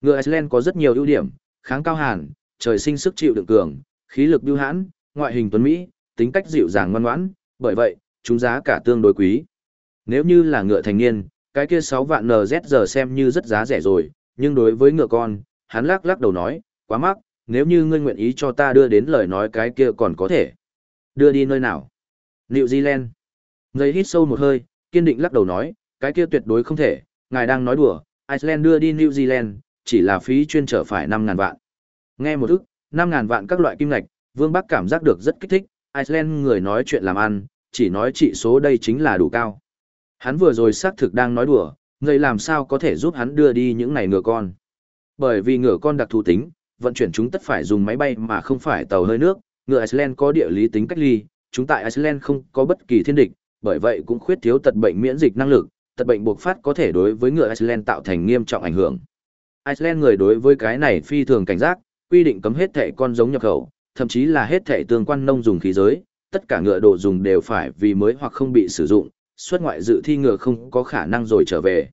Ngựa Iceland có rất nhiều ưu điểm, kháng cao hàn, trời sinh sức chịu đựng cường, khí lực bưu hãn, ngoại hình tuấn mỹ, tính cách dịu dàng ngoan ngoãn, bởi vậy, chúng giá cả tương đối quý. Nếu như là ngựa thành niên, cái kia 6 vạn NZ giờ xem như rất giá rẻ rồi, nhưng đối với ngựa con, hắn lắc lắc đầu nói, quá mắc, nếu như ngươi nguyện ý cho ta đưa đến lời nói cái kia còn có thể. Đưa đi nơi nào? New Zealand. Người hít sâu một hơi, kiên định lắc đầu nói, cái kia tuyệt đối không thể, ngài đang nói đùa, Iceland đưa đi New Zealand, chỉ là phí chuyên trở phải 5.000 vạn. Nghe một ức, 5.000 vạn các loại kim ngạch, Vương Bắc cảm giác được rất kích thích, Iceland người nói chuyện làm ăn, chỉ nói trị số đây chính là đủ cao. Hắn vừa rồi xác thực đang nói đùa, người làm sao có thể giúp hắn đưa đi những này ngựa con. Bởi vì ngựa con đặc thù tính, vận chuyển chúng tất phải dùng máy bay mà không phải tàu hơi nước, ngựa Iceland có địa lý tính cách ly, chúng tại Iceland không có bất kỳ thiên địch, bởi vậy cũng khuyết thiếu tật bệnh miễn dịch năng lực, tật bệnh buộc phát có thể đối với ngựa Iceland tạo thành nghiêm trọng ảnh hưởng. Iceland người đối với cái này phi thường cảnh giác, quy định cấm hết thẻ con giống nhập khẩu, thậm chí là hết thẻ tương quan nông dùng khí giới, tất cả ngựa đồ dùng đều phải vì mới hoặc không bị sử dụng, xuất ngoại dự thi ngựa không có khả năng rồi trở về.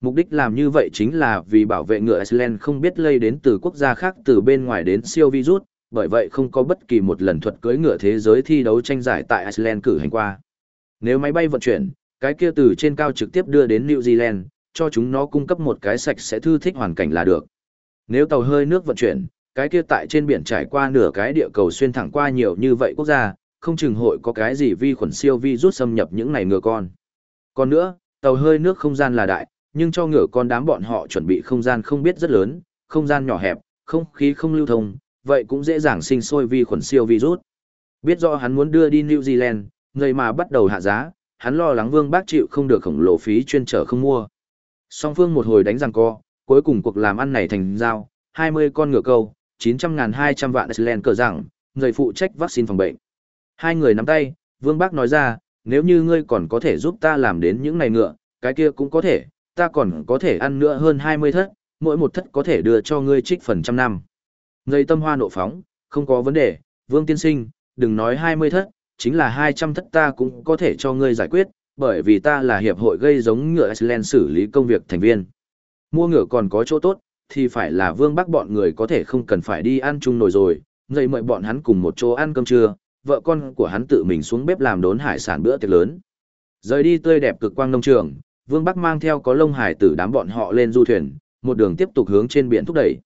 Mục đích làm như vậy chính là vì bảo vệ ngựa Iceland không biết lây đến từ quốc gia khác từ bên ngoài đến siêu virus, bởi vậy không có bất kỳ một lần thuật cưỡi ngựa thế giới thi đấu tranh giải tại Iceland cử hành qua. Nếu máy bay vận chuyển, cái kia từ trên cao trực tiếp đưa đến New Zealand, cho chúng nó cung cấp một cái sạch sẽ thư thích hoàn cảnh là được. Nếu tàu hơi nước vận chuyển, cái kia tại trên biển trải qua nửa cái địa cầu xuyên thẳng qua nhiều như vậy quốc gia, không chừng hội có cái gì vi khuẩn siêu vi rút xâm nhập những này ngựa con. Còn nữa, tàu hơi nước không gian là đại, nhưng cho ngựa con đám bọn họ chuẩn bị không gian không biết rất lớn, không gian nhỏ hẹp, không khí không lưu thông, vậy cũng dễ dàng sinh sôi vi khuẩn siêu virus. Biết rõ hắn muốn đưa đi New Zealand, người mà bắt đầu hạ giá, hắn lo lắng Vương Bác chịu không được khổng lồ phí chuyên trở không mua. Song phương một hồi đánh răng co, cuối cùng cuộc làm ăn này thành giao, 20 con ngựa câu, 900.200 vạn Iceland cờ rằng, người phụ trách vaccine phòng bệnh. Hai người nắm tay, Vương Bác nói ra, nếu như ngươi còn có thể giúp ta làm đến những này ngựa, cái kia cũng có thể, ta còn có thể ăn nữa hơn 20 thất, mỗi một thất có thể đưa cho ngươi trích phần trăm năm. Ngây tâm hoa nộ phóng, không có vấn đề, Vương Tiên Sinh, đừng nói 20 thất, chính là 200 thất ta cũng có thể cho ngươi giải quyết, bởi vì ta là hiệp hội gây giống ngựa Iceland xử lý công việc thành viên. Mua ngựa còn có chỗ tốt, thì phải là Vương Bắc bọn người có thể không cần phải đi ăn chung nồi rồi, ngây mời bọn hắn cùng một chỗ ăn cơm trưa, vợ con của hắn tự mình xuống bếp làm đốn hải sản bữa tiệc lớn. Rời đi tươi đẹp cực quang nông trường, Vương Bắc mang theo có lông hải tử đám bọn họ lên du thuyền, một đường tiếp tục hướng trên biển thúc đẩy.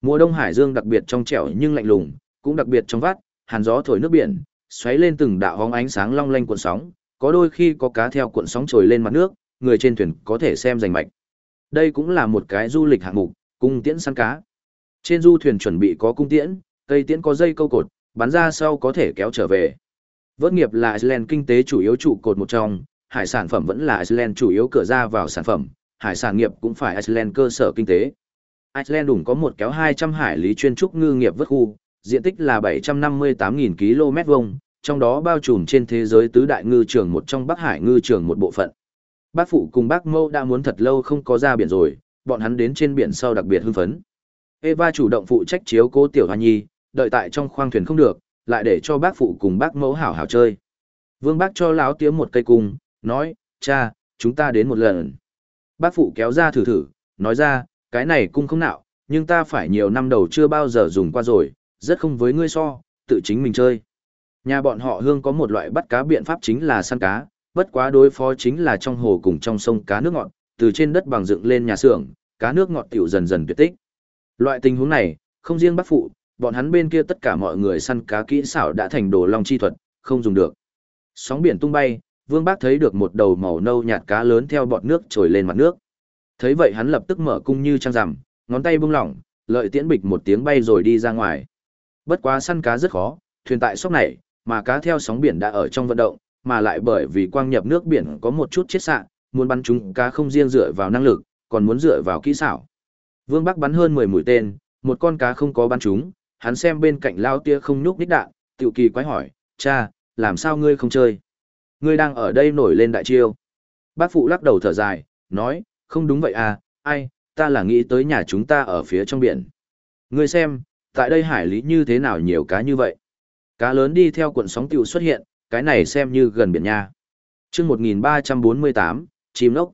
Mùa đông hải dương đặc biệt trong trẻo nhưng lạnh lùng, cũng đặc biệt trong vắt, hàn gió thổi nước biển, xoáy lên từng đạo hóng ánh sáng long lanh cuộn sóng, có đôi khi có cá theo cuộn sóng trồi lên mặt nước, người trên thuyền có thể xem rành mạch. Đây cũng là một cái du lịch hạng mục, cung tiễn săn cá. Trên du thuyền chuẩn bị có cung tiễn, cây tiễn có dây câu cột, bắn ra sau có thể kéo trở về. Vớt nghiệp là Iceland kinh tế chủ yếu trụ cột một trong, hải sản phẩm vẫn là Iceland chủ yếu cửa ra vào sản phẩm, hải sản nghiệp cũng phải Iceland cơ sở kinh tế. Iceland đủng có một kéo 200 hải lý chuyên trúc ngư nghiệp vớt khu, diện tích là 758.000 km vuông, trong đó bao trùm trên thế giới tứ đại ngư trường một trong Bắc Hải ngư trường một bộ phận. Bác phụ cùng bác Mâu đã muốn thật lâu không có ra biển rồi, bọn hắn đến trên biển sau đặc biệt hưng phấn. Eva chủ động phụ trách chiếu cố tiểu Hoa Nhi, đợi tại trong khoang thuyền không được, lại để cho bác phụ cùng bác mẫu hảo hảo chơi. Vương bác cho láo tiếng một cây cung, nói, cha, chúng ta đến một lần. Bác phụ kéo ra thử thử, nói ra, cái này cung không nạo, nhưng ta phải nhiều năm đầu chưa bao giờ dùng qua rồi, rất không với ngươi so, tự chính mình chơi. Nhà bọn họ hương có một loại bắt cá biện pháp chính là săn cá, bất quá đối phó chính là trong hồ cùng trong sông cá nước ngọt, từ trên đất bằng dựng lên nhà xưởng, cá nước ngọt tiểu dần dần tuyệt tích. Loại tình huống này, không riêng bác phụ, bọn hắn bên kia tất cả mọi người săn cá kỹ xảo đã thành đồ long chi thuật, không dùng được. Sóng biển tung bay, Vương Bác thấy được một đầu màu nâu nhạt cá lớn theo bọt nước trồi lên mặt nước. Thấy vậy hắn lập tức mở cung như trăng rằm, ngón tay bung lỏng, lợi tiễn bịch một tiếng bay rồi đi ra ngoài. Bất quá săn cá rất khó, thuyền tại sóc này, mà cá theo sóng biển đã ở trong vận động, mà lại bởi vì quang nhập nước biển có một chút chết sạn, muốn bắn chúng cá không riêng dựa vào năng lực, còn muốn dựa vào kỹ xảo. Vương Bắc bắn hơn 10 mũi tên, một con cá không có bắn chúng, hắn xem bên cạnh lao tia không nhúc nhích đạn, tiểu kỳ quái hỏi, cha, làm sao ngươi không chơi? Ngươi đang ở đây nổi lên đại chiêu. Bác phụ lắc đầu thở dài, nói, không đúng vậy à, ai, ta là nghĩ tới nhà chúng ta ở phía trong biển. Ngươi xem, tại đây hải lý như thế nào nhiều cá như vậy. Cá lớn đi theo cuộn sóng tiểu xuất hiện, cái này xem như gần biển nha. chương 1348, chim lốc.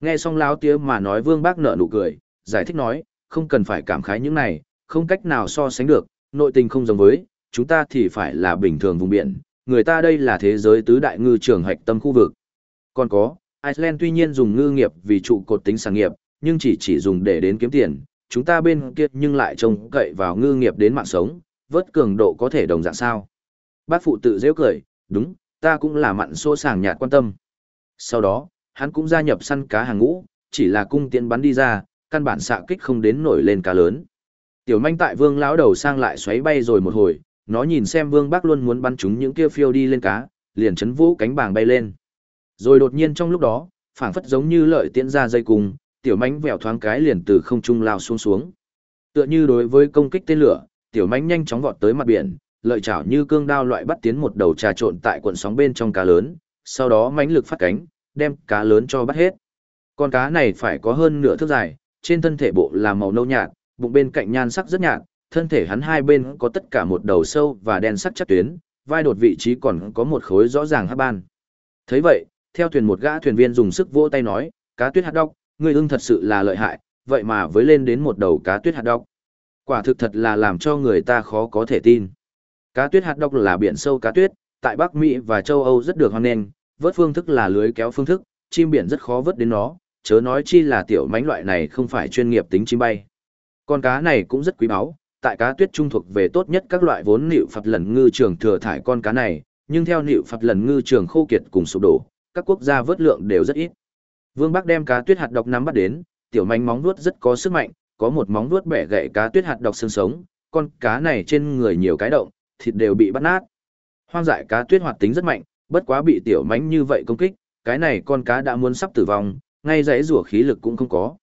Nghe xong láo tía mà nói vương bác nở nụ cười, giải thích nói, không cần phải cảm khái những này, không cách nào so sánh được, nội tình không giống với, chúng ta thì phải là bình thường vùng biển, người ta đây là thế giới tứ đại ngư trường hạch tâm khu vực. Còn có, Iceland tuy nhiên dùng ngư nghiệp vì trụ cột tính sản nghiệp, nhưng chỉ chỉ dùng để đến kiếm tiền, chúng ta bên kia nhưng lại trông cậy vào ngư nghiệp đến mạng sống, vớt cường độ có thể đồng dạng sao. Bác phụ tự dễ cười, đúng, ta cũng là mặn xô sàng nhạt quan tâm. Sau đó, hắn cũng gia nhập săn cá hàng ngũ, chỉ là cung tiện bắn đi ra, căn bản xạ kích không đến nổi lên cá lớn. Tiểu manh tại vương lão đầu sang lại xoáy bay rồi một hồi, nó nhìn xem vương bác luôn muốn bắn chúng những kia phiêu đi lên cá, liền chấn vũ cánh bàng bay lên. Rồi đột nhiên trong lúc đó, phảng phất giống như lợi tiễn ra dây cung, tiểu mánh vèo thoáng cái liền từ không trung lao xuống xuống. Tựa như đối với công kích tên lửa, tiểu mãnh nhanh chóng vọt tới mặt biển, lợi chảo như cương đao loại bắt tiến một đầu trà trộn tại cuộn sóng bên trong cá lớn, sau đó mãnh lực phát cánh, đem cá lớn cho bắt hết. Con cá này phải có hơn nửa thước dài, trên thân thể bộ là màu nâu nhạt, bụng bên cạnh nhan sắc rất nhạt, thân thể hắn hai bên có tất cả một đầu sâu và đen sắc chắc tuyến, vai đột vị trí còn có một khối rõ ràng hắc ban. Thấy vậy, theo thuyền một gã thuyền viên dùng sức vỗ tay nói, cá tuyết hạt độc, ngươi ưng thật sự là lợi hại, vậy mà với lên đến một đầu cá tuyết hạt độc, Quả thực thật là làm cho người ta khó có thể tin. Cá tuyết hạt độc là biển sâu cá tuyết, tại Bắc Mỹ và châu Âu rất được hoan nghênh, vớt phương thức là lưới kéo phương thức, chim biển rất khó vớt đến nó, chớ nói chi là tiểu mánh loại này không phải chuyên nghiệp tính chim bay. Con cá này cũng rất quý báu, tại cá tuyết trung thuộc về tốt nhất các loại vốn nịu phật lần ngư trường thừa thải con cá này, nhưng theo nịu phật lần ngư trường khô kiệt cùng sụp đổ, các quốc gia vớt lượng đều rất ít. Vương Bắc đem cá tuyết hạt độc nắm bắt đến, tiểu mánh móng vuốt rất có sức mạnh, có một móng vuốt bẻ gãy cá tuyết hạt độc xương sống, con cá này trên người nhiều cái động, thịt đều bị bắt nát. Hoang dại cá tuyết hoạt tính rất mạnh, bất quá bị tiểu mánh như vậy công kích, cái này con cá đã muốn sắp tử vong, ngay dãy rủa khí lực cũng không có.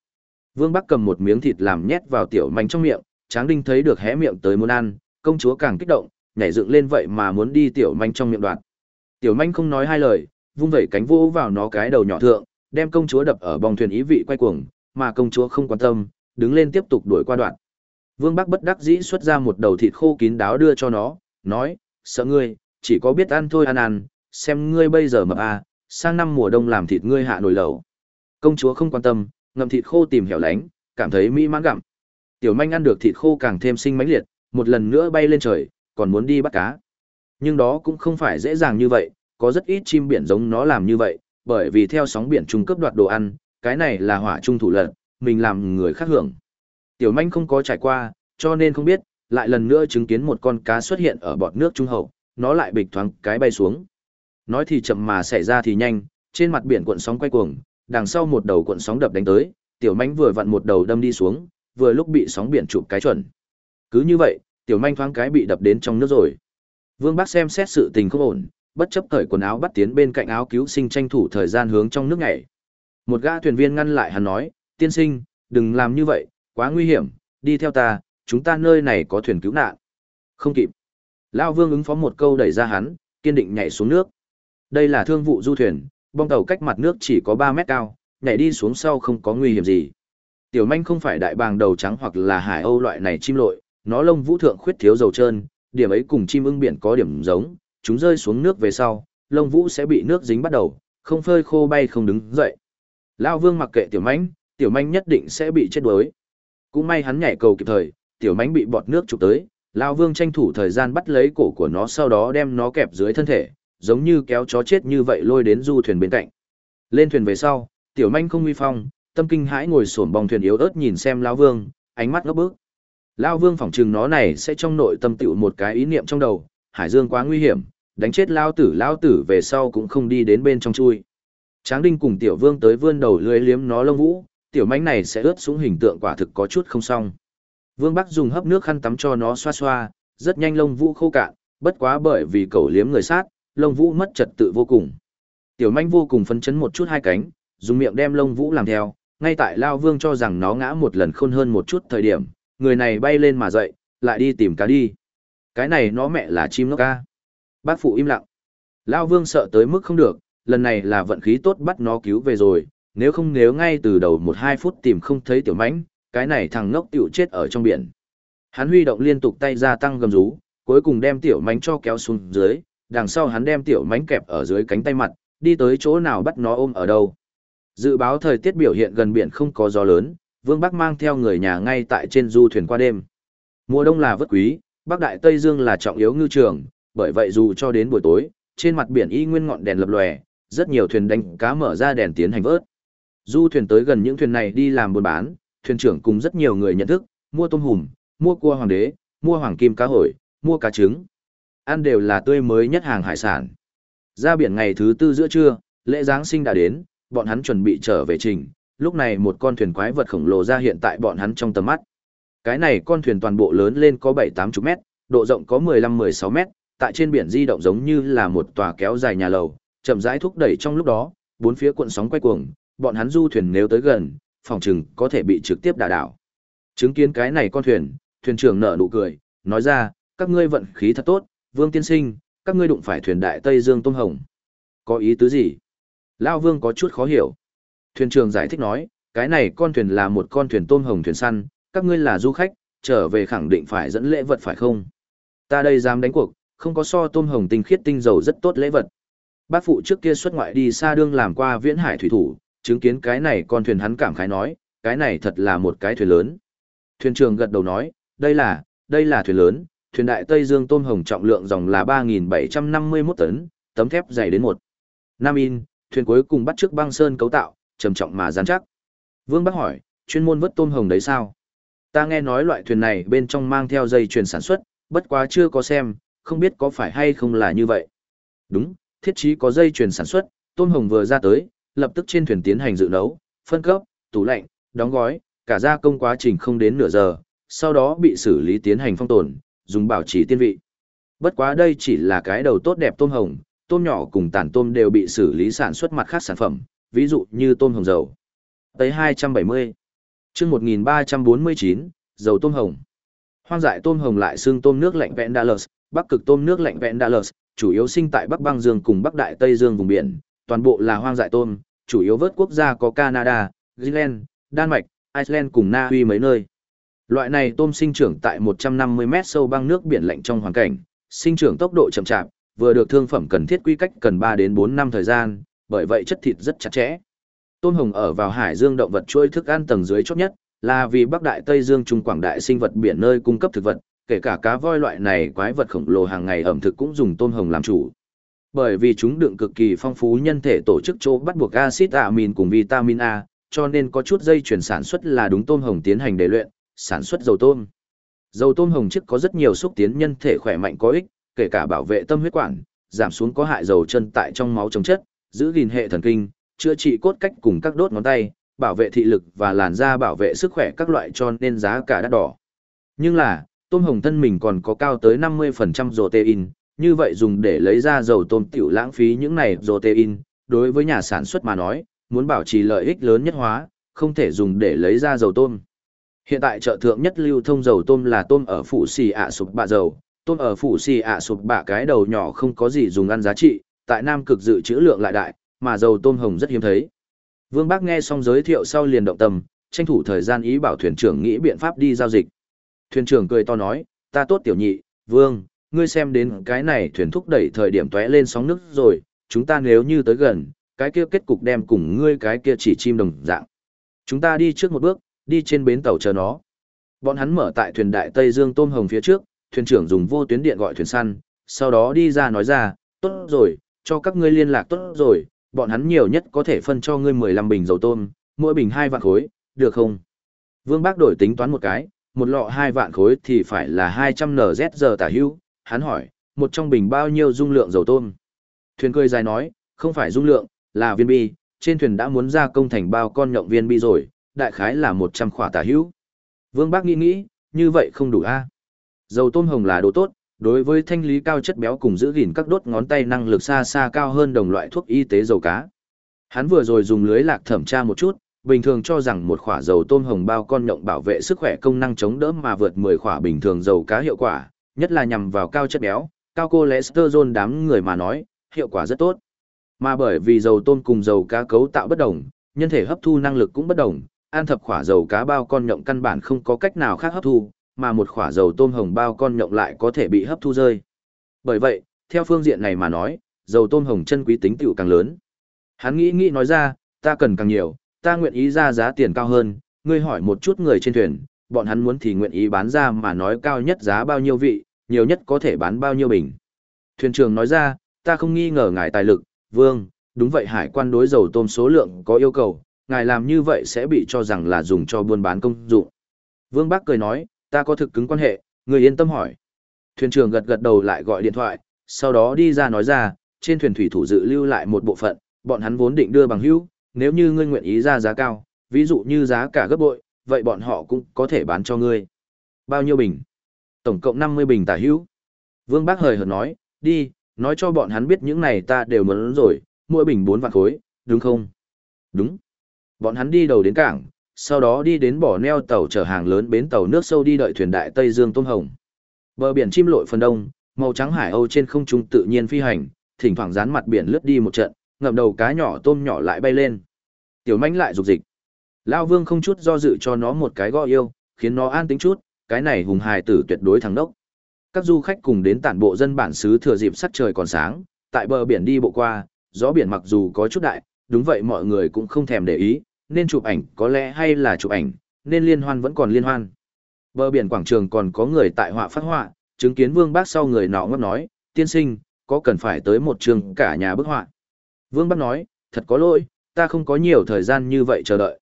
Vương Bắc cầm một miếng thịt làm nhét vào tiểu mánh trong miệng, Tráng Đinh thấy được hé miệng tới muốn ăn, công chúa càng kích động, nhảy dựng lên vậy mà muốn đi tiểu manh trong miệng đoạn. Tiểu manh không nói hai lời, vung vẩy cánh vỗ vào nó cái đầu nhỏ thượng, đem công chúa đập ở bong thuyền ý vị quay cuồng, mà công chúa không quan tâm, đứng lên tiếp tục đuổi qua đoạn. Vương Bắc bất đắc dĩ xuất ra một đầu thịt khô kín đáo đưa cho nó, nói, sợ ngươi, chỉ có biết ăn thôi ăn ăn, xem ngươi bây giờ mập à, sang năm mùa đông làm thịt ngươi hạ nồi lẩu. Công chúa không quan tâm, ngậm thịt khô tìm hẻo lánh, cảm thấy mỹ mãn gặm. Tiểu manh ăn được thịt khô càng thêm sinh mãnh liệt, một lần nữa bay lên trời, còn muốn đi bắt cá. Nhưng đó cũng không phải dễ dàng như vậy, có rất ít chim biển giống nó làm như vậy, bởi vì theo sóng biển trung cấp đoạt đồ ăn, cái này là hỏa trung thủ lận, mình làm người khác hưởng. Tiểu manh không có trải qua, cho nên không biết, lại lần nữa chứng kiến một con cá xuất hiện ở bọt nước trung hậu, nó lại bịch thoáng cái bay xuống. Nói thì chậm mà xảy ra thì nhanh, trên mặt biển cuộn sóng quay cuồng, đằng sau một đầu cuộn sóng đập đánh tới, tiểu manh vừa vặn một đầu đâm đi xuống, vừa lúc bị sóng biển chụp cái chuẩn. Cứ như vậy, tiểu manh thoáng cái bị đập đến trong nước rồi. Vương Bắc xem xét sự tình không ổn, bất chấp cởi quần áo bắt tiến bên cạnh áo cứu sinh tranh thủ thời gian hướng trong nước nhảy. Một gã thuyền viên ngăn lại hắn nói, tiên sinh, đừng làm như vậy, quá nguy hiểm, đi theo ta, chúng ta nơi này có thuyền cứu nạn. Không kịp. Lao Vương ứng phó một câu đẩy ra hắn, kiên định nhảy xuống nước. Đây là thương vụ du thuyền, bong tàu cách mặt nước chỉ có 3 mét cao, nhảy đi xuống sau không có nguy hiểm gì. Tiểu manh không phải đại bàng đầu trắng hoặc là hải âu loại này chim lội, nó lông vũ thượng khuyết thiếu dầu trơn, điểm ấy cùng chim ưng biển có điểm giống, chúng rơi xuống nước về sau, lông vũ sẽ bị nước dính bắt đầu, không phơi khô bay không đứng dậy. Lao vương mặc kệ tiểu manh, tiểu manh nhất định sẽ bị chết đuối. Cũng may hắn nhảy cầu kịp thời, tiểu manh bị bọt nước chụp tới, Lao vương tranh thủ thời gian bắt lấy cổ của nó sau đó đem nó kẹp dưới thân thể, giống như kéo chó chết như vậy lôi đến du thuyền bên cạnh. Lên thuyền về sau, tiểu manh không uy phong, tâm kinh hãi ngồi xổm bong thuyền yếu ớt nhìn xem lão vương, ánh mắt ngấp bức. Lão vương phỏng chừng nó này sẽ trong nội tâm tựu một cái ý niệm trong đầu, hải dương quá nguy hiểm, đánh chết lão tử lão tử về sau cũng không đi đến bên trong chui. Tráng Đinh cùng Tiểu Vương tới vươn đầu lưới liếm nó lông vũ, tiểu mánh này sẽ ướt xuống hình tượng quả thực có chút không xong. Vương Bắc dùng hấp nước khăn tắm cho nó xoa xoa, rất nhanh lông vũ khô cạn, bất quá bởi vì cẩu liếm người sát, lông vũ mất trật tự vô cùng. Tiểu manh vô cùng phấn chấn một chút hai cánh, dùng miệng đem lông vũ làm theo, ngay tại Lao Vương cho rằng nó ngã một lần khôn hơn một chút thời điểm, người này bay lên mà dậy, lại đi tìm cá đi. Cái này nó mẹ là chim nó ca. Bác phụ im lặng. Lao Vương sợ tới mức không được, lần này là vận khí tốt bắt nó cứu về rồi, nếu không nếu ngay từ đầu một hai phút tìm không thấy tiểu mãnh, cái này thằng ngốc tiểu chết ở trong biển. Hắn huy động liên tục tay ra tăng gầm rú, cuối cùng đem tiểu mánh cho kéo xuống dưới, đằng sau hắn đem tiểu mánh kẹp ở dưới cánh tay mặt, đi tới chỗ nào bắt nó ôm ở đâu. Dự báo thời tiết biểu hiện gần biển không có gió lớn, Vương Bắc mang theo người nhà ngay tại trên du thuyền qua đêm. Mùa đông là vất quý, Bắc Đại Tây Dương là trọng yếu ngư trường, bởi vậy dù cho đến buổi tối, trên mặt biển y nguyên ngọn đèn lập lòe, rất nhiều thuyền đánh cá mở ra đèn tiến hành vớt. Du thuyền tới gần những thuyền này đi làm buôn bán, thuyền trưởng cùng rất nhiều người nhận thức, mua tôm hùm, mua cua hoàng đế, mua hoàng kim cá hồi, mua cá trứng. Ăn đều là tươi mới nhất hàng hải sản. Ra biển ngày thứ tư giữa trưa, lễ Giáng sinh đã đến, bọn hắn chuẩn bị trở về trình, lúc này một con thuyền quái vật khổng lồ ra hiện tại bọn hắn trong tầm mắt. Cái này con thuyền toàn bộ lớn lên có 7-8 mét, độ rộng có 15-16 mét, tại trên biển di động giống như là một tòa kéo dài nhà lầu, chậm rãi thúc đẩy trong lúc đó, bốn phía cuộn sóng quay cuồng, bọn hắn du thuyền nếu tới gần, phòng chừng có thể bị trực tiếp đả đảo. Chứng kiến cái này con thuyền, thuyền trưởng nở nụ cười, nói ra, các ngươi vận khí thật tốt, Vương tiên sinh, các ngươi đụng phải thuyền đại Tây Dương tôm hồng. Có ý tứ gì? Lao Vương có chút khó hiểu. Thuyền trưởng giải thích nói, cái này con thuyền là một con thuyền tôm hồng thuyền săn, các ngươi là du khách, trở về khẳng định phải dẫn lễ vật phải không? Ta đây dám đánh cuộc, không có so tôm hồng tinh khiết tinh dầu rất tốt lễ vật. Bác phụ trước kia xuất ngoại đi xa đương làm qua viễn hải thủy thủ, chứng kiến cái này con thuyền hắn cảm khái nói, cái này thật là một cái thuyền lớn. Thuyền trưởng gật đầu nói, đây là, đây là thuyền lớn, thuyền đại Tây Dương tôm hồng trọng lượng dòng là 3.751 tấn, tấm thép dày đến 1. năm in, thuyền cuối cùng bắt trước băng sơn cấu tạo, trầm trọng mà rắn chắc. Vương Bắc hỏi, chuyên môn vớt tôm hồng đấy sao? Ta nghe nói loại thuyền này bên trong mang theo dây chuyền sản xuất, bất quá chưa có xem, không biết có phải hay không là như vậy. Đúng, thiết chí có dây chuyền sản xuất, tôm hồng vừa ra tới, lập tức trên thuyền tiến hành dự nấu, phân cấp, tủ lạnh, đóng gói, cả gia công quá trình không đến nửa giờ, sau đó bị xử lý tiến hành phong tồn, dùng bảo trì tiên vị. Bất quá đây chỉ là cái đầu tốt đẹp tôm hồng, tôm nhỏ cùng tàn tôm đều bị xử lý sản xuất mặt khác sản phẩm, ví dụ như tôm hồng dầu. Tới 270. Chương 1349, dầu tôm hồng. Hoang dại tôm hồng lại xương tôm nước lạnh vẹn Dallas, Bắc cực tôm nước lạnh vẹn Dallas, chủ yếu sinh tại Bắc băng dương cùng Bắc đại Tây dương vùng biển, toàn bộ là hoang dại tôm, chủ yếu vớt quốc gia có Canada, Greenland, Đan Mạch, Iceland cùng Na Uy mấy nơi. Loại này tôm sinh trưởng tại 150 mét sâu băng nước biển lạnh trong hoàn cảnh, sinh trưởng tốc độ chậm chạp, vừa được thương phẩm cần thiết quy cách cần 3 đến 4 năm thời gian, bởi vậy chất thịt rất chặt chẽ. Tôm hồng ở vào hải dương động vật chuỗi thức ăn tầng dưới chót nhất, là vì Bắc Đại Tây Dương Trung Quảng Đại sinh vật biển nơi cung cấp thực vật, kể cả cá voi loại này quái vật khổng lồ hàng ngày ẩm thực cũng dùng tôm hồng làm chủ. Bởi vì chúng đựng cực kỳ phong phú nhân thể tổ chức chỗ bắt buộc axit amin cùng vitamin A, cho nên có chút dây chuyển sản xuất là đúng tôm hồng tiến hành để luyện, sản xuất dầu tôm. Dầu tôm hồng chức có rất nhiều xúc tiến nhân thể khỏe mạnh có ích, kể cả bảo vệ tâm huyết quản, giảm xuống có hại dầu chân tại trong máu chống chất, giữ gìn hệ thần kinh, chữa trị cốt cách cùng các đốt ngón tay, bảo vệ thị lực và làn da bảo vệ sức khỏe các loại cho nên giá cả đắt đỏ. Nhưng là, tôm hồng thân mình còn có cao tới 50% protein, như vậy dùng để lấy ra dầu tôm tiểu lãng phí những này protein, đối với nhà sản xuất mà nói, muốn bảo trì lợi ích lớn nhất hóa, không thể dùng để lấy ra dầu tôm. Hiện tại chợ thượng nhất lưu thông dầu tôm là tôm ở phụ xì ạ sụp bạ dầu, tôm ở phủ xì ạ sụp bạ cái đầu nhỏ không có gì dùng ăn giá trị, tại Nam cực dự trữ lượng lại đại, mà dầu tôm hồng rất hiếm thấy. Vương Bác nghe xong giới thiệu sau liền động tâm, tranh thủ thời gian ý bảo thuyền trưởng nghĩ biện pháp đi giao dịch. Thuyền trưởng cười to nói, ta tốt tiểu nhị, Vương, ngươi xem đến cái này thuyền thúc đẩy thời điểm tóe lên sóng nước rồi, chúng ta nếu như tới gần, cái kia kết cục đem cùng ngươi cái kia chỉ chim đồng dạng. Chúng ta đi trước một bước, đi trên bến tàu chờ nó. Bọn hắn mở tại thuyền đại Tây Dương tôm hồng phía trước, thuyền trưởng dùng vô tuyến điện gọi thuyền săn, sau đó đi ra nói ra, tốt rồi, cho các ngươi liên lạc tốt rồi, bọn hắn nhiều nhất có thể phân cho ngươi 15 bình dầu tôm, mỗi bình 2 vạn khối, được không? Vương Bác đổi tính toán một cái, một lọ 2 vạn khối thì phải là 200 NZ giờ tả hữu, hắn hỏi, một trong bình bao nhiêu dung lượng dầu tôm? Thuyền cười dài nói, không phải dung lượng, là viên bi, trên thuyền đã muốn ra công thành bao con nhộng viên bi rồi, đại khái là 100 khỏa tả hữu. Vương Bác nghĩ nghĩ, như vậy không đủ a Dầu tôm hồng là đồ tốt, đối với thanh lý cao chất béo cùng giữ gìn các đốt ngón tay năng lực xa xa cao hơn đồng loại thuốc y tế dầu cá. Hắn vừa rồi dùng lưới lạc thẩm tra một chút, bình thường cho rằng một khỏa dầu tôm hồng bao con nhộng bảo vệ sức khỏe công năng chống đỡ mà vượt 10 khỏa bình thường dầu cá hiệu quả, nhất là nhằm vào cao chất béo, cao cholesterol đám người mà nói, hiệu quả rất tốt. Mà bởi vì dầu tôm cùng dầu cá cấu tạo bất đồng, nhân thể hấp thu năng lực cũng bất đồng, ăn thập khỏa dầu cá bao con nhộng căn bản không có cách nào khác hấp thu, mà một khỏa dầu tôm hồng bao con nhộng lại có thể bị hấp thu rơi. Bởi vậy, theo phương diện này mà nói, dầu tôm hồng chân quý tính tiểu càng lớn. Hắn nghĩ nghĩ nói ra, ta cần càng nhiều, ta nguyện ý ra giá tiền cao hơn, ngươi hỏi một chút người trên thuyền, bọn hắn muốn thì nguyện ý bán ra mà nói cao nhất giá bao nhiêu vị, nhiều nhất có thể bán bao nhiêu bình. Thuyền trưởng nói ra, ta không nghi ngờ ngài tài lực, vương, đúng vậy hải quan đối dầu tôm số lượng có yêu cầu, ngài làm như vậy sẽ bị cho rằng là dùng cho buôn bán công dụng. Vương Bác cười nói, ta có thực cứng quan hệ, người yên tâm hỏi. Thuyền trưởng gật gật đầu lại gọi điện thoại, sau đó đi ra nói ra, trên thuyền thủy thủ dự lưu lại một bộ phận, bọn hắn vốn định đưa bằng hữu, nếu như ngươi nguyện ý ra giá cao, ví dụ như giá cả gấp bội, vậy bọn họ cũng có thể bán cho ngươi. Bao nhiêu bình? Tổng cộng 50 bình tả hữu. Vương Bác hời hợt nói, đi, nói cho bọn hắn biết những này ta đều muốn rồi, mỗi bình 4 vạn khối, đúng không? Đúng. Bọn hắn đi đầu đến cảng, sau đó đi đến bỏ neo tàu chở hàng lớn bến tàu nước sâu đi đợi thuyền đại Tây Dương tôm hồng. Bờ biển chim lội phần đông, màu trắng hải âu trên không trung tự nhiên phi hành, thỉnh thoảng dán mặt biển lướt đi một trận, ngậm đầu cá nhỏ tôm nhỏ lại bay lên. Tiểu mãnh lại rục dịch. Lao Vương không chút do dự cho nó một cái gõ yêu, khiến nó an tính chút, cái này hùng hài tử tuyệt đối thắng đốc. Các du khách cùng đến tản bộ dân bản xứ thừa dịp sắc trời còn sáng, tại bờ biển đi bộ qua, gió biển mặc dù có chút đại, đúng vậy mọi người cũng không thèm để ý, nên chụp ảnh có lẽ hay là chụp ảnh, nên liên hoan vẫn còn liên hoan. Bờ biển quảng trường còn có người tại họa phát họa, chứng kiến Vương Bác sau người nọ ngấp nói, tiên sinh, có cần phải tới một trường cả nhà bức họa. Vương Bác nói, thật có lỗi, ta không có nhiều thời gian như vậy chờ đợi.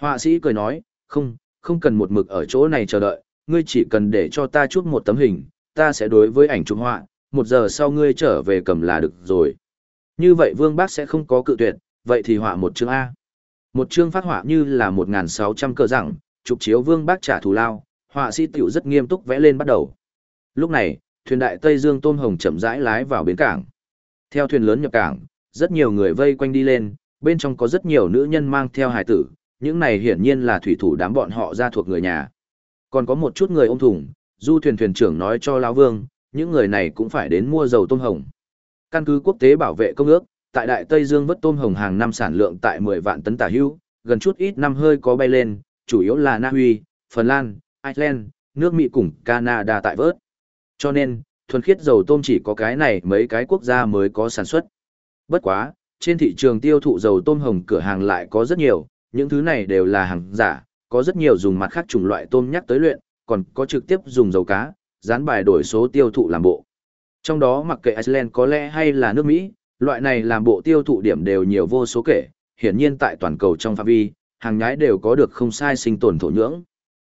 Họa sĩ cười nói, không, không cần một mực ở chỗ này chờ đợi, ngươi chỉ cần để cho ta chút một tấm hình, ta sẽ đối với ảnh chụp họa, một giờ sau ngươi trở về cầm là được rồi. Như vậy Vương Bác sẽ không có cự tuyệt, vậy thì họa một chương A. Một chương phát họa như là 1.600 cờ rằng, chụp chiếu Vương Bác trả thù lao, họa sĩ tiểu rất nghiêm túc vẽ lên bắt đầu. Lúc này, thuyền đại Tây Dương tôm hồng chậm rãi lái vào bến cảng. Theo thuyền lớn nhập cảng, rất nhiều người vây quanh đi lên, bên trong có rất nhiều nữ nhân mang theo hài tử, những này hiển nhiên là thủy thủ đám bọn họ ra thuộc người nhà. Còn có một chút người ôm thùng, du thuyền thuyền trưởng nói cho lão vương, những người này cũng phải đến mua dầu tôm hồng. Căn cứ quốc tế bảo vệ công ước, tại Đại Tây Dương vớt tôm hồng hàng năm sản lượng tại 10 vạn tấn tả hữu, gần chút ít năm hơi có bay lên, chủ yếu là Na Uy, Phần Lan, Iceland, nước Mỹ cùng Canada tại vớt. Cho nên, thuần khiết dầu tôm chỉ có cái này mấy cái quốc gia mới có sản xuất. Bất quá, trên thị trường tiêu thụ dầu tôm hồng cửa hàng lại có rất nhiều, những thứ này đều là hàng giả, có rất nhiều dùng mặt khác chủng loại tôm nhắc tới luyện, còn có trực tiếp dùng dầu cá, dán bài đổi số tiêu thụ làm bộ. Trong đó mặc kệ Iceland có lẽ hay là nước Mỹ, loại này làm bộ tiêu thụ điểm đều nhiều vô số kể, hiển nhiên tại toàn cầu trong phạm vi, hàng nhái đều có được không sai sinh tồn thổ nhưỡng.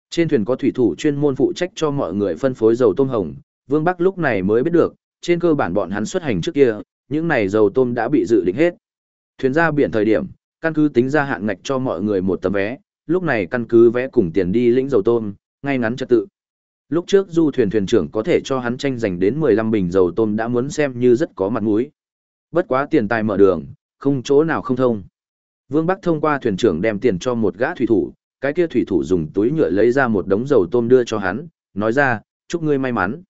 Trên thuyền có thủy thủ chuyên môn phụ trách cho mọi người phân phối dầu tôm hồng, Vương Bắc lúc này mới biết được, trên cơ bản bọn hắn xuất hành trước kia, những này dầu tôm đã bị dự định hết. Thuyền ra biển thời điểm, căn cứ tính ra hạn ngạch cho mọi người một tấm vé, lúc này căn cứ vé cùng tiền đi lĩnh dầu tôm, ngay ngắn trật tự. Lúc trước du thuyền thuyền trưởng có thể cho hắn tranh giành đến 15 bình dầu tôm đã muốn xem như rất có mặt mũi. Bất quá tiền tài mở đường, không chỗ nào không thông. Vương Bắc thông qua thuyền trưởng đem tiền cho một gã thủy thủ, cái kia thủy thủ dùng túi nhựa lấy ra một đống dầu tôm đưa cho hắn, nói ra, chúc ngươi may mắn.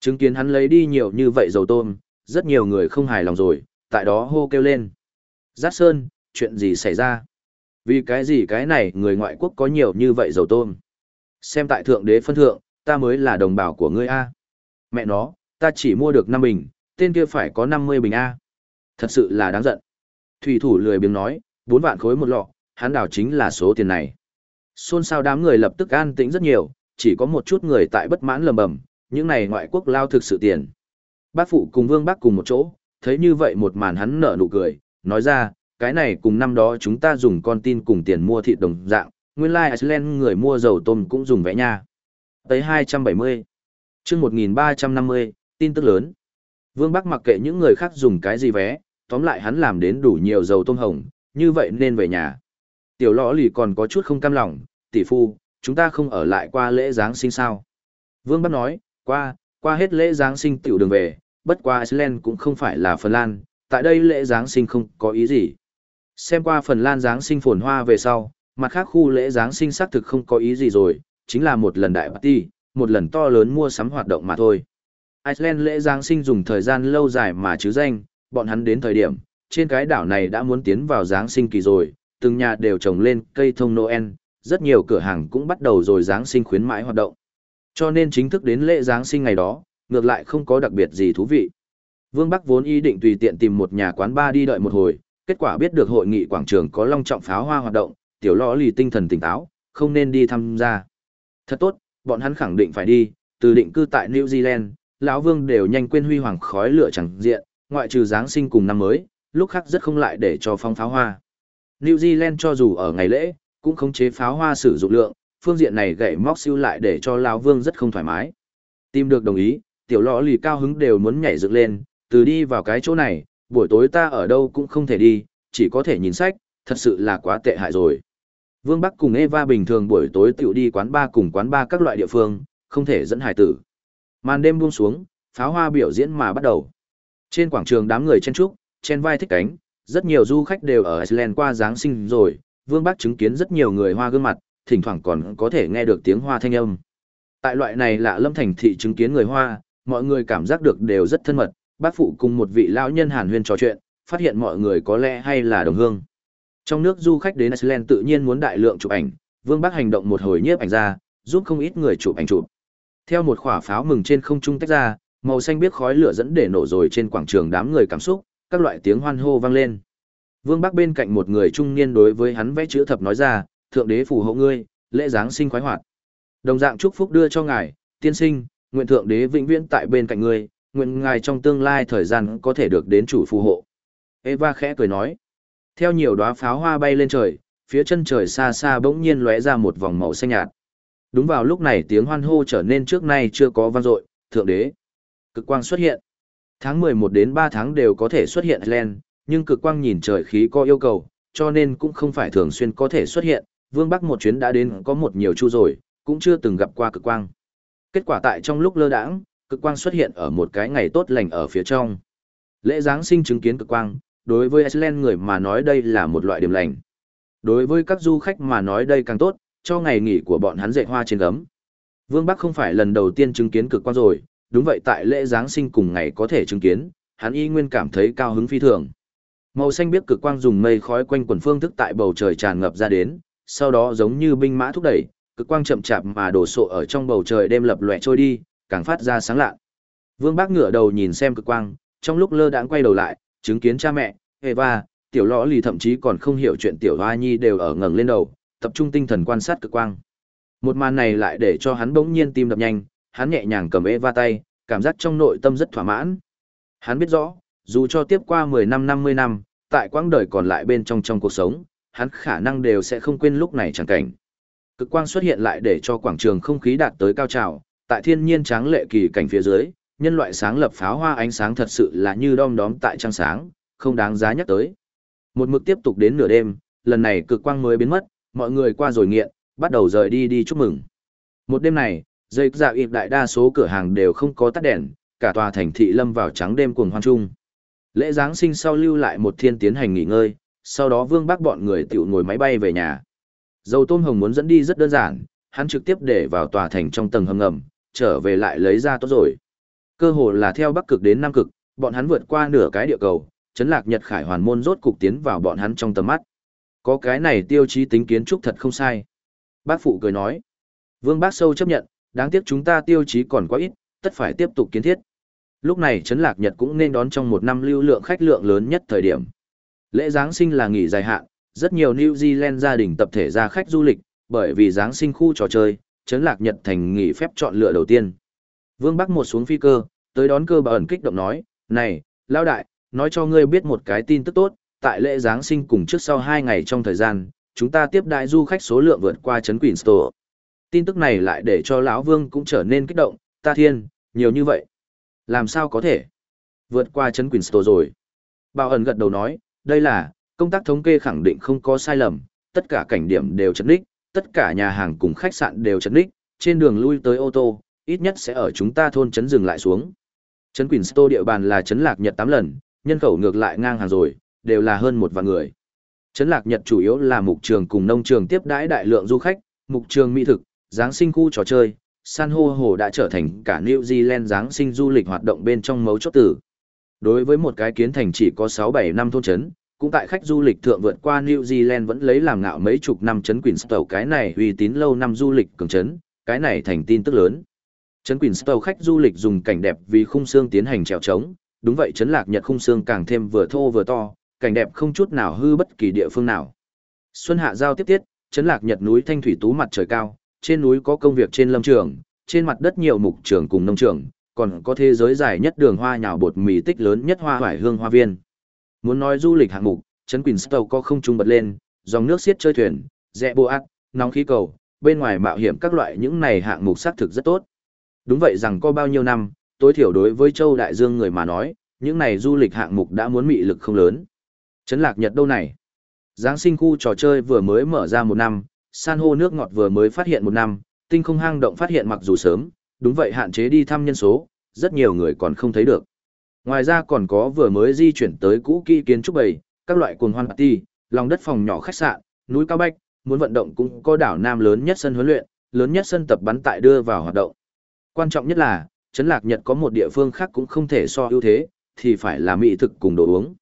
Chứng kiến hắn lấy đi nhiều như vậy dầu tôm, rất nhiều người không hài lòng rồi, tại đó hô kêu lên. Giác Sơn, chuyện gì xảy ra? Vì cái gì cái này người ngoại quốc có nhiều như vậy dầu tôm? Xem tại thượng đế phân thượng, ta mới là đồng bào của ngươi A. Mẹ nó, ta chỉ mua được 5 bình, tên kia phải có 50 bình A. Thật sự là đáng giận. Thủy thủ lười biếng nói, 4 vạn khối một lọ, hắn đảo chính là số tiền này. Xôn xao đám người lập tức an tĩnh rất nhiều, chỉ có một chút người tại bất mãn lầm bầm, những này ngoại quốc lao thực sự tiền. Bác phụ cùng vương bác cùng một chỗ, thấy như vậy một màn hắn nở nụ cười, nói ra, cái này cùng năm đó chúng ta dùng con tin cùng tiền mua thịt đồng dạng, nguyên lai like Iceland người mua dầu tôm cũng dùng vẽ nha. Tới 270. chương 1350, tin tức lớn. Vương Bắc mặc kệ những người khác dùng cái gì vé, tóm lại hắn làm đến đủ nhiều dầu tôm hồng, như vậy nên về nhà. Tiểu lõ lì còn có chút không cam lòng, tỷ phu, chúng ta không ở lại qua lễ Giáng sinh sao. Vương Bắc nói, qua, qua hết lễ Giáng sinh tiểu đường về, bất qua Iceland cũng không phải là Phần Lan, tại đây lễ Giáng sinh không có ý gì. Xem qua Phần Lan Giáng sinh phồn hoa về sau, mặt khác khu lễ Giáng sinh xác thực không có ý gì rồi, chính là một lần đại party, một lần to lớn mua sắm hoạt động mà thôi. Iceland lễ Giáng sinh dùng thời gian lâu dài mà chứ danh, bọn hắn đến thời điểm, trên cái đảo này đã muốn tiến vào Giáng sinh kỳ rồi, từng nhà đều trồng lên cây thông Noel, rất nhiều cửa hàng cũng bắt đầu rồi Giáng sinh khuyến mãi hoạt động. Cho nên chính thức đến lễ Giáng sinh ngày đó, ngược lại không có đặc biệt gì thú vị. Vương Bắc vốn ý định tùy tiện tìm một nhà quán bar đi đợi một hồi, kết quả biết được hội nghị quảng trường có long trọng pháo hoa hoạt động, tiểu lõ lì tinh thần tỉnh táo, không nên đi tham gia. Thật tốt, bọn hắn khẳng định phải đi, từ định cư tại New Zealand, lão Vương đều nhanh quên huy hoàng khói lửa chẳng diện, ngoại trừ Giáng sinh cùng năm mới, lúc khác rất không lại để cho phong pháo hoa. New Zealand cho dù ở ngày lễ, cũng không chế pháo hoa sử dụng lượng, phương diện này gậy móc siêu lại để cho lão Vương rất không thoải mái. Tìm được đồng ý, tiểu lõ lì cao hứng đều muốn nhảy dựng lên, từ đi vào cái chỗ này, buổi tối ta ở đâu cũng không thể đi, chỉ có thể nhìn sách, thật sự là quá tệ hại rồi. Vương Bắc cùng Eva bình thường buổi tối tiểu đi quán ba cùng quán ba các loại địa phương, không thể dẫn hải tử. Màn đêm buông xuống, pháo hoa biểu diễn mà bắt đầu. Trên quảng trường đám người chen trúc, chen vai thích cánh, rất nhiều du khách đều ở Iceland qua Giáng sinh rồi, Vương Bắc chứng kiến rất nhiều người hoa gương mặt, thỉnh thoảng còn có thể nghe được tiếng hoa thanh âm. Tại loại này lạ lâm thành thị chứng kiến người hoa, mọi người cảm giác được đều rất thân mật, bác phụ cùng một vị lão nhân hàn huyên trò chuyện, phát hiện mọi người có lẽ hay là đồng hương. Trong nước du khách đến Iceland tự nhiên muốn đại lượng chụp ảnh, Vương Bắc hành động một hồi nhiếp ảnh ra, giúp không ít người chụp ảnh chụp. Theo một quả pháo mừng trên không trung tách ra, màu xanh biết khói lửa dẫn để nổ rồi trên quảng trường đám người cảm xúc, các loại tiếng hoan hô vang lên. Vương Bắc bên cạnh một người trung niên đối với hắn vẽ chữ thập nói ra, thượng đế phù hộ ngươi, lễ giáng sinh khoái hoạt. Đồng dạng chúc phúc đưa cho ngài, tiên sinh, nguyện thượng đế vĩnh viễn tại bên cạnh ngươi, nguyện ngài trong tương lai thời gian có thể được đến chủ phù hộ. Eva khẽ cười nói. Theo nhiều đóa pháo hoa bay lên trời, phía chân trời xa xa bỗng nhiên lóe ra một vòng màu xanh nhạt. Đúng vào lúc này tiếng hoan hô trở nên trước nay chưa có vang dội, thượng đế. Cực quang xuất hiện. Tháng 11 đến 3 tháng đều có thể xuất hiện Iceland, nhưng cực quang nhìn trời khí có yêu cầu, cho nên cũng không phải thường xuyên có thể xuất hiện. Vương Bắc một chuyến đã đến có một nhiều chu rồi, cũng chưa từng gặp qua cực quang. Kết quả tại trong lúc lơ đãng, cực quang xuất hiện ở một cái ngày tốt lành ở phía trong. Lễ Giáng sinh chứng kiến cực quang, đối với Iceland người mà nói đây là một loại điểm lành. Đối với các du khách mà nói đây càng tốt, cho ngày nghỉ của bọn hắn dạy hoa trên gấm. Vương Bắc không phải lần đầu tiên chứng kiến cực quang rồi, đúng vậy tại lễ Giáng sinh cùng ngày có thể chứng kiến, hắn y nguyên cảm thấy cao hứng phi thường. Màu xanh biếc cực quang dùng mây khói quanh quần phương thức tại bầu trời tràn ngập ra đến, sau đó giống như binh mã thúc đẩy, cực quang chậm chạp mà đổ sộ ở trong bầu trời đêm lập lòe trôi đi, càng phát ra sáng lạ. Vương Bác ngửa đầu nhìn xem cực quang, trong lúc lơ đãng quay đầu lại, chứng kiến cha mẹ, Eva, tiểu lõ lì thậm chí còn không hiểu chuyện tiểu hoa nhi đều ở ngẩng lên đầu, tập trung tinh thần quan sát cực quang. Một màn này lại để cho hắn bỗng nhiên tim đập nhanh, hắn nhẹ nhàng cầm Eva tay, cảm giác trong nội tâm rất thỏa mãn. Hắn biết rõ, dù cho tiếp qua 10 năm 50 năm, tại quãng đời còn lại bên trong trong cuộc sống, hắn khả năng đều sẽ không quên lúc này chẳng cảnh. Cực quang xuất hiện lại để cho quảng trường không khí đạt tới cao trào, tại thiên nhiên tráng lệ kỳ cảnh phía dưới, nhân loại sáng lập pháo hoa ánh sáng thật sự là như đom đóm tại trăng sáng, không đáng giá nhắc tới. Một mực tiếp tục đến nửa đêm, lần này cực quang mới biến mất, mọi người qua rồi nghiện, bắt đầu rời đi đi chúc mừng. Một đêm này, dây dạ ịp đại đa số cửa hàng đều không có tắt đèn, cả tòa thành thị lâm vào trắng đêm cuồng hoan trung. Lễ Giáng sinh sau lưu lại một thiên tiến hành nghỉ ngơi, sau đó vương bác bọn người tiểu ngồi máy bay về nhà. Dầu tôm hồng muốn dẫn đi rất đơn giản, hắn trực tiếp để vào tòa thành trong tầng hầm ngầm, trở về lại lấy ra tốt rồi. Cơ hồ là theo bắc cực đến nam cực, bọn hắn vượt qua nửa cái địa cầu, chấn lạc Nhật Khải hoàn môn rốt cục tiến vào bọn hắn trong tầm mắt. Có cái này tiêu chí tính kiến trúc thật không sai. Bác phụ cười nói. Vương bác sâu chấp nhận, đáng tiếc chúng ta tiêu chí còn quá ít, tất phải tiếp tục kiến thiết. Lúc này Trấn lạc Nhật cũng nên đón trong một năm lưu lượng khách lượng lớn nhất thời điểm. Lễ Giáng sinh là nghỉ dài hạn, rất nhiều New Zealand gia đình tập thể ra khách du lịch, bởi vì Giáng sinh khu trò chơi, Trấn lạc Nhật thành nghỉ phép chọn lựa đầu tiên. Vương Bắc một xuống phi cơ, tới đón cơ bà ẩn kích động nói, này, lao đại, nói cho ngươi biết một cái tin tức tốt, tại lễ Giáng sinh cùng trước sau hai ngày trong thời gian, chúng ta tiếp đại du khách số lượng vượt qua chấn Queenstown. Tin tức này lại để cho lão Vương cũng trở nên kích động, ta thiên, nhiều như vậy. Làm sao có thể? Vượt qua chấn Queenstown rồi. Bảo ẩn gật đầu nói, đây là, công tác thống kê khẳng định không có sai lầm, tất cả cảnh điểm đều chấn đích, tất cả nhà hàng cùng khách sạn đều chấn đích, trên đường lui tới ô tô, ít nhất sẽ ở chúng ta thôn chấn dừng lại xuống. chấn quyền store địa bàn là chấn lạc Nhật tám lần, nhân khẩu ngược lại ngang hàng rồi, đều là hơn một vạn người. chấn lạc Nhật chủ yếu là mục trường cùng nông trường tiếp đãi đại lượng du khách, mục trường mỹ thực, giáng sinh khu trò chơi, san hô hồ đã trở thành cả New Zealand giáng sinh du lịch hoạt động bên trong mấu chốt tử. Đối với một cái kiến thành chỉ có 6-7 năm thôn chấn, cũng tại khách du lịch thượng vượt qua New Zealand vẫn lấy làm ngạo mấy chục năm chấn Queenstow cái này uy tín lâu năm du lịch cường chấn, cái này thành tin tức lớn. Chấn Queenstow khách du lịch dùng cảnh đẹp vì khung xương tiến hành trèo trống, đúng vậy chấn lạc nhật khung xương càng thêm vừa thô vừa to, cảnh đẹp không chút nào hư bất kỳ địa phương nào. Xuân hạ giao tiếp tiết, chấn lạc nhật núi thanh thủy tú mặt trời cao, trên núi có công việc trên lâm trường, trên mặt đất nhiều mục trường cùng nông trường, còn có thế giới dài nhất đường hoa nhào bột mì tích lớn nhất hoa hoải hương hoa viên. Muốn nói du lịch hạng mục, trấn Queenstown có không trung bật lên, dòng nước xiết chơi thuyền, rẽ bộ ác, nóng khí cầu, bên ngoài mạo hiểm các loại những này hạng mục xác thực rất tốt. Đúng vậy rằng có bao nhiêu năm, tối thiểu đối với Châu Đại Dương người mà nói, những này du lịch hạng mục đã muốn mị lực không lớn. Trấn lạc Nhật đâu này? Giáng sinh khu trò chơi vừa mới mở ra một năm, san hô nước ngọt vừa mới phát hiện một năm, tinh không hang động phát hiện mặc dù sớm, đúng vậy hạn chế đi thăm nhân số, rất nhiều người còn không thấy được. Ngoài ra còn có vừa mới di chuyển tới cũ kỹ kiến trúc bầy, các loại cuồng hoan party, lòng đất phòng nhỏ khách sạn, núi Cao Bách, muốn vận động cũng có đảo Nam lớn nhất sân huấn luyện, lớn nhất sân tập bắn tại đưa vào hoạt động. Quan trọng nhất là, Trấn Lạc Nhật có một địa phương khác cũng không thể so ưu thế, thì phải là mỹ thực cùng đồ uống.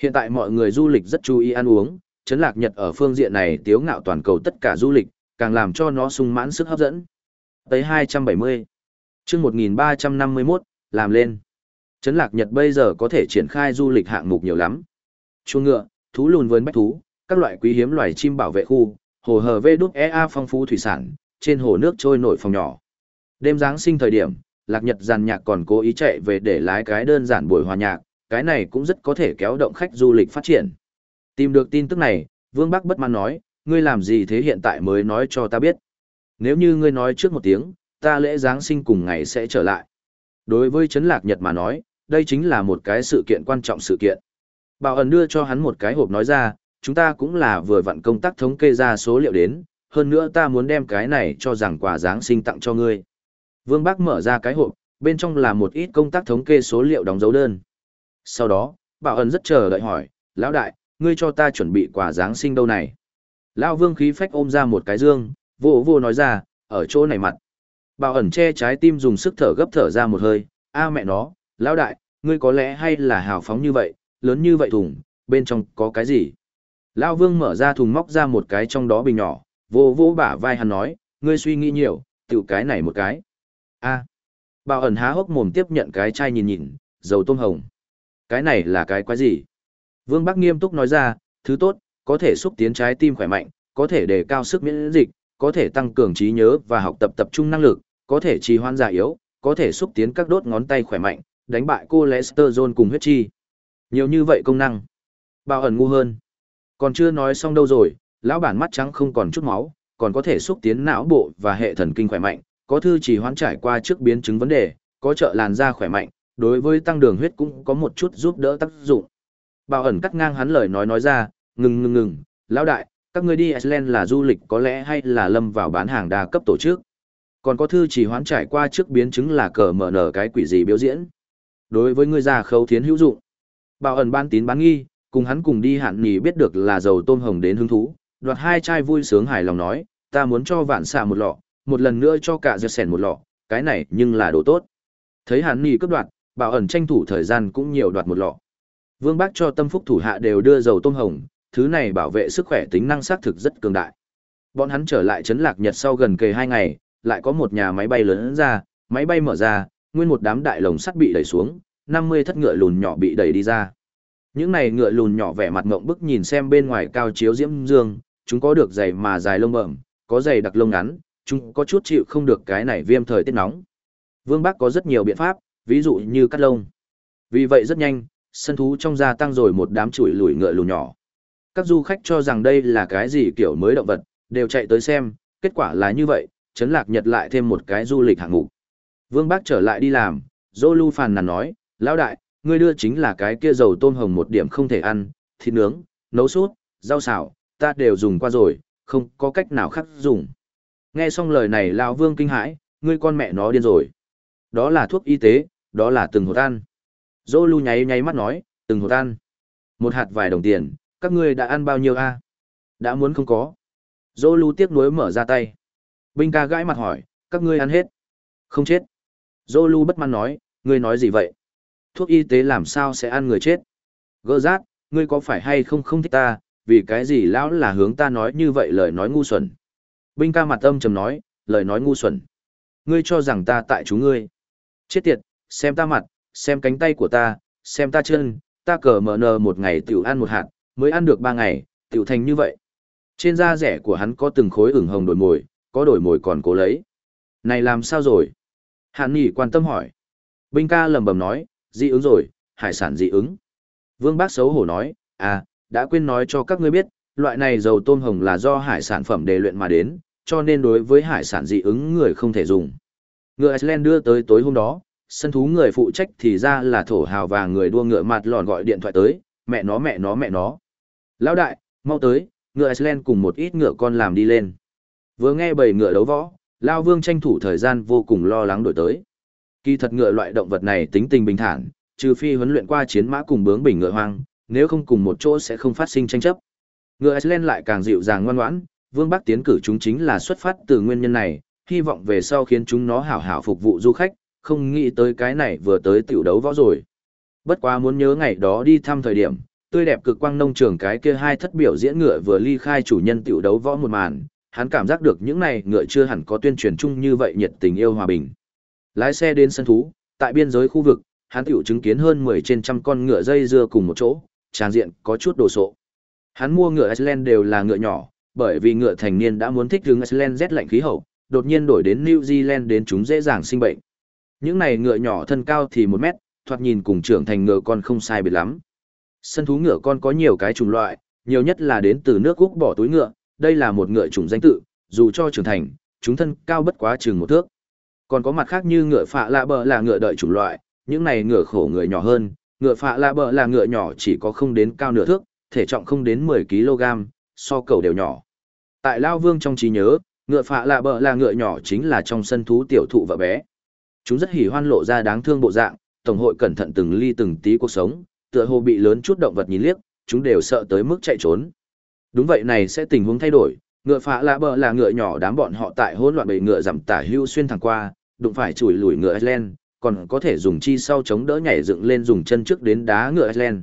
Hiện tại mọi người du lịch rất chú ý ăn uống, Chấn Lạc Nhật ở phương diện này tiếu ngạo toàn cầu tất cả du lịch, càng làm cho nó sung mãn sức hấp dẫn. Tới 270. chương 1351, làm lên. Chấn Lạc Nhật bây giờ có thể triển khai du lịch hạng mục nhiều lắm. Chuông ngựa, thú lùn vườn bách thú, các loại quý hiếm loài chim bảo vệ khu, hồ hờ vê đúc EA phong phú thủy sản, trên hồ nước trôi nổi phòng nhỏ. Đêm Giáng sinh thời điểm, Lạc Nhật giàn nhạc còn cố ý chạy về để lái cái đơn giản buổi hòa nhạc, cái này cũng rất có thể kéo động khách du lịch phát triển. Tìm được tin tức này, Vương Bắc bất mãn nói, ngươi làm gì thế hiện tại mới nói cho ta biết. Nếu như ngươi nói trước một tiếng, ta lễ Giáng sinh cùng ngày sẽ trở lại. Đối với Trấn Lạc Nhật mà nói, đây chính là một cái sự kiện quan trọng sự kiện. Bảo ẩn đưa cho hắn một cái hộp nói ra, chúng ta cũng là vừa vặn công tác thống kê ra số liệu đến, hơn nữa ta muốn đem cái này cho rằng quà Giáng sinh tặng cho ngươi. Vương Bác mở ra cái hộp, bên trong là một ít công tác thống kê số liệu đóng dấu đơn. Sau đó, Bảo ẩn rất chờ đợi hỏi, Lão đại, ngươi cho ta chuẩn bị quà Giáng sinh đâu này? Lão Vương khí phách ôm ra một cái dương, vô vô nói ra, ở chỗ này mặt. Bảo ẩn che trái tim dùng sức thở gấp thở ra một hơi, a mẹ nó, Lão đại, ngươi có lẽ hay là hào phóng như vậy, lớn như vậy thùng, bên trong có cái gì? Lão Vương mở ra thùng móc ra một cái trong đó bình nhỏ, vô vô bả vai hắn nói, ngươi suy nghĩ nhiều, tiểu cái này một cái. a Bảo ẩn há hốc mồm tiếp nhận cái chai nhìn nhìn, dầu tôm hồng. Cái này là cái quái gì? Vương Bắc nghiêm túc nói ra, thứ tốt, có thể xúc tiến trái tim khỏe mạnh, có thể đề cao sức miễn dịch, có thể tăng cường trí nhớ và học tập tập trung năng lực, có thể trì hoãn già yếu, có thể xúc tiến các đốt ngón tay khỏe mạnh, đánh bại cholesterol cùng huyết chi. Nhiều như vậy công năng. Bảo ẩn ngu hơn. Còn chưa nói xong đâu rồi, lão bản mắt trắng không còn chút máu, còn có thể xúc tiến não bộ và hệ thần kinh khỏe mạnh, có thư chỉ hoãn trải qua trước biến chứng vấn đề, có trợ làn da khỏe mạnh, đối với tăng đường huyết cũng có một chút giúp đỡ tác dụng. Bảo ẩn cắt ngang hắn lời nói nói ra, ngừng ngừng ngừng, lão đại, các ngươi đi Iceland là du lịch có lẽ hay là lâm vào bán hàng đa cấp tổ chức. Còn có thư chỉ hoán trải qua trước biến chứng là cờ mở nở cái quỷ gì biểu diễn. Đối với ngươi già khấu thiến hữu dụng. Bảo ẩn ban tín bán nghi, cùng hắn cùng đi hạn nghỉ biết được là dầu tôm hồng đến hứng thú, đoạt hai chai vui sướng hài lòng nói, ta muốn cho vạn xạ một lọ, một lần nữa cho cả giật sẻn một lọ, cái này nhưng là đồ tốt. Thấy hạn nghỉ cướp đoạt, bảo ẩn tranh thủ thời gian cũng nhiều đoạt một lọ. Vương Bác cho tâm phúc thủ hạ đều đưa dầu tôm hồng, thứ này bảo vệ sức khỏe tính năng xác thực rất cường đại. Bọn hắn trở lại trấn lạc Nhật sau gần kề hai ngày, lại có một nhà máy bay lớn ra, máy bay mở ra, nguyên một đám đại lồng sắt bị đẩy xuống, 50 thất ngựa lùn nhỏ bị đẩy đi ra. Những này ngựa lùn nhỏ vẻ mặt ngộng bức nhìn xem bên ngoài cao chiếu diễm dương, chúng có được dày mà dài lông bẩm, có dày đặc lông ngắn, chúng có chút chịu không được cái này viêm thời tiết nóng. Vương Bắc có rất nhiều biện pháp, ví dụ như cắt lông. Vì vậy rất nhanh, sân thú trong gia tăng rồi một đám chuỗi lùi ngựa lùn nhỏ. Các du khách cho rằng đây là cái gì kiểu mới động vật, đều chạy tới xem, kết quả là như vậy, Trấn Lạc Nhật lại thêm một cái du lịch hạng mục. Vương Bác trở lại đi làm, Zolu phàn nàn nói, lão đại, ngươi đưa chính là cái kia dầu tôm hồng một điểm không thể ăn, thịt nướng, nấu sút, rau xào, ta đều dùng qua rồi, không có cách nào khác dùng. Nghe xong lời này lão Vương kinh hãi, ngươi con mẹ nó điên rồi. Đó là thuốc y tế, đó là từng hột ăn. Zolu nháy nháy mắt nói, từng hột ăn. Một hạt vài đồng tiền, các ngươi đã ăn bao nhiêu a? Đã muốn không có. Zolu tiếc nuối mở ra tay. Binh ca gãi mặt hỏi, các ngươi ăn hết. Không chết. Zolu bất mãn nói, ngươi nói gì vậy? Thuốc y tế làm sao sẽ ăn người chết? Gơ rát, ngươi có phải hay không không thích ta, vì cái gì lão là hướng ta nói như vậy lời nói ngu xuẩn. Binh ca mặt âm trầm nói, lời nói ngu xuẩn. Ngươi cho rằng ta tại chú ngươi. Chết tiệt, xem ta mặt, xem cánh tay của ta, xem ta chân, ta cờ mở nờ một ngày tiểu ăn một hạt, mới ăn được ba ngày, tiểu thành như vậy. Trên da rẻ của hắn có từng khối ửng hồng đổi mồi, có đổi mồi còn cố lấy. Này làm sao rồi? Hàn Nghị quan tâm hỏi. Binh ca lầm bầm nói, dị ứng rồi, hải sản dị ứng. Vương Bác xấu hổ nói, à, đã quên nói cho các ngươi biết, loại này dầu tôm hồng là do hải sản phẩm đề luyện mà đến, cho nên đối với hải sản dị ứng người không thể dùng. Ngựa Iceland đưa tới tối hôm đó, sân thú người phụ trách thì ra là thổ hào và người đua ngựa mặt lòn gọi điện thoại tới, mẹ nó mẹ nó mẹ nó. Lão đại, mau tới, ngựa Iceland cùng một ít ngựa con làm đi lên. Vừa nghe bầy ngựa đấu võ, Lao Vương tranh thủ thời gian vô cùng lo lắng đổi tới. Kỳ thật ngựa loại động vật này tính tình bình thản, trừ phi huấn luyện qua chiến mã cùng bướng bình ngựa hoang, nếu không cùng một chỗ sẽ không phát sinh tranh chấp. Ngựa Iceland lại càng dịu dàng ngoan ngoãn, Vương Bắc tiến cử chúng chính là xuất phát từ nguyên nhân này, hy vọng về sau khiến chúng nó hảo hảo phục vụ du khách, không nghĩ tới cái này vừa tới tiểu đấu võ rồi. Bất quá muốn nhớ ngày đó đi thăm thời điểm, tươi đẹp cực quang nông trường cái kia hai thất biểu diễn ngựa vừa ly khai chủ nhân tiểu đấu võ một màn, hắn cảm giác được những này ngựa chưa hẳn có tuyên truyền chung như vậy nhiệt tình yêu hòa bình. Lái xe đến sân thú, tại biên giới khu vực, hắn tiểu chứng kiến hơn 10 trên trăm con ngựa dây dưa cùng một chỗ, tràn diện có chút đồ sộ. Hắn mua ngựa Iceland đều là ngựa nhỏ, bởi vì ngựa thành niên đã muốn thích ứng Iceland rét lạnh khí hậu, đột nhiên đổi đến New Zealand đến chúng dễ dàng sinh bệnh. Những này ngựa nhỏ thân cao thì 1 mét, thoạt nhìn cùng trưởng thành ngựa con không sai biệt lắm. Sân thú ngựa con có nhiều cái chủng loại, nhiều nhất là đến từ nước Úc bỏ túi ngựa, đây là một ngựa chủng danh tự, dù cho trưởng thành, chúng thân cao bất quá chừng một thước. Còn có mặt khác như ngựa phạ lạ bờ là ngựa đợi chủng loại, những này ngựa khổ người nhỏ hơn, ngựa phạ lạ bờ là ngựa nhỏ chỉ có không đến cao nửa thước, thể trọng không đến 10 kg, so cầu đều nhỏ. Tại Lao Vương trong trí nhớ, ngựa phạ lạ bờ là ngựa nhỏ chính là trong sân thú tiểu thụ vợ bé. Chúng rất hỉ hoan lộ ra đáng thương bộ dạng, tổng hội cẩn thận từng ly từng tí cuộc sống, tựa hồ bị lớn chút động vật nhìn liếc, chúng đều sợ tới mức chạy trốn. Đúng vậy này sẽ tình huống thay đổi, ngựa phạ lạ bờ là ngựa nhỏ đám bọn họ tại hỗn loạn bầy ngựa giảm tả hưu xuyên thẳng qua, đụng phải chùi lùi ngựa Iceland, còn có thể dùng chi sau chống đỡ nhảy dựng lên dùng chân trước đến đá ngựa Iceland.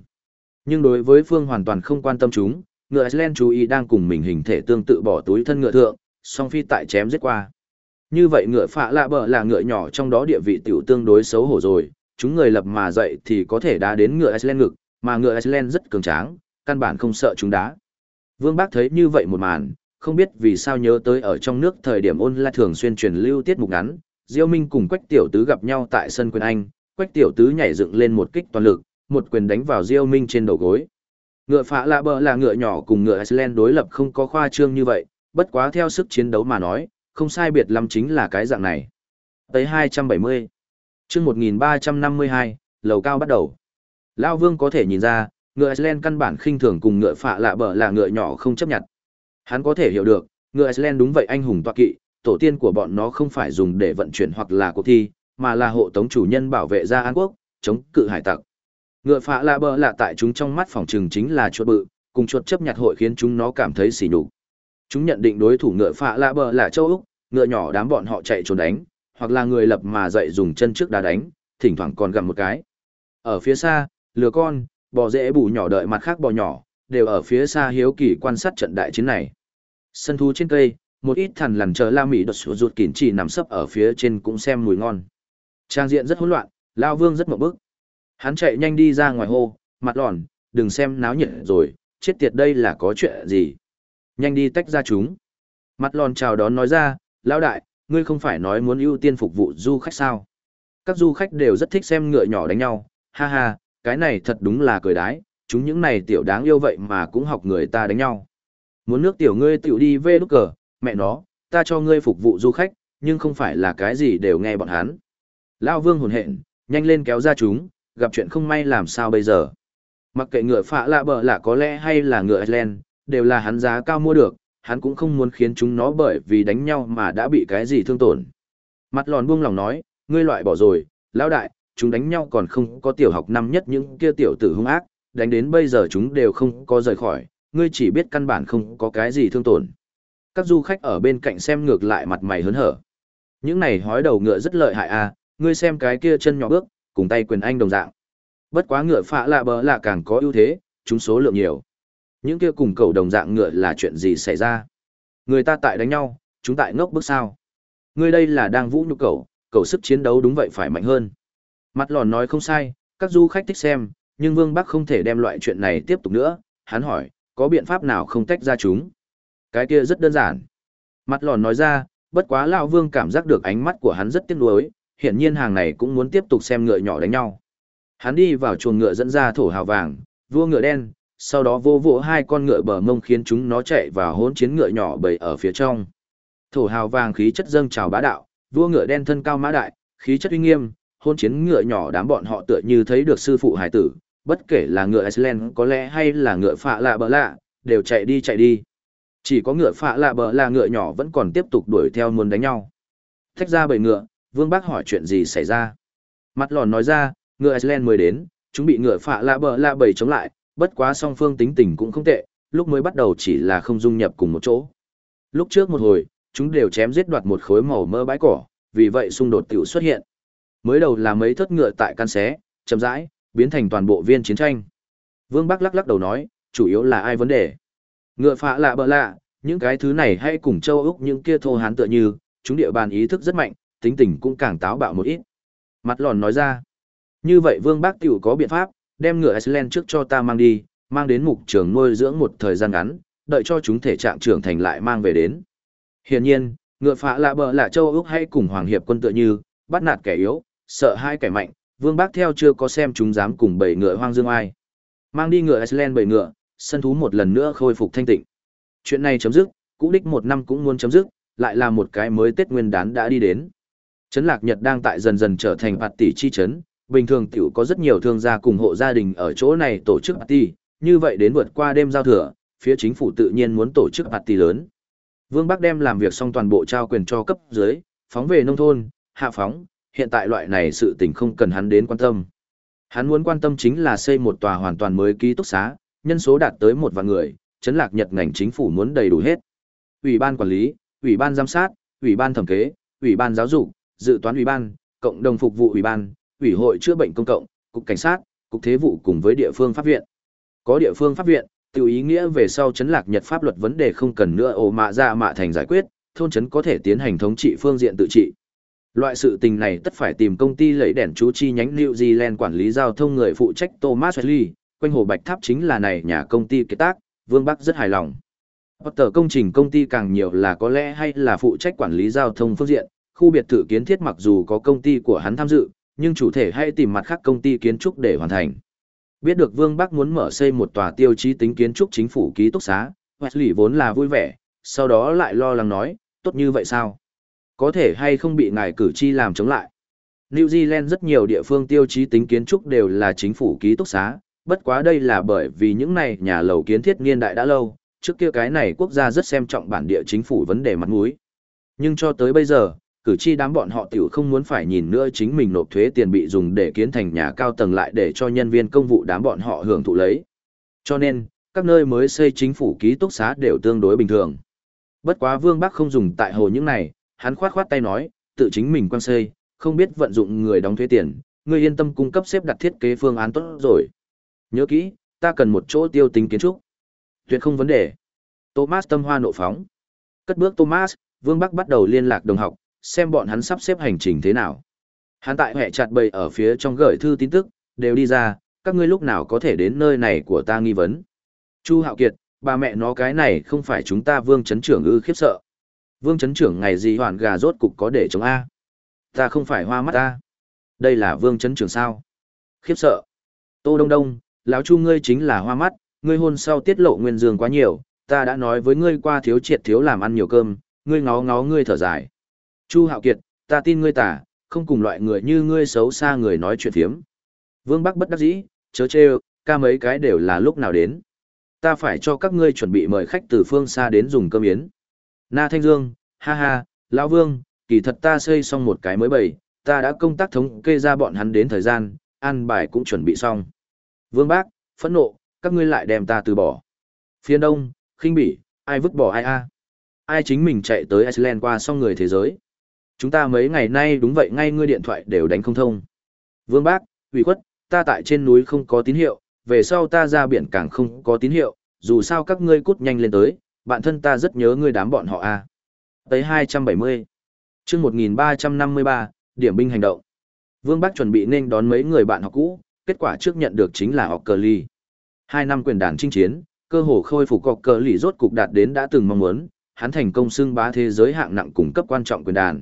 Nhưng đối với Phương hoàn toàn không quan tâm chúng, ngựa Iceland chú ý đang cùng mình hình thể tương tự bỏ túi thân ngựa thượng, song phi tại chém giết qua. Như vậy ngựa phạ lạ bờ là ngựa nhỏ trong đó địa vị tiểu tương đối xấu hổ rồi, chúng người lập mà dậy thì có thể đá đến ngựa Iceland ngực, mà ngựa Iceland rất cường tráng, căn bản không sợ chúng đá. Vương Bác thấy như vậy một màn, không biết vì sao nhớ tới ở trong nước thời điểm ôn la thường xuyên truyền lưu tiết mục ngắn, Diêu Minh cùng Quách Tiểu Tứ gặp nhau tại sân quyền Anh, Quách Tiểu Tứ nhảy dựng lên một kích toàn lực, một quyền đánh vào Diêu Minh trên đầu gối. Ngựa phạ lạ bờ là ngựa nhỏ cùng ngựa Iceland đối lập không có khoa trương như vậy, bất quá theo sức chiến đấu mà nói, không sai biệt lắm chính là cái dạng này. Tới 270. Chương 1352, lầu cao bắt đầu. Lao Vương có thể nhìn ra, ngựa Iceland căn bản khinh thường cùng ngựa phạ lạ bờ là ngựa nhỏ không chấp nhận. Hắn có thể hiểu được, ngựa Iceland đúng vậy anh hùng tọa kỵ, tổ tiên của bọn nó không phải dùng để vận chuyển hoặc là cuộc thi, mà là hộ tống chủ nhân bảo vệ ra An Quốc, chống cự hải tặc. Ngựa phạ lạ bờ là tại chúng trong mắt phòng trừng chính là chuột bự, cùng chuột chấp nhặt hội khiến chúng nó cảm thấy sỉ nhục. Chúng nhận định đối thủ ngựa phạ lạ bờ là châu Úc, ngựa nhỏ đám bọn họ chạy trốn đánh, hoặc là người lập mà dậy dùng chân trước đá đánh, thỉnh thoảng còn gặm một cái. Ở phía xa, lừa con, bò dễ bù nhỏ đợi mặt khác bò nhỏ, đều ở phía xa hiếu kỳ quan sát trận đại chiến này. Sân thú trên cây, một ít thằn lằn chờ la mỹ đột sụt rụt kín chỉ nằm sấp ở phía trên cũng xem mùi ngon. Trang diện rất hỗn loạn, Lao Vương rất mộng bức. Hắn chạy nhanh đi ra ngoài hô, mặt lòn, đừng xem náo nhiệt rồi, chết tiệt đây là có chuyện gì. Nhanh đi tách ra chúng. Mặt lòn chào đón nói ra, Lão đại, ngươi không phải nói muốn ưu tiên phục vụ du khách sao? Các du khách đều rất thích xem ngựa nhỏ đánh nhau, ha ha, cái này thật đúng là cười đái, chúng những này tiểu đáng yêu vậy mà cũng học người ta đánh nhau. Muốn nước tiểu ngươi tiểu đi về lúc cờ, mẹ nó, ta cho ngươi phục vụ du khách, nhưng không phải là cái gì đều nghe bọn hắn. Lão vương hồn hện, nhanh lên kéo ra chúng, gặp chuyện không may làm sao bây giờ. Mặc kệ ngựa phạ lạ bờ lạ có lẽ hay là ngựa Ireland đều là hắn giá cao mua được, hắn cũng không muốn khiến chúng nó bởi vì đánh nhau mà đã bị cái gì thương tổn. Mặt lòn buông lòng nói, ngươi loại bỏ rồi, lão đại, chúng đánh nhau còn không có tiểu học năm nhất những kia tiểu tử hung ác, đánh đến bây giờ chúng đều không có rời khỏi, ngươi chỉ biết căn bản không có cái gì thương tổn. Các du khách ở bên cạnh xem ngược lại mặt mày hớn hở. Những này hói đầu ngựa rất lợi hại à, ngươi xem cái kia chân nhỏ bước, cùng tay quyền anh đồng dạng. Bất quá ngựa phạ lạ bờ lạ càng có ưu thế, chúng số lượng nhiều. Những kia cùng cầu đồng dạng ngựa là chuyện gì xảy ra? Người ta tại đánh nhau, chúng tại ngốc bước sao? Ngươi đây là đang vũ nhục cầu, cầu sức chiến đấu đúng vậy phải mạnh hơn. Mặt lòn nói không sai, các du khách thích xem, nhưng Vương Bắc không thể đem loại chuyện này tiếp tục nữa. Hắn hỏi, có biện pháp nào không tách ra chúng? Cái kia rất đơn giản. Mặt lòn nói ra, bất quá lão Vương cảm giác được ánh mắt của hắn rất tiếc nuối, hiển nhiên hàng này cũng muốn tiếp tục xem ngựa nhỏ đánh nhau. Hắn đi vào chuồng ngựa dẫn ra thổ hào vàng, vua ngựa đen, sau đó vô vỗ hai con ngựa bờ mông khiến chúng nó chạy vào hỗn chiến ngựa nhỏ bầy ở phía trong. Thổ hào vàng khí chất dâng trào bá đạo, vua ngựa đen thân cao mã đại, khí chất uy nghiêm, hỗn chiến ngựa nhỏ đám bọn họ tựa như thấy được sư phụ hải tử, bất kể là ngựa Iceland có lẽ hay là ngựa phạ lạ bờ lạ, đều chạy đi chạy đi. Chỉ có ngựa phạ lạ bờ là ngựa nhỏ vẫn còn tiếp tục đuổi theo muốn đánh nhau. Thách ra bầy ngựa, Vương Bác hỏi chuyện gì xảy ra. Mặt lòn nói ra, ngựa Iceland mới đến, chúng bị ngựa phạ lạ bờ lạ bầy chống lại, bất quá song phương tính tình cũng không tệ, lúc mới bắt đầu chỉ là không dung nhập cùng một chỗ. Lúc trước một hồi, chúng đều chém giết đoạt một khối màu mơ bãi cỏ, vì vậy xung đột tiểu xuất hiện. Mới đầu là mấy thất ngựa tại căn xé, chậm rãi, biến thành toàn bộ viên chiến tranh. Vương Bắc lắc lắc đầu nói, chủ yếu là ai vấn đề. Ngựa phạ lạ bợ lạ, những cái thứ này hay cùng châu Úc những kia thô hán tựa như, chúng địa bàn ý thức rất mạnh, tính tình cũng càng táo bạo một ít. Mặt lòn nói ra, như vậy Vương Bác tiểu có biện pháp, đem ngựa Iceland trước cho ta mang đi, mang đến mục trường nuôi dưỡng một thời gian ngắn, đợi cho chúng thể trạng trưởng thành lại mang về đến. Hiển nhiên, ngựa phạ lạ bợ lạ châu Úc hay cùng Hoàng Hiệp quân tựa như, bắt nạt kẻ yếu, sợ hai kẻ mạnh, Vương Bác theo chưa có xem chúng dám cùng bảy ngựa hoang dương ai. Mang đi ngựa Iceland bảy ngựa, sân thú một lần nữa khôi phục thanh tịnh. Chuyện này chấm dứt, cũ đích một năm cũng muốn chấm dứt, lại là một cái mới Tết Nguyên đán đã đi đến. Trấn Lạc Nhật đang tại dần dần trở thành bạt tỷ chi trấn, bình thường tiểu có rất nhiều thương gia cùng hộ gia đình ở chỗ này tổ chức party, như vậy đến vượt qua đêm giao thừa, phía chính phủ tự nhiên muốn tổ chức party lớn. Vương Bắc đem làm việc xong toàn bộ trao quyền cho cấp dưới, phóng về nông thôn, hạ phóng, hiện tại loại này sự tình không cần hắn đến quan tâm. Hắn muốn quan tâm chính là xây một tòa hoàn toàn mới ký túc xá, nhân số đạt tới một vạn người, chấn lạc nhật ngành chính phủ muốn đầy đủ hết. Ủy ban quản lý, ủy ban giám sát, ủy ban thẩm kế, ủy ban giáo dục, dự toán ủy ban, cộng đồng phục vụ ủy ban, ủy hội chữa bệnh công cộng, cục cảnh sát, cục thế vụ cùng với địa phương pháp viện. Có địa phương pháp viện, tiêu ý nghĩa về sau chấn lạc nhật pháp luật vấn đề không cần nữa ổ mạ ra mạ thành giải quyết, thôn chấn có thể tiến hành thống trị phương diện tự trị. Loại sự tình này tất phải tìm công ty lấy đèn chú chi nhánh New Zealand quản lý giao thông người phụ trách Thomas Wesley, quanh hồ Bạch Tháp chính là này nhà công ty kế tác, Vương Bắc rất hài lòng. Potter công trình công ty càng nhiều là có lẽ hay là phụ trách quản lý giao thông phương diện, khu biệt thự kiến thiết mặc dù có công ty của hắn tham dự, nhưng chủ thể hay tìm mặt khác công ty kiến trúc để hoàn thành. Biết được Vương Bắc muốn mở xây một tòa tiêu chí tính kiến trúc chính phủ ký túc xá, Wesley vốn là vui vẻ, sau đó lại lo lắng nói, tốt như vậy sao? Có thể hay không bị ngài cử tri làm chống lại? New Zealand rất nhiều địa phương tiêu chí tính kiến trúc đều là chính phủ ký túc xá, bất quá đây là bởi vì những này nhà lầu kiến thiết niên đại đã lâu, trước kia cái này quốc gia rất xem trọng bản địa chính phủ vấn đề mặt mũi. Nhưng cho tới bây giờ, cử tri đám bọn họ tiểu không muốn phải nhìn nữa chính mình nộp thuế tiền bị dùng để kiến thành nhà cao tầng lại để cho nhân viên công vụ đám bọn họ hưởng thụ lấy. Cho nên, các nơi mới xây chính phủ ký túc xá đều tương đối bình thường. Bất quá Vương Bắc không dùng tại hồ những này, hắn khoát khoát tay nói, tự chính mình quan xây, không biết vận dụng người đóng thuế tiền, người yên tâm cung cấp xếp đặt thiết kế phương án tốt rồi. Nhớ kỹ, ta cần một chỗ tiêu tính kiến trúc. Tuyệt không vấn đề. Thomas tâm hoa nộ phóng. Cất bước Thomas, Vương Bắc bắt đầu liên lạc đồng học, xem bọn hắn sắp xếp hành trình thế nào. Hắn tại hệ chặt bầy ở phía trong gửi thư tin tức, đều đi ra, các ngươi lúc nào có thể đến nơi này của ta nghi vấn. Chu Hạo Kiệt, bà mẹ nó cái này không phải chúng ta vương chấn trưởng ư khiếp sợ. Vương chấn trưởng ngày gì hoàn gà rốt cục có để chống A. Ta không phải hoa mắt ta. Đây là vương chấn trưởng sao. Khiếp sợ. Tô Đông Đông, lão chu ngươi chính là hoa mắt, ngươi hôn sau tiết lộ nguyên dương quá nhiều, ta đã nói với ngươi qua thiếu triệt thiếu làm ăn nhiều cơm, ngươi ngó ngó ngươi thở dài. Chu Hạo Kiệt, ta tin ngươi tả, không cùng loại người như ngươi xấu xa người nói chuyện phiếm. Vương Bắc bất đắc dĩ, chớ chê, ca mấy cái đều là lúc nào đến. Ta phải cho các ngươi chuẩn bị mời khách từ phương xa đến dùng cơm yến. Na Thanh Dương, ha ha, lão Vương, kỳ thật ta xây xong một cái mới bày, ta đã công tác thống kê ra bọn hắn đến thời gian, ăn bài cũng chuẩn bị xong. Vương Bác, phẫn nộ, các ngươi lại đem ta từ bỏ. Phía đông, khinh bỉ, ai vứt bỏ ai a? Ai chính mình chạy tới Iceland qua xong người thế giới. Chúng ta mấy ngày nay đúng vậy ngay ngươi điện thoại đều đánh không thông. Vương Bác, ủy khuất, ta tại trên núi không có tín hiệu, về sau ta ra biển càng không có tín hiệu, dù sao các ngươi cút nhanh lên tới, bạn thân ta rất nhớ ngươi đám bọn họ a. Tới 270. Chương 1353, điểm binh hành động. Vương Bắc chuẩn bị nên đón mấy người bạn học cũ, kết quả trước nhận được chính là học cờ ly. Hai năm quyền đàn chinh chiến, cơ hồ khôi phục học cờ ly rốt cục đạt đến đã từng mong muốn, hắn thành công xưng bá thế giới hạng nặng cung cấp quan trọng quyền đàn.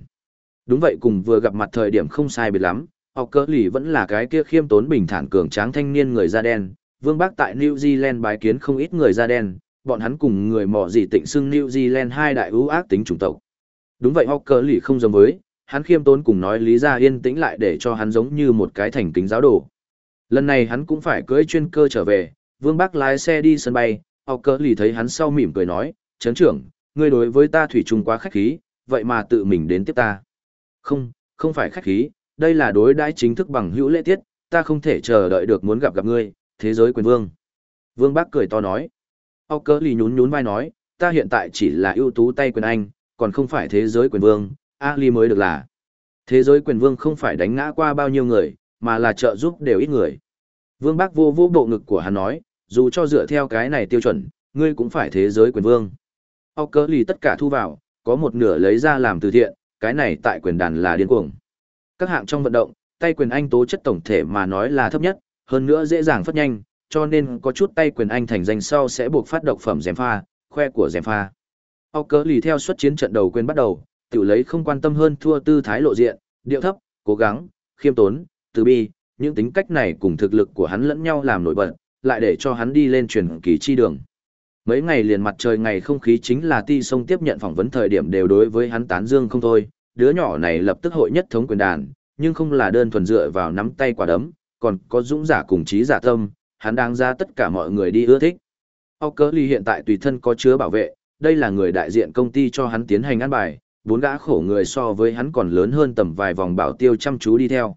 Đúng vậy cùng vừa gặp mặt thời điểm không sai biệt lắm, học cờ lì vẫn là cái kia khiêm tốn bình thản cường tráng thanh niên người da đen. Vương Bắc tại New Zealand bái kiến không ít người da đen, bọn hắn cùng người mỏ dị tịnh xưng New Zealand hai đại ưu ác tính chủng tộc. Đúng vậy học cờ lì không giống với, hắn khiêm tốn cùng nói lý ra yên tĩnh lại để cho hắn giống như một cái thành kính giáo đồ. Lần này hắn cũng phải cưỡi chuyên cơ trở về, Vương Bắc lái xe đi sân bay, học cỡ lì thấy hắn sau mỉm cười nói, chấn trưởng, ngươi đối với ta thủy chung quá khách khí, vậy mà tự mình đến tiếp ta. Không, không phải khách khí, đây là đối đãi chính thức bằng hữu lễ tiết, ta không thể chờ đợi được muốn gặp gặp ngươi, thế giới quyền vương. Vương bác cười to nói, Ốc cỡ lì nhún nhún vai nói, ta hiện tại chỉ là ưu tú tay quyền anh, còn không phải thế giới quyền vương, Ali mới được là. Thế giới quyền vương không phải đánh ngã qua bao nhiêu người, mà là trợ giúp đều ít người. Vương Bác vô vô bộ ngực của hắn nói, dù cho dựa theo cái này tiêu chuẩn, ngươi cũng phải thế giới quyền vương. Ốc cỡ lì tất cả thu vào, có một nửa lấy ra làm từ thiện, cái này tại quyền đàn là điên cuồng. Các hạng trong vận động, tay quyền anh tố chất tổng thể mà nói là thấp nhất, hơn nữa dễ dàng phát nhanh, cho nên có chút tay quyền anh thành danh sau sẽ buộc phát độc phẩm dèm pha, khoe của dèm pha. Ốc cớ lì theo xuất chiến trận đầu quên bắt đầu, tự lấy không quan tâm hơn thua tư thái lộ diện, điệu thấp, cố gắng, khiêm tốn, từ bi, những tính cách này cùng thực lực của hắn lẫn nhau làm nổi bật, lại để cho hắn đi lên truyền kỳ chi đường. Mấy ngày liền mặt trời ngày không khí chính là ti sông tiếp nhận phỏng vấn thời điểm đều đối với hắn tán dương không thôi, đứa nhỏ này lập tức hội nhất thống quyền đàn, nhưng không là đơn thuần dựa vào nắm tay quả đấm, còn có dũng giả cùng trí giả tâm, hắn đang ra tất cả mọi người đi ưa thích. Ockerly hiện tại tùy thân có chứa bảo vệ, đây là người đại diện công ty cho hắn tiến hành ăn bài, bốn gã khổ người so với hắn còn lớn hơn tầm vài vòng bảo tiêu chăm chú đi theo.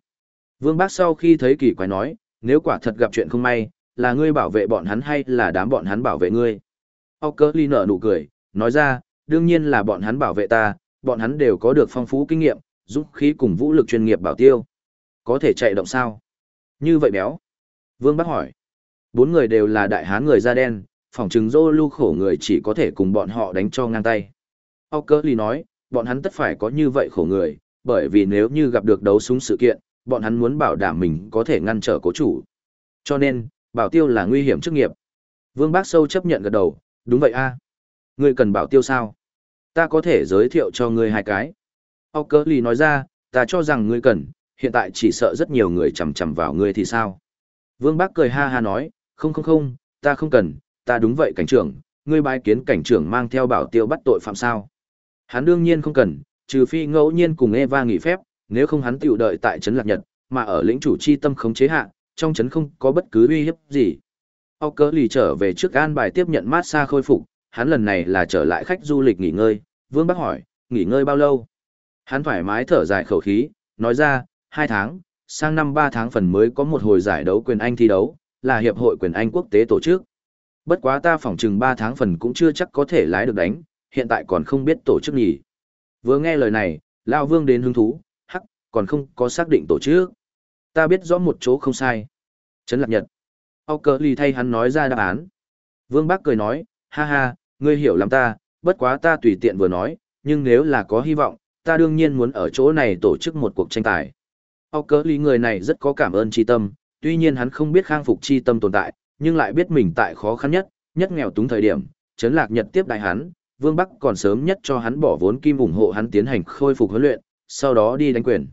Vương Bác sau khi thấy kỳ quái nói, nếu quả thật gặp chuyện không may, là ngươi bảo vệ bọn hắn hay là đám bọn hắn bảo vệ ngươi? Ockerly nở nụ cười, nói ra, đương nhiên là bọn hắn bảo vệ ta, bọn hắn đều có được phong phú kinh nghiệm, dũng khí cùng vũ lực chuyên nghiệp bảo tiêu. Có thể chạy động sao? Như vậy béo. Vương Bác hỏi. Bốn người đều là đại hán người da đen, phòng chứng dô lưu khổ người chỉ có thể cùng bọn họ đánh cho ngang tay. Ockerly nói, bọn hắn tất phải có như vậy khổ người, bởi vì nếu như gặp được đấu súng sự kiện, bọn hắn muốn bảo đảm mình có thể ngăn trở cố chủ. Cho nên, bảo tiêu là nguy hiểm chức nghiệp. Vương Bác Sâu chấp nhận gật đầu, đúng vậy a Ngươi cần bảo tiêu sao? Ta có thể giới thiệu cho ngươi hai cái. Ockerly nói ra, ta cho rằng ngươi cần, hiện tại chỉ sợ rất nhiều người chằm chằm vào ngươi thì sao? Vương Bác cười ha ha nói, không không không, ta không cần, ta đúng vậy cảnh trưởng, ngươi bái kiến cảnh trưởng mang theo bảo tiêu bắt tội phạm sao? Hắn đương nhiên không cần, trừ phi ngẫu nhiên cùng Eva nghỉ phép, nếu không hắn tựu đợi tại trấn Lạc Nhật, mà ở lĩnh chủ chi tâm khống chế hạ, trong trấn không có bất cứ uy hiếp gì. Ốc cỡ lì trở về trước an bài tiếp nhận massage khôi phục, hắn lần này là trở lại khách du lịch nghỉ ngơi, Vương Bắc hỏi, nghỉ ngơi bao lâu? Hắn thoải mái thở dài khẩu khí, nói ra, hai tháng, sang năm ba tháng phần mới có một hồi giải đấu quyền Anh thi đấu, là Hiệp hội quyền Anh quốc tế tổ chức. Bất quá ta phỏng chừng ba tháng phần cũng chưa chắc có thể lái được đánh, hiện tại còn không biết tổ chức nghỉ. Vừa nghe lời này, Lao Vương đến hứng thú, hắc, còn không có xác định tổ chức. Ta biết rõ một chỗ không sai. Trấn Lạc Nhật. Âu cờ lì thay hắn nói ra đáp án. Vương Bác cười nói, ha ha, ngươi hiểu lắm ta, bất quá ta tùy tiện vừa nói, nhưng nếu là có hy vọng, ta đương nhiên muốn ở chỗ này tổ chức một cuộc tranh tài. Âu cờ lì người này rất có cảm ơn chi tâm, tuy nhiên hắn không biết khang phục chi tâm tồn tại, nhưng lại biết mình tại khó khăn nhất, nhất nghèo túng thời điểm, chấn Lạc Nhật tiếp đại hắn, Vương Bắc còn sớm nhất cho hắn bỏ vốn kim ủng hộ hắn tiến hành khôi phục huấn luyện, sau đó đi đánh quyền.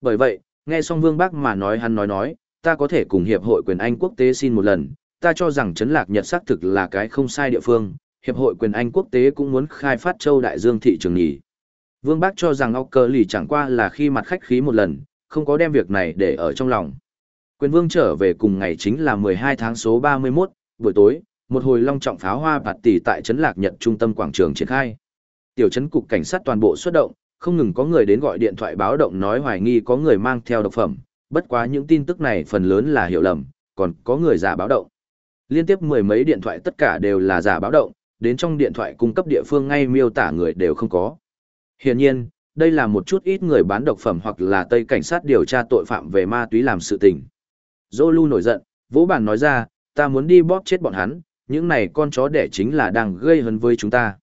Bởi vậy, nghe xong Vương Bắc mà nói hắn nói nói, ta có thể cùng Hiệp hội quyền Anh quốc tế xin một lần, ta cho rằng Trấn Lạc Nhật xác thực là cái không sai địa phương, Hiệp hội quyền Anh quốc tế cũng muốn khai phát châu đại dương thị trường nhỉ. Vương bác cho rằng ốc cơ lì chẳng qua là khi mặt khách khí một lần, không có đem việc này để ở trong lòng. Quyền Vương trở về cùng ngày chính là 12 tháng số 31, buổi tối, một hồi long trọng pháo hoa bạt tỷ tại trấn lạc nhật trung tâm quảng trường triển khai. Tiểu trấn cục cảnh sát toàn bộ xuất động, không ngừng có người đến gọi điện thoại báo động nói hoài nghi có người mang theo độc phẩm, bất quá những tin tức này phần lớn là hiểu lầm, còn có người giả báo động. Liên tiếp mười mấy điện thoại tất cả đều là giả báo động, đến trong điện thoại cung cấp địa phương ngay miêu tả người đều không có. Hiển nhiên, đây là một chút ít người bán độc phẩm hoặc là Tây cảnh sát điều tra tội phạm về ma túy làm sự tình. Zolu nổi giận, vỗ bàn nói ra, ta muốn đi bóp chết bọn hắn, những này con chó đẻ chính là đang gây hấn với chúng ta.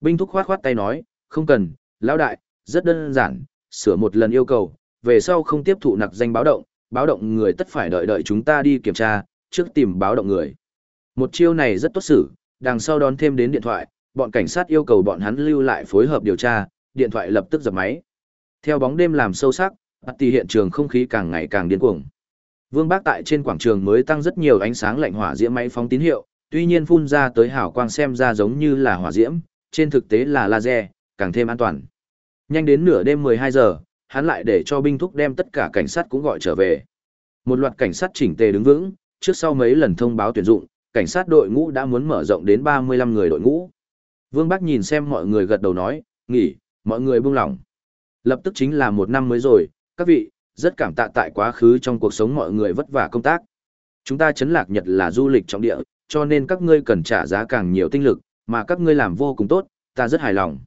Binh thúc khoát khoát tay nói, không cần, lão đại, rất đơn giản, sửa một lần yêu cầu, về sau không tiếp thụ nặc danh báo động, báo động người tất phải đợi đợi chúng ta đi kiểm tra, trước tìm báo động người. Một chiêu này rất tốt xử, đằng sau đón thêm đến điện thoại, bọn cảnh sát yêu cầu bọn hắn lưu lại phối hợp điều tra, điện thoại lập tức dập máy. Theo bóng đêm làm sâu sắc, tỷ hiện trường không khí càng ngày càng điên cuồng. Vương Bác tại trên quảng trường mới tăng rất nhiều ánh sáng lạnh hỏa diễm máy phóng tín hiệu, tuy nhiên phun ra tới hảo quang xem ra giống như là hỏa diễm, trên thực tế là laser, càng thêm an toàn. Nhanh đến nửa đêm 12 giờ, hắn lại để cho binh thúc đem tất cả cảnh sát cũng gọi trở về. Một loạt cảnh sát chỉnh tề đứng vững, trước sau mấy lần thông báo tuyển dụng, cảnh sát đội ngũ đã muốn mở rộng đến 35 người đội ngũ. Vương Bắc nhìn xem mọi người gật đầu nói, nghỉ, mọi người buông lỏng. Lập tức chính là một năm mới rồi, các vị, rất cảm tạ tại quá khứ trong cuộc sống mọi người vất vả công tác. Chúng ta chấn lạc Nhật là du lịch trọng địa, cho nên các ngươi cần trả giá càng nhiều tinh lực, mà các ngươi làm vô cùng tốt, ta rất hài lòng.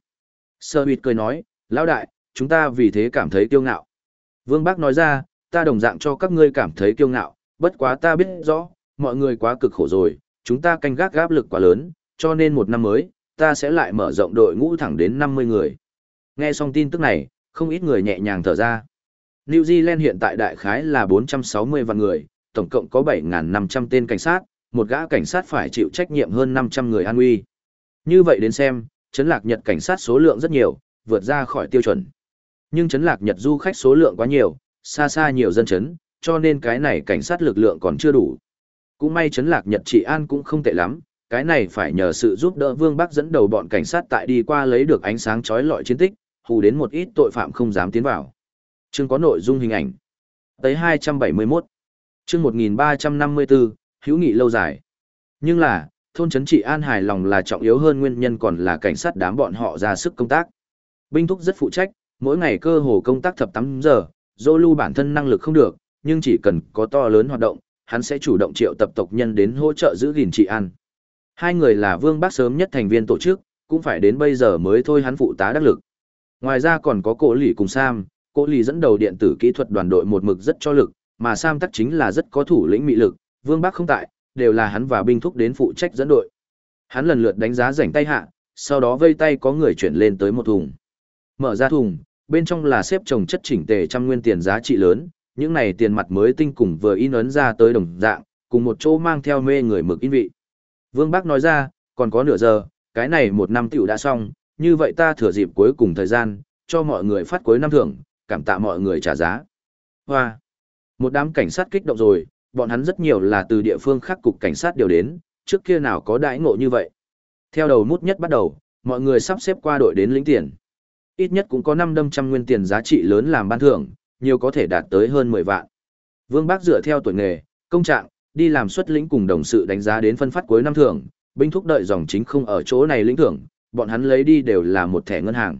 Sơ huyệt cười nói, lão đại, chúng ta vì thế cảm thấy kiêu ngạo. Vương Bác nói ra, ta đồng dạng cho các ngươi cảm thấy kiêu ngạo, bất quá ta biết rõ, mọi người quá cực khổ rồi, chúng ta canh gác gáp lực quá lớn, cho nên một năm mới, ta sẽ lại mở rộng đội ngũ thẳng đến 50 người. Nghe xong tin tức này, không ít người nhẹ nhàng thở ra. New Zealand hiện tại đại khái là 460 vạn người, tổng cộng có 7.500 tên cảnh sát, một gã cảnh sát phải chịu trách nhiệm hơn 500 người an nguy. Như vậy đến xem, chấn lạc Nhật cảnh sát số lượng rất nhiều, vượt ra khỏi tiêu chuẩn. Nhưng chấn lạc Nhật du khách số lượng quá nhiều, xa xa nhiều dân chấn, cho nên cái này cảnh sát lực lượng còn chưa đủ. Cũng may chấn lạc Nhật trị an cũng không tệ lắm, cái này phải nhờ sự giúp đỡ Vương Bắc dẫn đầu bọn cảnh sát tại đi qua lấy được ánh sáng chói lọi chiến tích, hù đến một ít tội phạm không dám tiến vào. Chương có nội dung hình ảnh. Tới 271. Chương 1354, hữu nghị lâu dài. Nhưng là, thôn trấn trị an hài lòng là trọng yếu hơn nguyên nhân còn là cảnh sát đám bọn họ ra sức công tác. Binh thúc rất phụ trách, mỗi ngày cơ hồ công tác thập tắm giờ, dô lưu bản thân năng lực không được, nhưng chỉ cần có to lớn hoạt động, hắn sẽ chủ động triệu tập tộc nhân đến hỗ trợ giữ gìn trị an. Hai người là vương bác sớm nhất thành viên tổ chức, cũng phải đến bây giờ mới thôi hắn phụ tá đắc lực. Ngoài ra còn có cổ lì cùng Sam, cổ lì dẫn đầu điện tử kỹ thuật đoàn đội một mực rất cho lực, mà Sam tắc chính là rất có thủ lĩnh mị lực, vương bác không tại, đều là hắn và binh thúc đến phụ trách dẫn đội. Hắn lần lượt đánh giá rảnh tay hạ, sau đó vây tay có người chuyển lên tới một thùng. Mở ra thùng, bên trong là xếp chồng chất chỉnh tề trăm nguyên tiền giá trị lớn, những này tiền mặt mới tinh cùng vừa in ấn ra tới đồng dạng, cùng một chỗ mang theo mê người mực in vị. Vương Bác nói ra, còn có nửa giờ, cái này một năm tiểu đã xong, như vậy ta thừa dịp cuối cùng thời gian, cho mọi người phát cuối năm thưởng, cảm tạ mọi người trả giá. Hoa! Một đám cảnh sát kích động rồi, bọn hắn rất nhiều là từ địa phương khác cục cảnh sát điều đến, trước kia nào có đãi ngộ như vậy. Theo đầu mút nhất bắt đầu, mọi người sắp xếp qua đội đến lĩnh tiền. Ít nhất cũng có năm đâm trăm nguyên tiền giá trị lớn làm ban thưởng, nhiều có thể đạt tới hơn 10 vạn. Vương Bác dựa theo tuổi nghề, công trạng, đi làm xuất lĩnh cùng đồng sự đánh giá đến phân phát cuối năm thưởng, binh thúc đợi dòng chính không ở chỗ này lĩnh thưởng, bọn hắn lấy đi đều là một thẻ ngân hàng.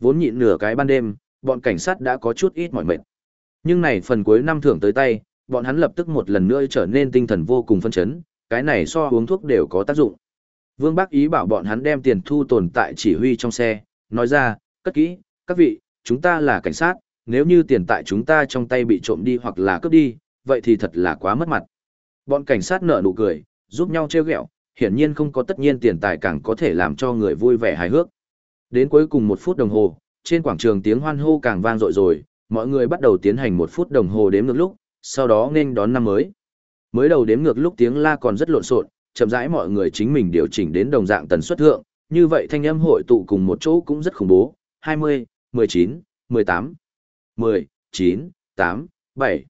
Vốn nhịn nửa cái ban đêm, bọn cảnh sát đã có chút ít mỏi mệt. Nhưng này phần cuối năm thưởng tới tay, bọn hắn lập tức một lần nữa trở nên tinh thần vô cùng phân chấn, cái này so uống thuốc đều có tác dụng. Vương Bác ý bảo bọn hắn đem tiền thu tồn tại chỉ huy trong xe, nói ra, cất kỹ, các vị, chúng ta là cảnh sát, nếu như tiền tại chúng ta trong tay bị trộm đi hoặc là cướp đi, vậy thì thật là quá mất mặt. Bọn cảnh sát nở nụ cười, giúp nhau trêu ghẹo, hiển nhiên không có tất nhiên tiền tài càng có thể làm cho người vui vẻ hài hước. Đến cuối cùng một phút đồng hồ, trên quảng trường tiếng hoan hô càng vang dội rồi, mọi người bắt đầu tiến hành một phút đồng hồ đếm ngược lúc, sau đó nên đón năm mới. Mới đầu đếm ngược lúc tiếng la còn rất lộn xộn, chậm rãi mọi người chính mình điều chỉnh đến đồng dạng tần suất thượng, như vậy thanh âm hội tụ cùng một chỗ cũng rất khủng bố, 20, 19, 18, 10, 9, 8, 7.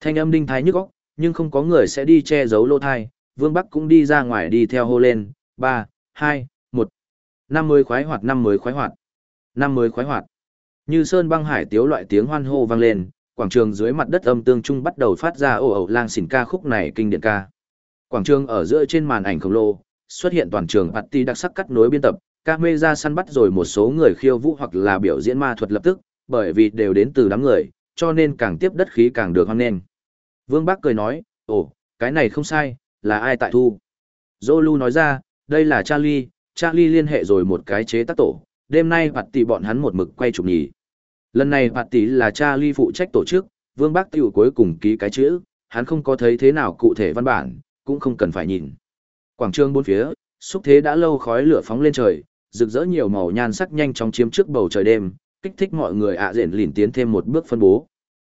Thanh âm đinh thái nhức óc, nhưng không có người sẽ đi che giấu lô thai, Vương Bắc cũng đi ra ngoài đi theo hô lên, 3, 2, 1. Năm mới khoái hoạt năm mới khoái hoạt. Năm mới khoái hoạt. Như sơn băng hải tiếu loại tiếng hoan hô vang lên, quảng trường dưới mặt đất âm tương trung bắt đầu phát ra ồ ồ lang xỉn ca khúc này kinh điển ca. Quảng trường ở giữa trên màn ảnh khổng lồ, xuất hiện toàn trường party đặc sắc cắt nối biên tập, camera săn bắt rồi một số người khiêu vũ hoặc là biểu diễn ma thuật lập tức, bởi vì đều đến từ đám người, cho nên càng tiếp đất khí càng được hoan nghênh. Vương Bắc cười nói, ồ, cái này không sai, là ai tại thu? Zolu nói ra, đây là Charlie, Charlie liên hệ rồi một cái chế tác tổ, đêm nay bạt tỷ bọn hắn một mực quay chụp nhỉ. Lần này bạt tỷ là Charlie phụ trách tổ chức, Vương Bắc tiểu cuối cùng ký cái chữ, hắn không có thấy thế nào cụ thể văn bản, cũng không cần phải nhìn. Quảng trường bốn phía, xúc thế đã lâu khói lửa phóng lên trời, rực rỡ nhiều màu nhan sắc nhanh chóng chiếm trước bầu trời đêm, kích thích mọi người ạ à rện lìn tiến thêm một bước phân bố.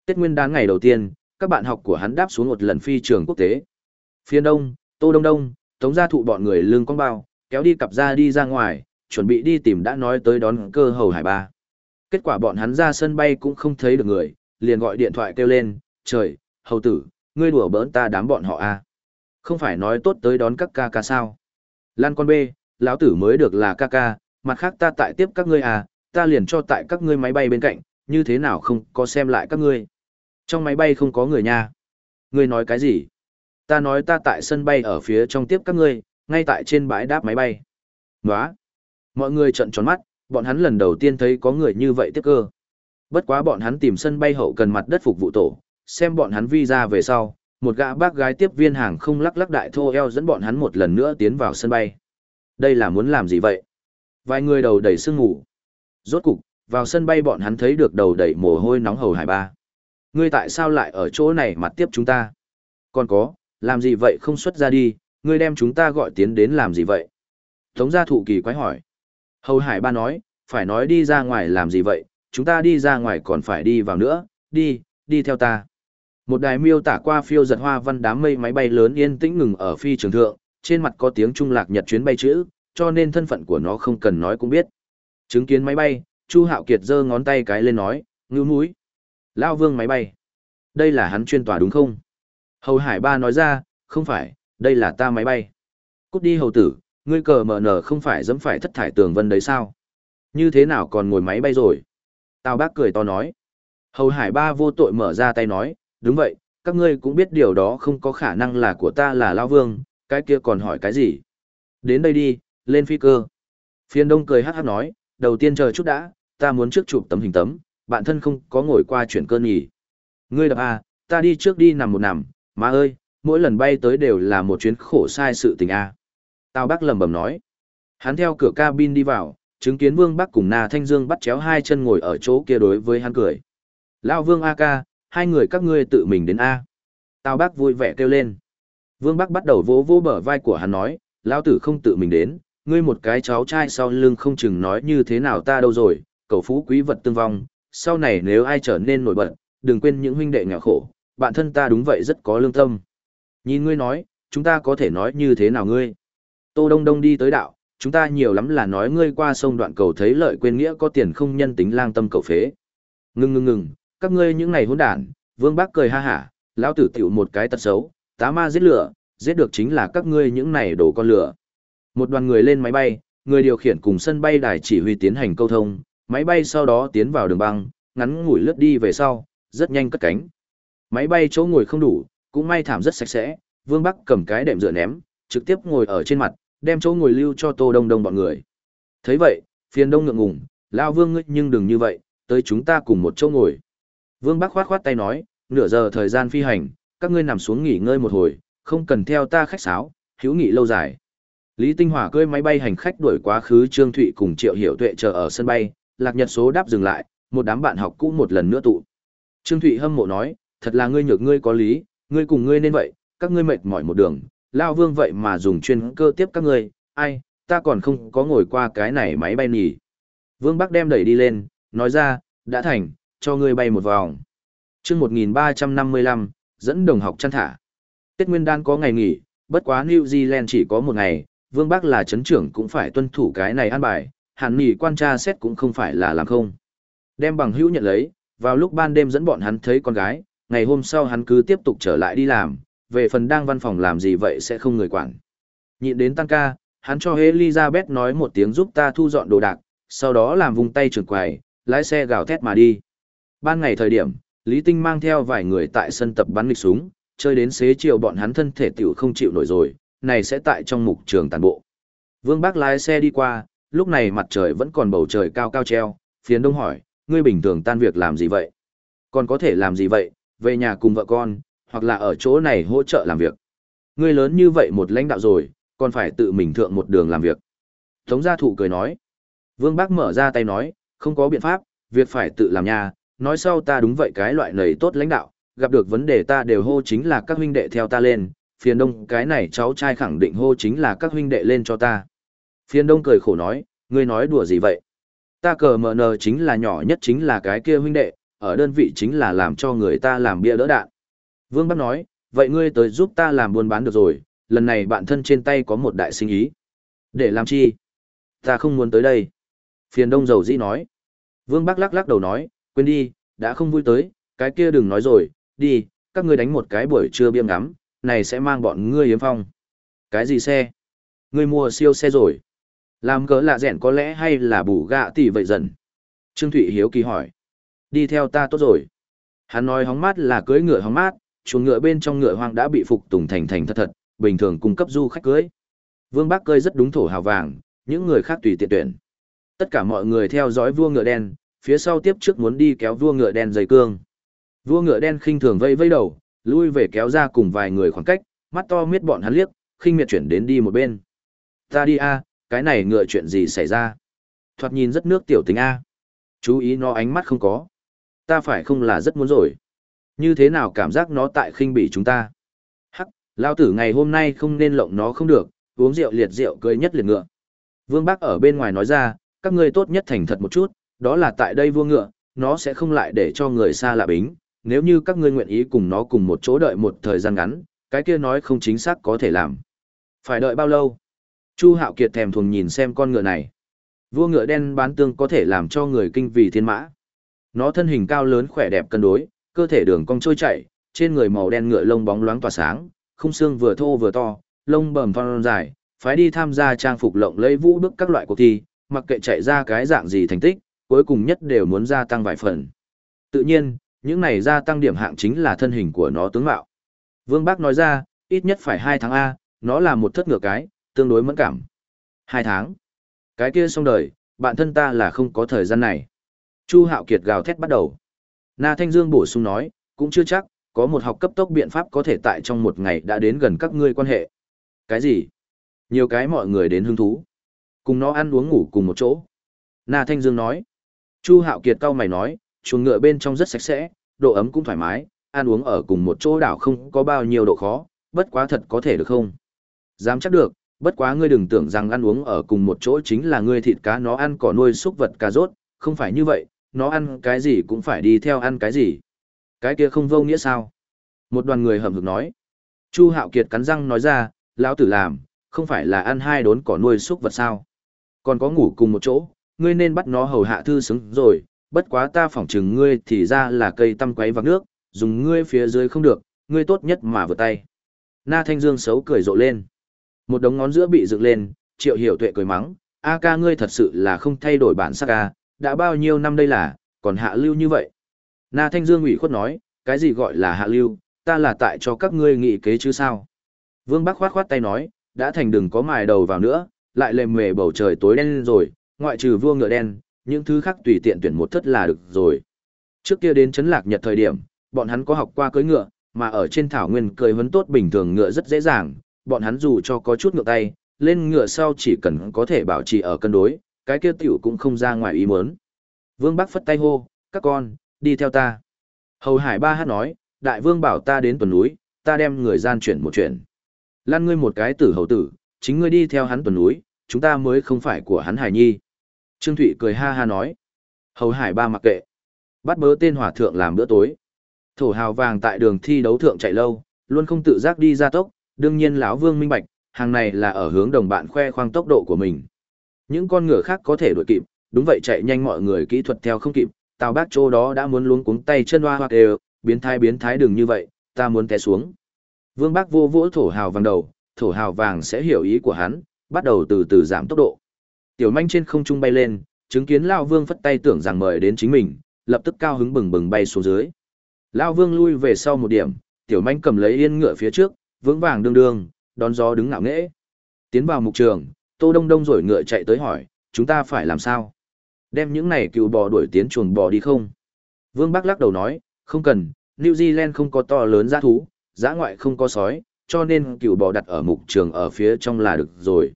Tết Nguyên đán ngày đầu tiên, các bạn học của hắn đáp xuống một lần phi trường quốc tế. Phía đông, Tô Đông Đông, Tống gia thụ bọn người lương con bao, kéo đi cặp ra đi ra ngoài, chuẩn bị đi tìm đã nói tới đón cơ hầu hải ba. Kết quả bọn hắn ra sân bay cũng không thấy được người, liền gọi điện thoại kêu lên, trời, hầu tử, ngươi đùa bỡn ta đám bọn họ à. Không phải nói tốt tới đón các ca ca sao. Lan con bê, lão tử mới được là ca ca, mặt khác ta tại tiếp các ngươi à, ta liền cho tại các ngươi máy bay bên cạnh, như thế nào không có xem lại các ngươi. Trong máy bay không có người nha. Ngươi nói cái gì? Ta nói ta tại sân bay ở phía trong tiếp các ngươi, ngay tại trên bãi đáp máy bay. Nóa! Mọi người trận tròn mắt, bọn hắn lần đầu tiên thấy có người như vậy tiếp cơ. Bất quá bọn hắn tìm sân bay hậu cần mặt đất phục vụ tổ, xem bọn hắn visa về sau, một gã bác gái tiếp viên hàng không lắc lắc đại thô eo dẫn bọn hắn một lần nữa tiến vào sân bay. Đây là muốn làm gì vậy? Vài người đầu đầy sương ngủ. Rốt cục, vào sân bay bọn hắn thấy được đầu đầy mồ hôi nóng hầu hải ba. Ngươi tại sao lại ở chỗ này mặt tiếp chúng ta? Còn có, làm gì vậy không xuất ra đi, ngươi đem chúng ta gọi tiến đến làm gì vậy? Tống gia thụ kỳ quái hỏi. Hầu hải ba nói, phải nói đi ra ngoài làm gì vậy, chúng ta đi ra ngoài còn phải đi vào nữa, đi, đi theo ta. Một đài miêu tả qua phiêu giật hoa văn đám mây máy bay lớn yên tĩnh ngừng ở phi trường thượng, trên mặt có tiếng trung lạc nhật chuyến bay chữ, cho nên thân phận của nó không cần nói cũng biết. Chứng kiến máy bay, Chu Hạo Kiệt giơ ngón tay cái lên nói, ngưu mũi. Lao vương máy bay. Đây là hắn chuyên tòa đúng không? Hầu Hải Ba nói ra, không phải, đây là ta máy bay. Cút đi hầu tử, ngươi cờ mở nở không phải dẫm phải thất thải tường vân đấy sao? Như thế nào còn ngồi máy bay rồi? Tào bác cười to nói. Hầu Hải Ba vô tội mở ra tay nói, đúng vậy, các ngươi cũng biết điều đó không có khả năng là của ta là Lao Vương, cái kia còn hỏi cái gì? Đến đây đi, lên phi cơ. Phiên đông cười hát hát nói, đầu tiên chờ chút đã, ta muốn trước chụp tấm hình tấm, bạn thân không có ngồi qua chuyển cơn nhỉ. Ngươi đập à, ta đi trước đi nằm một nằm, má ơi, mỗi lần bay tới đều là một chuyến khổ sai sự tình a. À. Tao bác lầm bầm nói. Hắn theo cửa cabin đi vào, chứng kiến Vương Bắc cùng Na Thanh Dương bắt chéo hai chân ngồi ở chỗ kia đối với hắn cười. Lão Vương A ca, hai người các ngươi tự mình đến A. Tao bác vui vẻ kêu lên. Vương Bắc bắt đầu vỗ vỗ bờ vai của hắn nói, lão tử không tự mình đến, ngươi một cái cháu trai sau lưng không chừng nói như thế nào ta đâu rồi, cầu phú quý vật tương vong, sau này nếu ai trở nên nổi bật, đừng quên những huynh đệ nghèo khổ, bạn thân ta đúng vậy rất có lương tâm. Nhìn ngươi nói, chúng ta có thể nói như thế nào ngươi? Tô Đông Đông đi tới đạo, chúng ta nhiều lắm là nói ngươi qua sông đoạn cầu thấy lợi quên nghĩa có tiền không nhân tính lang tâm cầu phế. Ngưng ngưng ngừng, các ngươi những này hỗn đản, Vương Bác cười ha hả, lão tử tiểu một cái tật xấu, tá ma giết lửa, giết được chính là các ngươi những này đổ con lửa. Một đoàn người lên máy bay, người điều khiển cùng sân bay đài chỉ huy tiến hành câu thông, máy bay sau đó tiến vào đường băng, ngắn ngủi lướt đi về sau, rất nhanh cất cánh. Máy bay chỗ ngồi không đủ, cũng may thảm rất sạch sẽ, Vương Bắc cầm cái đệm dựa ném, trực tiếp ngồi ở trên mặt, đem chỗ ngồi lưu cho Tô Đông Đông bọn người. Thấy vậy, phiền đông ngượng ngùng, lao Vương ngươi nhưng đừng như vậy, tới chúng ta cùng một chỗ ngồi. Vương Bắc khoát khoát tay nói, nửa giờ thời gian phi hành, các ngươi nằm xuống nghỉ ngơi một hồi, không cần theo ta khách sáo, hữu nghị lâu dài. Lý Tinh Hỏa cưỡi máy bay hành khách đuổi quá khứ Trương Thụy cùng Triệu Hiểu Tuệ chờ ở sân bay, Lạc Nhật số đáp dừng lại, một đám bạn học cũ một lần nữa tụ. Trương Thụy hâm mộ nói, thật là ngươi nhược ngươi có lý, ngươi cùng ngươi nên vậy, các ngươi mệt mỏi một đường, lao vương vậy mà dùng chuyên cơ tiếp các ngươi, ai, ta còn không có ngồi qua cái này máy bay nhỉ. Vương Bắc đem đẩy đi lên, nói ra, đã thành, cho ngươi bay một vòng. chương 1355, dẫn đồng học chăn thả. Tết Nguyên Đan có ngày nghỉ, bất quá New Zealand chỉ có một ngày, Vương Bắc là chấn trưởng cũng phải tuân thủ cái này an bài, hẳn nghỉ quan tra xét cũng không phải là làm không. Đem bằng hữu nhận lấy, vào lúc ban đêm dẫn bọn hắn thấy con gái, ngày hôm sau hắn cứ tiếp tục trở lại đi làm, về phần đang văn phòng làm gì vậy sẽ không người quản. Nhịn đến tăng ca, hắn cho Elizabeth nói một tiếng giúp ta thu dọn đồ đạc, sau đó làm vùng tay trường quầy, lái xe gào thét mà đi. Ban ngày thời điểm, Lý Tinh mang theo vài người tại sân tập bắn lịch súng, chơi đến xế chiều bọn hắn thân thể tiểu không chịu nổi rồi, này sẽ tại trong mục trường tàn bộ. Vương Bác lái xe đi qua, lúc này mặt trời vẫn còn bầu trời cao cao treo, phiến đông hỏi, ngươi bình thường tan việc làm gì vậy? Còn có thể làm gì vậy, về nhà cùng vợ con, hoặc là ở chỗ này hỗ trợ làm việc. Ngươi lớn như vậy một lãnh đạo rồi, còn phải tự mình thượng một đường làm việc. Tống gia thụ cười nói. Vương Bác mở ra tay nói, không có biện pháp, việc phải tự làm nhà nói sau ta đúng vậy cái loại này tốt lãnh đạo, gặp được vấn đề ta đều hô chính là các huynh đệ theo ta lên, phiền đông cái này cháu trai khẳng định hô chính là các huynh đệ lên cho ta. Phiền đông cười khổ nói, ngươi nói đùa gì vậy? Ta cờ mờ nờ chính là nhỏ nhất chính là cái kia huynh đệ, ở đơn vị chính là làm cho người ta làm bia đỡ đạn. Vương Bắc nói, vậy ngươi tới giúp ta làm buôn bán được rồi, lần này bạn thân trên tay có một đại sinh ý. Để làm chi? Ta không muốn tới đây. Phiền đông dầu dĩ nói. Vương Bắc lắc lắc đầu nói, quên đi, đã không vui tới, cái kia đừng nói rồi, đi, các ngươi đánh một cái buổi trưa biêm ngắm, này sẽ mang bọn ngươi yếm phong. Cái gì xe? Ngươi mua siêu xe rồi. Làm cỡ lạ rẹn có lẽ hay là bù gạ tỷ vậy dần. Trương Thụy Hiếu kỳ hỏi. Đi theo ta tốt rồi. Hắn nói hóng mát là cưới ngựa hóng mát, chuồng ngựa bên trong ngựa hoang đã bị phục tùng thành thành thật thật, bình thường cung cấp du khách cưới. Vương Bác cơi rất đúng thổ hào vàng, những người khác tùy tiện tuyển. Tất cả mọi người theo dõi vua ngựa đen, phía sau tiếp trước muốn đi kéo vua ngựa đen dây cương. Vua ngựa đen khinh thường vây vây đầu, lui về kéo ra cùng vài người khoảng cách, mắt to miết bọn hắn liếc, khinh miệt chuyển đến đi một bên. Ta đi a, cái này ngựa chuyện gì xảy ra? Thoạt nhìn rất nước tiểu tính a. Chú ý nó ánh mắt không có. Ta phải không là rất muốn rồi. Như thế nào cảm giác nó tại khinh bỉ chúng ta? Hắc, lao tử ngày hôm nay không nên lộng nó không được, uống rượu liệt rượu cười nhất liệt ngựa. Vương Bác ở bên ngoài nói ra, các ngươi tốt nhất thành thật một chút, đó là tại đây vua ngựa, nó sẽ không lại để cho người xa lạ bính, nếu như các ngươi nguyện ý cùng nó cùng một chỗ đợi một thời gian ngắn, cái kia nói không chính xác có thể làm. Phải đợi bao lâu? Chu Hạo Kiệt thèm thuồng nhìn xem con ngựa này. Vua ngựa đen bán tương có thể làm cho người kinh vì thiên mã. Nó thân hình cao lớn khỏe đẹp cân đối, cơ thể đường cong trôi chảy, trên người màu đen ngựa lông bóng loáng tỏa sáng, khung xương vừa thô vừa to, lông bầm phong dài, phái đi tham gia trang phục lộng lẫy vũ bước các loại cuộc thi, mặc kệ chạy ra cái dạng gì thành tích, cuối cùng nhất đều muốn gia tăng vài phần. Tự nhiên, những này gia tăng điểm hạng chính là thân hình của nó tướng mạo. Vương Bác nói ra, ít nhất phải 2 tháng A, nó là một thất ngựa cái, tương đối mẫn cảm. 2 tháng. Cái kia xong đời, bạn thân ta là không có thời gian này. Chu Hạo Kiệt gào thét bắt đầu. Na Thanh Dương bổ sung nói, cũng chưa chắc, có một học cấp tốc biện pháp có thể tại trong một ngày đã đến gần các ngươi quan hệ. Cái gì? Nhiều cái mọi người đến hứng thú. Cùng nó ăn uống ngủ cùng một chỗ. Na Thanh Dương nói. Chu Hạo Kiệt cau mày nói, chuồng ngựa bên trong rất sạch sẽ, độ ấm cũng thoải mái, ăn uống ở cùng một chỗ đảo không có bao nhiêu độ khó, bất quá thật có thể được không? Dám chắc được, bất quá ngươi đừng tưởng rằng ăn uống ở cùng một chỗ chính là ngươi thịt cá nó ăn cỏ nuôi súc vật cà rốt, không phải như vậy, nó ăn cái gì cũng phải đi theo ăn cái gì. Cái kia không vô nghĩa sao? Một đoàn người hầm hực nói. Chu Hạo Kiệt cắn răng nói ra, lão tử làm, không phải là ăn hai đốn cỏ nuôi súc vật sao? Còn có ngủ cùng một chỗ, ngươi nên bắt nó hầu hạ thư xứng rồi, bất quá ta phỏng chừng ngươi thì ra là cây tăm quấy vạc nước, dùng ngươi phía dưới không được, ngươi tốt nhất mà vừa tay. Na Thanh Dương xấu cười rộ lên. Một đống ngón giữa bị dựng lên, triệu hiểu tuệ cười mắng, a ca ngươi thật sự là không thay đổi bản sắc a, đã bao nhiêu năm đây là, còn hạ lưu như vậy. Na Thanh Dương ủy khuất nói, cái gì gọi là hạ lưu, ta là tại cho các ngươi nghị kế chứ sao. Vương Bắc khoát khoát tay nói, đã thành đừng có mài đầu vào nữa, lại lề mề bầu trời tối đen rồi, ngoại trừ vua ngựa đen, những thứ khác tùy tiện tuyển một thất là được rồi. Trước kia đến chấn lạc nhật thời điểm, bọn hắn có học qua cưỡi ngựa, mà ở trên thảo nguyên cười huấn tốt bình thường ngựa rất dễ dàng, bọn hắn dù cho có chút ngựa tay, lên ngựa sau chỉ cần có thể bảo trì ở cân đối, cái kia tiểu cũng không ra ngoài ý muốn. Vương Bắc phất tay hô, các con, đi theo ta. Hầu Hải Ba hát nói, đại vương bảo ta đến tuần núi, ta đem người gian chuyển một chuyện. Lan ngươi một cái tử hầu tử, chính ngươi đi theo hắn tuần núi, chúng ta mới không phải của hắn Hải Nhi. Trương Thụy cười ha ha nói. Hầu Hải Ba mặc kệ. Bắt bớ tên hỏa thượng làm bữa tối. Thổ hào vàng tại đường thi đấu thượng chạy lâu, luôn không tự giác đi ra tốc, đương nhiên lão Vương minh bạch, hàng này là ở hướng đồng bạn khoe khoang tốc độ của mình. Những con ngựa khác có thể đuổi kịp, đúng vậy chạy nhanh mọi người kỹ thuật theo không kịp, Tào Bác chỗ đó đã muốn luống cuống tay chân hoa hoa đều, biến thái biến thái đừng như vậy, ta muốn té xuống. Vương Bác vô vỗ thổ hào vàng đầu, thổ hào vàng sẽ hiểu ý của hắn, bắt đầu từ từ giảm tốc độ. Tiểu manh trên không trung bay lên, chứng kiến Lão Vương phất tay tưởng rằng mời đến chính mình, lập tức cao hứng bừng bừng bay xuống dưới. Lão Vương lui về sau một điểm, tiểu manh cầm lấy yên ngựa phía trước, vững vàng đương đương, đón gió đứng ngạo nghễ. Tiến vào mục trường, Tô Đông Đông rồi ngựa chạy tới hỏi, chúng ta phải làm sao? Đem những này cừu bò đuổi tiến chuồng bò đi không? Vương Bắc lắc đầu nói, không cần, New Zealand không có to lớn giã thú, giã ngoại không có sói, cho nên cừu bò đặt ở mục trường ở phía trong là được rồi.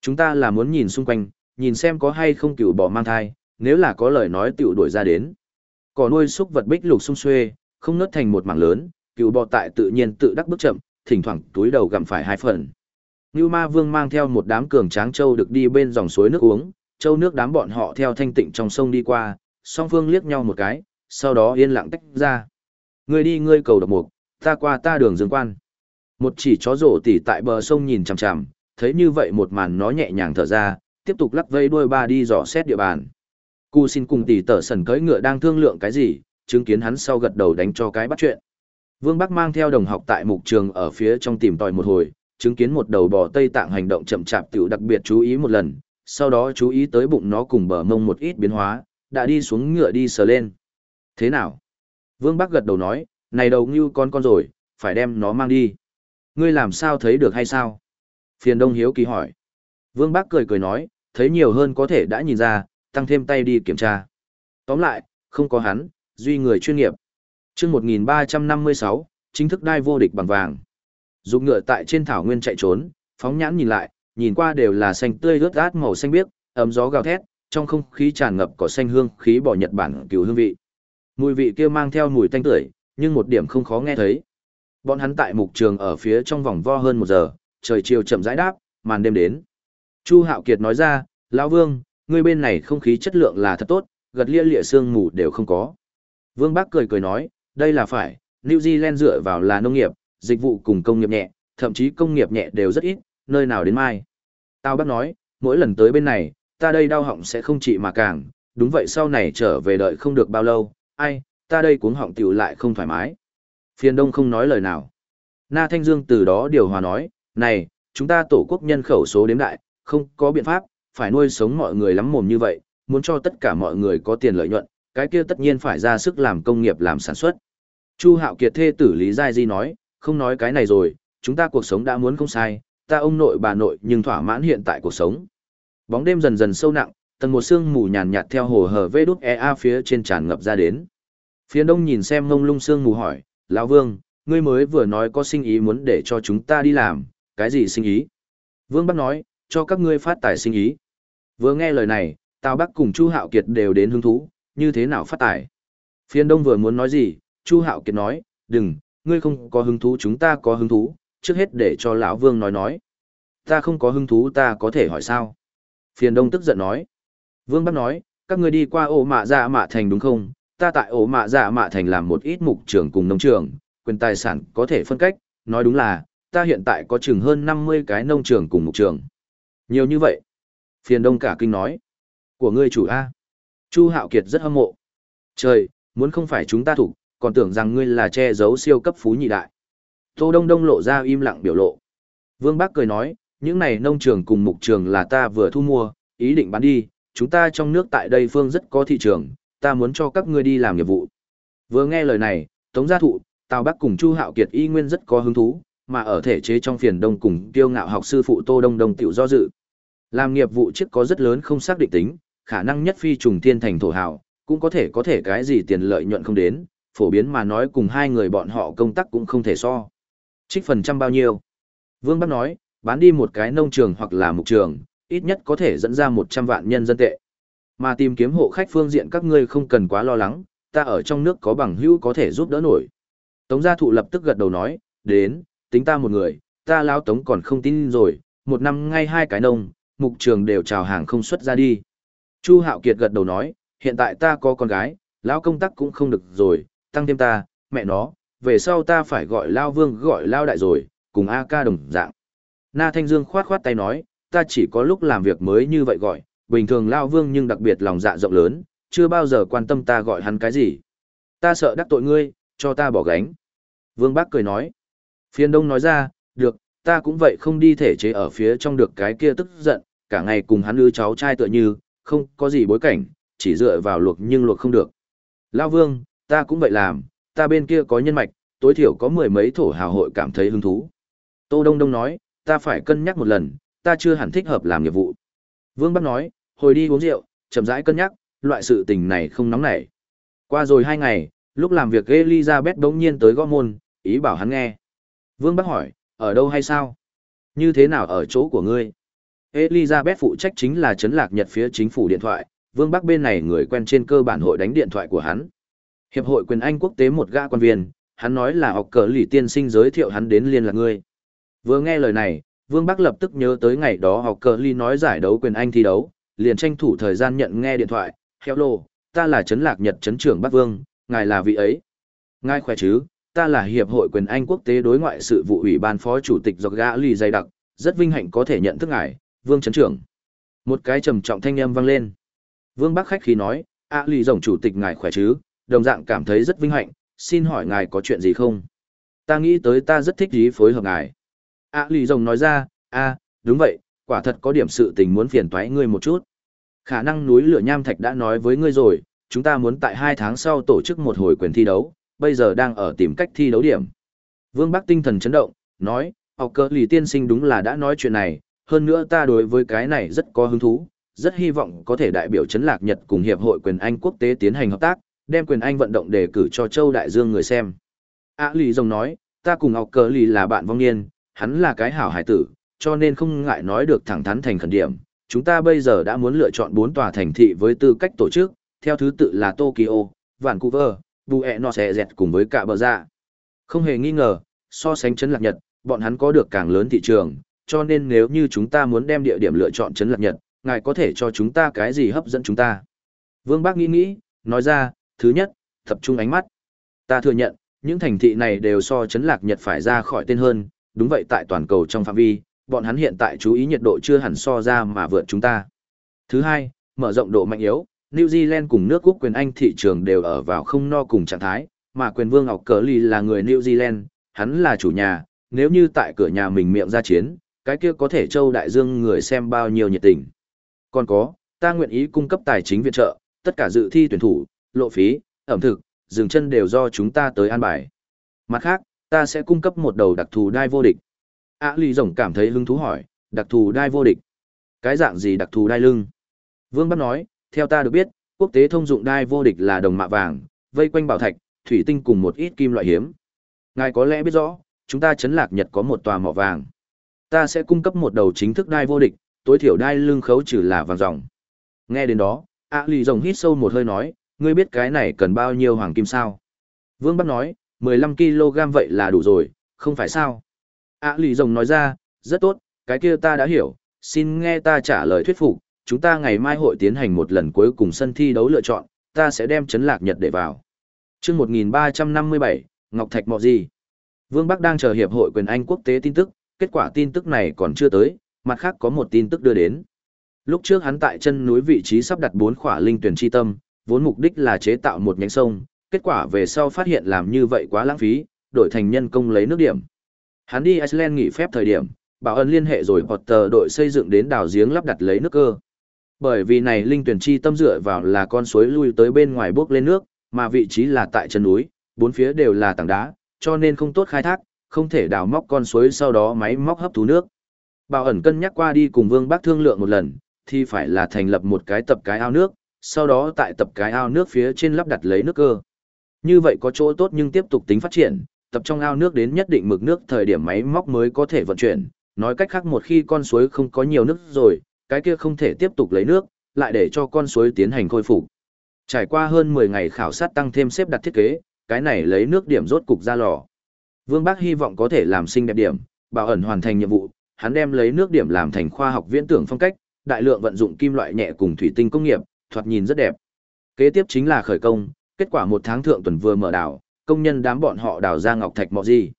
Chúng ta là muốn nhìn xung quanh, nhìn xem có hay không cựu bỏ mang thai, nếu là có lời nói tiểu đổi ra đến. Cỏ nuôi xúc vật bích lục sung xuê, không nứt thành một mảng lớn, cựu bò tại tự nhiên tự đắc bước chậm, thỉnh thoảng túi đầu gặm phải hai phần. Như Ma Vương mang theo một đám cường tráng châu được đi bên dòng suối nước uống, châu nước đám bọn họ theo thanh tịnh trong sông đi qua, song phương liếc nhau một cái, sau đó yên lặng tách ra. Ngươi đi ngươi cầu độc mục, ta qua ta đường dương quan. Một chỉ chó rổ tỉ tại bờ sông nhìn chằm chằm, thấy như vậy một màn nó nhẹ nhàng thở ra, tiếp tục lắc vây đuôi ba đi dò xét địa bàn. Cú xin cùng tỷ tở sần cưỡi ngựa đang thương lượng cái gì, chứng kiến hắn sau gật đầu đánh cho cái bắt chuyện. Vương Bắc mang theo đồng học tại mục trường ở phía trong tìm tòi một hồi, chứng kiến một đầu bò Tây Tạng hành động chậm chạp tiểu đặc biệt chú ý một lần, sau đó chú ý tới bụng nó cùng bờ mông một ít biến hóa, đã đi xuống ngựa đi sờ lên. Thế nào? Vương Bắc gật đầu nói, này đầu như con con rồi, phải đem nó mang đi. Ngươi làm sao thấy được hay sao? Phiền Đông Hiếu kỳ hỏi. Vương Bắc cười cười nói, thấy nhiều hơn có thể đã nhìn ra, tăng thêm tay đi kiểm tra. Tóm lại, không có hắn, duy người chuyên nghiệp. Trước 1356, chính thức đai vô địch bằng vàng. Dục ngựa tại trên thảo nguyên chạy trốn, phóng nhãn nhìn lại, nhìn qua đều là xanh tươi rớt rát màu xanh biếc, ấm gió gào thét, trong không khí tràn ngập cỏ xanh hương khí bỏ Nhật Bản cứu hương vị. Mùi vị kia mang theo mùi tanh tưởi, nhưng một điểm không khó nghe thấy. Bọn hắn tại mục trường ở phía trong vòng vo hơn một giờ, trời chiều chậm rãi đáp, màn đêm đến. Chu Hạo Kiệt nói ra, Lão Vương, ngươi bên này không khí chất lượng là thật tốt, gật lia lịa xương mù đều không có. Vương bác cười cười nói, đây là phải, New Zealand dựa vào là nông nghiệp, dịch vụ cùng công nghiệp nhẹ, thậm chí công nghiệp nhẹ đều rất ít, nơi nào đến mai. Tao bác nói, mỗi lần tới bên này, ta đây đau họng sẽ không trị mà càng, đúng vậy sau này trở về đợi không được bao lâu, ai, ta đây cuống họng tiểu lại không thoải mái. Phiền đông không nói lời nào. Na Thanh Dương từ đó điều hòa nói, này, chúng ta tổ quốc nhân khẩu số đếm đại, không có biện pháp, phải nuôi sống mọi người lắm mồm như vậy, muốn cho tất cả mọi người có tiền lợi nhuận, cái kia tất nhiên phải ra sức làm công nghiệp làm sản xuất. Chu Hạo Kiệt thê tử Lý Giai Di nói, không nói cái này rồi, chúng ta cuộc sống đã muốn không sai, ta ông nội bà nội nhưng thỏa mãn hiện tại cuộc sống. Bóng đêm dần dần sâu nặng, tầng một sương mù nhàn nhạt theo hồ hở vê đút EA phía trên tràn ngập ra đến. Phía đông nhìn xem ngông lung sương mù hỏi, lão Vương, ngươi mới vừa nói có sinh ý muốn để cho chúng ta đi làm, cái gì sinh ý? Vương Bắc nói, cho các ngươi phát tài sinh ý. Vừa nghe lời này, Tào Bắc cùng Chu Hạo Kiệt đều đến hứng thú, như thế nào phát tài? Phiên Đông vừa muốn nói gì, Chu Hạo Kiệt nói, đừng, ngươi không có hứng thú chúng ta có hứng thú, trước hết để cho lão Vương nói nói. Ta không có hứng thú ta có thể hỏi sao? Phiền Đông tức giận nói. Vương Bắc nói, các ngươi đi qua ổ mạ dạ mạ thành đúng không? Ta tại ổ mạ dạ mạ thành làm một ít mục trường cùng nông trường, quyền tài sản có thể phân cách, nói đúng là, ta hiện tại có chừng hơn 50 cái nông trường cùng mục trường. Nhiều như vậy. Phiền Đông cả kinh nói. Của ngươi chủ A. Chu Hạo Kiệt rất hâm mộ. Trời, muốn không phải chúng ta thủ, còn tưởng rằng ngươi là che giấu siêu cấp phú nhị đại. Tô Đông Đông lộ ra im lặng biểu lộ. Vương Bác cười nói, những này nông trường cùng mục trường là ta vừa thu mua, ý định bán đi, chúng ta trong nước tại đây phương rất có thị trường, ta muốn cho các ngươi đi làm nghiệp vụ. Vừa nghe lời này, Tống Gia Thụ, Tào Bắc cùng Chu Hạo Kiệt y nguyên rất có hứng thú, mà ở thể chế trong phiền đông cùng kiêu ngạo học sư phụ Tô Đông Đông tiểu do dự. Làm nghiệp vụ trước có rất lớn không xác định tính, khả năng nhất phi trùng thiên thành thổ hào, cũng có thể có thể cái gì tiền lợi nhuận không đến, phổ biến mà nói cùng hai người bọn họ công tác cũng không thể so. Trích phần trăm bao nhiêu? Vương Bắc nói, bán đi một cái nông trường hoặc là mục trường, ít nhất có thể dẫn ra 100 vạn nhân dân tệ. Mà tìm kiếm hộ khách phương diện các ngươi không cần quá lo lắng, ta ở trong nước có bằng hữu có thể giúp đỡ nổi. Tống gia thụ lập tức gật đầu nói, đến, tính ta một người, ta lao tống còn không tin rồi, một năm ngay hai cái nông, mục trường đều chào hàng không xuất ra đi. Chu Hạo Kiệt gật đầu nói, hiện tại ta có con gái, lão công tác cũng không được rồi, tăng thêm ta, mẹ nó, về sau ta phải gọi lao vương gọi lao đại rồi, cùng A ca đồng dạng. Na Thanh Dương khoát khoát tay nói, ta chỉ có lúc làm việc mới như vậy gọi, bình thường lao vương nhưng đặc biệt lòng dạ rộng lớn, chưa bao giờ quan tâm ta gọi hắn cái gì. Ta sợ đắc tội ngươi, cho ta bỏ gánh. Vương Bác cười nói. Phiên Đông nói ra, được, ta cũng vậy không đi thể chế ở phía trong được cái kia tức giận, cả ngày cùng hắn ư cháu trai tựa như, không có gì bối cảnh, chỉ dựa vào luộc nhưng luộc không được. Lao Vương, ta cũng vậy làm, ta bên kia có nhân mạch, tối thiểu có mười mấy thổ hào hội cảm thấy hứng thú. Tô Đông Đông nói, ta phải cân nhắc một lần, ta chưa hẳn thích hợp làm nghiệp vụ. Vương Bắc nói, hồi đi uống rượu, chậm rãi cân nhắc, loại sự tình này không nóng nảy. Qua rồi hai ngày, lúc làm việc Elizabeth đống nhiên tới gõ môn, ý bảo hắn nghe. Vương Bắc hỏi, ở đâu hay sao? Như thế nào ở chỗ của ngươi? Elizabeth phụ trách chính là chấn lạc nhật phía chính phủ điện thoại, Vương Bắc bên này người quen trên cơ bản hội đánh điện thoại của hắn. Hiệp hội quyền Anh quốc tế một gã quan viên, hắn nói là học cờ lì tiên sinh giới thiệu hắn đến liên lạc ngươi. Vừa nghe lời này, Vương Bắc lập tức nhớ tới ngày đó học cờ ly nói giải đấu quyền Anh thi đấu, liền tranh thủ thời gian nhận nghe điện thoại, hello, ta là Trấn Lạc Nhật Trấn trưởng Bắc Vương, ngài là vị ấy. Ngài khỏe chứ, ta là Hiệp hội quyền Anh quốc tế đối ngoại sự vụ ủy ban phó chủ tịch dọc gã lì dày đặc, rất vinh hạnh có thể nhận thức ngài, Vương Trấn trưởng. Một cái trầm trọng thanh âm vang lên. Vương Bắc khách khí nói, ạ lì rồng chủ tịch ngài khỏe chứ, đồng dạng cảm thấy rất vinh hạnh, xin hỏi ngài có chuyện gì không? Ta nghĩ tới ta rất thích ý phối hợp ngài. ạ lì rồng nói ra, a đúng vậy, quả thật có điểm sự tình muốn phiền toái ngươi một chút. Khả năng núi lửa nham thạch đã nói với ngươi rồi, chúng ta muốn tại hai tháng sau tổ chức một hồi quyền thi đấu, bây giờ đang ở tìm cách thi đấu điểm. Vương Bắc tinh thần chấn động, nói, học cờ lì tiên sinh đúng là đã nói chuyện này, hơn nữa ta đối với cái này rất có hứng thú, rất hy vọng có thể đại biểu chấn lạc Nhật cùng Hiệp hội quyền Anh quốc tế tiến hành hợp tác, đem quyền Anh vận động đề cử cho Châu Đại Dương người xem. A lì rồng nói, ta cùng học cờ lì là bạn vong niên, hắn là cái hảo hải tử, cho nên không ngại nói được thẳng thắn thành khẩn điểm. Chúng ta bây giờ đã muốn lựa chọn bốn tòa thành thị với tư cách tổ chức, theo thứ tự là Tokyo, Vancouver, Buenos Aires cùng với cả bờ ra. Không hề nghi ngờ, so sánh chấn lạc Nhật, bọn hắn có được càng lớn thị trường, cho nên nếu như chúng ta muốn đem địa điểm lựa chọn chấn lạc Nhật, ngài có thể cho chúng ta cái gì hấp dẫn chúng ta. Vương Bác nghĩ nghĩ, nói ra, thứ nhất, tập trung ánh mắt. Ta thừa nhận, những thành thị này đều so chấn lạc Nhật phải ra khỏi tên hơn, đúng vậy tại toàn cầu trong phạm vi, bọn hắn hiện tại chú ý nhiệt độ chưa hẳn so ra mà vượt chúng ta. Thứ hai, mở rộng độ mạnh yếu, New Zealand cùng nước quốc quyền Anh thị trường đều ở vào không no cùng trạng thái, mà quyền vương Ngọc Cờ Ly là người New Zealand, hắn là chủ nhà, nếu như tại cửa nhà mình miệng ra chiến, cái kia có thể châu đại dương người xem bao nhiêu nhiệt tình. Còn có, ta nguyện ý cung cấp tài chính viện trợ, tất cả dự thi tuyển thủ, lộ phí, ẩm thực, dừng chân đều do chúng ta tới an bài. Mặt khác, ta sẽ cung cấp một đầu đặc thù đai vô địch. Á à, lì rồng cảm thấy hứng thú hỏi, đặc thù đai vô địch. Cái dạng gì đặc thù đai lưng? Vương Bắc nói, theo ta được biết, quốc tế thông dụng đai vô địch là đồng mạ vàng, vây quanh bảo thạch, thủy tinh cùng một ít kim loại hiếm. Ngài có lẽ biết rõ, chúng ta chấn lạc Nhật có một tòa mỏ vàng. Ta sẽ cung cấp một đầu chính thức đai vô địch, tối thiểu đai lưng khấu trừ là vàng ròng. Nghe đến đó, Ả à, lì rồng hít sâu một hơi nói, ngươi biết cái này cần bao nhiêu hoàng kim sao? Vương Bắc nói, 15 kg vậy là đủ rồi, không phải sao? Ả à, lì rồng nói ra, rất tốt, cái kia ta đã hiểu, xin nghe ta trả lời thuyết phục, chúng ta ngày mai hội tiến hành một lần cuối cùng sân thi đấu lựa chọn, ta sẽ đem chấn lạc Nhật để vào. chương 1357, Ngọc Thạch Mọ Gì? Vương Bắc đang chờ Hiệp hội quyền Anh quốc tế tin tức, kết quả tin tức này còn chưa tới, mặt khác có một tin tức đưa đến. Lúc trước hắn tại chân núi vị trí sắp đặt bốn khỏa linh tuyển chi tâm, vốn mục đích là chế tạo một nhánh sông, kết quả về sau phát hiện làm như vậy quá lãng phí, đổi thành nhân công lấy nước điểm. Hắn đi Iceland nghỉ phép thời điểm, bảo ân liên hệ rồi Potter đội xây dựng đến đảo giếng lắp đặt lấy nước cơ. Bởi vì này linh tuyển chi tâm dựa vào là con suối lui tới bên ngoài bước lên nước, mà vị trí là tại chân núi, bốn phía đều là tảng đá, cho nên không tốt khai thác, không thể đào móc con suối sau đó máy móc hấp thu nước. Bảo ẩn cân nhắc qua đi cùng Vương Bác thương lượng một lần, thì phải là thành lập một cái tập cái ao nước, sau đó tại tập cái ao nước phía trên lắp đặt lấy nước cơ. Như vậy có chỗ tốt nhưng tiếp tục tính phát triển, tập trong ao nước đến nhất định mực nước thời điểm máy móc mới có thể vận chuyển, nói cách khác một khi con suối không có nhiều nước rồi, cái kia không thể tiếp tục lấy nước, lại để cho con suối tiến hành khôi phục. Trải qua hơn 10 ngày khảo sát tăng thêm xếp đặt thiết kế, cái này lấy nước điểm rốt cục ra lò. Vương Bác hy vọng có thể làm sinh đẹp điểm, bảo ẩn hoàn thành nhiệm vụ, hắn đem lấy nước điểm làm thành khoa học viễn tưởng phong cách, đại lượng vận dụng kim loại nhẹ cùng thủy tinh công nghiệp, thoạt nhìn rất đẹp. Kế tiếp chính là khởi công, kết quả một tháng thượng tuần vừa mở đảo, công nhân đám bọn họ đào ra ngọc thạch mọ gì.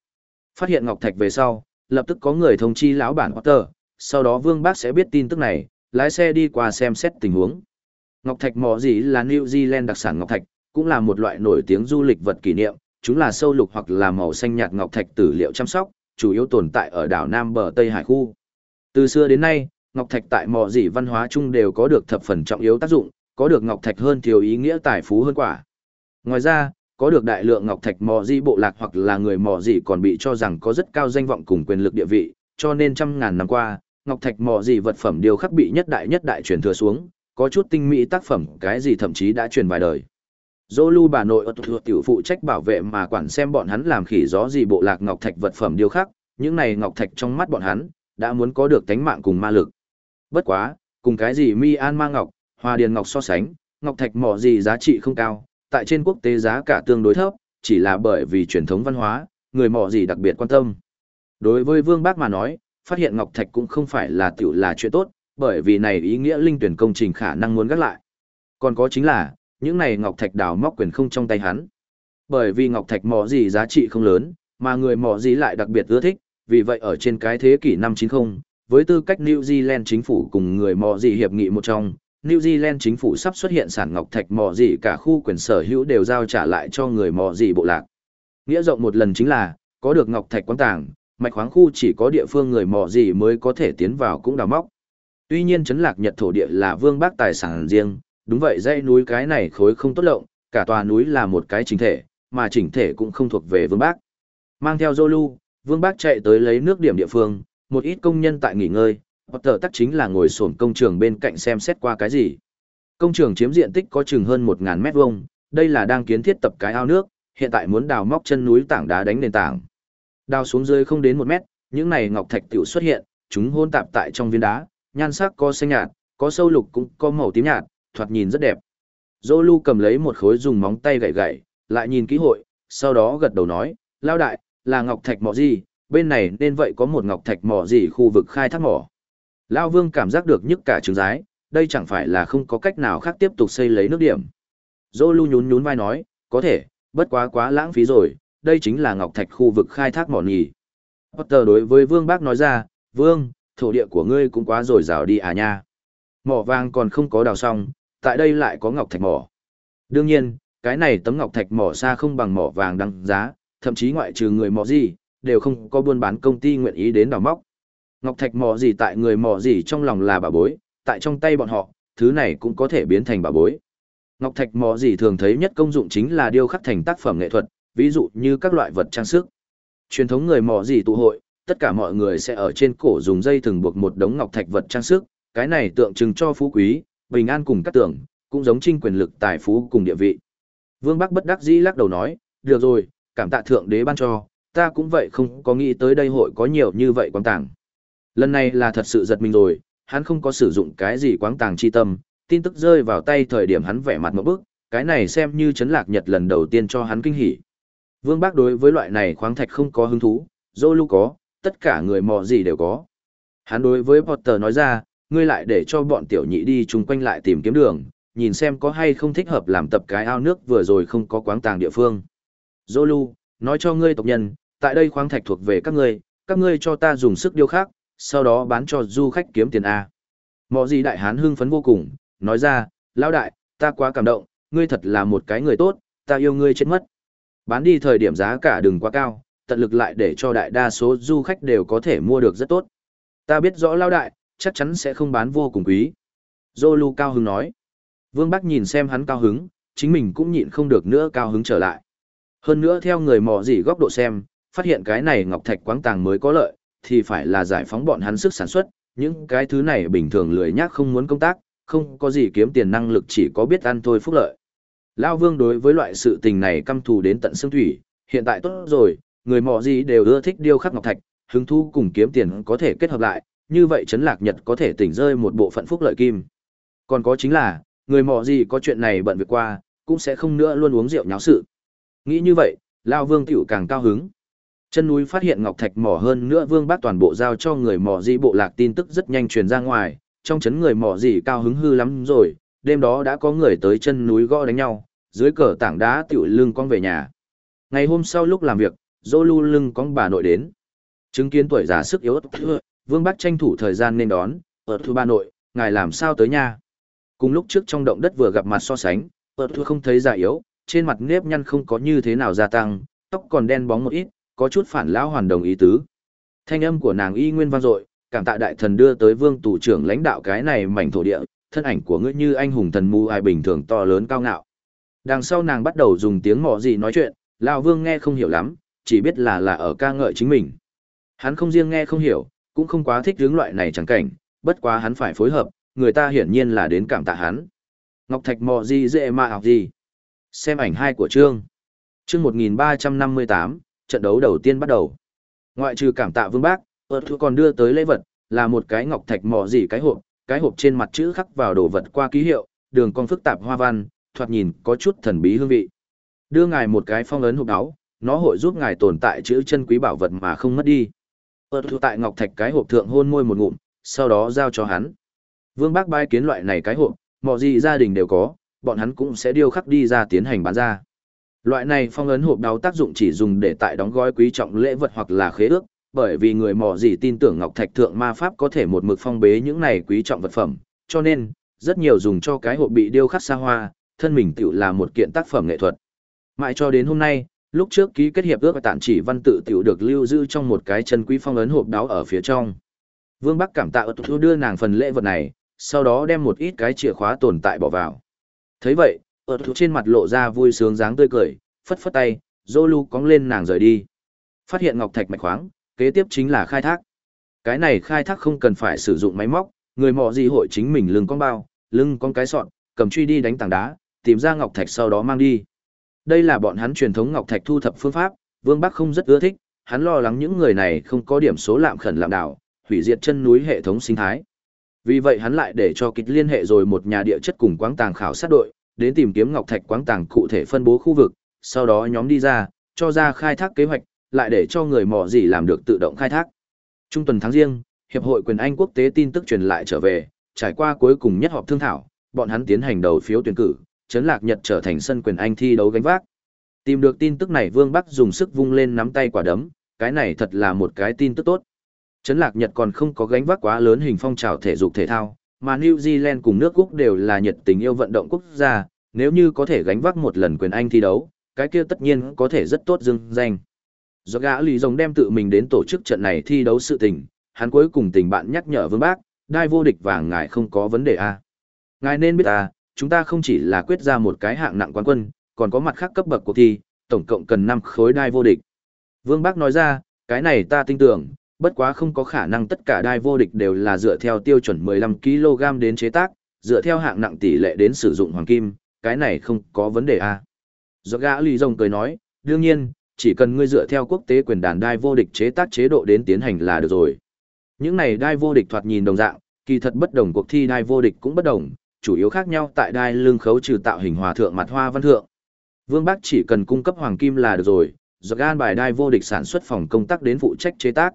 Phát hiện ngọc thạch về sau, lập tức có người thông chi lão bản Potter, sau đó Vương Bác sẽ biết tin tức này, lái xe đi qua xem xét tình huống. Ngọc thạch mỏ gì là New Zealand đặc sản ngọc thạch, cũng là một loại nổi tiếng du lịch vật kỷ niệm, chúng là sâu lục hoặc là màu xanh nhạt ngọc thạch tử liệu chăm sóc, chủ yếu tồn tại ở đảo Nam bờ Tây Hải khu. Từ xưa đến nay, ngọc thạch tại mỏ gì văn hóa chung đều có được thập phần trọng yếu tác dụng, có được ngọc thạch hơn thiếu ý nghĩa tài phú hơn quả. Ngoài ra, có được đại lượng ngọc thạch mỏ gì bộ lạc hoặc là người mỏ gì còn bị cho rằng có rất cao danh vọng cùng quyền lực địa vị, cho nên trăm ngàn năm qua, ngọc thạch mỏ gì vật phẩm điều khắc bị nhất đại nhất đại truyền thừa xuống, có chút tinh mỹ tác phẩm cái gì thậm chí đã truyền vài đời. Zolu bà nội ở thuộc tiểu phụ trách bảo vệ mà quản xem bọn hắn làm khỉ gió gì bộ lạc ngọc thạch vật phẩm điêu khắc, những này ngọc thạch trong mắt bọn hắn đã muốn có được tánh mạng cùng ma lực. Bất quá, cùng cái gì Mi An Ma ngọc, Hoa Điền ngọc so sánh, ngọc thạch mỏ gì giá trị không cao, tại trên quốc tế giá cả tương đối thấp, chỉ là bởi vì truyền thống văn hóa, người mỏ gì đặc biệt quan tâm. Đối với Vương Bác mà nói, phát hiện ngọc thạch cũng không phải là tiểu là chuyện tốt, bởi vì này ý nghĩa linh tuyển công trình khả năng muốn gác lại. Còn có chính là, những này ngọc thạch đào móc quyền không trong tay hắn. Bởi vì ngọc thạch mỏ gì giá trị không lớn, mà người mỏ gì lại đặc biệt ưa thích, vì vậy ở trên cái thế kỷ năm 90, với tư cách New Zealand chính phủ cùng người mỏ gì hiệp nghị một trong, New Zealand chính phủ sắp xuất hiện sản ngọc thạch mỏ gì cả khu quyền sở hữu đều giao trả lại cho người mỏ gì bộ lạc. Nghĩa rộng một lần chính là, có được ngọc thạch quán tàng, mạch khoáng khu chỉ có địa phương người mỏ gì mới có thể tiến vào cũng đào móc. Tuy nhiên chấn lạc Nhật thổ địa là vương bác tài sản riêng, đúng vậy dãy núi cái này khối không tốt lộng, cả tòa núi là một cái chỉnh thể, mà chỉnh thể cũng không thuộc về vương bác. Mang theo Zolu, vương bác chạy tới lấy nước điểm địa phương, một ít công nhân tại nghỉ ngơi, Potter tắc chính là ngồi sổn công trường bên cạnh xem xét qua cái gì. Công trường chiếm diện tích có chừng hơn một ngàn mét vuông, đây là đang kiến thiết tập cái ao nước, hiện tại muốn đào móc chân núi tảng đá đánh nền tảng. Đào xuống dưới không đến một mét, những này ngọc thạch tiểu xuất hiện, chúng hôn tạp tại trong viên đá, nhan sắc có xanh nhạt, có sâu lục cũng có màu tím nhạt, thoạt nhìn rất đẹp. Zolu cầm lấy một khối dùng móng tay gậy gậy, lại nhìn kỹ hội, sau đó gật đầu nói, lao đại, là ngọc thạch mỏ gì, bên này nên vậy có một ngọc thạch mỏ gì khu vực khai thác mỏ. Lao vương cảm giác được nhức cả trứng rái, đây chẳng phải là không có cách nào khác tiếp tục xây lấy nước điểm. Zolu nhún nhún vai nói, có thể, bất quá quá lãng phí rồi, đây chính là ngọc thạch khu vực khai thác mỏ nhỉ. Potter đối với vương bác nói ra, vương, thổ địa của ngươi cũng quá rồi rào đi à nha. Mỏ vàng còn không có đào xong, tại đây lại có ngọc thạch mỏ. Đương nhiên, cái này tấm ngọc thạch mỏ xa không bằng mỏ vàng đăng giá, thậm chí ngoại trừ người mỏ gì, đều không có buôn bán công ty nguyện ý đến đào móc. Ngọc thạch mỏ gì tại người mỏ gì trong lòng là bà bối, tại trong tay bọn họ, thứ này cũng có thể biến thành bà bối. Ngọc thạch mỏ gì thường thấy nhất công dụng chính là điêu khắc thành tác phẩm nghệ thuật, ví dụ như các loại vật trang sức. Truyền thống người mỏ gì tụ hội, tất cả mọi người sẽ ở trên cổ dùng dây thừng buộc một đống ngọc thạch vật trang sức, cái này tượng trưng cho phú quý, bình an cùng các tưởng, cũng giống trinh quyền lực tài phú cùng địa vị. Vương Bắc bất đắc dĩ lắc đầu nói, được rồi, cảm tạ thượng đế ban cho, ta cũng vậy không có nghĩ tới đây hội có nhiều như vậy quang tàng. Lần này là thật sự giật mình rồi, hắn không có sử dụng cái gì quang tàng chi tâm, tin tức rơi vào tay thời điểm hắn vẻ mặt một bức, cái này xem như chấn lạc nhật lần đầu tiên cho hắn kinh hỉ. Vương Bác đối với loại này khoáng thạch không có hứng thú, Zolu có, tất cả người mò gì đều có. Hắn đối với Potter nói ra, ngươi lại để cho bọn tiểu nhị đi chung quanh lại tìm kiếm đường, nhìn xem có hay không thích hợp làm tập cái ao nước vừa rồi không có quáng tàng địa phương. Zolu, nói cho ngươi tộc nhân, tại đây khoáng thạch thuộc về các ngươi, các ngươi cho ta dùng sức điêu khắc, sau đó bán cho du khách kiếm tiền A. Mọ gì đại hán hưng phấn vô cùng, nói ra, lão đại, ta quá cảm động, ngươi thật là một cái người tốt, ta yêu ngươi chết mất. Bán đi thời điểm giá cả đừng quá cao, tận lực lại để cho đại đa số du khách đều có thể mua được rất tốt. Ta biết rõ lão đại, chắc chắn sẽ không bán vô cùng quý. Zolu cao hứng nói. Vương Bắc nhìn xem hắn cao hứng, chính mình cũng nhịn không được nữa cao hứng trở lại. Hơn nữa theo người mò gì góc độ xem, phát hiện cái này ngọc thạch quáng tàng mới có lợi, thì phải là giải phóng bọn hắn sức sản xuất, những cái thứ này bình thường lười nhác không muốn công tác, không có gì kiếm tiền năng lực chỉ có biết ăn thôi phúc lợi. Lao Vương đối với loại sự tình này căm thù đến tận xương thủy, hiện tại tốt rồi, người mò gì đều ưa thích điêu khắc ngọc thạch, hứng thu cùng kiếm tiền có thể kết hợp lại, như vậy Trấn Lạc Nhật có thể tỉnh rơi một bộ phận phúc lợi kim. Còn có chính là, người mọ gì có chuyện này bận việc qua, cũng sẽ không nữa luôn uống rượu nháo sự. Nghĩ như vậy, Lao Vương tiểu càng cao hứng. Chân núi phát hiện ngọc thạch mỏ hơn nữa Vương Bác toàn bộ giao cho người mỏ gì bộ lạc tin tức rất nhanh truyền ra ngoài, trong chấn người mỏ gì cao hứng hư lắm rồi, đêm đó đã có người tới chân núi gõ đánh nhau, dưới cờ tảng đá tiểu lưng con về nhà. Ngày hôm sau lúc làm việc, dô Lu lưng con bà nội đến. Chứng kiến tuổi già sức yếu ớt, Vương Bắc tranh thủ thời gian nên đón, ở thu ba nội, ngài làm sao tới nhà. Cùng lúc trước trong động đất vừa gặp mặt so sánh, ở thu không thấy già yếu, trên mặt nếp nhăn không có như thế nào gia tăng, tóc còn đen bóng một ít, có chút phản lão hoàn đồng ý tứ. Thanh âm của nàng y nguyên vang dội, cảm tạ đại thần đưa tới vương tù trưởng lãnh đạo cái này mảnh thổ địa, thân ảnh của ngươi như anh hùng thần mù ai bình thường to lớn cao ngạo. Đằng sau nàng bắt đầu dùng tiếng mọ gì nói chuyện, lão vương nghe không hiểu lắm, chỉ biết là là ở ca ngợi chính mình. Hắn không riêng nghe không hiểu, cũng không quá thích hướng loại này chẳng cảnh, bất quá hắn phải phối hợp, người ta hiển nhiên là đến cảm tạ hắn. Ngọc Thạch mò gì dễ mà học gì. Xem ảnh hai của chương. Trương 1358, trận đấu đầu tiên bắt đầu. Ngoại trừ cảm tạ Vương Bác, Ơt Thu còn đưa tới lễ vật, là một cái ngọc thạch mỏ gì cái hộp, cái hộp trên mặt chữ khắc vào đồ vật qua ký hiệu, đường cong phức tạp hoa văn, thoạt nhìn có chút thần bí hương vị. Đưa ngài một cái phong ấn hộp áo, nó hội giúp ngài tồn tại chữ chân quý bảo vật mà không mất đi. Ơt Thu tại ngọc thạch cái hộp thượng hôn môi một ngụm, sau đó giao cho hắn. Vương Bác bai kiến loại này cái hộp, mọi gì gia đình đều có, bọn hắn cũng sẽ điêu khắc đi ra tiến hành bán ra. Loại này phong ấn hộp đáo tác dụng chỉ dùng để tại đóng gói quý trọng lễ vật hoặc là khế ước, bởi vì người mò gì tin tưởng Ngọc Thạch Thượng Ma Pháp có thể một mực phong bế những này quý trọng vật phẩm, cho nên, rất nhiều dùng cho cái hộp bị điêu khắc xa hoa, thân mình tự là một kiện tác phẩm nghệ thuật. Mãi cho đến hôm nay, lúc trước ký kết hiệp ước và tản chỉ văn tự tiểu được lưu giữ trong một cái chân quý phong ấn hộp đáo ở phía trong. Vương Bắc cảm tạ thu đưa nàng phần lễ vật này, sau đó đem một ít cái chìa khóa tồn tại bỏ vào. thấy vậy, ở trên mặt lộ ra vui sướng dáng tươi cười, phất phất tay, Zolu cóng lên nàng rời đi. Phát hiện ngọc thạch mạch khoáng, kế tiếp chính là khai thác. Cái này khai thác không cần phải sử dụng máy móc, người mỏ gì hội chính mình lưng con bao, lưng con cái sọn, cầm truy đi đánh tảng đá, tìm ra ngọc thạch sau đó mang đi. Đây là bọn hắn truyền thống ngọc thạch thu thập phương pháp, Vương Bắc không rất ưa thích, hắn lo lắng những người này không có điểm số lạm khẩn lạm đảo, hủy diệt chân núi hệ thống sinh thái. Vì vậy hắn lại để cho kịch liên hệ rồi một nhà địa chất cùng quáng tàng khảo sát đội, đến tìm kiếm ngọc thạch quáng tàng cụ thể phân bố khu vực, sau đó nhóm đi ra, cho ra khai thác kế hoạch, lại để cho người mỏ gì làm được tự động khai thác. Trung tuần tháng riêng, Hiệp hội quyền Anh quốc tế tin tức truyền lại trở về, trải qua cuối cùng nhất họp thương thảo, bọn hắn tiến hành đầu phiếu tuyển cử, chấn lạc Nhật trở thành sân quyền Anh thi đấu gánh vác. Tìm được tin tức này Vương Bắc dùng sức vung lên nắm tay quả đấm, cái này thật là một cái tin tức tốt. Chấn lạc Nhật còn không có gánh vác quá lớn hình phong trào thể dục thể thao, mà New Zealand cùng nước Úc đều là nhiệt tình yêu vận động quốc gia, nếu như có thể gánh vác một lần quyền Anh thi đấu, cái kia tất nhiên có thể rất tốt dưng danh. Do gã lì rồng đem tự mình đến tổ chức trận này thi đấu sự tình, hắn cuối cùng tình bạn nhắc nhở vương bác, đai vô địch và ngài không có vấn đề a à. Ngài nên biết à, chúng ta không chỉ là quyết ra một cái hạng nặng quán quân, còn có mặt khác cấp bậc cuộc thi, tổng cộng cần 5 khối đai vô địch. Vương Bác nói ra, cái này ta tin tưởng, bất quá không có khả năng tất cả đai vô địch đều là dựa theo tiêu chuẩn 15kg đến chế tác, dựa theo hạng nặng tỷ lệ đến sử dụng hoàng kim, cái này không có vấn đề à. Do gã lì rồng cười nói, đương nhiên, chỉ cần ngươi dựa theo quốc tế quyền đàn đai vô địch chế tác chế độ đến tiến hành là được rồi. Những này đai vô địch thoạt nhìn đồng dạng, kỳ thật bất đồng cuộc thi đai vô địch cũng bất đồng, chủ yếu khác nhau tại đai lưng khấu trừ tạo hình hòa thượng mặt hoa văn thượng. Vương Bắc chỉ cần cung cấp hoàng kim là được rồi, do gan bài đai vô địch sản xuất phòng công tác đến phụ trách chế tác.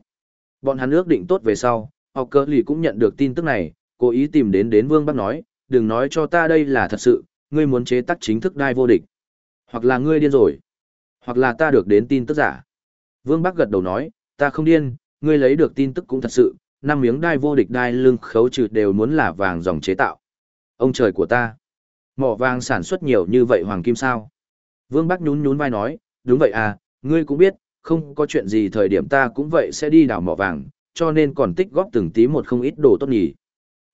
Bọn hắn ước định tốt về sau, học cơ lì cũng nhận được tin tức này, cố ý tìm đến đến Vương Bắc nói, đừng nói cho ta đây là thật sự, ngươi muốn chế tác chính thức đai vô địch. Hoặc là ngươi điên rồi, hoặc là ta được đến tin tức giả. Vương Bắc gật đầu nói, ta không điên, ngươi lấy được tin tức cũng thật sự, năm miếng đai vô địch đai lưng khấu trừ đều muốn là vàng dòng chế tạo. Ông trời của ta, mỏ vàng sản xuất nhiều như vậy hoàng kim sao? Vương Bắc nhún nhún vai nói, đúng vậy à, ngươi cũng biết, không có chuyện gì thời điểm ta cũng vậy sẽ đi đào mỏ vàng, cho nên còn tích góp từng tí một không ít đồ tốt nhỉ.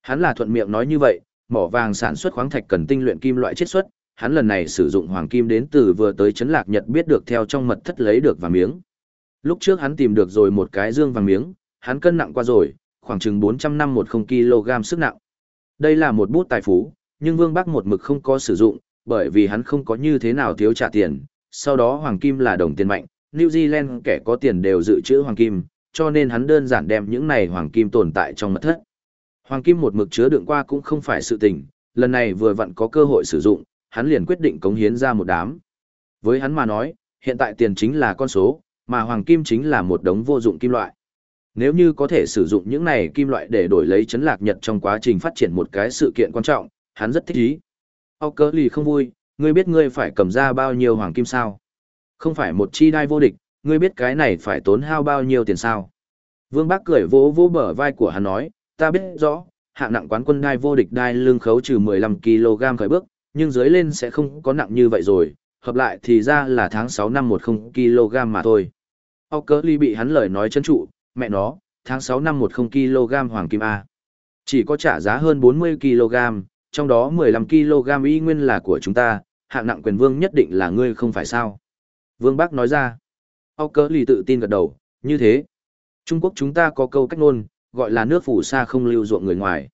Hắn là thuận miệng nói như vậy, mỏ vàng sản xuất khoáng thạch cần tinh luyện kim loại chiết xuất, hắn lần này sử dụng hoàng kim đến từ vừa tới chấn lạc Nhật biết được theo trong mật thất lấy được vàng miếng. Lúc trước hắn tìm được rồi một cái dương vàng miếng, hắn cân nặng qua rồi, khoảng chừng 400 năm một không kg sức nặng. Đây là một bút tài phú, nhưng Vương Bắc một mực không có sử dụng, bởi vì hắn không có như thế nào thiếu trả tiền. Sau đó hoàng kim là đồng tiền mạnh, New Zealand kẻ có tiền đều dự trữ hoàng kim, cho nên hắn đơn giản đem những này hoàng kim tồn tại trong mật thất. Hoàng kim một mực chứa đựng qua cũng không phải sự tình, lần này vừa vặn có cơ hội sử dụng, hắn liền quyết định cống hiến ra một đám. Với hắn mà nói, hiện tại tiền chính là con số, mà hoàng kim chính là một đống vô dụng kim loại. Nếu như có thể sử dụng những này kim loại để đổi lấy chấn lạc nhật trong quá trình phát triển một cái sự kiện quan trọng, hắn rất thích ý. Âu cớ lì không vui, ngươi biết ngươi phải cầm ra bao nhiêu hoàng kim sao? Không phải một chi đai vô địch, ngươi biết cái này phải tốn hao bao nhiêu tiền sao? Vương Bác cười vỗ vỗ bờ vai của hắn nói, ta biết rõ, hạng nặng quán quân đai vô địch đai lương khấu trừ 15kg khởi bước, nhưng dưới lên sẽ không có nặng như vậy rồi, hợp lại thì ra là tháng 6 năm 10 kg mà thôi. Âu cớ ly bị hắn lời nói chân trụ, mẹ nó, tháng 6 năm 10 kg hoàng kim A. Chỉ có trả giá hơn 40 kg, trong đó 15 kg y nguyên là của chúng ta, hạng nặng quyền vương nhất định là ngươi không phải sao. Vương Bác nói ra. Âu cớ lì tự tin gật đầu, như thế. Trung Quốc chúng ta có câu cách ngôn, gọi là nước phủ xa không lưu ruộng người ngoài.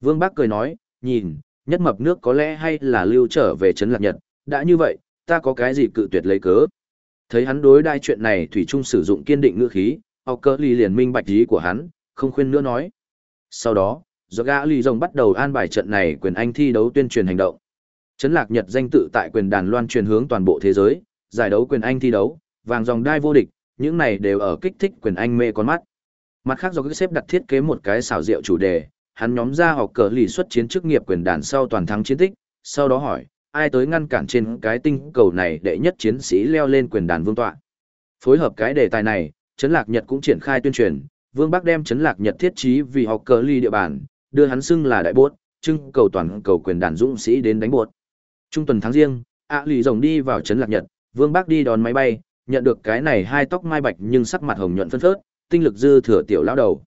Vương Bác cười nói, nhìn, nhất mập nước có lẽ hay là lưu trở về Trấn Lạc Nhật, đã như vậy, ta có cái gì cự tuyệt lấy cớ. Thấy hắn đối đai chuyện này Thủy Trung sử dụng kiên định ngữ khí, ọc cơ ly liền minh bạch ý của hắn, không khuyên nữa nói. Sau đó, do gã ly rồng bắt đầu an bài trận này quyền anh thi đấu tuyên truyền hành động. Trấn Lạc Nhật danh tự tại quyền đàn loan truyền hướng toàn bộ thế giới, giải đấu quyền anh thi đấu, vàng dòng đai vô địch, những này đều ở kích thích quyền anh mê con mắt. Mặt khác do các xếp đặt thiết kế một cái xảo diệu chủ đề, hắn nhóm ra học cờ lì xuất chiến chức nghiệp quyền đàn sau toàn thắng chiến tích, sau đó hỏi, ai tới ngăn cản trên cái tinh cầu này để nhất chiến sĩ leo lên quyền đàn vương tọa. Phối hợp cái đề tài này, Trấn Lạc Nhật cũng triển khai tuyên truyền, Vương Bắc đem Trấn Lạc Nhật thiết trí vì học cờ ly địa bàn, đưa hắn xưng là đại bốt, trưng cầu toàn cầu quyền đàn dũng sĩ đến đánh bột. Trung tuần tháng riêng, ạ lì rồng đi vào Trấn Lạc Nhật, Vương Bắc đi đón máy bay, nhận được cái này hai tóc mai bạch nhưng sắc mặt hồng nhuận phân phớt, tinh lực dư thừa tiểu lão đầu.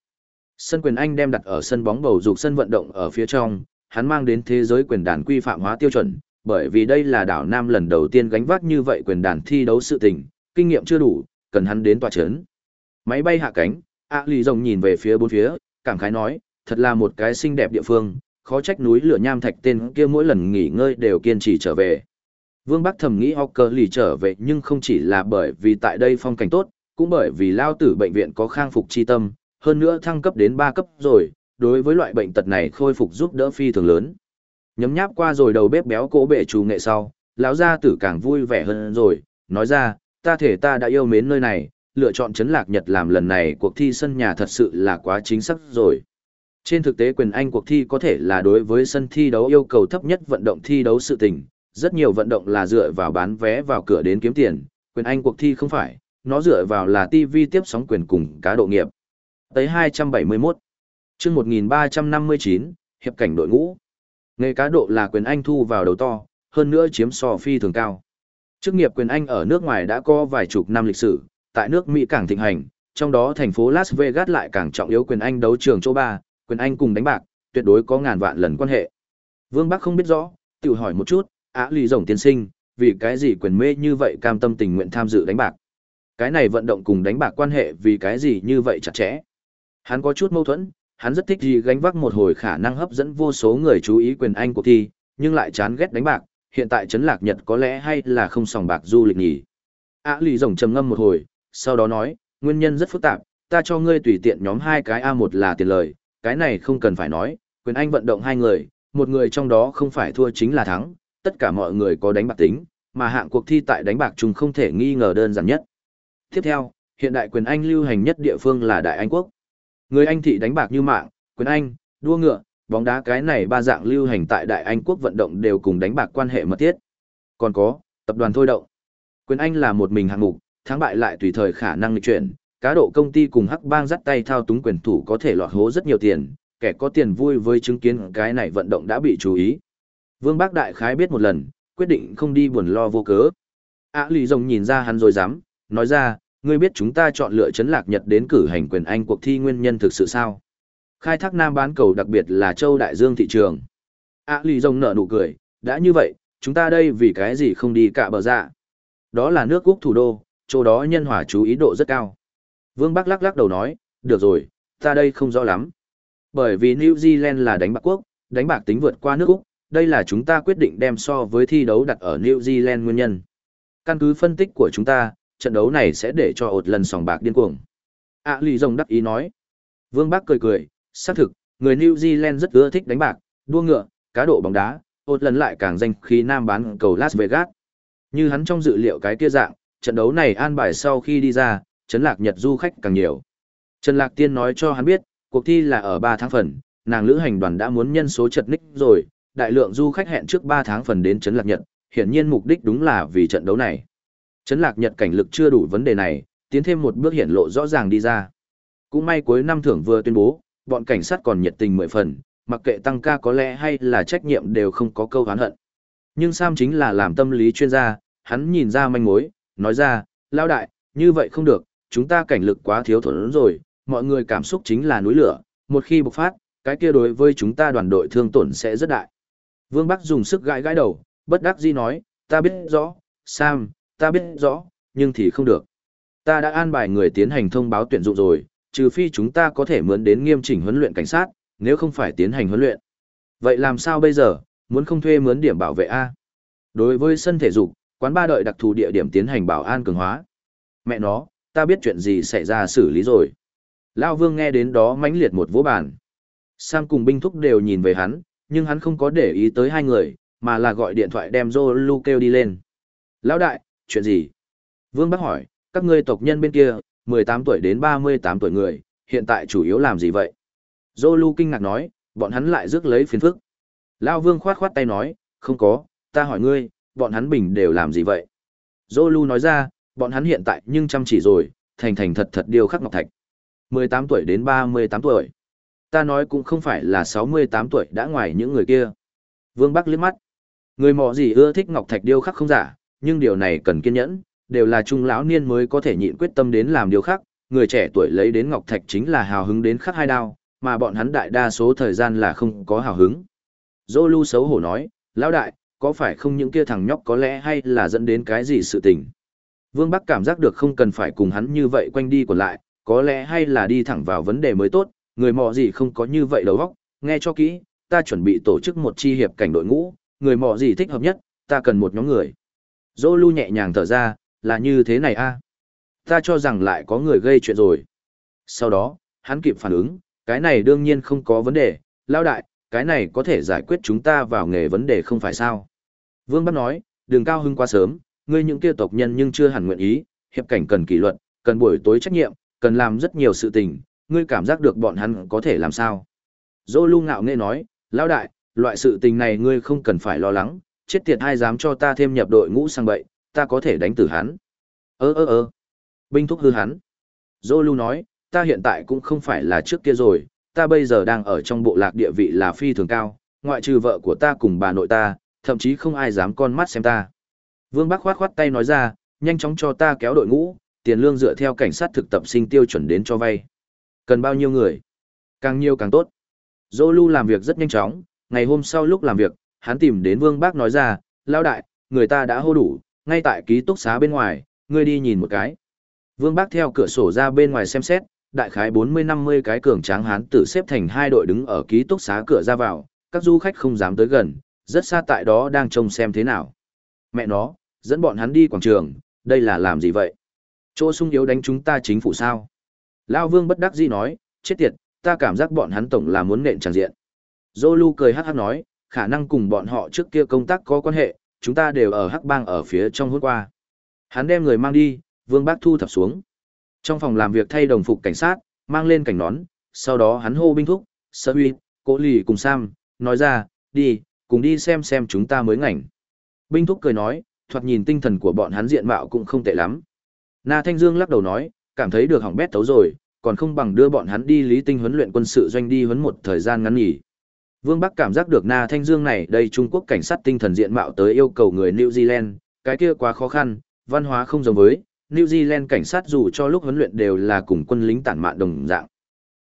Sân quyền Anh đem đặt ở sân bóng bầu dục sân vận động ở phía trong, hắn mang đến thế giới quyền đàn quy phạm hóa tiêu chuẩn, bởi vì đây là đảo Nam lần đầu tiên gánh vác như vậy quyền đàn thi đấu sự tình, kinh nghiệm chưa đủ, cần hắn đến tòa chấn. Máy bay hạ cánh, A Lì Rồng nhìn về phía bốn phía, cảm khái nói, thật là một cái xinh đẹp địa phương, khó trách núi lửa nham thạch tên kia mỗi lần nghỉ ngơi đều kiên trì trở về. Vương Bắc thầm nghĩ Hawker lì trở về nhưng không chỉ là bởi vì tại đây phong cảnh tốt, cũng bởi vì lao tử bệnh viện có khang phục chi tâm, hơn nữa thăng cấp đến 3 cấp rồi, đối với loại bệnh tật này khôi phục giúp đỡ phi thường lớn. Nhấm nháp qua rồi đầu bếp béo cố bệ chủ nghệ sau, lão gia tử càng vui vẻ hơn rồi, nói ra, ta thể ta đã yêu mến nơi này, lựa chọn chấn lạc Nhật làm lần này cuộc thi sân nhà thật sự là quá chính xác rồi. Trên thực tế quyền Anh cuộc thi có thể là đối với sân thi đấu yêu cầu thấp nhất vận động thi đấu sự tình, rất nhiều vận động là dựa vào bán vé vào cửa đến kiếm tiền, quyền Anh cuộc thi không phải, nó dựa vào là TV tiếp sóng quyền cùng cá độ nghiệp. Tới 271, chương 1359, hiệp cảnh đội ngũ. Nghề cá độ là quyền Anh thu vào đầu to, hơn nữa chiếm so phi thường cao. Chức nghiệp quyền Anh ở nước ngoài đã có vài chục năm lịch sử, tại nước Mỹ càng thịnh hành, trong đó thành phố Las Vegas lại càng trọng yếu quyền Anh đấu trường chỗ ba, quyền Anh cùng đánh bạc, tuyệt đối có ngàn vạn lần quan hệ. Vương Bắc không biết rõ, tự hỏi một chút, á lì rồng tiên sinh, vì cái gì quyền mê như vậy cam tâm tình nguyện tham dự đánh bạc. Cái này vận động cùng đánh bạc quan hệ vì cái gì như vậy chặt chẽ. Hắn có chút mâu thuẫn, hắn rất thích gì gánh vác một hồi khả năng hấp dẫn vô số người chú ý quyền Anh của thi, nhưng lại chán ghét đánh bạc, hiện tại Trấn Lạc Nhật có lẽ hay là không sòng bạc du lịch nhỉ. Á lì rồng trầm ngâm một hồi, sau đó nói, nguyên nhân rất phức tạp, ta cho ngươi tùy tiện nhóm hai cái A1 là tiền lời, cái này không cần phải nói, quyền Anh vận động hai người, một người trong đó không phải thua chính là thắng, tất cả mọi người có đánh bạc tính, mà hạng cuộc thi tại đánh bạc chung không thể nghi ngờ đơn giản nhất. Tiếp theo, hiện đại quyền Anh lưu hành nhất địa phương là Đại Anh Quốc. Người Anh thị đánh bạc như mạng, quyền Anh, đua ngựa, bóng đá cái này ba dạng lưu hành tại Đại Anh Quốc vận động đều cùng đánh bạc quan hệ mật thiết. Còn có, tập đoàn thôi động. Quyền Anh là một mình hạng mục, thắng bại lại tùy thời khả năng lịch chuyển, cá độ công ty cùng hắc bang dắt tay thao túng quyền thủ có thể lọt hố rất nhiều tiền, kẻ có tiền vui với chứng kiến cái này vận động đã bị chú ý. Vương Bác Đại Khái biết một lần, quyết định không đi buồn lo vô cớ. Ả lì rồng nhìn ra hắn rồi dám, nói ra, ngươi biết chúng ta chọn lựa chấn lạc Nhật đến cử hành quyền Anh cuộc thi nguyên nhân thực sự sao? Khai thác Nam bán cầu đặc biệt là châu Đại Dương thị trường. Ả lì rồng nở nụ cười, đã như vậy, chúng ta đây vì cái gì không đi cả bờ dạ? Đó là nước Úc thủ đô, chỗ đó nhân hòa chú ý độ rất cao. Vương Bắc lắc lắc đầu nói, được rồi, ta đây không rõ lắm. Bởi vì New Zealand là đánh bạc quốc, đánh bạc tính vượt qua nước Úc, đây là chúng ta quyết định đem so với thi đấu đặt ở New Zealand nguyên nhân. Căn cứ phân tích của chúng ta, trận đấu này sẽ để cho ột lần sòng bạc điên cuồng. À lì rồng đắc ý nói. Vương Bắc cười cười, xác thực, người New Zealand rất ưa thích đánh bạc, đua ngựa, cá độ bóng đá, ột lần lại càng danh khí nam bán cầu Las Vegas. Như hắn trong dự liệu cái kia dạng, trận đấu này an bài sau khi đi ra, Trấn lạc nhật du khách càng nhiều. Trần Lạc Tiên nói cho hắn biết, cuộc thi là ở 3 tháng phần, nàng lữ hành đoàn đã muốn nhân số chật ních rồi, đại lượng du khách hẹn trước 3 tháng phần đến Trấn Lạc Nhật, hiển nhiên mục đích đúng là vì trận đấu này. Trấn Lạc Nhật cảnh lực chưa đủ vấn đề này, tiến thêm một bước hiển lộ rõ ràng đi ra. Cũng may cuối năm thưởng vừa tuyên bố, bọn cảnh sát còn nhiệt tình mười phần, mặc kệ tăng ca có lẽ hay là trách nhiệm đều không có câu hán hận. Nhưng Sam chính là làm tâm lý chuyên gia, hắn nhìn ra manh mối, nói ra, lao đại, như vậy không được, chúng ta cảnh lực quá thiếu thốn rồi, mọi người cảm xúc chính là núi lửa, một khi bộc phát, cái kia đối với chúng ta đoàn đội thương tổn sẽ rất đại. Vương Bắc dùng sức gãi gãi đầu, bất đắc dĩ nói, ta biết rõ, Sam, ta biết rõ, nhưng thì không được. Ta đã an bài người tiến hành thông báo tuyển dụng rồi, trừ phi chúng ta có thể mướn đến nghiêm chỉnh huấn luyện cảnh sát, nếu không phải tiến hành huấn luyện. Vậy làm sao bây giờ, muốn không thuê mướn điểm bảo vệ A? Đối với sân thể dục, quán ba đợi đặc thù địa điểm tiến hành bảo an cường hóa. Mẹ nó, ta biết chuyện gì xảy ra xử lý rồi. Lao vương nghe đến đó mãnh liệt một vỗ bàn. Sam cùng binh thúc đều nhìn về hắn, nhưng hắn không có để ý tới hai người, mà là gọi điện thoại đem Zolu kêu đi lên. Lão đại, chuyện gì? Vương bác hỏi, các ngươi tộc nhân bên kia, 18 tuổi đến 38 tuổi người, hiện tại chủ yếu làm gì vậy? Zolu kinh ngạc nói, bọn hắn lại rước lấy phiền phức. Lao vương khoát khoát tay nói, không có, ta hỏi ngươi, bọn hắn bình đều làm gì vậy? Zolu nói ra, bọn hắn hiện tại nhưng chăm chỉ rồi, thành thành thật thật điêu khắc ngọc thạch. 18 tuổi đến 38 tuổi. Ta nói cũng không phải là 68 tuổi đã ngoài những người kia. Vương Bắc liếc mắt. Người mọ gì ưa thích ngọc thạch điêu khắc không giả, nhưng điều này cần kiên nhẫn, đều là trung lão niên mới có thể nhịn quyết tâm đến làm điêu khắc, người trẻ tuổi lấy đến ngọc thạch chính là hào hứng đến khắc hai đao, mà bọn hắn đại đa số thời gian là không có hào hứng. Zolu xấu hổ nói, lão đại, có phải không những kia thằng nhóc có lẽ hay là dẫn đến cái gì sự tình? Vương Bắc cảm giác được không cần phải cùng hắn như vậy quanh đi còn lại, có lẽ hay là đi thẳng vào vấn đề mới tốt, người mò gì không có như vậy đầu óc, nghe cho kỹ, ta chuẩn bị tổ chức một chi hiệp cảnh đội ngũ, người mò gì thích hợp nhất, ta cần một nhóm người. Dô lưu nhẹ nhàng thở ra, là như thế này a Ta cho rằng lại có người gây chuyện rồi. Sau đó, hắn kịp phản ứng, cái này đương nhiên không có vấn đề, lao đại, cái này có thể giải quyết chúng ta vào nghề vấn đề không phải sao. Vương Bắc nói, đừng cao hưng quá sớm, ngươi những kia tộc nhân nhưng chưa hẳn nguyện ý, hiệp cảnh cần kỷ luật, cần buổi tối trách nhiệm, cần làm rất nhiều sự tình, ngươi cảm giác được bọn hắn có thể làm sao. Dô lưu ngạo nghe nói, lao đại, loại sự tình này ngươi không cần phải lo lắng, chết tiệt ai dám cho ta thêm nhập đội ngũ sang bậy, ta có thể đánh tử hắn. Ơ ơ ơ, binh thúc hư hắn. Dô lưu nói, ta hiện tại cũng không phải là trước kia rồi, ta bây giờ đang ở trong bộ lạc địa vị là phi thường cao, ngoại trừ vợ của ta cùng bà nội ta, thậm chí không ai dám con mắt xem ta. Vương Bắc khoát khoát tay nói ra, nhanh chóng cho ta kéo đội ngũ, tiền lương dựa theo cảnh sát thực tập sinh tiêu chuẩn đến cho vay. Cần bao nhiêu người? Càng nhiều càng tốt. Dô lưu làm việc rất nhanh chóng, ngày hôm sau lúc làm việc, hắn tìm đến Vương Bác nói ra, lao đại, người ta đã hô đủ, ngay tại ký túc xá bên ngoài, ngươi đi nhìn một cái. Vương Bác theo cửa sổ ra bên ngoài xem xét, đại khái 40-50 cái cường tráng hán tử xếp thành hai đội đứng ở ký túc xá cửa ra vào, các du khách không dám tới gần, rất xa tại đó đang trông xem thế nào. Mẹ nó, dẫn bọn hắn đi quảng trường, đây là làm gì vậy? Chỗ sung yếu đánh chúng ta chính phủ sao? Lao Vương bất đắc dĩ nói, chết tiệt, ta cảm giác bọn hắn tổng là muốn nện tràng diện. Zolu cười hát hát nói, khả năng cùng bọn họ trước kia công tác có quan hệ, chúng ta đều ở hắc bang ở phía trong hôm qua. Hắn đem người mang đi, Vương Bác thu thập xuống. Trong phòng làm việc thay đồng phục cảnh sát, mang lên cảnh nón, sau đó hắn hô binh thúc, sơ huy, cố lì cùng Sam, nói ra, đi, cùng đi xem xem chúng ta mới ngảnh. Binh thúc cười nói, thoạt nhìn tinh thần của bọn hắn diện mạo cũng không tệ lắm. Na Thanh Dương lắc đầu nói, cảm thấy được hỏng bét tấu rồi, còn không bằng đưa bọn hắn đi lý tinh huấn luyện quân sự doanh đi huấn một thời gian ngắn nghỉ. Vương Bắc cảm giác được Na Thanh Dương này đây Trung Quốc cảnh sát tinh thần diện mạo tới yêu cầu người New Zealand, cái kia quá khó khăn, văn hóa không giống với, New Zealand cảnh sát dù cho lúc huấn luyện đều là cùng quân lính tản mạn đồng dạng.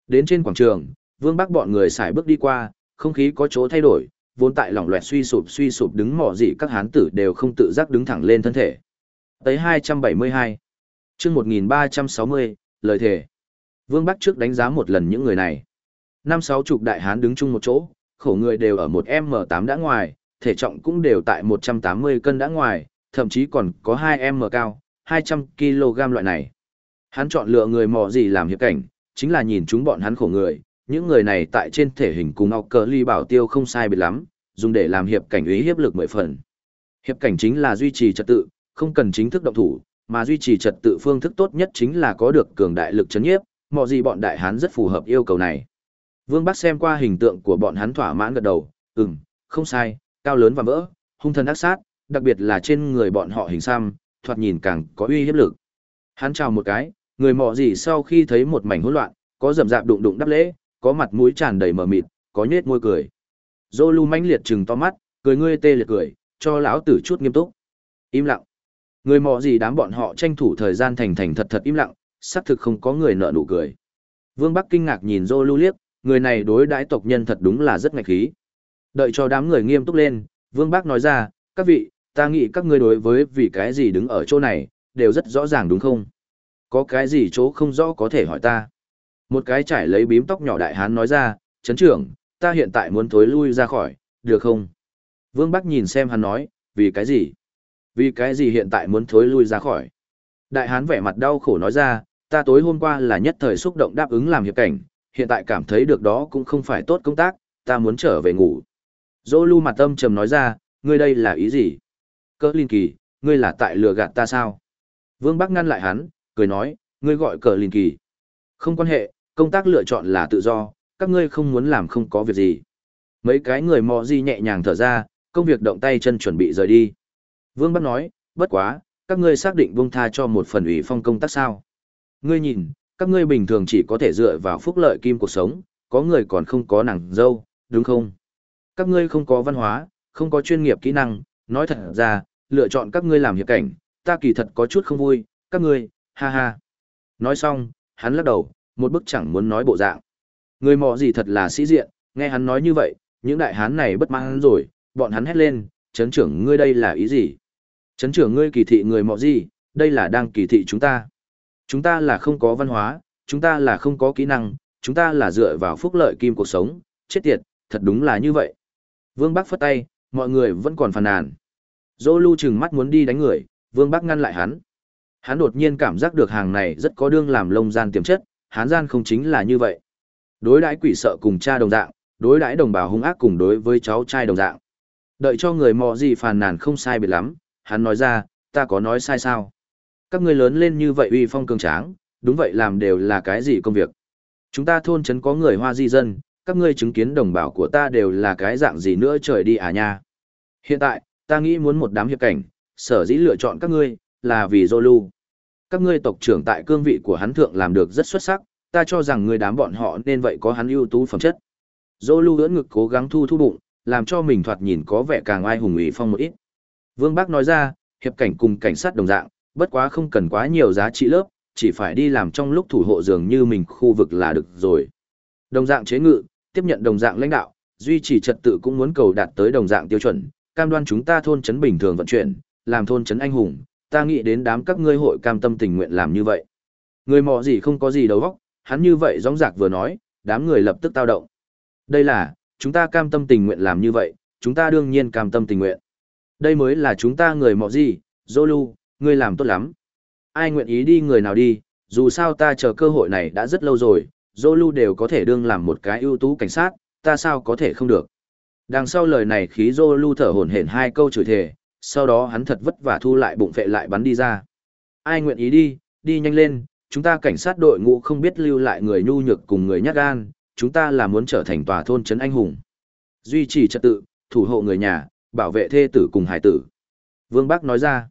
Đến trên quảng trường, Vương Bắc bọn người xài bước đi qua, không khí có chỗ thay đổi, vốn tại lỏng loẹt suy sụp suy sụp đứng mỏ gì các hán tử đều không tự giác đứng thẳng lên thân thể. Tới 272. chương 1360, lời thề. Vương Bắc trước đánh giá một lần những người này. Năm sáu chục đại hán đứng chung một chỗ, khổ người đều ở một M8 đã ngoài, thể trọng cũng đều tại 180 cân đã ngoài, thậm chí còn có 2M cao, 200 kg loại này. Hắn chọn lựa người mò gì làm hiệp cảnh, chính là nhìn chúng bọn hắn khổ người, những người này tại trên thể hình cùng ọc cờ ly bảo tiêu không sai biệt lắm, dùng để làm hiệp cảnh ý hiếp lực mười phần. Hiệp cảnh chính là duy trì trật tự, không cần chính thức động thủ, mà duy trì trật tự phương thức tốt nhất chính là có được cường đại lực chấn nhiếp, mò gì bọn đại hán rất phù hợp yêu cầu này. Vương Bắc xem qua hình tượng của bọn hắn thỏa mãn gật đầu, ừm, không sai, cao lớn và vỡ, hung thần ác sát, đặc biệt là trên người bọn họ hình xăm, thoạt nhìn càng có uy hiếp lực. Hắn chào một cái, người mọ gì sau khi thấy một mảnh hỗn loạn, có rầm rạp đụng đụng đắp lễ, có mặt mũi tràn đầy mờ mịt, có nhếch môi cười. Zolu mãnh liệt trừng to mắt, cười ngươi tê liệt cười, cho lão tử chút nghiêm túc. Im lặng. Người mọ gì đám bọn họ tranh thủ thời gian thành thành thật thật im lặng, xác thực không có người nợ nụ cười. Vương Bắc kinh ngạc nhìn Zolu liếc, người này đối đãi tộc nhân thật đúng là rất ngạch khí. Đợi cho đám người nghiêm túc lên, Vương Bắc nói ra, các vị, ta nghĩ các ngươi đối với vì cái gì đứng ở chỗ này, đều rất rõ ràng đúng không? Có cái gì chỗ không rõ có thể hỏi ta. Một cái trải lấy bím tóc nhỏ đại hán nói ra, chấn trưởng, ta hiện tại muốn thối lui ra khỏi, được không? Vương Bắc nhìn xem hắn nói, vì cái gì? Vì cái gì hiện tại muốn thối lui ra khỏi? Đại hán vẻ mặt đau khổ nói ra, ta tối hôm qua là nhất thời xúc động đáp ứng làm hiệp cảnh, hiện tại cảm thấy được đó cũng không phải tốt công tác, ta muốn trở về ngủ. Dô lưu mặt âm trầm nói ra, ngươi đây là ý gì? Cỡ Linh Kỳ, ngươi là tại lừa gạt ta sao? Vương Bắc ngăn lại hắn, cười nói, ngươi gọi cờ Linh Kỳ. Không quan hệ, công tác lựa chọn là tự do, các ngươi không muốn làm không có việc gì. Mấy cái người mò di nhẹ nhàng thở ra, công việc động tay chân chuẩn bị rời đi. Vương Bắc nói, bất quá, các ngươi xác định buông tha cho một phần ủy phong công tác sao? Ngươi nhìn, các ngươi bình thường chỉ có thể dựa vào phúc lợi kim cuộc sống, có người còn không có nàng dâu, đúng không? Các ngươi không có văn hóa, không có chuyên nghiệp kỹ năng, nói thật ra, lựa chọn các ngươi làm hiệp cảnh, ta kỳ thật có chút không vui, các ngươi, ha ha. Nói xong, hắn lắc đầu, một bức chẳng muốn nói bộ dạng. Người mò gì thật là sĩ diện, nghe hắn nói như vậy, những đại hán này bất mãn rồi, bọn hắn hét lên, chấn trưởng ngươi đây là ý gì? Chấn trưởng ngươi kỳ thị người mò gì, đây là đang kỳ thị chúng ta. Chúng ta là không có văn hóa, chúng ta là không có kỹ năng, chúng ta là dựa vào phúc lợi kim cuộc sống, chết tiệt, thật đúng là như vậy. Vương Bắc phất tay, mọi người vẫn còn phàn nàn. Dô lưu chừng mắt muốn đi đánh người, Vương Bắc ngăn lại hắn. Hắn đột nhiên cảm giác được hàng này rất có đương làm lông gian tiềm chất, hắn gian không chính là như vậy. Đối đãi quỷ sợ cùng cha đồng dạng, đối đãi đồng bào hung ác cùng đối với cháu trai đồng dạng. Đợi cho người mò gì phàn nàn không sai biệt lắm, hắn nói ra, ta có nói sai sao? Các ngươi lớn lên như vậy uy phong cường tráng, đúng vậy làm đều là cái gì công việc? Chúng ta thôn trấn có người hoa di dân, các ngươi chứng kiến đồng bào của ta đều là cái dạng gì nữa trời đi à nha. Hiện tại, ta nghĩ muốn một đám hiệp cảnh, sở dĩ lựa chọn các ngươi, là vì Zolu. Các ngươi tộc trưởng tại cương vị của hắn thượng làm được rất xuất sắc, ta cho rằng người đám bọn họ nên vậy có hắn ưu tú phẩm chất. Zolu ưỡn ngực cố gắng thu thu bụng, làm cho mình thoạt nhìn có vẻ càng ai hùng ủy phong một ít. Vương Bác nói ra, hiệp cảnh cùng cảnh sát đồng dạng, bất quá không cần quá nhiều giá trị lớp, chỉ phải đi làm trong lúc thủ hộ dường như mình khu vực là được rồi. Đồng dạng chế ngự, tiếp nhận đồng dạng lãnh đạo, duy trì trật tự cũng muốn cầu đạt tới đồng dạng tiêu chuẩn, cam đoan chúng ta thôn trấn bình thường vận chuyển, làm thôn trấn anh hùng, ta nghĩ đến đám các ngươi hội cam tâm tình nguyện làm như vậy. Người mọ gì không có gì đầu óc, hắn như vậy gióng giạc vừa nói, đám người lập tức tao động. Đây là, chúng ta cam tâm tình nguyện làm như vậy, chúng ta đương nhiên cam tâm tình nguyện. Đây mới là chúng ta người mọ gì, Zolu, ngươi làm tốt lắm. Ai nguyện ý đi người nào đi, dù sao ta chờ cơ hội này đã rất lâu rồi, Zolu đều có thể đương làm một cái ưu tú cảnh sát, ta sao có thể không được. Đằng sau lời này khí Zolu thở hổn hển hai câu chửi thề, sau đó hắn thật vất vả thu lại bụng vệ lại bắn đi ra. Ai nguyện ý đi, đi nhanh lên, chúng ta cảnh sát đội ngũ không biết lưu lại người nhu nhược cùng người nhát gan, chúng ta là muốn trở thành tòa thôn trấn anh hùng. Duy trì trật tự, thủ hộ người nhà, bảo vệ thê tử cùng hải tử. Vương Bắc nói ra,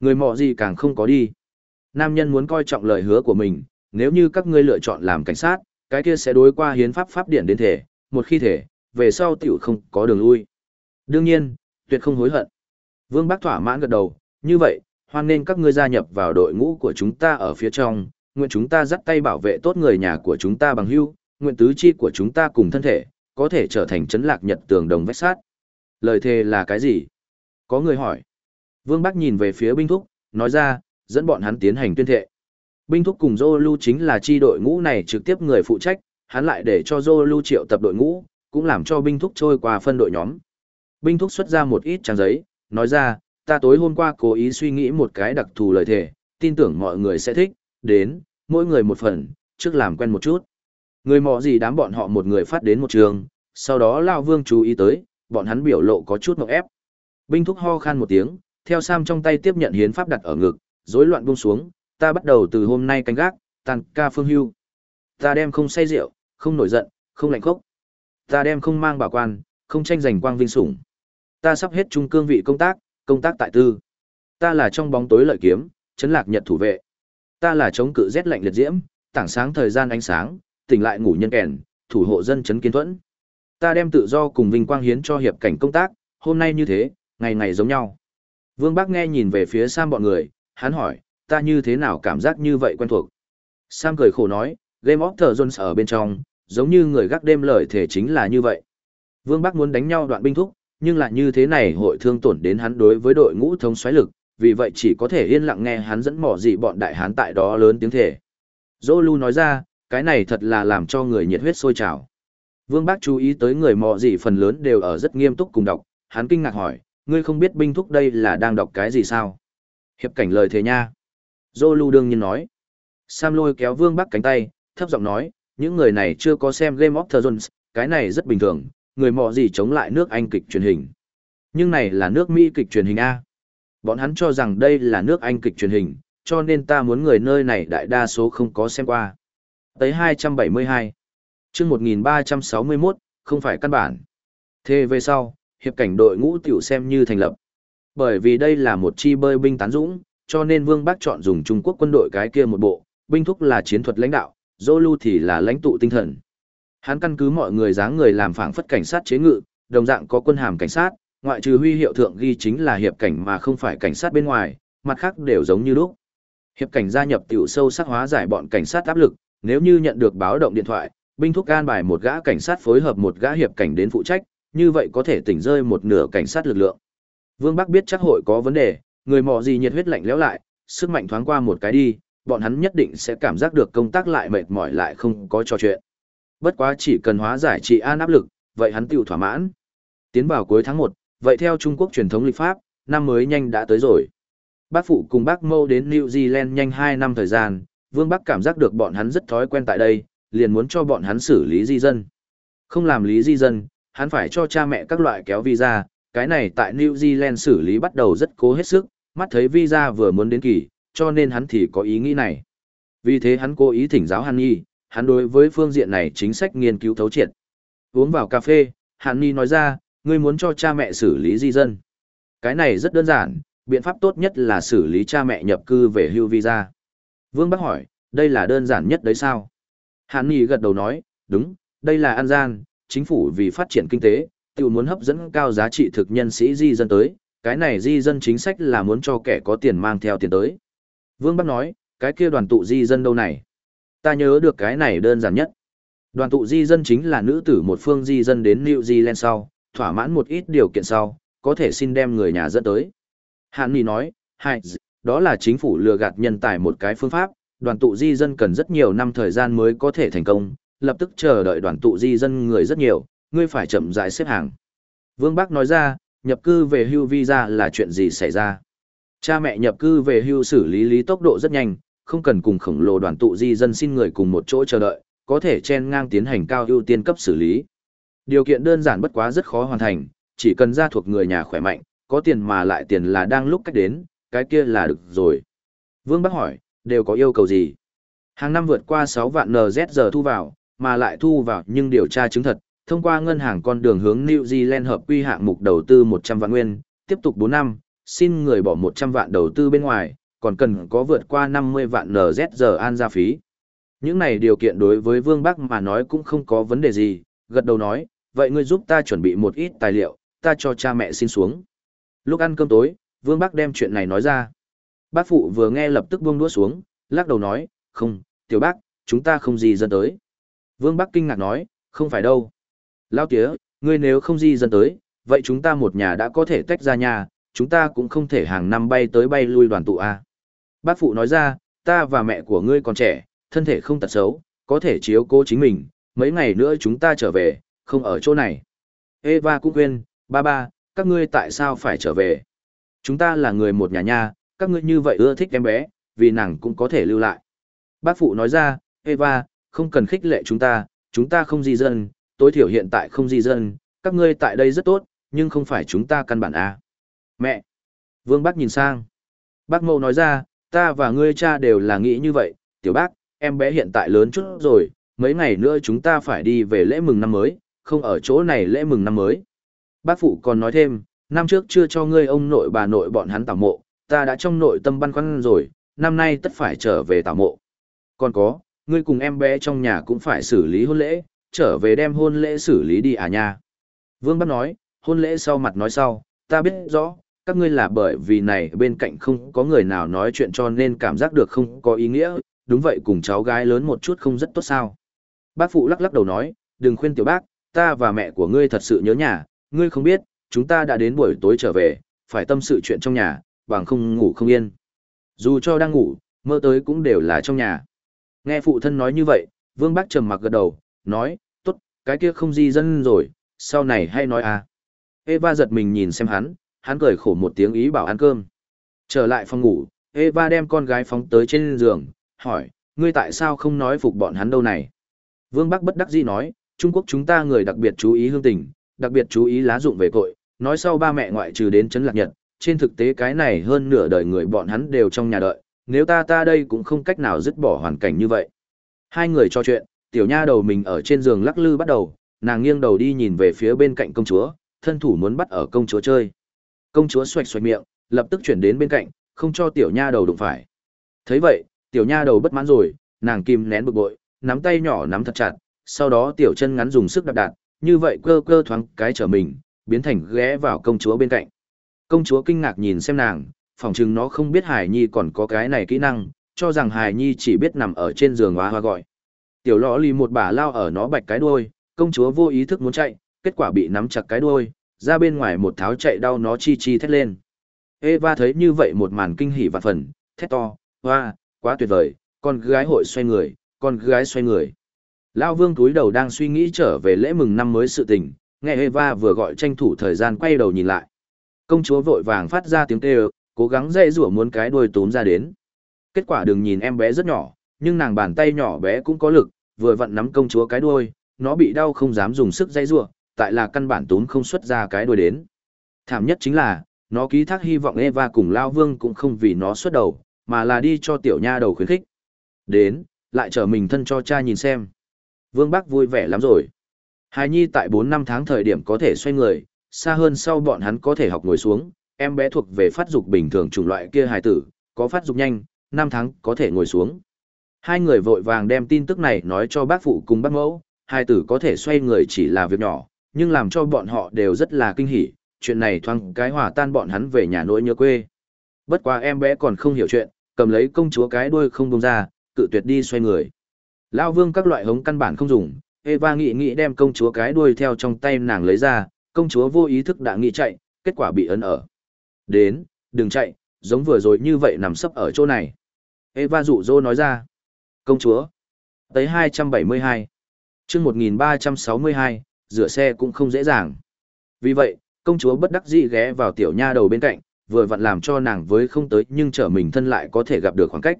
người mọ gì càng không có đi. Nam nhân muốn coi trọng lời hứa của mình, nếu như các ngươi lựa chọn làm cảnh sát, cái kia sẽ đối qua hiến pháp pháp điển đến thể, một khi thể, về sau tiểu không có đường lui. Đương nhiên, tuyệt không hối hận. Vương Bắc thỏa mãn gật đầu, như vậy, hoan nên các ngươi gia nhập vào đội ngũ của chúng ta ở phía trong, nguyện chúng ta dắt tay bảo vệ tốt người nhà của chúng ta bằng hữu, nguyện tứ chi của chúng ta cùng thân thể, có thể trở thành chấn lạc nhật tường đồng vách sát. Lời thề là cái gì? Có người hỏi. Vương Bắc nhìn về phía binh thúc, nói ra, dẫn bọn hắn tiến hành tuyên thệ. Binh thúc cùng Zolu chính là chi đội ngũ này trực tiếp người phụ trách, hắn lại để cho Zolu triệu tập đội ngũ, cũng làm cho binh thúc trôi qua phân đội nhóm. Binh thúc xuất ra một ít trang giấy, nói ra, ta tối hôm qua cố ý suy nghĩ một cái đặc thù lời thể, tin tưởng mọi người sẽ thích, đến, mỗi người một phần, trước làm quen một chút. Người mò gì đám bọn họ một người phát đến một trường, sau đó Lao Vương chú ý tới, bọn hắn biểu lộ có chút mộng ép. Binh thúc ho khan một tiếng, theo Sam trong tay tiếp nhận hiến pháp đặt ở ngực, rối loạn buông xuống, ta bắt đầu từ hôm nay canh gác, tàn ca phương hưu. Ta đem không say rượu, không nổi giận, không lạnh khốc. Ta đem không mang bảo quan, không tranh giành quang vinh sủng. Ta sắp hết trung cương vị công tác, công tác tại tư. Ta là trong bóng tối lợi kiếm, chấn lạc nhật thủ vệ. Ta là chống cự rét lạnh liệt diễm, tảng sáng thời gian ánh sáng, tỉnh lại ngủ nhân kèn, thủ hộ dân chấn kiến thuẫn. Ta đem tự do cùng vinh quang hiến cho hiệp cảnh công tác, hôm nay như thế, ngày ngày giống nhau. Vương Bác nghe nhìn về phía Sam bọn người, hắn hỏi, ta như thế nào cảm giác như vậy quen thuộc. Sam cười khổ nói, Game of Thrones ở bên trong, giống như người gác đêm lời thể chính là như vậy. Vương Bắc muốn đánh nhau đoạn binh thúc, nhưng lại như thế này hội thương tổn đến hắn đối với đội ngũ thống xoáy lực, vì vậy chỉ có thể yên lặng nghe hắn dẫn mỏ gì bọn đại hán tại đó lớn tiếng thể. Zolu nói ra, cái này thật là làm cho người nhiệt huyết sôi trào. Vương Bác chú ý tới người mò gì phần lớn đều ở rất nghiêm túc cùng đọc, hắn kinh ngạc hỏi, ngươi không biết binh thúc đây là đang đọc cái gì sao? Hiệp cảnh lời thế nha. Zolu đương nhiên nói. Sam lôi kéo Vương Bắc cánh tay, thấp giọng nói, những người này chưa có xem Game of Thrones, cái này rất bình thường, người mò gì chống lại nước Anh kịch truyền hình. Nhưng này là nước Mỹ kịch truyền hình A. Bọn hắn cho rằng đây là nước Anh kịch truyền hình, cho nên ta muốn người nơi này đại đa số không có xem qua. Tới 272 chương 1361, không phải căn bản. Thế về sau, hiệp cảnh đội ngũ tiểu xem như thành lập. Bởi vì đây là một chi bơi binh tán dũng, cho nên Vương Bắc chọn dùng Trung Quốc quân đội cái kia một bộ, binh thúc là chiến thuật lãnh đạo, Zolu thì là lãnh tụ tinh thần. Hắn căn cứ mọi người dáng người làm phảng phất cảnh sát chế ngự, đồng dạng có quân hàm cảnh sát, ngoại trừ huy hiệu thượng ghi chính là hiệp cảnh mà không phải cảnh sát bên ngoài, mặt khác đều giống như lúc. Hiệp cảnh gia nhập tiểu sâu sắc hóa giải bọn cảnh sát áp lực, nếu như nhận được báo động điện thoại, binh thúc can bài một gã cảnh sát phối hợp một gã hiệp cảnh đến phụ trách, như vậy có thể tỉnh rơi một nửa cảnh sát lực lượng. Vương Bắc biết chắc hội có vấn đề, người mò gì nhiệt huyết lạnh lẽo lại, sức mạnh thoáng qua một cái đi, bọn hắn nhất định sẽ cảm giác được công tác lại mệt mỏi lại không có trò chuyện. Bất quá chỉ cần hóa giải trị an áp lực, vậy hắn tiêu thỏa mãn. Tiến vào cuối tháng 1, vậy theo Trung Quốc truyền thống lịch pháp, năm mới nhanh đã tới rồi. Bác phụ cùng bác mâu đến New Zealand nhanh 2 năm thời gian, Vương Bắc cảm giác được bọn hắn rất thói quen tại đây, liền muốn cho bọn hắn xử lý di dân. Không làm lý di dân, hắn phải cho cha mẹ các loại kéo visa, cái này tại New Zealand xử lý bắt đầu rất cố hết sức, mắt thấy visa vừa muốn đến kỳ, cho nên hắn thì có ý nghĩ này. Vì thế hắn cố ý thỉnh giáo Hàn Nhi, hắn đối với phương diện này chính sách nghiên cứu thấu triệt. Uống vào cà phê, Hàn Nhi nói ra, ngươi muốn cho cha mẹ xử lý di dân. Cái này rất đơn giản, biện pháp tốt nhất là xử lý cha mẹ nhập cư về hưu visa. Vương Bắc hỏi, đây là đơn giản nhất đấy sao? Hàn Nhi gật đầu nói, đúng, đây là an gian, chính phủ vì phát triển kinh tế, tự muốn hấp dẫn cao giá trị thực nhân sĩ di dân tới, cái này di dân chính sách là muốn cho kẻ có tiền mang theo tiền tới. Vương Bắc nói, cái kia đoàn tụ di dân đâu này? Ta nhớ được cái này đơn giản nhất. Đoàn tụ di dân chính là nữ tử một phương di dân đến New Zealand sau, thỏa mãn một ít điều kiện sau, có thể xin đem người nhà dẫn tới. Hàn Nhi nói, hai, đó là chính phủ lừa gạt nhân tài một cái phương pháp, đoàn tụ di dân cần rất nhiều năm thời gian mới có thể thành công, lập tức chờ đợi đoàn tụ di dân người rất nhiều, ngươi phải chậm rãi xếp hàng. Vương Bắc nói ra, nhập cư về hưu visa là chuyện gì xảy ra? Cha mẹ nhập cư về hưu xử lý lý tốc độ rất nhanh, không cần cùng khổng lồ đoàn tụ di dân xin người cùng một chỗ chờ đợi, có thể chen ngang tiến hành cao ưu tiên cấp xử lý. Điều kiện đơn giản bất quá rất khó hoàn thành, chỉ cần ra thuộc người nhà khỏe mạnh, có tiền mà lại tiền là đang lúc cách đến, cái kia là được rồi. Vương Bắc hỏi, đều có yêu cầu gì? Hàng năm vượt qua 6 vạn NZ giờ thu vào, mà lại thu vào nhưng điều tra chứng thật, thông qua ngân hàng con đường hướng New Zealand hợp quy hạng mục đầu tư 100 vạn nguyên, tiếp tục 4 năm, xin người bỏ 100 vạn đầu tư bên ngoài, còn cần có vượt qua 50 vạn NZ giờ an gia phí. Những này điều kiện đối với Vương Bắc mà nói cũng không có vấn đề gì, gật đầu nói, vậy ngươi giúp ta chuẩn bị một ít tài liệu, ta cho cha mẹ xin xuống. Lúc ăn cơm tối, Vương Bắc đem chuyện này nói ra. Bác phụ vừa nghe lập tức buông đũa xuống, lắc đầu nói, không, tiểu bác, chúng ta không gì dân tới. Vương Bắc kinh ngạc nói, không phải đâu. Lao tía, ngươi nếu không di dân tới, vậy chúng ta một nhà đã có thể tách ra nhà, chúng ta cũng không thể hàng năm bay tới bay lui đoàn tụ a. Bác phụ nói ra, ta và mẹ của ngươi còn trẻ, thân thể không tật xấu, có thể chiếu cố chính mình, mấy ngày nữa chúng ta trở về, không ở chỗ này. Eva cũng khuyên, ba ba, các ngươi tại sao phải trở về? Chúng ta là người một nhà nha, các ngươi như vậy ưa thích em bé, vì nàng cũng có thể lưu lại. Bác phụ nói ra, Eva, không cần khích lệ chúng ta, chúng ta không di dân, tối thiểu hiện tại không di dân, các ngươi tại đây rất tốt, nhưng không phải chúng ta căn bản à. Mẹ! Vương bác nhìn sang. Bác Mậu nói ra, ta và ngươi cha đều là nghĩ như vậy, tiểu bác, em bé hiện tại lớn chút rồi, mấy ngày nữa chúng ta phải đi về lễ mừng năm mới, không ở chỗ này lễ mừng năm mới. Bác phụ còn nói thêm, năm trước chưa cho ngươi ông nội bà nội bọn hắn tảo mộ, ta đã trong nội tâm băn khoăn rồi, năm nay tất phải trở về tảo mộ. Còn có, ngươi cùng em bé trong nhà cũng phải xử lý hôn lễ, trở về đem hôn lễ xử lý đi à nha. Vương Bắc nói, hôn lễ sau mặt nói sau, ta biết rõ, các ngươi là bởi vì này bên cạnh không có người nào nói chuyện cho nên cảm giác được không có ý nghĩa, đúng vậy cùng cháu gái lớn một chút không rất tốt sao. Bác phụ lắc lắc đầu nói, đừng khuyên tiểu bác, ta và mẹ của ngươi thật sự nhớ nhà, ngươi không biết, chúng ta đã đến buổi tối trở về, phải tâm sự chuyện trong nhà, bằng không ngủ không yên. Dù cho đang ngủ, mơ tới cũng đều là trong nhà. Nghe phụ thân nói như vậy, Vương Bác trầm mặc gật đầu, nói, cái kia không di dân rồi, sau này hay nói à. Eva giật mình nhìn xem hắn, hắn cười khổ một tiếng ý bảo ăn cơm. Trở lại phòng ngủ, Eva đem con gái phóng tới trên giường, hỏi, ngươi tại sao không nói phục bọn hắn đâu này? Vương Bắc bất đắc dĩ nói, Trung Quốc chúng ta người đặc biệt chú ý hương tình, đặc biệt chú ý lá dụng về cội, nói sau ba mẹ ngoại trừ đến chấn lạc nhật, trên thực tế cái này hơn nửa đời người bọn hắn đều trong nhà đợi, nếu ta ta đây cũng không cách nào dứt bỏ hoàn cảnh như vậy. Hai người trò chuyện, tiểu nha đầu mình ở trên giường lắc lư bắt đầu, nàng nghiêng đầu đi nhìn về phía bên cạnh công chúa, thân thủ muốn bắt ở công chúa chơi. Công chúa xoạch xoạch miệng, lập tức chuyển đến bên cạnh, không cho tiểu nha đầu đụng phải. thấy vậy, tiểu nha đầu bất mãn rồi, nàng kìm nén bực bội, nắm tay nhỏ nắm thật chặt, sau đó tiểu chân ngắn dùng sức đạp đạp, như vậy cơ cơ thoáng cái trở mình, biến thành ghé vào công chúa bên cạnh. Công chúa kinh ngạc nhìn xem nàng, phỏng chừng nó không biết Hải Nhi còn có cái này kỹ năng, cho rằng Hải Nhi chỉ biết nằm ở trên giường hoa hoa gọi. Tiểu lọ lì một bà lao ở nó bạch cái đuôi, công chúa vô ý thức muốn chạy, kết quả bị nắm chặt cái đuôi, ra bên ngoài một tháo chạy đau nó chi chi thét lên. Eva thấy như vậy một màn kinh hỉ và phần, thét to, hoa, quá tuyệt vời, con gái hội xoay người, con gái xoay người. Lao vương túi đầu đang suy nghĩ trở về lễ mừng năm mới sự tình, nghe Eva vừa gọi tranh thủ thời gian quay đầu nhìn lại. Công chúa vội vàng phát ra tiếng kêu, Cố gắng dây rủa muốn cái đuôi tốn ra đến. Kết quả đừng nhìn em bé rất nhỏ, nhưng nàng bàn tay nhỏ bé cũng có lực, vừa vặn nắm công chúa cái đuôi, nó bị đau không dám dùng sức dây rủa, tại là căn bản tốn không xuất ra cái đuôi đến. Thảm nhất chính là, nó ký thác hy vọng Eva cùng Lao Vương cũng không vì nó xuất đầu, mà là đi cho tiểu nha đầu khuyến khích. Đến, lại trở mình thân cho cha nhìn xem. Vương Bắc vui vẻ lắm rồi. Hài Nhi tại 4 năm tháng thời điểm có thể xoay người, xa hơn sau bọn hắn có thể học ngồi xuống, em bé thuộc về phát dục bình thường chủng loại kia hài tử, có phát dục nhanh, 5 tháng có thể ngồi xuống. Hai người vội vàng đem tin tức này nói cho bác phụ cùng bác mẫu, hai tử có thể xoay người chỉ là việc nhỏ, nhưng làm cho bọn họ đều rất là kinh hỉ, chuyện này thoáng cái hòa tan bọn hắn về nhà nỗi nhớ quê. Bất quá em bé còn không hiểu chuyện, cầm lấy công chúa cái đuôi không buông ra, cự tuyệt đi xoay người. Lão Vương các loại hống căn bản không dùng, Eva nghĩ nghĩ đem công chúa cái đuôi theo trong tay nàng lấy ra, công chúa vô ý thức đã nghĩ chạy, kết quả bị ấn ở. Đến, đừng chạy, giống vừa rồi như vậy nằm sấp ở chỗ này. Eva dụ dỗ nói ra. Công chúa. Tới 272. chương 1362, rửa xe cũng không dễ dàng. Vì vậy, công chúa bất đắc dĩ ghé vào tiểu nha đầu bên cạnh, vừa vặn làm cho nàng với không tới nhưng trở mình thân lại có thể gặp được khoảng cách.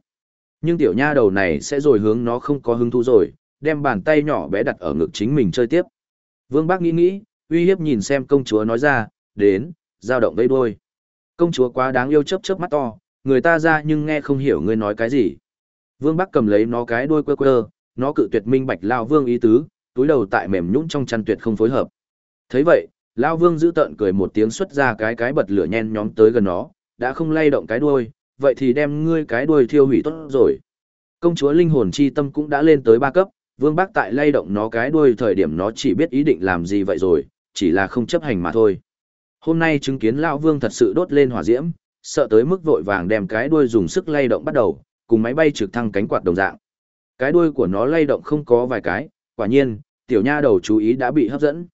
Nhưng tiểu nha đầu này sẽ rồi hướng nó không có hứng thú rồi, đem bàn tay nhỏ bé đặt ở ngực chính mình chơi tiếp. Vương Bác nghĩ nghĩ, uy hiếp nhìn xem công chúa nói ra, đến, giao động vây đôi. Công chúa quá đáng yêu chớp chớp mắt to, người ta ra nhưng nghe không hiểu ngươi nói cái gì. Vương Bắc cầm lấy nó cái đuôi quơ quơ, nó cự tuyệt minh bạch lao vương ý tứ, túi đầu tại mềm nhũn trong chăn tuyệt không phối hợp. Thấy vậy, lao vương giữ tợn cười một tiếng xuất ra cái cái bật lửa nhen nhóm tới gần nó, đã không lay động cái đuôi, vậy thì đem ngươi cái đuôi thiêu hủy tốt rồi. Công chúa linh hồn chi tâm cũng đã lên tới ba cấp, Vương Bác tại lay động nó cái đuôi thời điểm nó chỉ biết ý định làm gì vậy rồi, chỉ là không chấp hành mà thôi. Hôm nay chứng kiến lão Vương thật sự đốt lên hỏa diễm, sợ tới mức vội vàng đem cái đuôi dùng sức lay động bắt đầu, cùng máy bay trực thăng cánh quạt đồng dạng. Cái đuôi của nó lay động không có vài cái, quả nhiên, tiểu nha đầu chú ý đã bị hấp dẫn.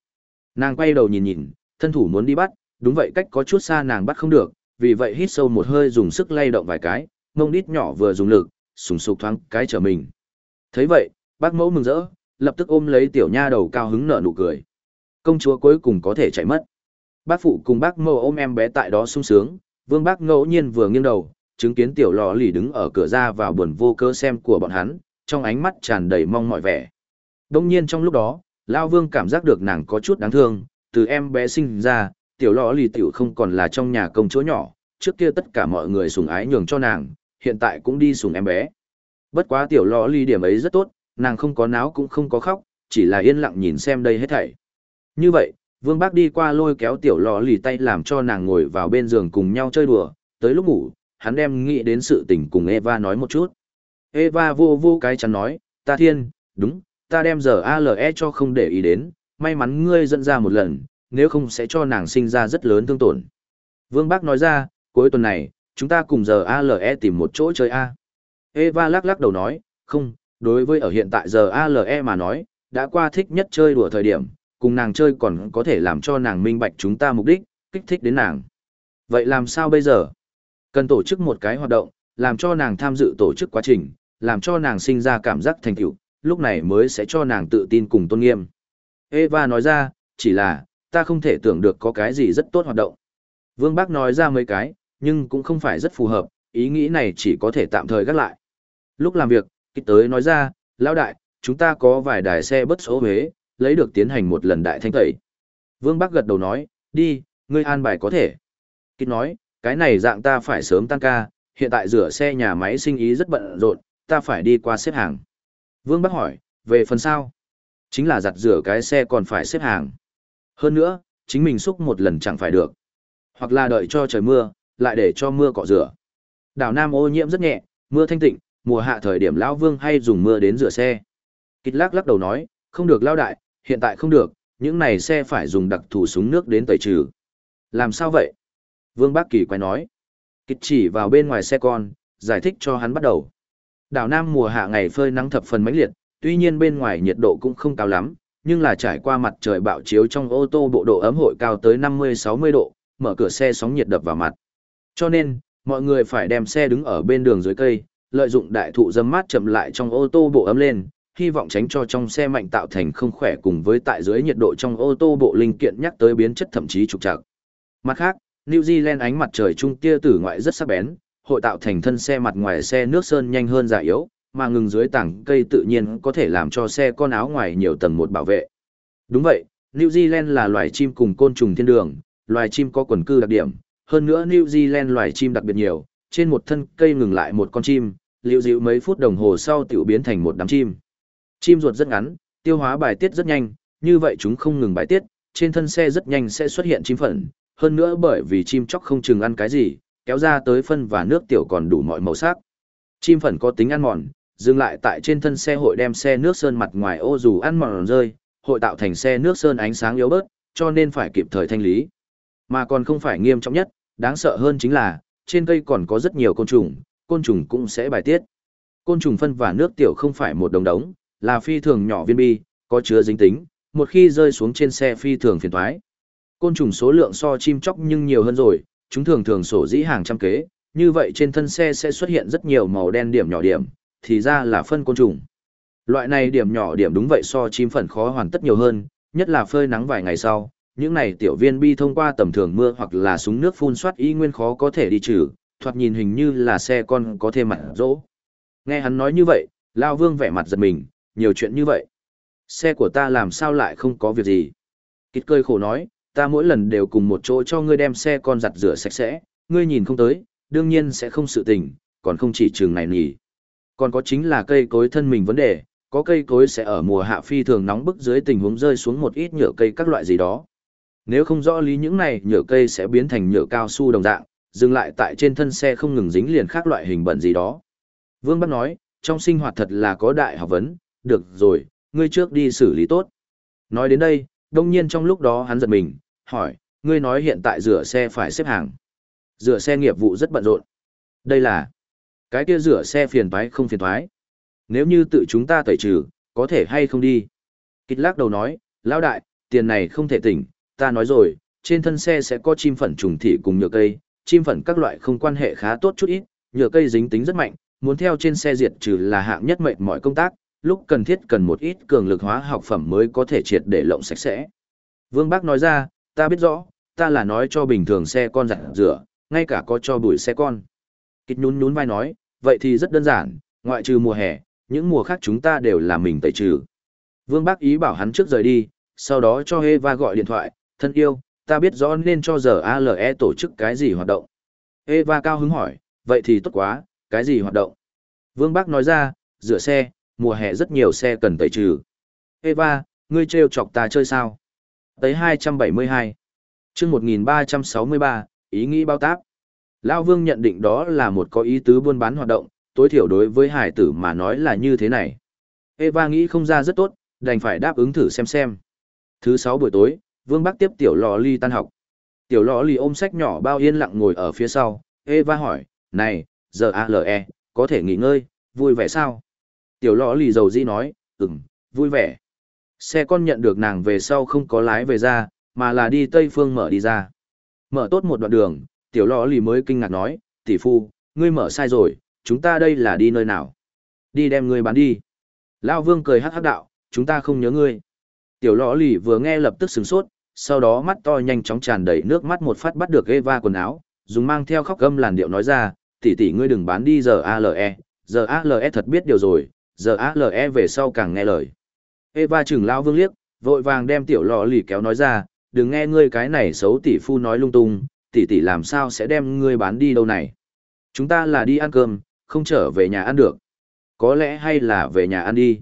Nàng quay đầu nhìn nhìn, thân thủ muốn đi bắt, đúng vậy cách có chút xa nàng bắt không được, vì vậy hít sâu một hơi dùng sức lay động vài cái, mông đít nhỏ vừa dùng lực, sùng sục thoáng cái trở mình. thấy vậy, bác mẫu mừng rỡ, lập tức ôm lấy tiểu nha đầu cao hứng nở nụ cười. Công chúa cuối cùng có thể chạy mất. Bác phụ cùng bác mẫu ôm em bé tại đó sung sướng, vương bác ngẫu nhiên vừa nghiêng đầu, chứng kiến tiểu lò lì đứng ở cửa ra vào buồn vô cơ xem của bọn hắn, trong ánh mắt tràn đầy mong mỏi vẻ. Đông nhiên trong lúc đó, Lao Vương cảm giác được nàng có chút đáng thương, từ em bé sinh ra, tiểu lò lì tiểu không còn là trong nhà công chúa nhỏ, trước kia tất cả mọi người sùng ái nhường cho nàng, hiện tại cũng đi sùng em bé. Bất quá tiểu lò lì điểm ấy rất tốt, nàng không có náo cũng không có khóc, chỉ là yên lặng nhìn xem đây hết thảy. Như vậy, Vương Bác đi qua lôi kéo tiểu lò lì tay làm cho nàng ngồi vào bên giường cùng nhau chơi đùa, tới lúc ngủ, hắn đem nghĩ đến sự tình cùng Eva nói một chút. Eva vô vô cái chắn nói, ta thiên, đúng, ta đem giờ ALE cho không để ý đến, may mắn ngươi dẫn ra một lần, nếu không sẽ cho nàng sinh ra rất lớn thương tổn. Vương Bác nói ra, cuối tuần này, chúng ta cùng giờ ALE tìm một chỗ chơi A. Eva lắc lắc đầu nói, không, đối với ở hiện tại giờ ALE mà nói, đã qua thích nhất chơi đùa thời điểm, cùng nàng chơi còn có thể làm cho nàng minh bạch chúng ta mục đích, kích thích đến nàng. Vậy làm sao bây giờ? Cần tổ chức một cái hoạt động, làm cho nàng tham dự tổ chức quá trình, làm cho nàng sinh ra cảm giác thành tựu, lúc này mới sẽ cho nàng tự tin cùng tôn nghiêm. Eva nói ra, chỉ là, ta không thể tưởng được có cái gì rất tốt hoạt động. Vương Bác nói ra mấy cái, nhưng cũng không phải rất phù hợp, ý nghĩ này chỉ có thể tạm thời gác lại. Lúc làm việc, kích tới nói ra, lão đại, chúng ta có vài đài xe bất số Huế, lấy được tiến hành một lần đại thanh tẩy. Vương Bắc gật đầu nói, đi, ngươi an bài có thể. Kích nói, cái này dạng ta phải sớm tăng ca, hiện tại rửa xe nhà máy sinh ý rất bận rộn, ta phải đi qua xếp hàng. Vương Bắc hỏi, về phần sao? Chính là giặt rửa cái xe còn phải xếp hàng. Hơn nữa, chính mình xúc một lần chẳng phải được. Hoặc là đợi cho trời mưa, lại để cho mưa cọ rửa. Đảo Nam ô nhiễm rất nhẹ, mưa thanh tịnh, mùa hạ thời điểm lão Vương hay dùng mưa đến rửa xe. Kịch lắc lắc đầu nói, không được lao đại, hiện tại không được, những này xe phải dùng đặc thù súng nước đến tẩy trừ. Làm sao vậy? Vương Bác Kỳ quay nói. Kịch chỉ vào bên ngoài xe con, giải thích cho hắn bắt đầu. Đảo Nam mùa hạ ngày phơi nắng thập phần mãnh liệt, tuy nhiên bên ngoài nhiệt độ cũng không cao lắm, nhưng là trải qua mặt trời bạo chiếu trong ô tô bộ độ ấm hội cao tới 50-60 độ, mở cửa xe sóng nhiệt đập vào mặt. Cho nên, mọi người phải đem xe đứng ở bên đường dưới cây, lợi dụng đại thụ dâm mát chậm lại trong ô tô bộ ấm lên, hy vọng tránh cho trong xe mạnh tạo thành không khỏe cùng với tại dưới nhiệt độ trong ô tô bộ linh kiện nhắc tới biến chất thậm chí trục trặc. Mặt khác, New Zealand ánh mặt trời trung tia tử ngoại rất sắc bén, hội tạo thành thân xe mặt ngoài xe nước sơn nhanh hơn giả yếu, mà ngừng dưới tảng cây tự nhiên có thể làm cho xe con áo ngoài nhiều tầng một bảo vệ. Đúng vậy, New Zealand là loài chim cùng côn trùng thiên đường, loài chim có quần cư đặc điểm, hơn nữa New Zealand loài chim đặc biệt nhiều, trên một thân cây ngừng lại một con chim, liệu dịu mấy phút đồng hồ sau tiểu biến thành một đám chim. Chim ruột rất ngắn, tiêu hóa bài tiết rất nhanh, như vậy chúng không ngừng bài tiết, trên thân xe rất nhanh sẽ xuất hiện chim phấn, hơn nữa bởi vì chim chóc không chừng ăn cái gì, kéo ra tới phân và nước tiểu còn đủ mọi màu sắc. Chim phần có tính ăn mòn, dừng lại tại trên thân xe hội đem xe nước sơn mặt ngoài ô dù ăn mòn rơi, hội tạo thành xe nước sơn ánh sáng yếu bớt, cho nên phải kịp thời thanh lý. Mà còn không phải nghiêm trọng nhất, đáng sợ hơn chính là, trên cây còn có rất nhiều côn trùng, côn trùng cũng sẽ bài tiết. Côn trùng phân và nước tiểu không phải một đồng đống, là phi thường nhỏ viên bi, có chứa dính tính, một khi rơi xuống trên xe phi thường phiền toái. Côn trùng số lượng so chim chóc nhưng nhiều hơn rồi, chúng thường thường sổ dĩ hàng trăm kế, như vậy trên thân xe sẽ xuất hiện rất nhiều màu đen điểm nhỏ điểm, thì ra là phân côn trùng. Loại này điểm nhỏ điểm đúng vậy so chim phần khó hoàn tất nhiều hơn, nhất là phơi nắng vài ngày sau, những này tiểu viên bi thông qua tầm thường mưa hoặc là súng nước phun soát y nguyên khó có thể đi trừ, thoạt nhìn hình như là xe con có thêm mặt rỗ. Nghe hắn nói như vậy, Lao Vương vẻ mặt giật mình, nhiều chuyện như vậy. Xe của ta làm sao lại không có việc gì? Kít cơi khổ nói, ta mỗi lần đều cùng một chỗ cho ngươi đem xe con giặt rửa sạch sẽ, ngươi nhìn không tới, đương nhiên sẽ không sự tình, còn không chỉ trường này nhỉ. Còn có chính là cây cối thân mình vấn đề, có cây cối sẽ ở mùa hạ phi thường nóng bức dưới tình huống rơi xuống một ít nhựa cây các loại gì đó. Nếu không rõ lý những này nhựa cây sẽ biến thành nhựa cao su đồng dạng, dừng lại tại trên thân xe không ngừng dính liền khác loại hình bẩn gì đó. Vương Bắc nói, trong sinh hoạt thật là có đại học vấn, được rồi, ngươi trước đi xử lý tốt. Nói đến đây, đông nhiên trong lúc đó hắn giật mình, hỏi, ngươi nói hiện tại rửa xe phải xếp hàng. Rửa xe nghiệp vụ rất bận rộn. Đây là, cái kia rửa xe phiền toái không phiền toái. Nếu như tự chúng ta tẩy trừ, có thể hay không đi. Kịch lắc đầu nói, lão đại, tiền này không thể tỉnh, ta nói rồi, trên thân xe sẽ có chim phẩn trùng thị cùng nhựa cây, chim phẩn các loại không quan hệ khá tốt chút ít, nhựa cây dính tính rất mạnh, muốn theo trên xe diệt trừ là hạng nhất mệnh mọi công tác, lúc cần thiết cần một ít cường lực hóa học phẩm mới có thể triệt để lộng sạch sẽ. Vương Bác nói ra, ta biết rõ, ta là nói cho bình thường xe con giặt rửa, ngay cả có cho bụi xe con. Kịch nhún nhún vai nói, vậy thì rất đơn giản, ngoại trừ mùa hè, những mùa khác chúng ta đều là mình tẩy trừ. Vương Bác ý bảo hắn trước rời đi, sau đó cho Eva gọi điện thoại, thân yêu, ta biết rõ nên cho giờ ALE tổ chức cái gì hoạt động. Eva cao hứng hỏi, vậy thì tốt quá, cái gì hoạt động? Vương Bác nói ra, rửa xe, mùa hè rất nhiều xe cần tẩy trừ. Eva, ngươi trêu chọc ta chơi sao? Tới 272. chương 1363, ý nghĩ bao tác. Lao Vương nhận định đó là một có ý tứ buôn bán hoạt động, tối thiểu đối với hải tử mà nói là như thế này. Eva nghĩ không ra rất tốt, đành phải đáp ứng thử xem xem. Thứ sáu buổi tối, Vương Bắc tiếp tiểu lò ly tan học. Tiểu lò ly ôm sách nhỏ bao yên lặng ngồi ở phía sau. Eva hỏi, này, giờ ALE, có thể nghỉ ngơi, vui vẻ sao? Tiểu lò ly dầu di nói, ừm, vui vẻ. Xe con nhận được nàng về sau không có lái về ra, mà là đi Tây Phương mở đi ra. Mở tốt một đoạn đường, tiểu lò lì mới kinh ngạc nói, tỷ phu, ngươi mở sai rồi, chúng ta đây là đi nơi nào? Đi đem ngươi bán đi. Lao vương cười hắc hắc đạo, chúng ta không nhớ ngươi. Tiểu lõ lì vừa nghe lập tức sửng sốt, sau đó mắt to nhanh chóng tràn đầy nước mắt một phát bắt được Eva quần áo, dùng mang theo khóc gâm làn điệu nói ra, tỷ tỷ ngươi đừng bán đi giờ ALE, giờ ALE thật biết điều rồi, giờ ALE về sau càng nghe lời. Eva chừng lao vương liếc, vội vàng đem tiểu lò lì kéo nói ra, đừng nghe ngươi cái này xấu tỷ phu nói lung tung, tỷ tỷ làm sao sẽ đem ngươi bán đi đâu này. Chúng ta là đi ăn cơm, không trở về nhà ăn được. Có lẽ hay là về nhà ăn đi.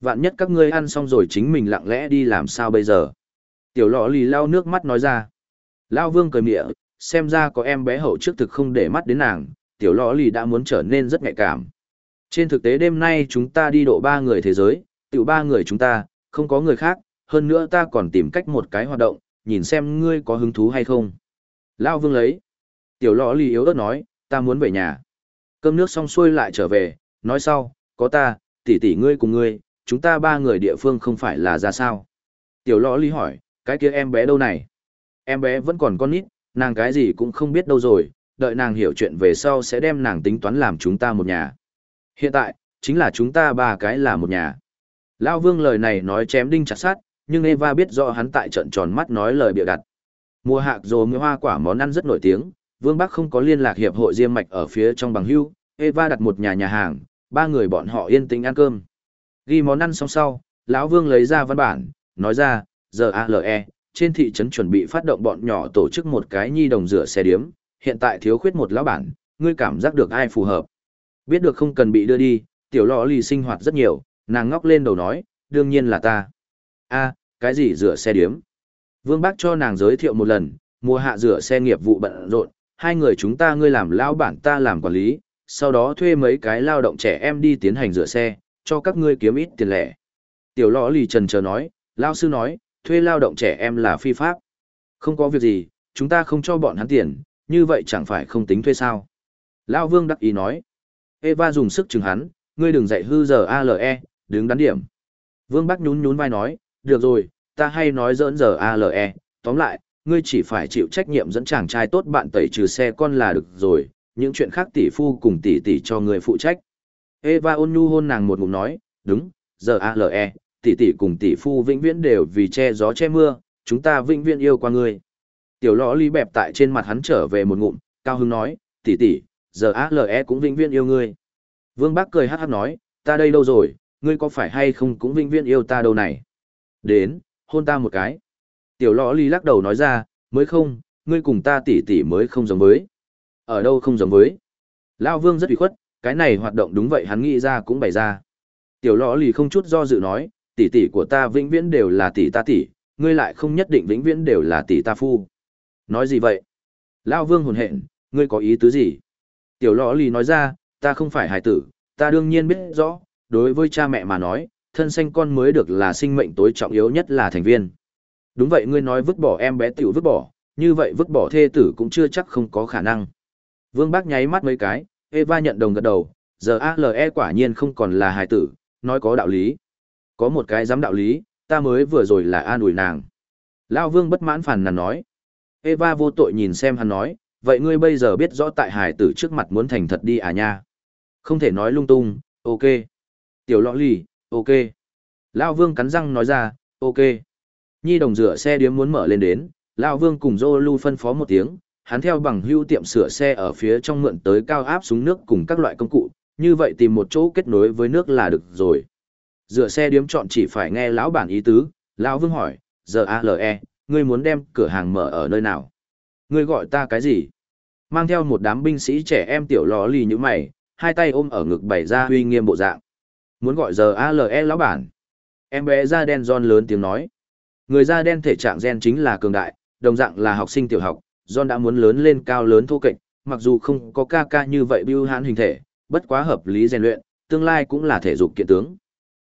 Vạn nhất các ngươi ăn xong rồi chính mình lặng lẽ đi làm sao bây giờ. Tiểu lọ lì lau nước mắt nói ra. Lao vương cười mịa, xem ra có em bé hậu trước thực không để mắt đến nàng, tiểu lọ lì đã muốn trở nên rất nhạy cảm. Trên thực tế đêm nay chúng ta đi độ ba người thế giới, tiểu ba người chúng ta, không có người khác, hơn nữa ta còn tìm cách một cái hoạt động, nhìn xem ngươi có hứng thú hay không. Lao vương lấy. Tiểu lọ lì yếu ớt nói, ta muốn về nhà. Cơm nước xong xuôi lại trở về, nói sau, có ta, tỷ tỷ ngươi cùng ngươi, chúng ta ba người địa phương không phải là ra sao. Tiểu lọ lì hỏi, cái kia em bé đâu này? Em bé vẫn còn con nít, nàng cái gì cũng không biết đâu rồi, đợi nàng hiểu chuyện về sau sẽ đem nàng tính toán làm chúng ta một nhà. Hiện tại, chính là chúng ta ba cái là một nhà. Lao vương lời này nói chém đinh chặt sát, nhưng Eva biết rõ hắn tại trận tròn mắt nói lời bịa đặt. Mùa hạc dồ mưa hoa quả món ăn rất nổi tiếng, Vương Bắc không có liên lạc hiệp hội Diêm Mạch ở phía trong bằng hưu, Eva đặt một nhà nhà hàng, ba người bọn họ yên tĩnh ăn cơm. Ghi món ăn xong sau, lão Vương lấy ra văn bản, nói ra, giờ ALE, trên thị trấn chuẩn bị phát động bọn nhỏ tổ chức một cái nhi đồng rửa xe điếm, hiện tại thiếu khuyết một lão bản, ngươi cảm giác được ai phù hợp. Biết được không cần bị đưa đi, tiểu lọ lì sinh hoạt rất nhiều, nàng ngóc lên đầu nói, đương nhiên là ta. a cái gì rửa xe điếm? Vương Bác cho nàng giới thiệu một lần, mùa hạ rửa xe nghiệp vụ bận rộn, hai người chúng ta ngươi làm lao bản ta làm quản lý, sau đó thuê mấy cái lao động trẻ em đi tiến hành rửa xe, cho các ngươi kiếm ít tiền lẻ. Tiểu lọ lì trần chờ nói, lao sư nói, thuê lao động trẻ em là phi pháp. Không có việc gì, chúng ta không cho bọn hắn tiền, như vậy chẳng phải không tính thuê sao. Lao vương đắc ý nói. Eva dùng sức chừng hắn, ngươi đừng dạy hư giờ ALE, đứng đắn điểm. Vương Bắc nhún nhún vai nói, được rồi, ta hay nói dỡn giờ ALE, tóm lại, ngươi chỉ phải chịu trách nhiệm dẫn chàng trai tốt bạn tẩy trừ xe con là được rồi, những chuyện khác tỷ phu cùng tỷ tỷ cho người phụ trách. Eva ôn nhu hôn nàng một ngụm nói, đúng, giờ ALE, tỷ tỷ cùng tỷ phu vĩnh viễn đều vì che gió che mưa, chúng ta vĩnh viễn yêu qua ngươi. Tiểu lõ ly bẹp tại trên mặt hắn trở về một ngụm, cao hứng nói, tỷ tỷ, giờ ALE cũng vĩnh viễn yêu ngươi. Vương Bác cười hát hát nói, ta đây đâu rồi, ngươi có phải hay không cũng vĩnh viễn yêu ta đâu này. Đến, hôn ta một cái. Tiểu lõ ly lắc đầu nói ra, mới không, ngươi cùng ta tỷ tỷ mới không giống với. Ở đâu không giống với? Lao Vương rất ủy khuất, cái này hoạt động đúng vậy hắn nghĩ ra cũng bày ra. Tiểu lõ lì không chút do dự nói, tỷ tỷ của ta vĩnh viễn đều là tỷ ta tỷ, ngươi lại không nhất định vĩnh viễn đều là tỷ ta phu. Nói gì vậy? Lao Vương hồn hện, ngươi có ý tứ gì? Tiểu lõ lì nói ra, ta không phải hài tử, ta đương nhiên biết rõ, đối với cha mẹ mà nói, thân sinh con mới được là sinh mệnh tối trọng yếu nhất là thành viên. Đúng vậy ngươi nói vứt bỏ em bé tiểu vứt bỏ, như vậy vứt bỏ thê tử cũng chưa chắc không có khả năng. Vương Bác nháy mắt mấy cái, Eva nhận đồng gật đầu, giờ ALE quả nhiên không còn là hài tử, nói có đạo lý. Có một cái dám đạo lý, ta mới vừa rồi là an ủi nàng. Lao Vương bất mãn phản nàn nói. Eva vô tội nhìn xem hắn nói, vậy ngươi bây giờ biết rõ tại hài tử trước mặt muốn thành thật đi à nha. Không thể nói lung tung, ok. Tiểu lọ lì, ok. Lao Vương cắn răng nói ra, ok. Nhi đồng rửa xe điếm muốn mở lên đến, Lao Vương cùng Zolu phân phó một tiếng, hắn theo bằng hưu tiệm sửa xe ở phía trong mượn tới cao áp súng nước cùng các loại công cụ, như vậy tìm một chỗ kết nối với nước là được rồi. Rửa xe điếm chọn chỉ phải nghe lão bản ý tứ, lão Vương hỏi, giờ ALE, ngươi muốn đem cửa hàng mở ở nơi nào? Ngươi gọi ta cái gì? Mang theo một đám binh sĩ trẻ em tiểu lò lì như mày, hai tay ôm ở ngực bày ra uy nghiêm bộ dạng. Muốn gọi giờ ALE lão bản. Em bé da đen John lớn tiếng nói. Người da đen thể trạng gen chính là cường đại, đồng dạng là học sinh tiểu học, John đã muốn lớn lên cao lớn thô kệch, mặc dù không có ca ca như vậy bưu hãn hình thể, bất quá hợp lý rèn luyện, tương lai cũng là thể dục kiện tướng.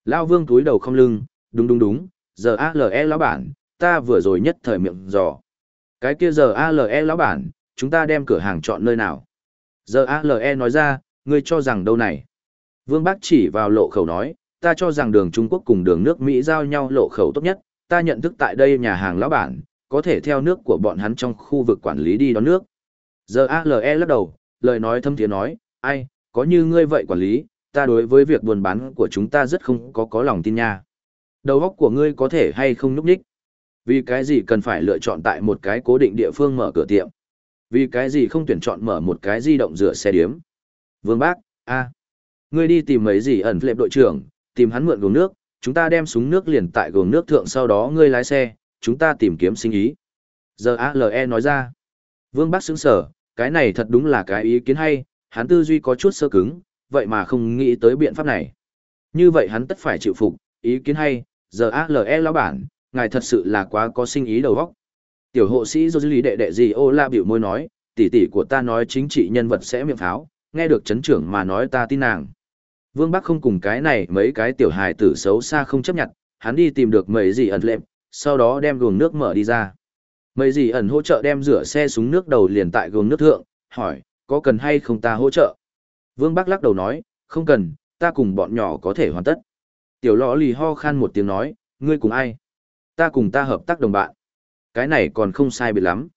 Lao vương túi đầu không lưng, đúng đúng đúng, giờ ALE lão bản, ta vừa rồi nhất thời miệng giò. Cái kia giờ ALE lão bản, chúng ta đem cửa hàng chọn nơi nào? Giờ ALE nói ra, ngươi cho rằng đâu này? Vương Bác chỉ vào lộ khẩu nói, ta cho rằng đường Trung Quốc cùng đường nước Mỹ giao nhau lộ khẩu tốt nhất, ta nhận thức tại đây nhà hàng lão bản, có thể theo nước của bọn hắn trong khu vực quản lý đi đón nước. Giờ ALE lắc đầu, lời nói thâm thiế nói, ai, có như ngươi vậy quản lý, ta đối với việc buôn bán của chúng ta rất không có có lòng tin nha. Đầu óc của ngươi có thể hay không núp nhích. Vì cái gì cần phải lựa chọn tại một cái cố định địa phương mở cửa tiệm? Vì cái gì không tuyển chọn mở một cái di động rửa xe điếm? Vương Bác, a, ngươi đi tìm mấy gì ẩn lệp đội trưởng, tìm hắn mượn gồm nước, chúng ta đem súng nước liền tại gồm nước thượng sau đó ngươi lái xe, chúng ta tìm kiếm sinh ý. Giờ ALE nói ra, Vương Bắc sững sở, cái này thật đúng là cái ý kiến hay, hắn tư duy có chút sơ cứng, vậy mà không nghĩ tới biện pháp này. Như vậy hắn tất phải chịu phục, ý kiến hay, giờ ALE lão bản, ngài thật sự là quá có sinh ý đầu óc. Tiểu hộ sĩ do Dư lý đệ đệ gì ô la biểu môi nói, tỷ tỷ của ta nói chính trị nhân vật sẽ miệng pháo, nghe được chấn trưởng mà nói ta tin nàng. Vương Bắc không cùng cái này mấy cái tiểu hài tử xấu xa không chấp nhận, hắn đi tìm được mấy gì ẩn lệm, sau đó đem guồng nước mở đi ra. Mấy gì ẩn hỗ trợ đem rửa xe súng nước đầu liền tại guồng nước thượng, hỏi, có cần hay không ta hỗ trợ? Vương Bắc lắc đầu nói, không cần, ta cùng bọn nhỏ có thể hoàn tất. Tiểu lõ lì ho khan một tiếng nói, ngươi cùng ai? Ta cùng ta hợp tác đồng bạn. Cái này còn không sai biệt lắm.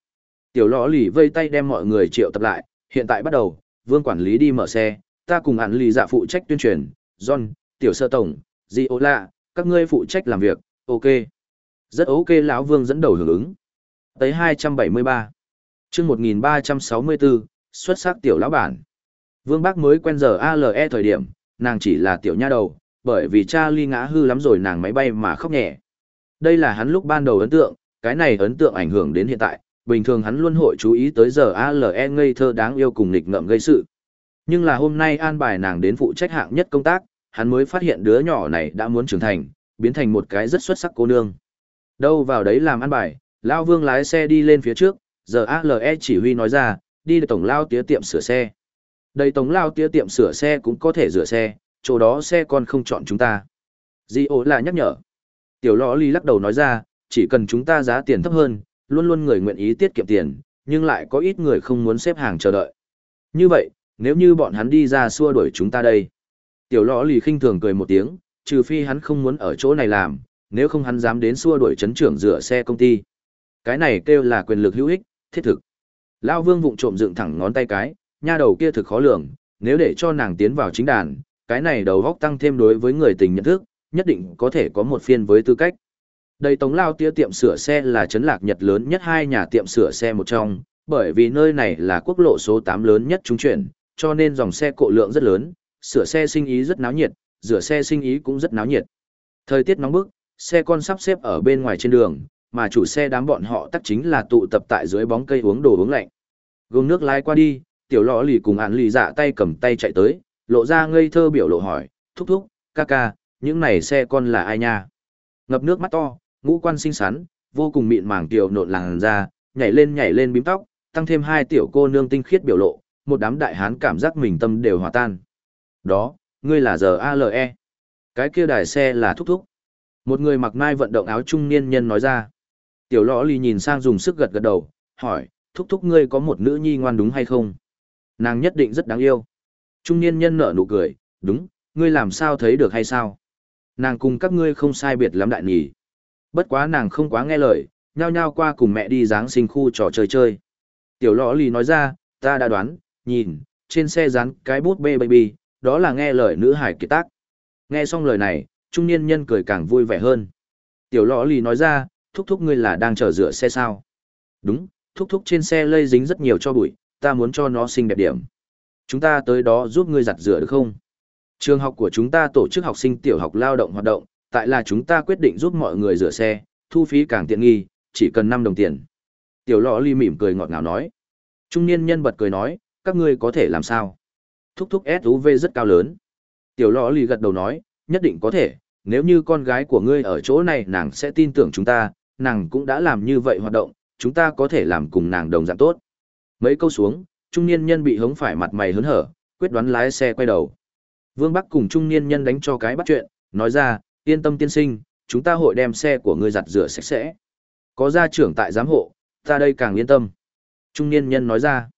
Tiểu lõ lì vây tay đem mọi người triệu tập lại, hiện tại bắt đầu, vương quản lý đi mở xe, ta cùng hắn lì dạ phụ trách tuyên truyền, John, tiểu sơ tổng, Di ô lạ, các ngươi phụ trách làm việc, ok. Rất ok lão vương dẫn đầu hưởng ứng. Tới 273. chương 1364, xuất sắc tiểu lão bản. Vương Bác mới quen giờ ALE thời điểm, nàng chỉ là tiểu nha đầu, bởi vì cha ly ngã hư lắm rồi nàng máy bay mà khóc nhẹ. Đây là hắn lúc ban đầu ấn tượng, cái này ấn tượng ảnh hưởng đến hiện tại, bình thường hắn luôn hội chú ý tới giờ ALE ngây thơ đáng yêu cùng nghịch ngợm gây sự. Nhưng là hôm nay an bài nàng đến phụ trách hạng nhất công tác, hắn mới phát hiện đứa nhỏ này đã muốn trưởng thành, biến thành một cái rất xuất sắc cô nương. Đâu vào đấy làm an bài, Lao Vương lái xe đi lên phía trước, giờ ALE chỉ huy nói ra, đi tổng Lao tía tiệm sửa xe. Đây tổng Lao tía tiệm sửa xe cũng có thể rửa xe, chỗ đó xe còn không chọn chúng ta. Di ố là nhắc nhở. Tiểu lõ ly lắc đầu nói ra, chỉ cần chúng ta giá tiền thấp hơn, luôn luôn người nguyện ý tiết kiệm tiền, nhưng lại có ít người không muốn xếp hàng chờ đợi. Như vậy, nếu như bọn hắn đi ra xua đuổi chúng ta đây. Tiểu lõ lì khinh thường cười một tiếng, trừ phi hắn không muốn ở chỗ này làm, nếu không hắn dám đến xua đuổi chấn trưởng rửa xe công ty. Cái này kêu là quyền lực hữu ích, thiết thực. Lao vương vụng trộm dựng thẳng ngón tay cái, nha đầu kia thực khó lường, nếu để cho nàng tiến vào chính đàn, cái này đầu góc tăng thêm đối với người tình nhận thức, nhất định có thể có một phiên với tư cách. Đây tống lao tia tiệm sửa xe là chấn lạc nhật lớn nhất hai nhà tiệm sửa xe một trong, bởi vì nơi này là quốc lộ số 8 lớn nhất trung chuyển, cho nên dòng xe cộ lượng rất lớn, sửa xe sinh ý rất náo nhiệt, rửa xe sinh ý cũng rất náo nhiệt. Thời tiết nóng bức, xe con sắp xếp ở bên ngoài trên đường, mà chủ xe đám bọn họ tắc chính là tụ tập tại dưới bóng cây uống đồ uống lạnh. Gương nước lái qua đi, tiểu lọ lì cùng án lì dạ tay cầm tay chạy tới, lộ ra ngây thơ biểu lộ hỏi, thúc thúc, ca ca, những này xe con là ai nha? Ngập nước mắt to, ngũ quan xinh xắn, vô cùng mịn màng tiểu nộn làng ra, nhảy lên nhảy lên bím tóc, tăng thêm hai tiểu cô nương tinh khiết biểu lộ, một đám đại hán cảm giác mình tâm đều hòa tan. Đó, ngươi là giờ ALE. Cái kia đài xe là thúc thúc. Một người mặc nai vận động áo trung niên nhân nói ra. Tiểu lõ lì nhìn sang dùng sức gật gật đầu, hỏi, thúc thúc ngươi có một nữ nhi ngoan đúng hay không? Nàng nhất định rất đáng yêu. Trung niên nhân nở nụ cười, đúng, ngươi làm sao thấy được hay sao? Nàng cùng các ngươi không sai biệt lắm đại nhỉ. Bất quá nàng không quá nghe lời, nhao nhao qua cùng mẹ đi Giáng sinh khu trò chơi chơi. Tiểu lõ lì nói ra, ta đã đoán, nhìn, trên xe dán cái bút bê baby, đó là nghe lời nữ hải kiệt tác. Nghe xong lời này, trung niên nhân cười càng vui vẻ hơn. Tiểu lõ lì nói ra, thúc thúc ngươi là đang chờ rửa xe sao? Đúng, thúc thúc trên xe lây dính rất nhiều cho bụi, ta muốn cho nó xinh đẹp điểm. Chúng ta tới đó giúp ngươi giặt rửa được không? Trường học của chúng ta tổ chức học sinh tiểu học lao động hoạt động, tại là chúng ta quyết định giúp mọi người rửa xe, thu phí càng tiện nghi, chỉ cần 5 đồng tiền. Tiểu lọ ly mỉm cười ngọt ngào nói. Trung niên nhân bật cười nói, các ngươi có thể làm sao? Thúc thúc SUV rất cao lớn. Tiểu lọ lì gật đầu nói, nhất định có thể, nếu như con gái của ngươi ở chỗ này nàng sẽ tin tưởng chúng ta, nàng cũng đã làm như vậy hoạt động, chúng ta có thể làm cùng nàng đồng dạng tốt. Mấy câu xuống, trung niên nhân bị hống phải mặt mày hớn hở, quyết đoán lái xe quay đầu. Vương Bắc cùng trung niên nhân đánh cho cái bắt chuyện, nói ra, yên tâm tiên sinh, chúng ta hội đem xe của ngươi giặt rửa sạch sẽ. Có gia trưởng tại giám hộ, ta đây càng yên tâm. Trung niên nhân nói ra,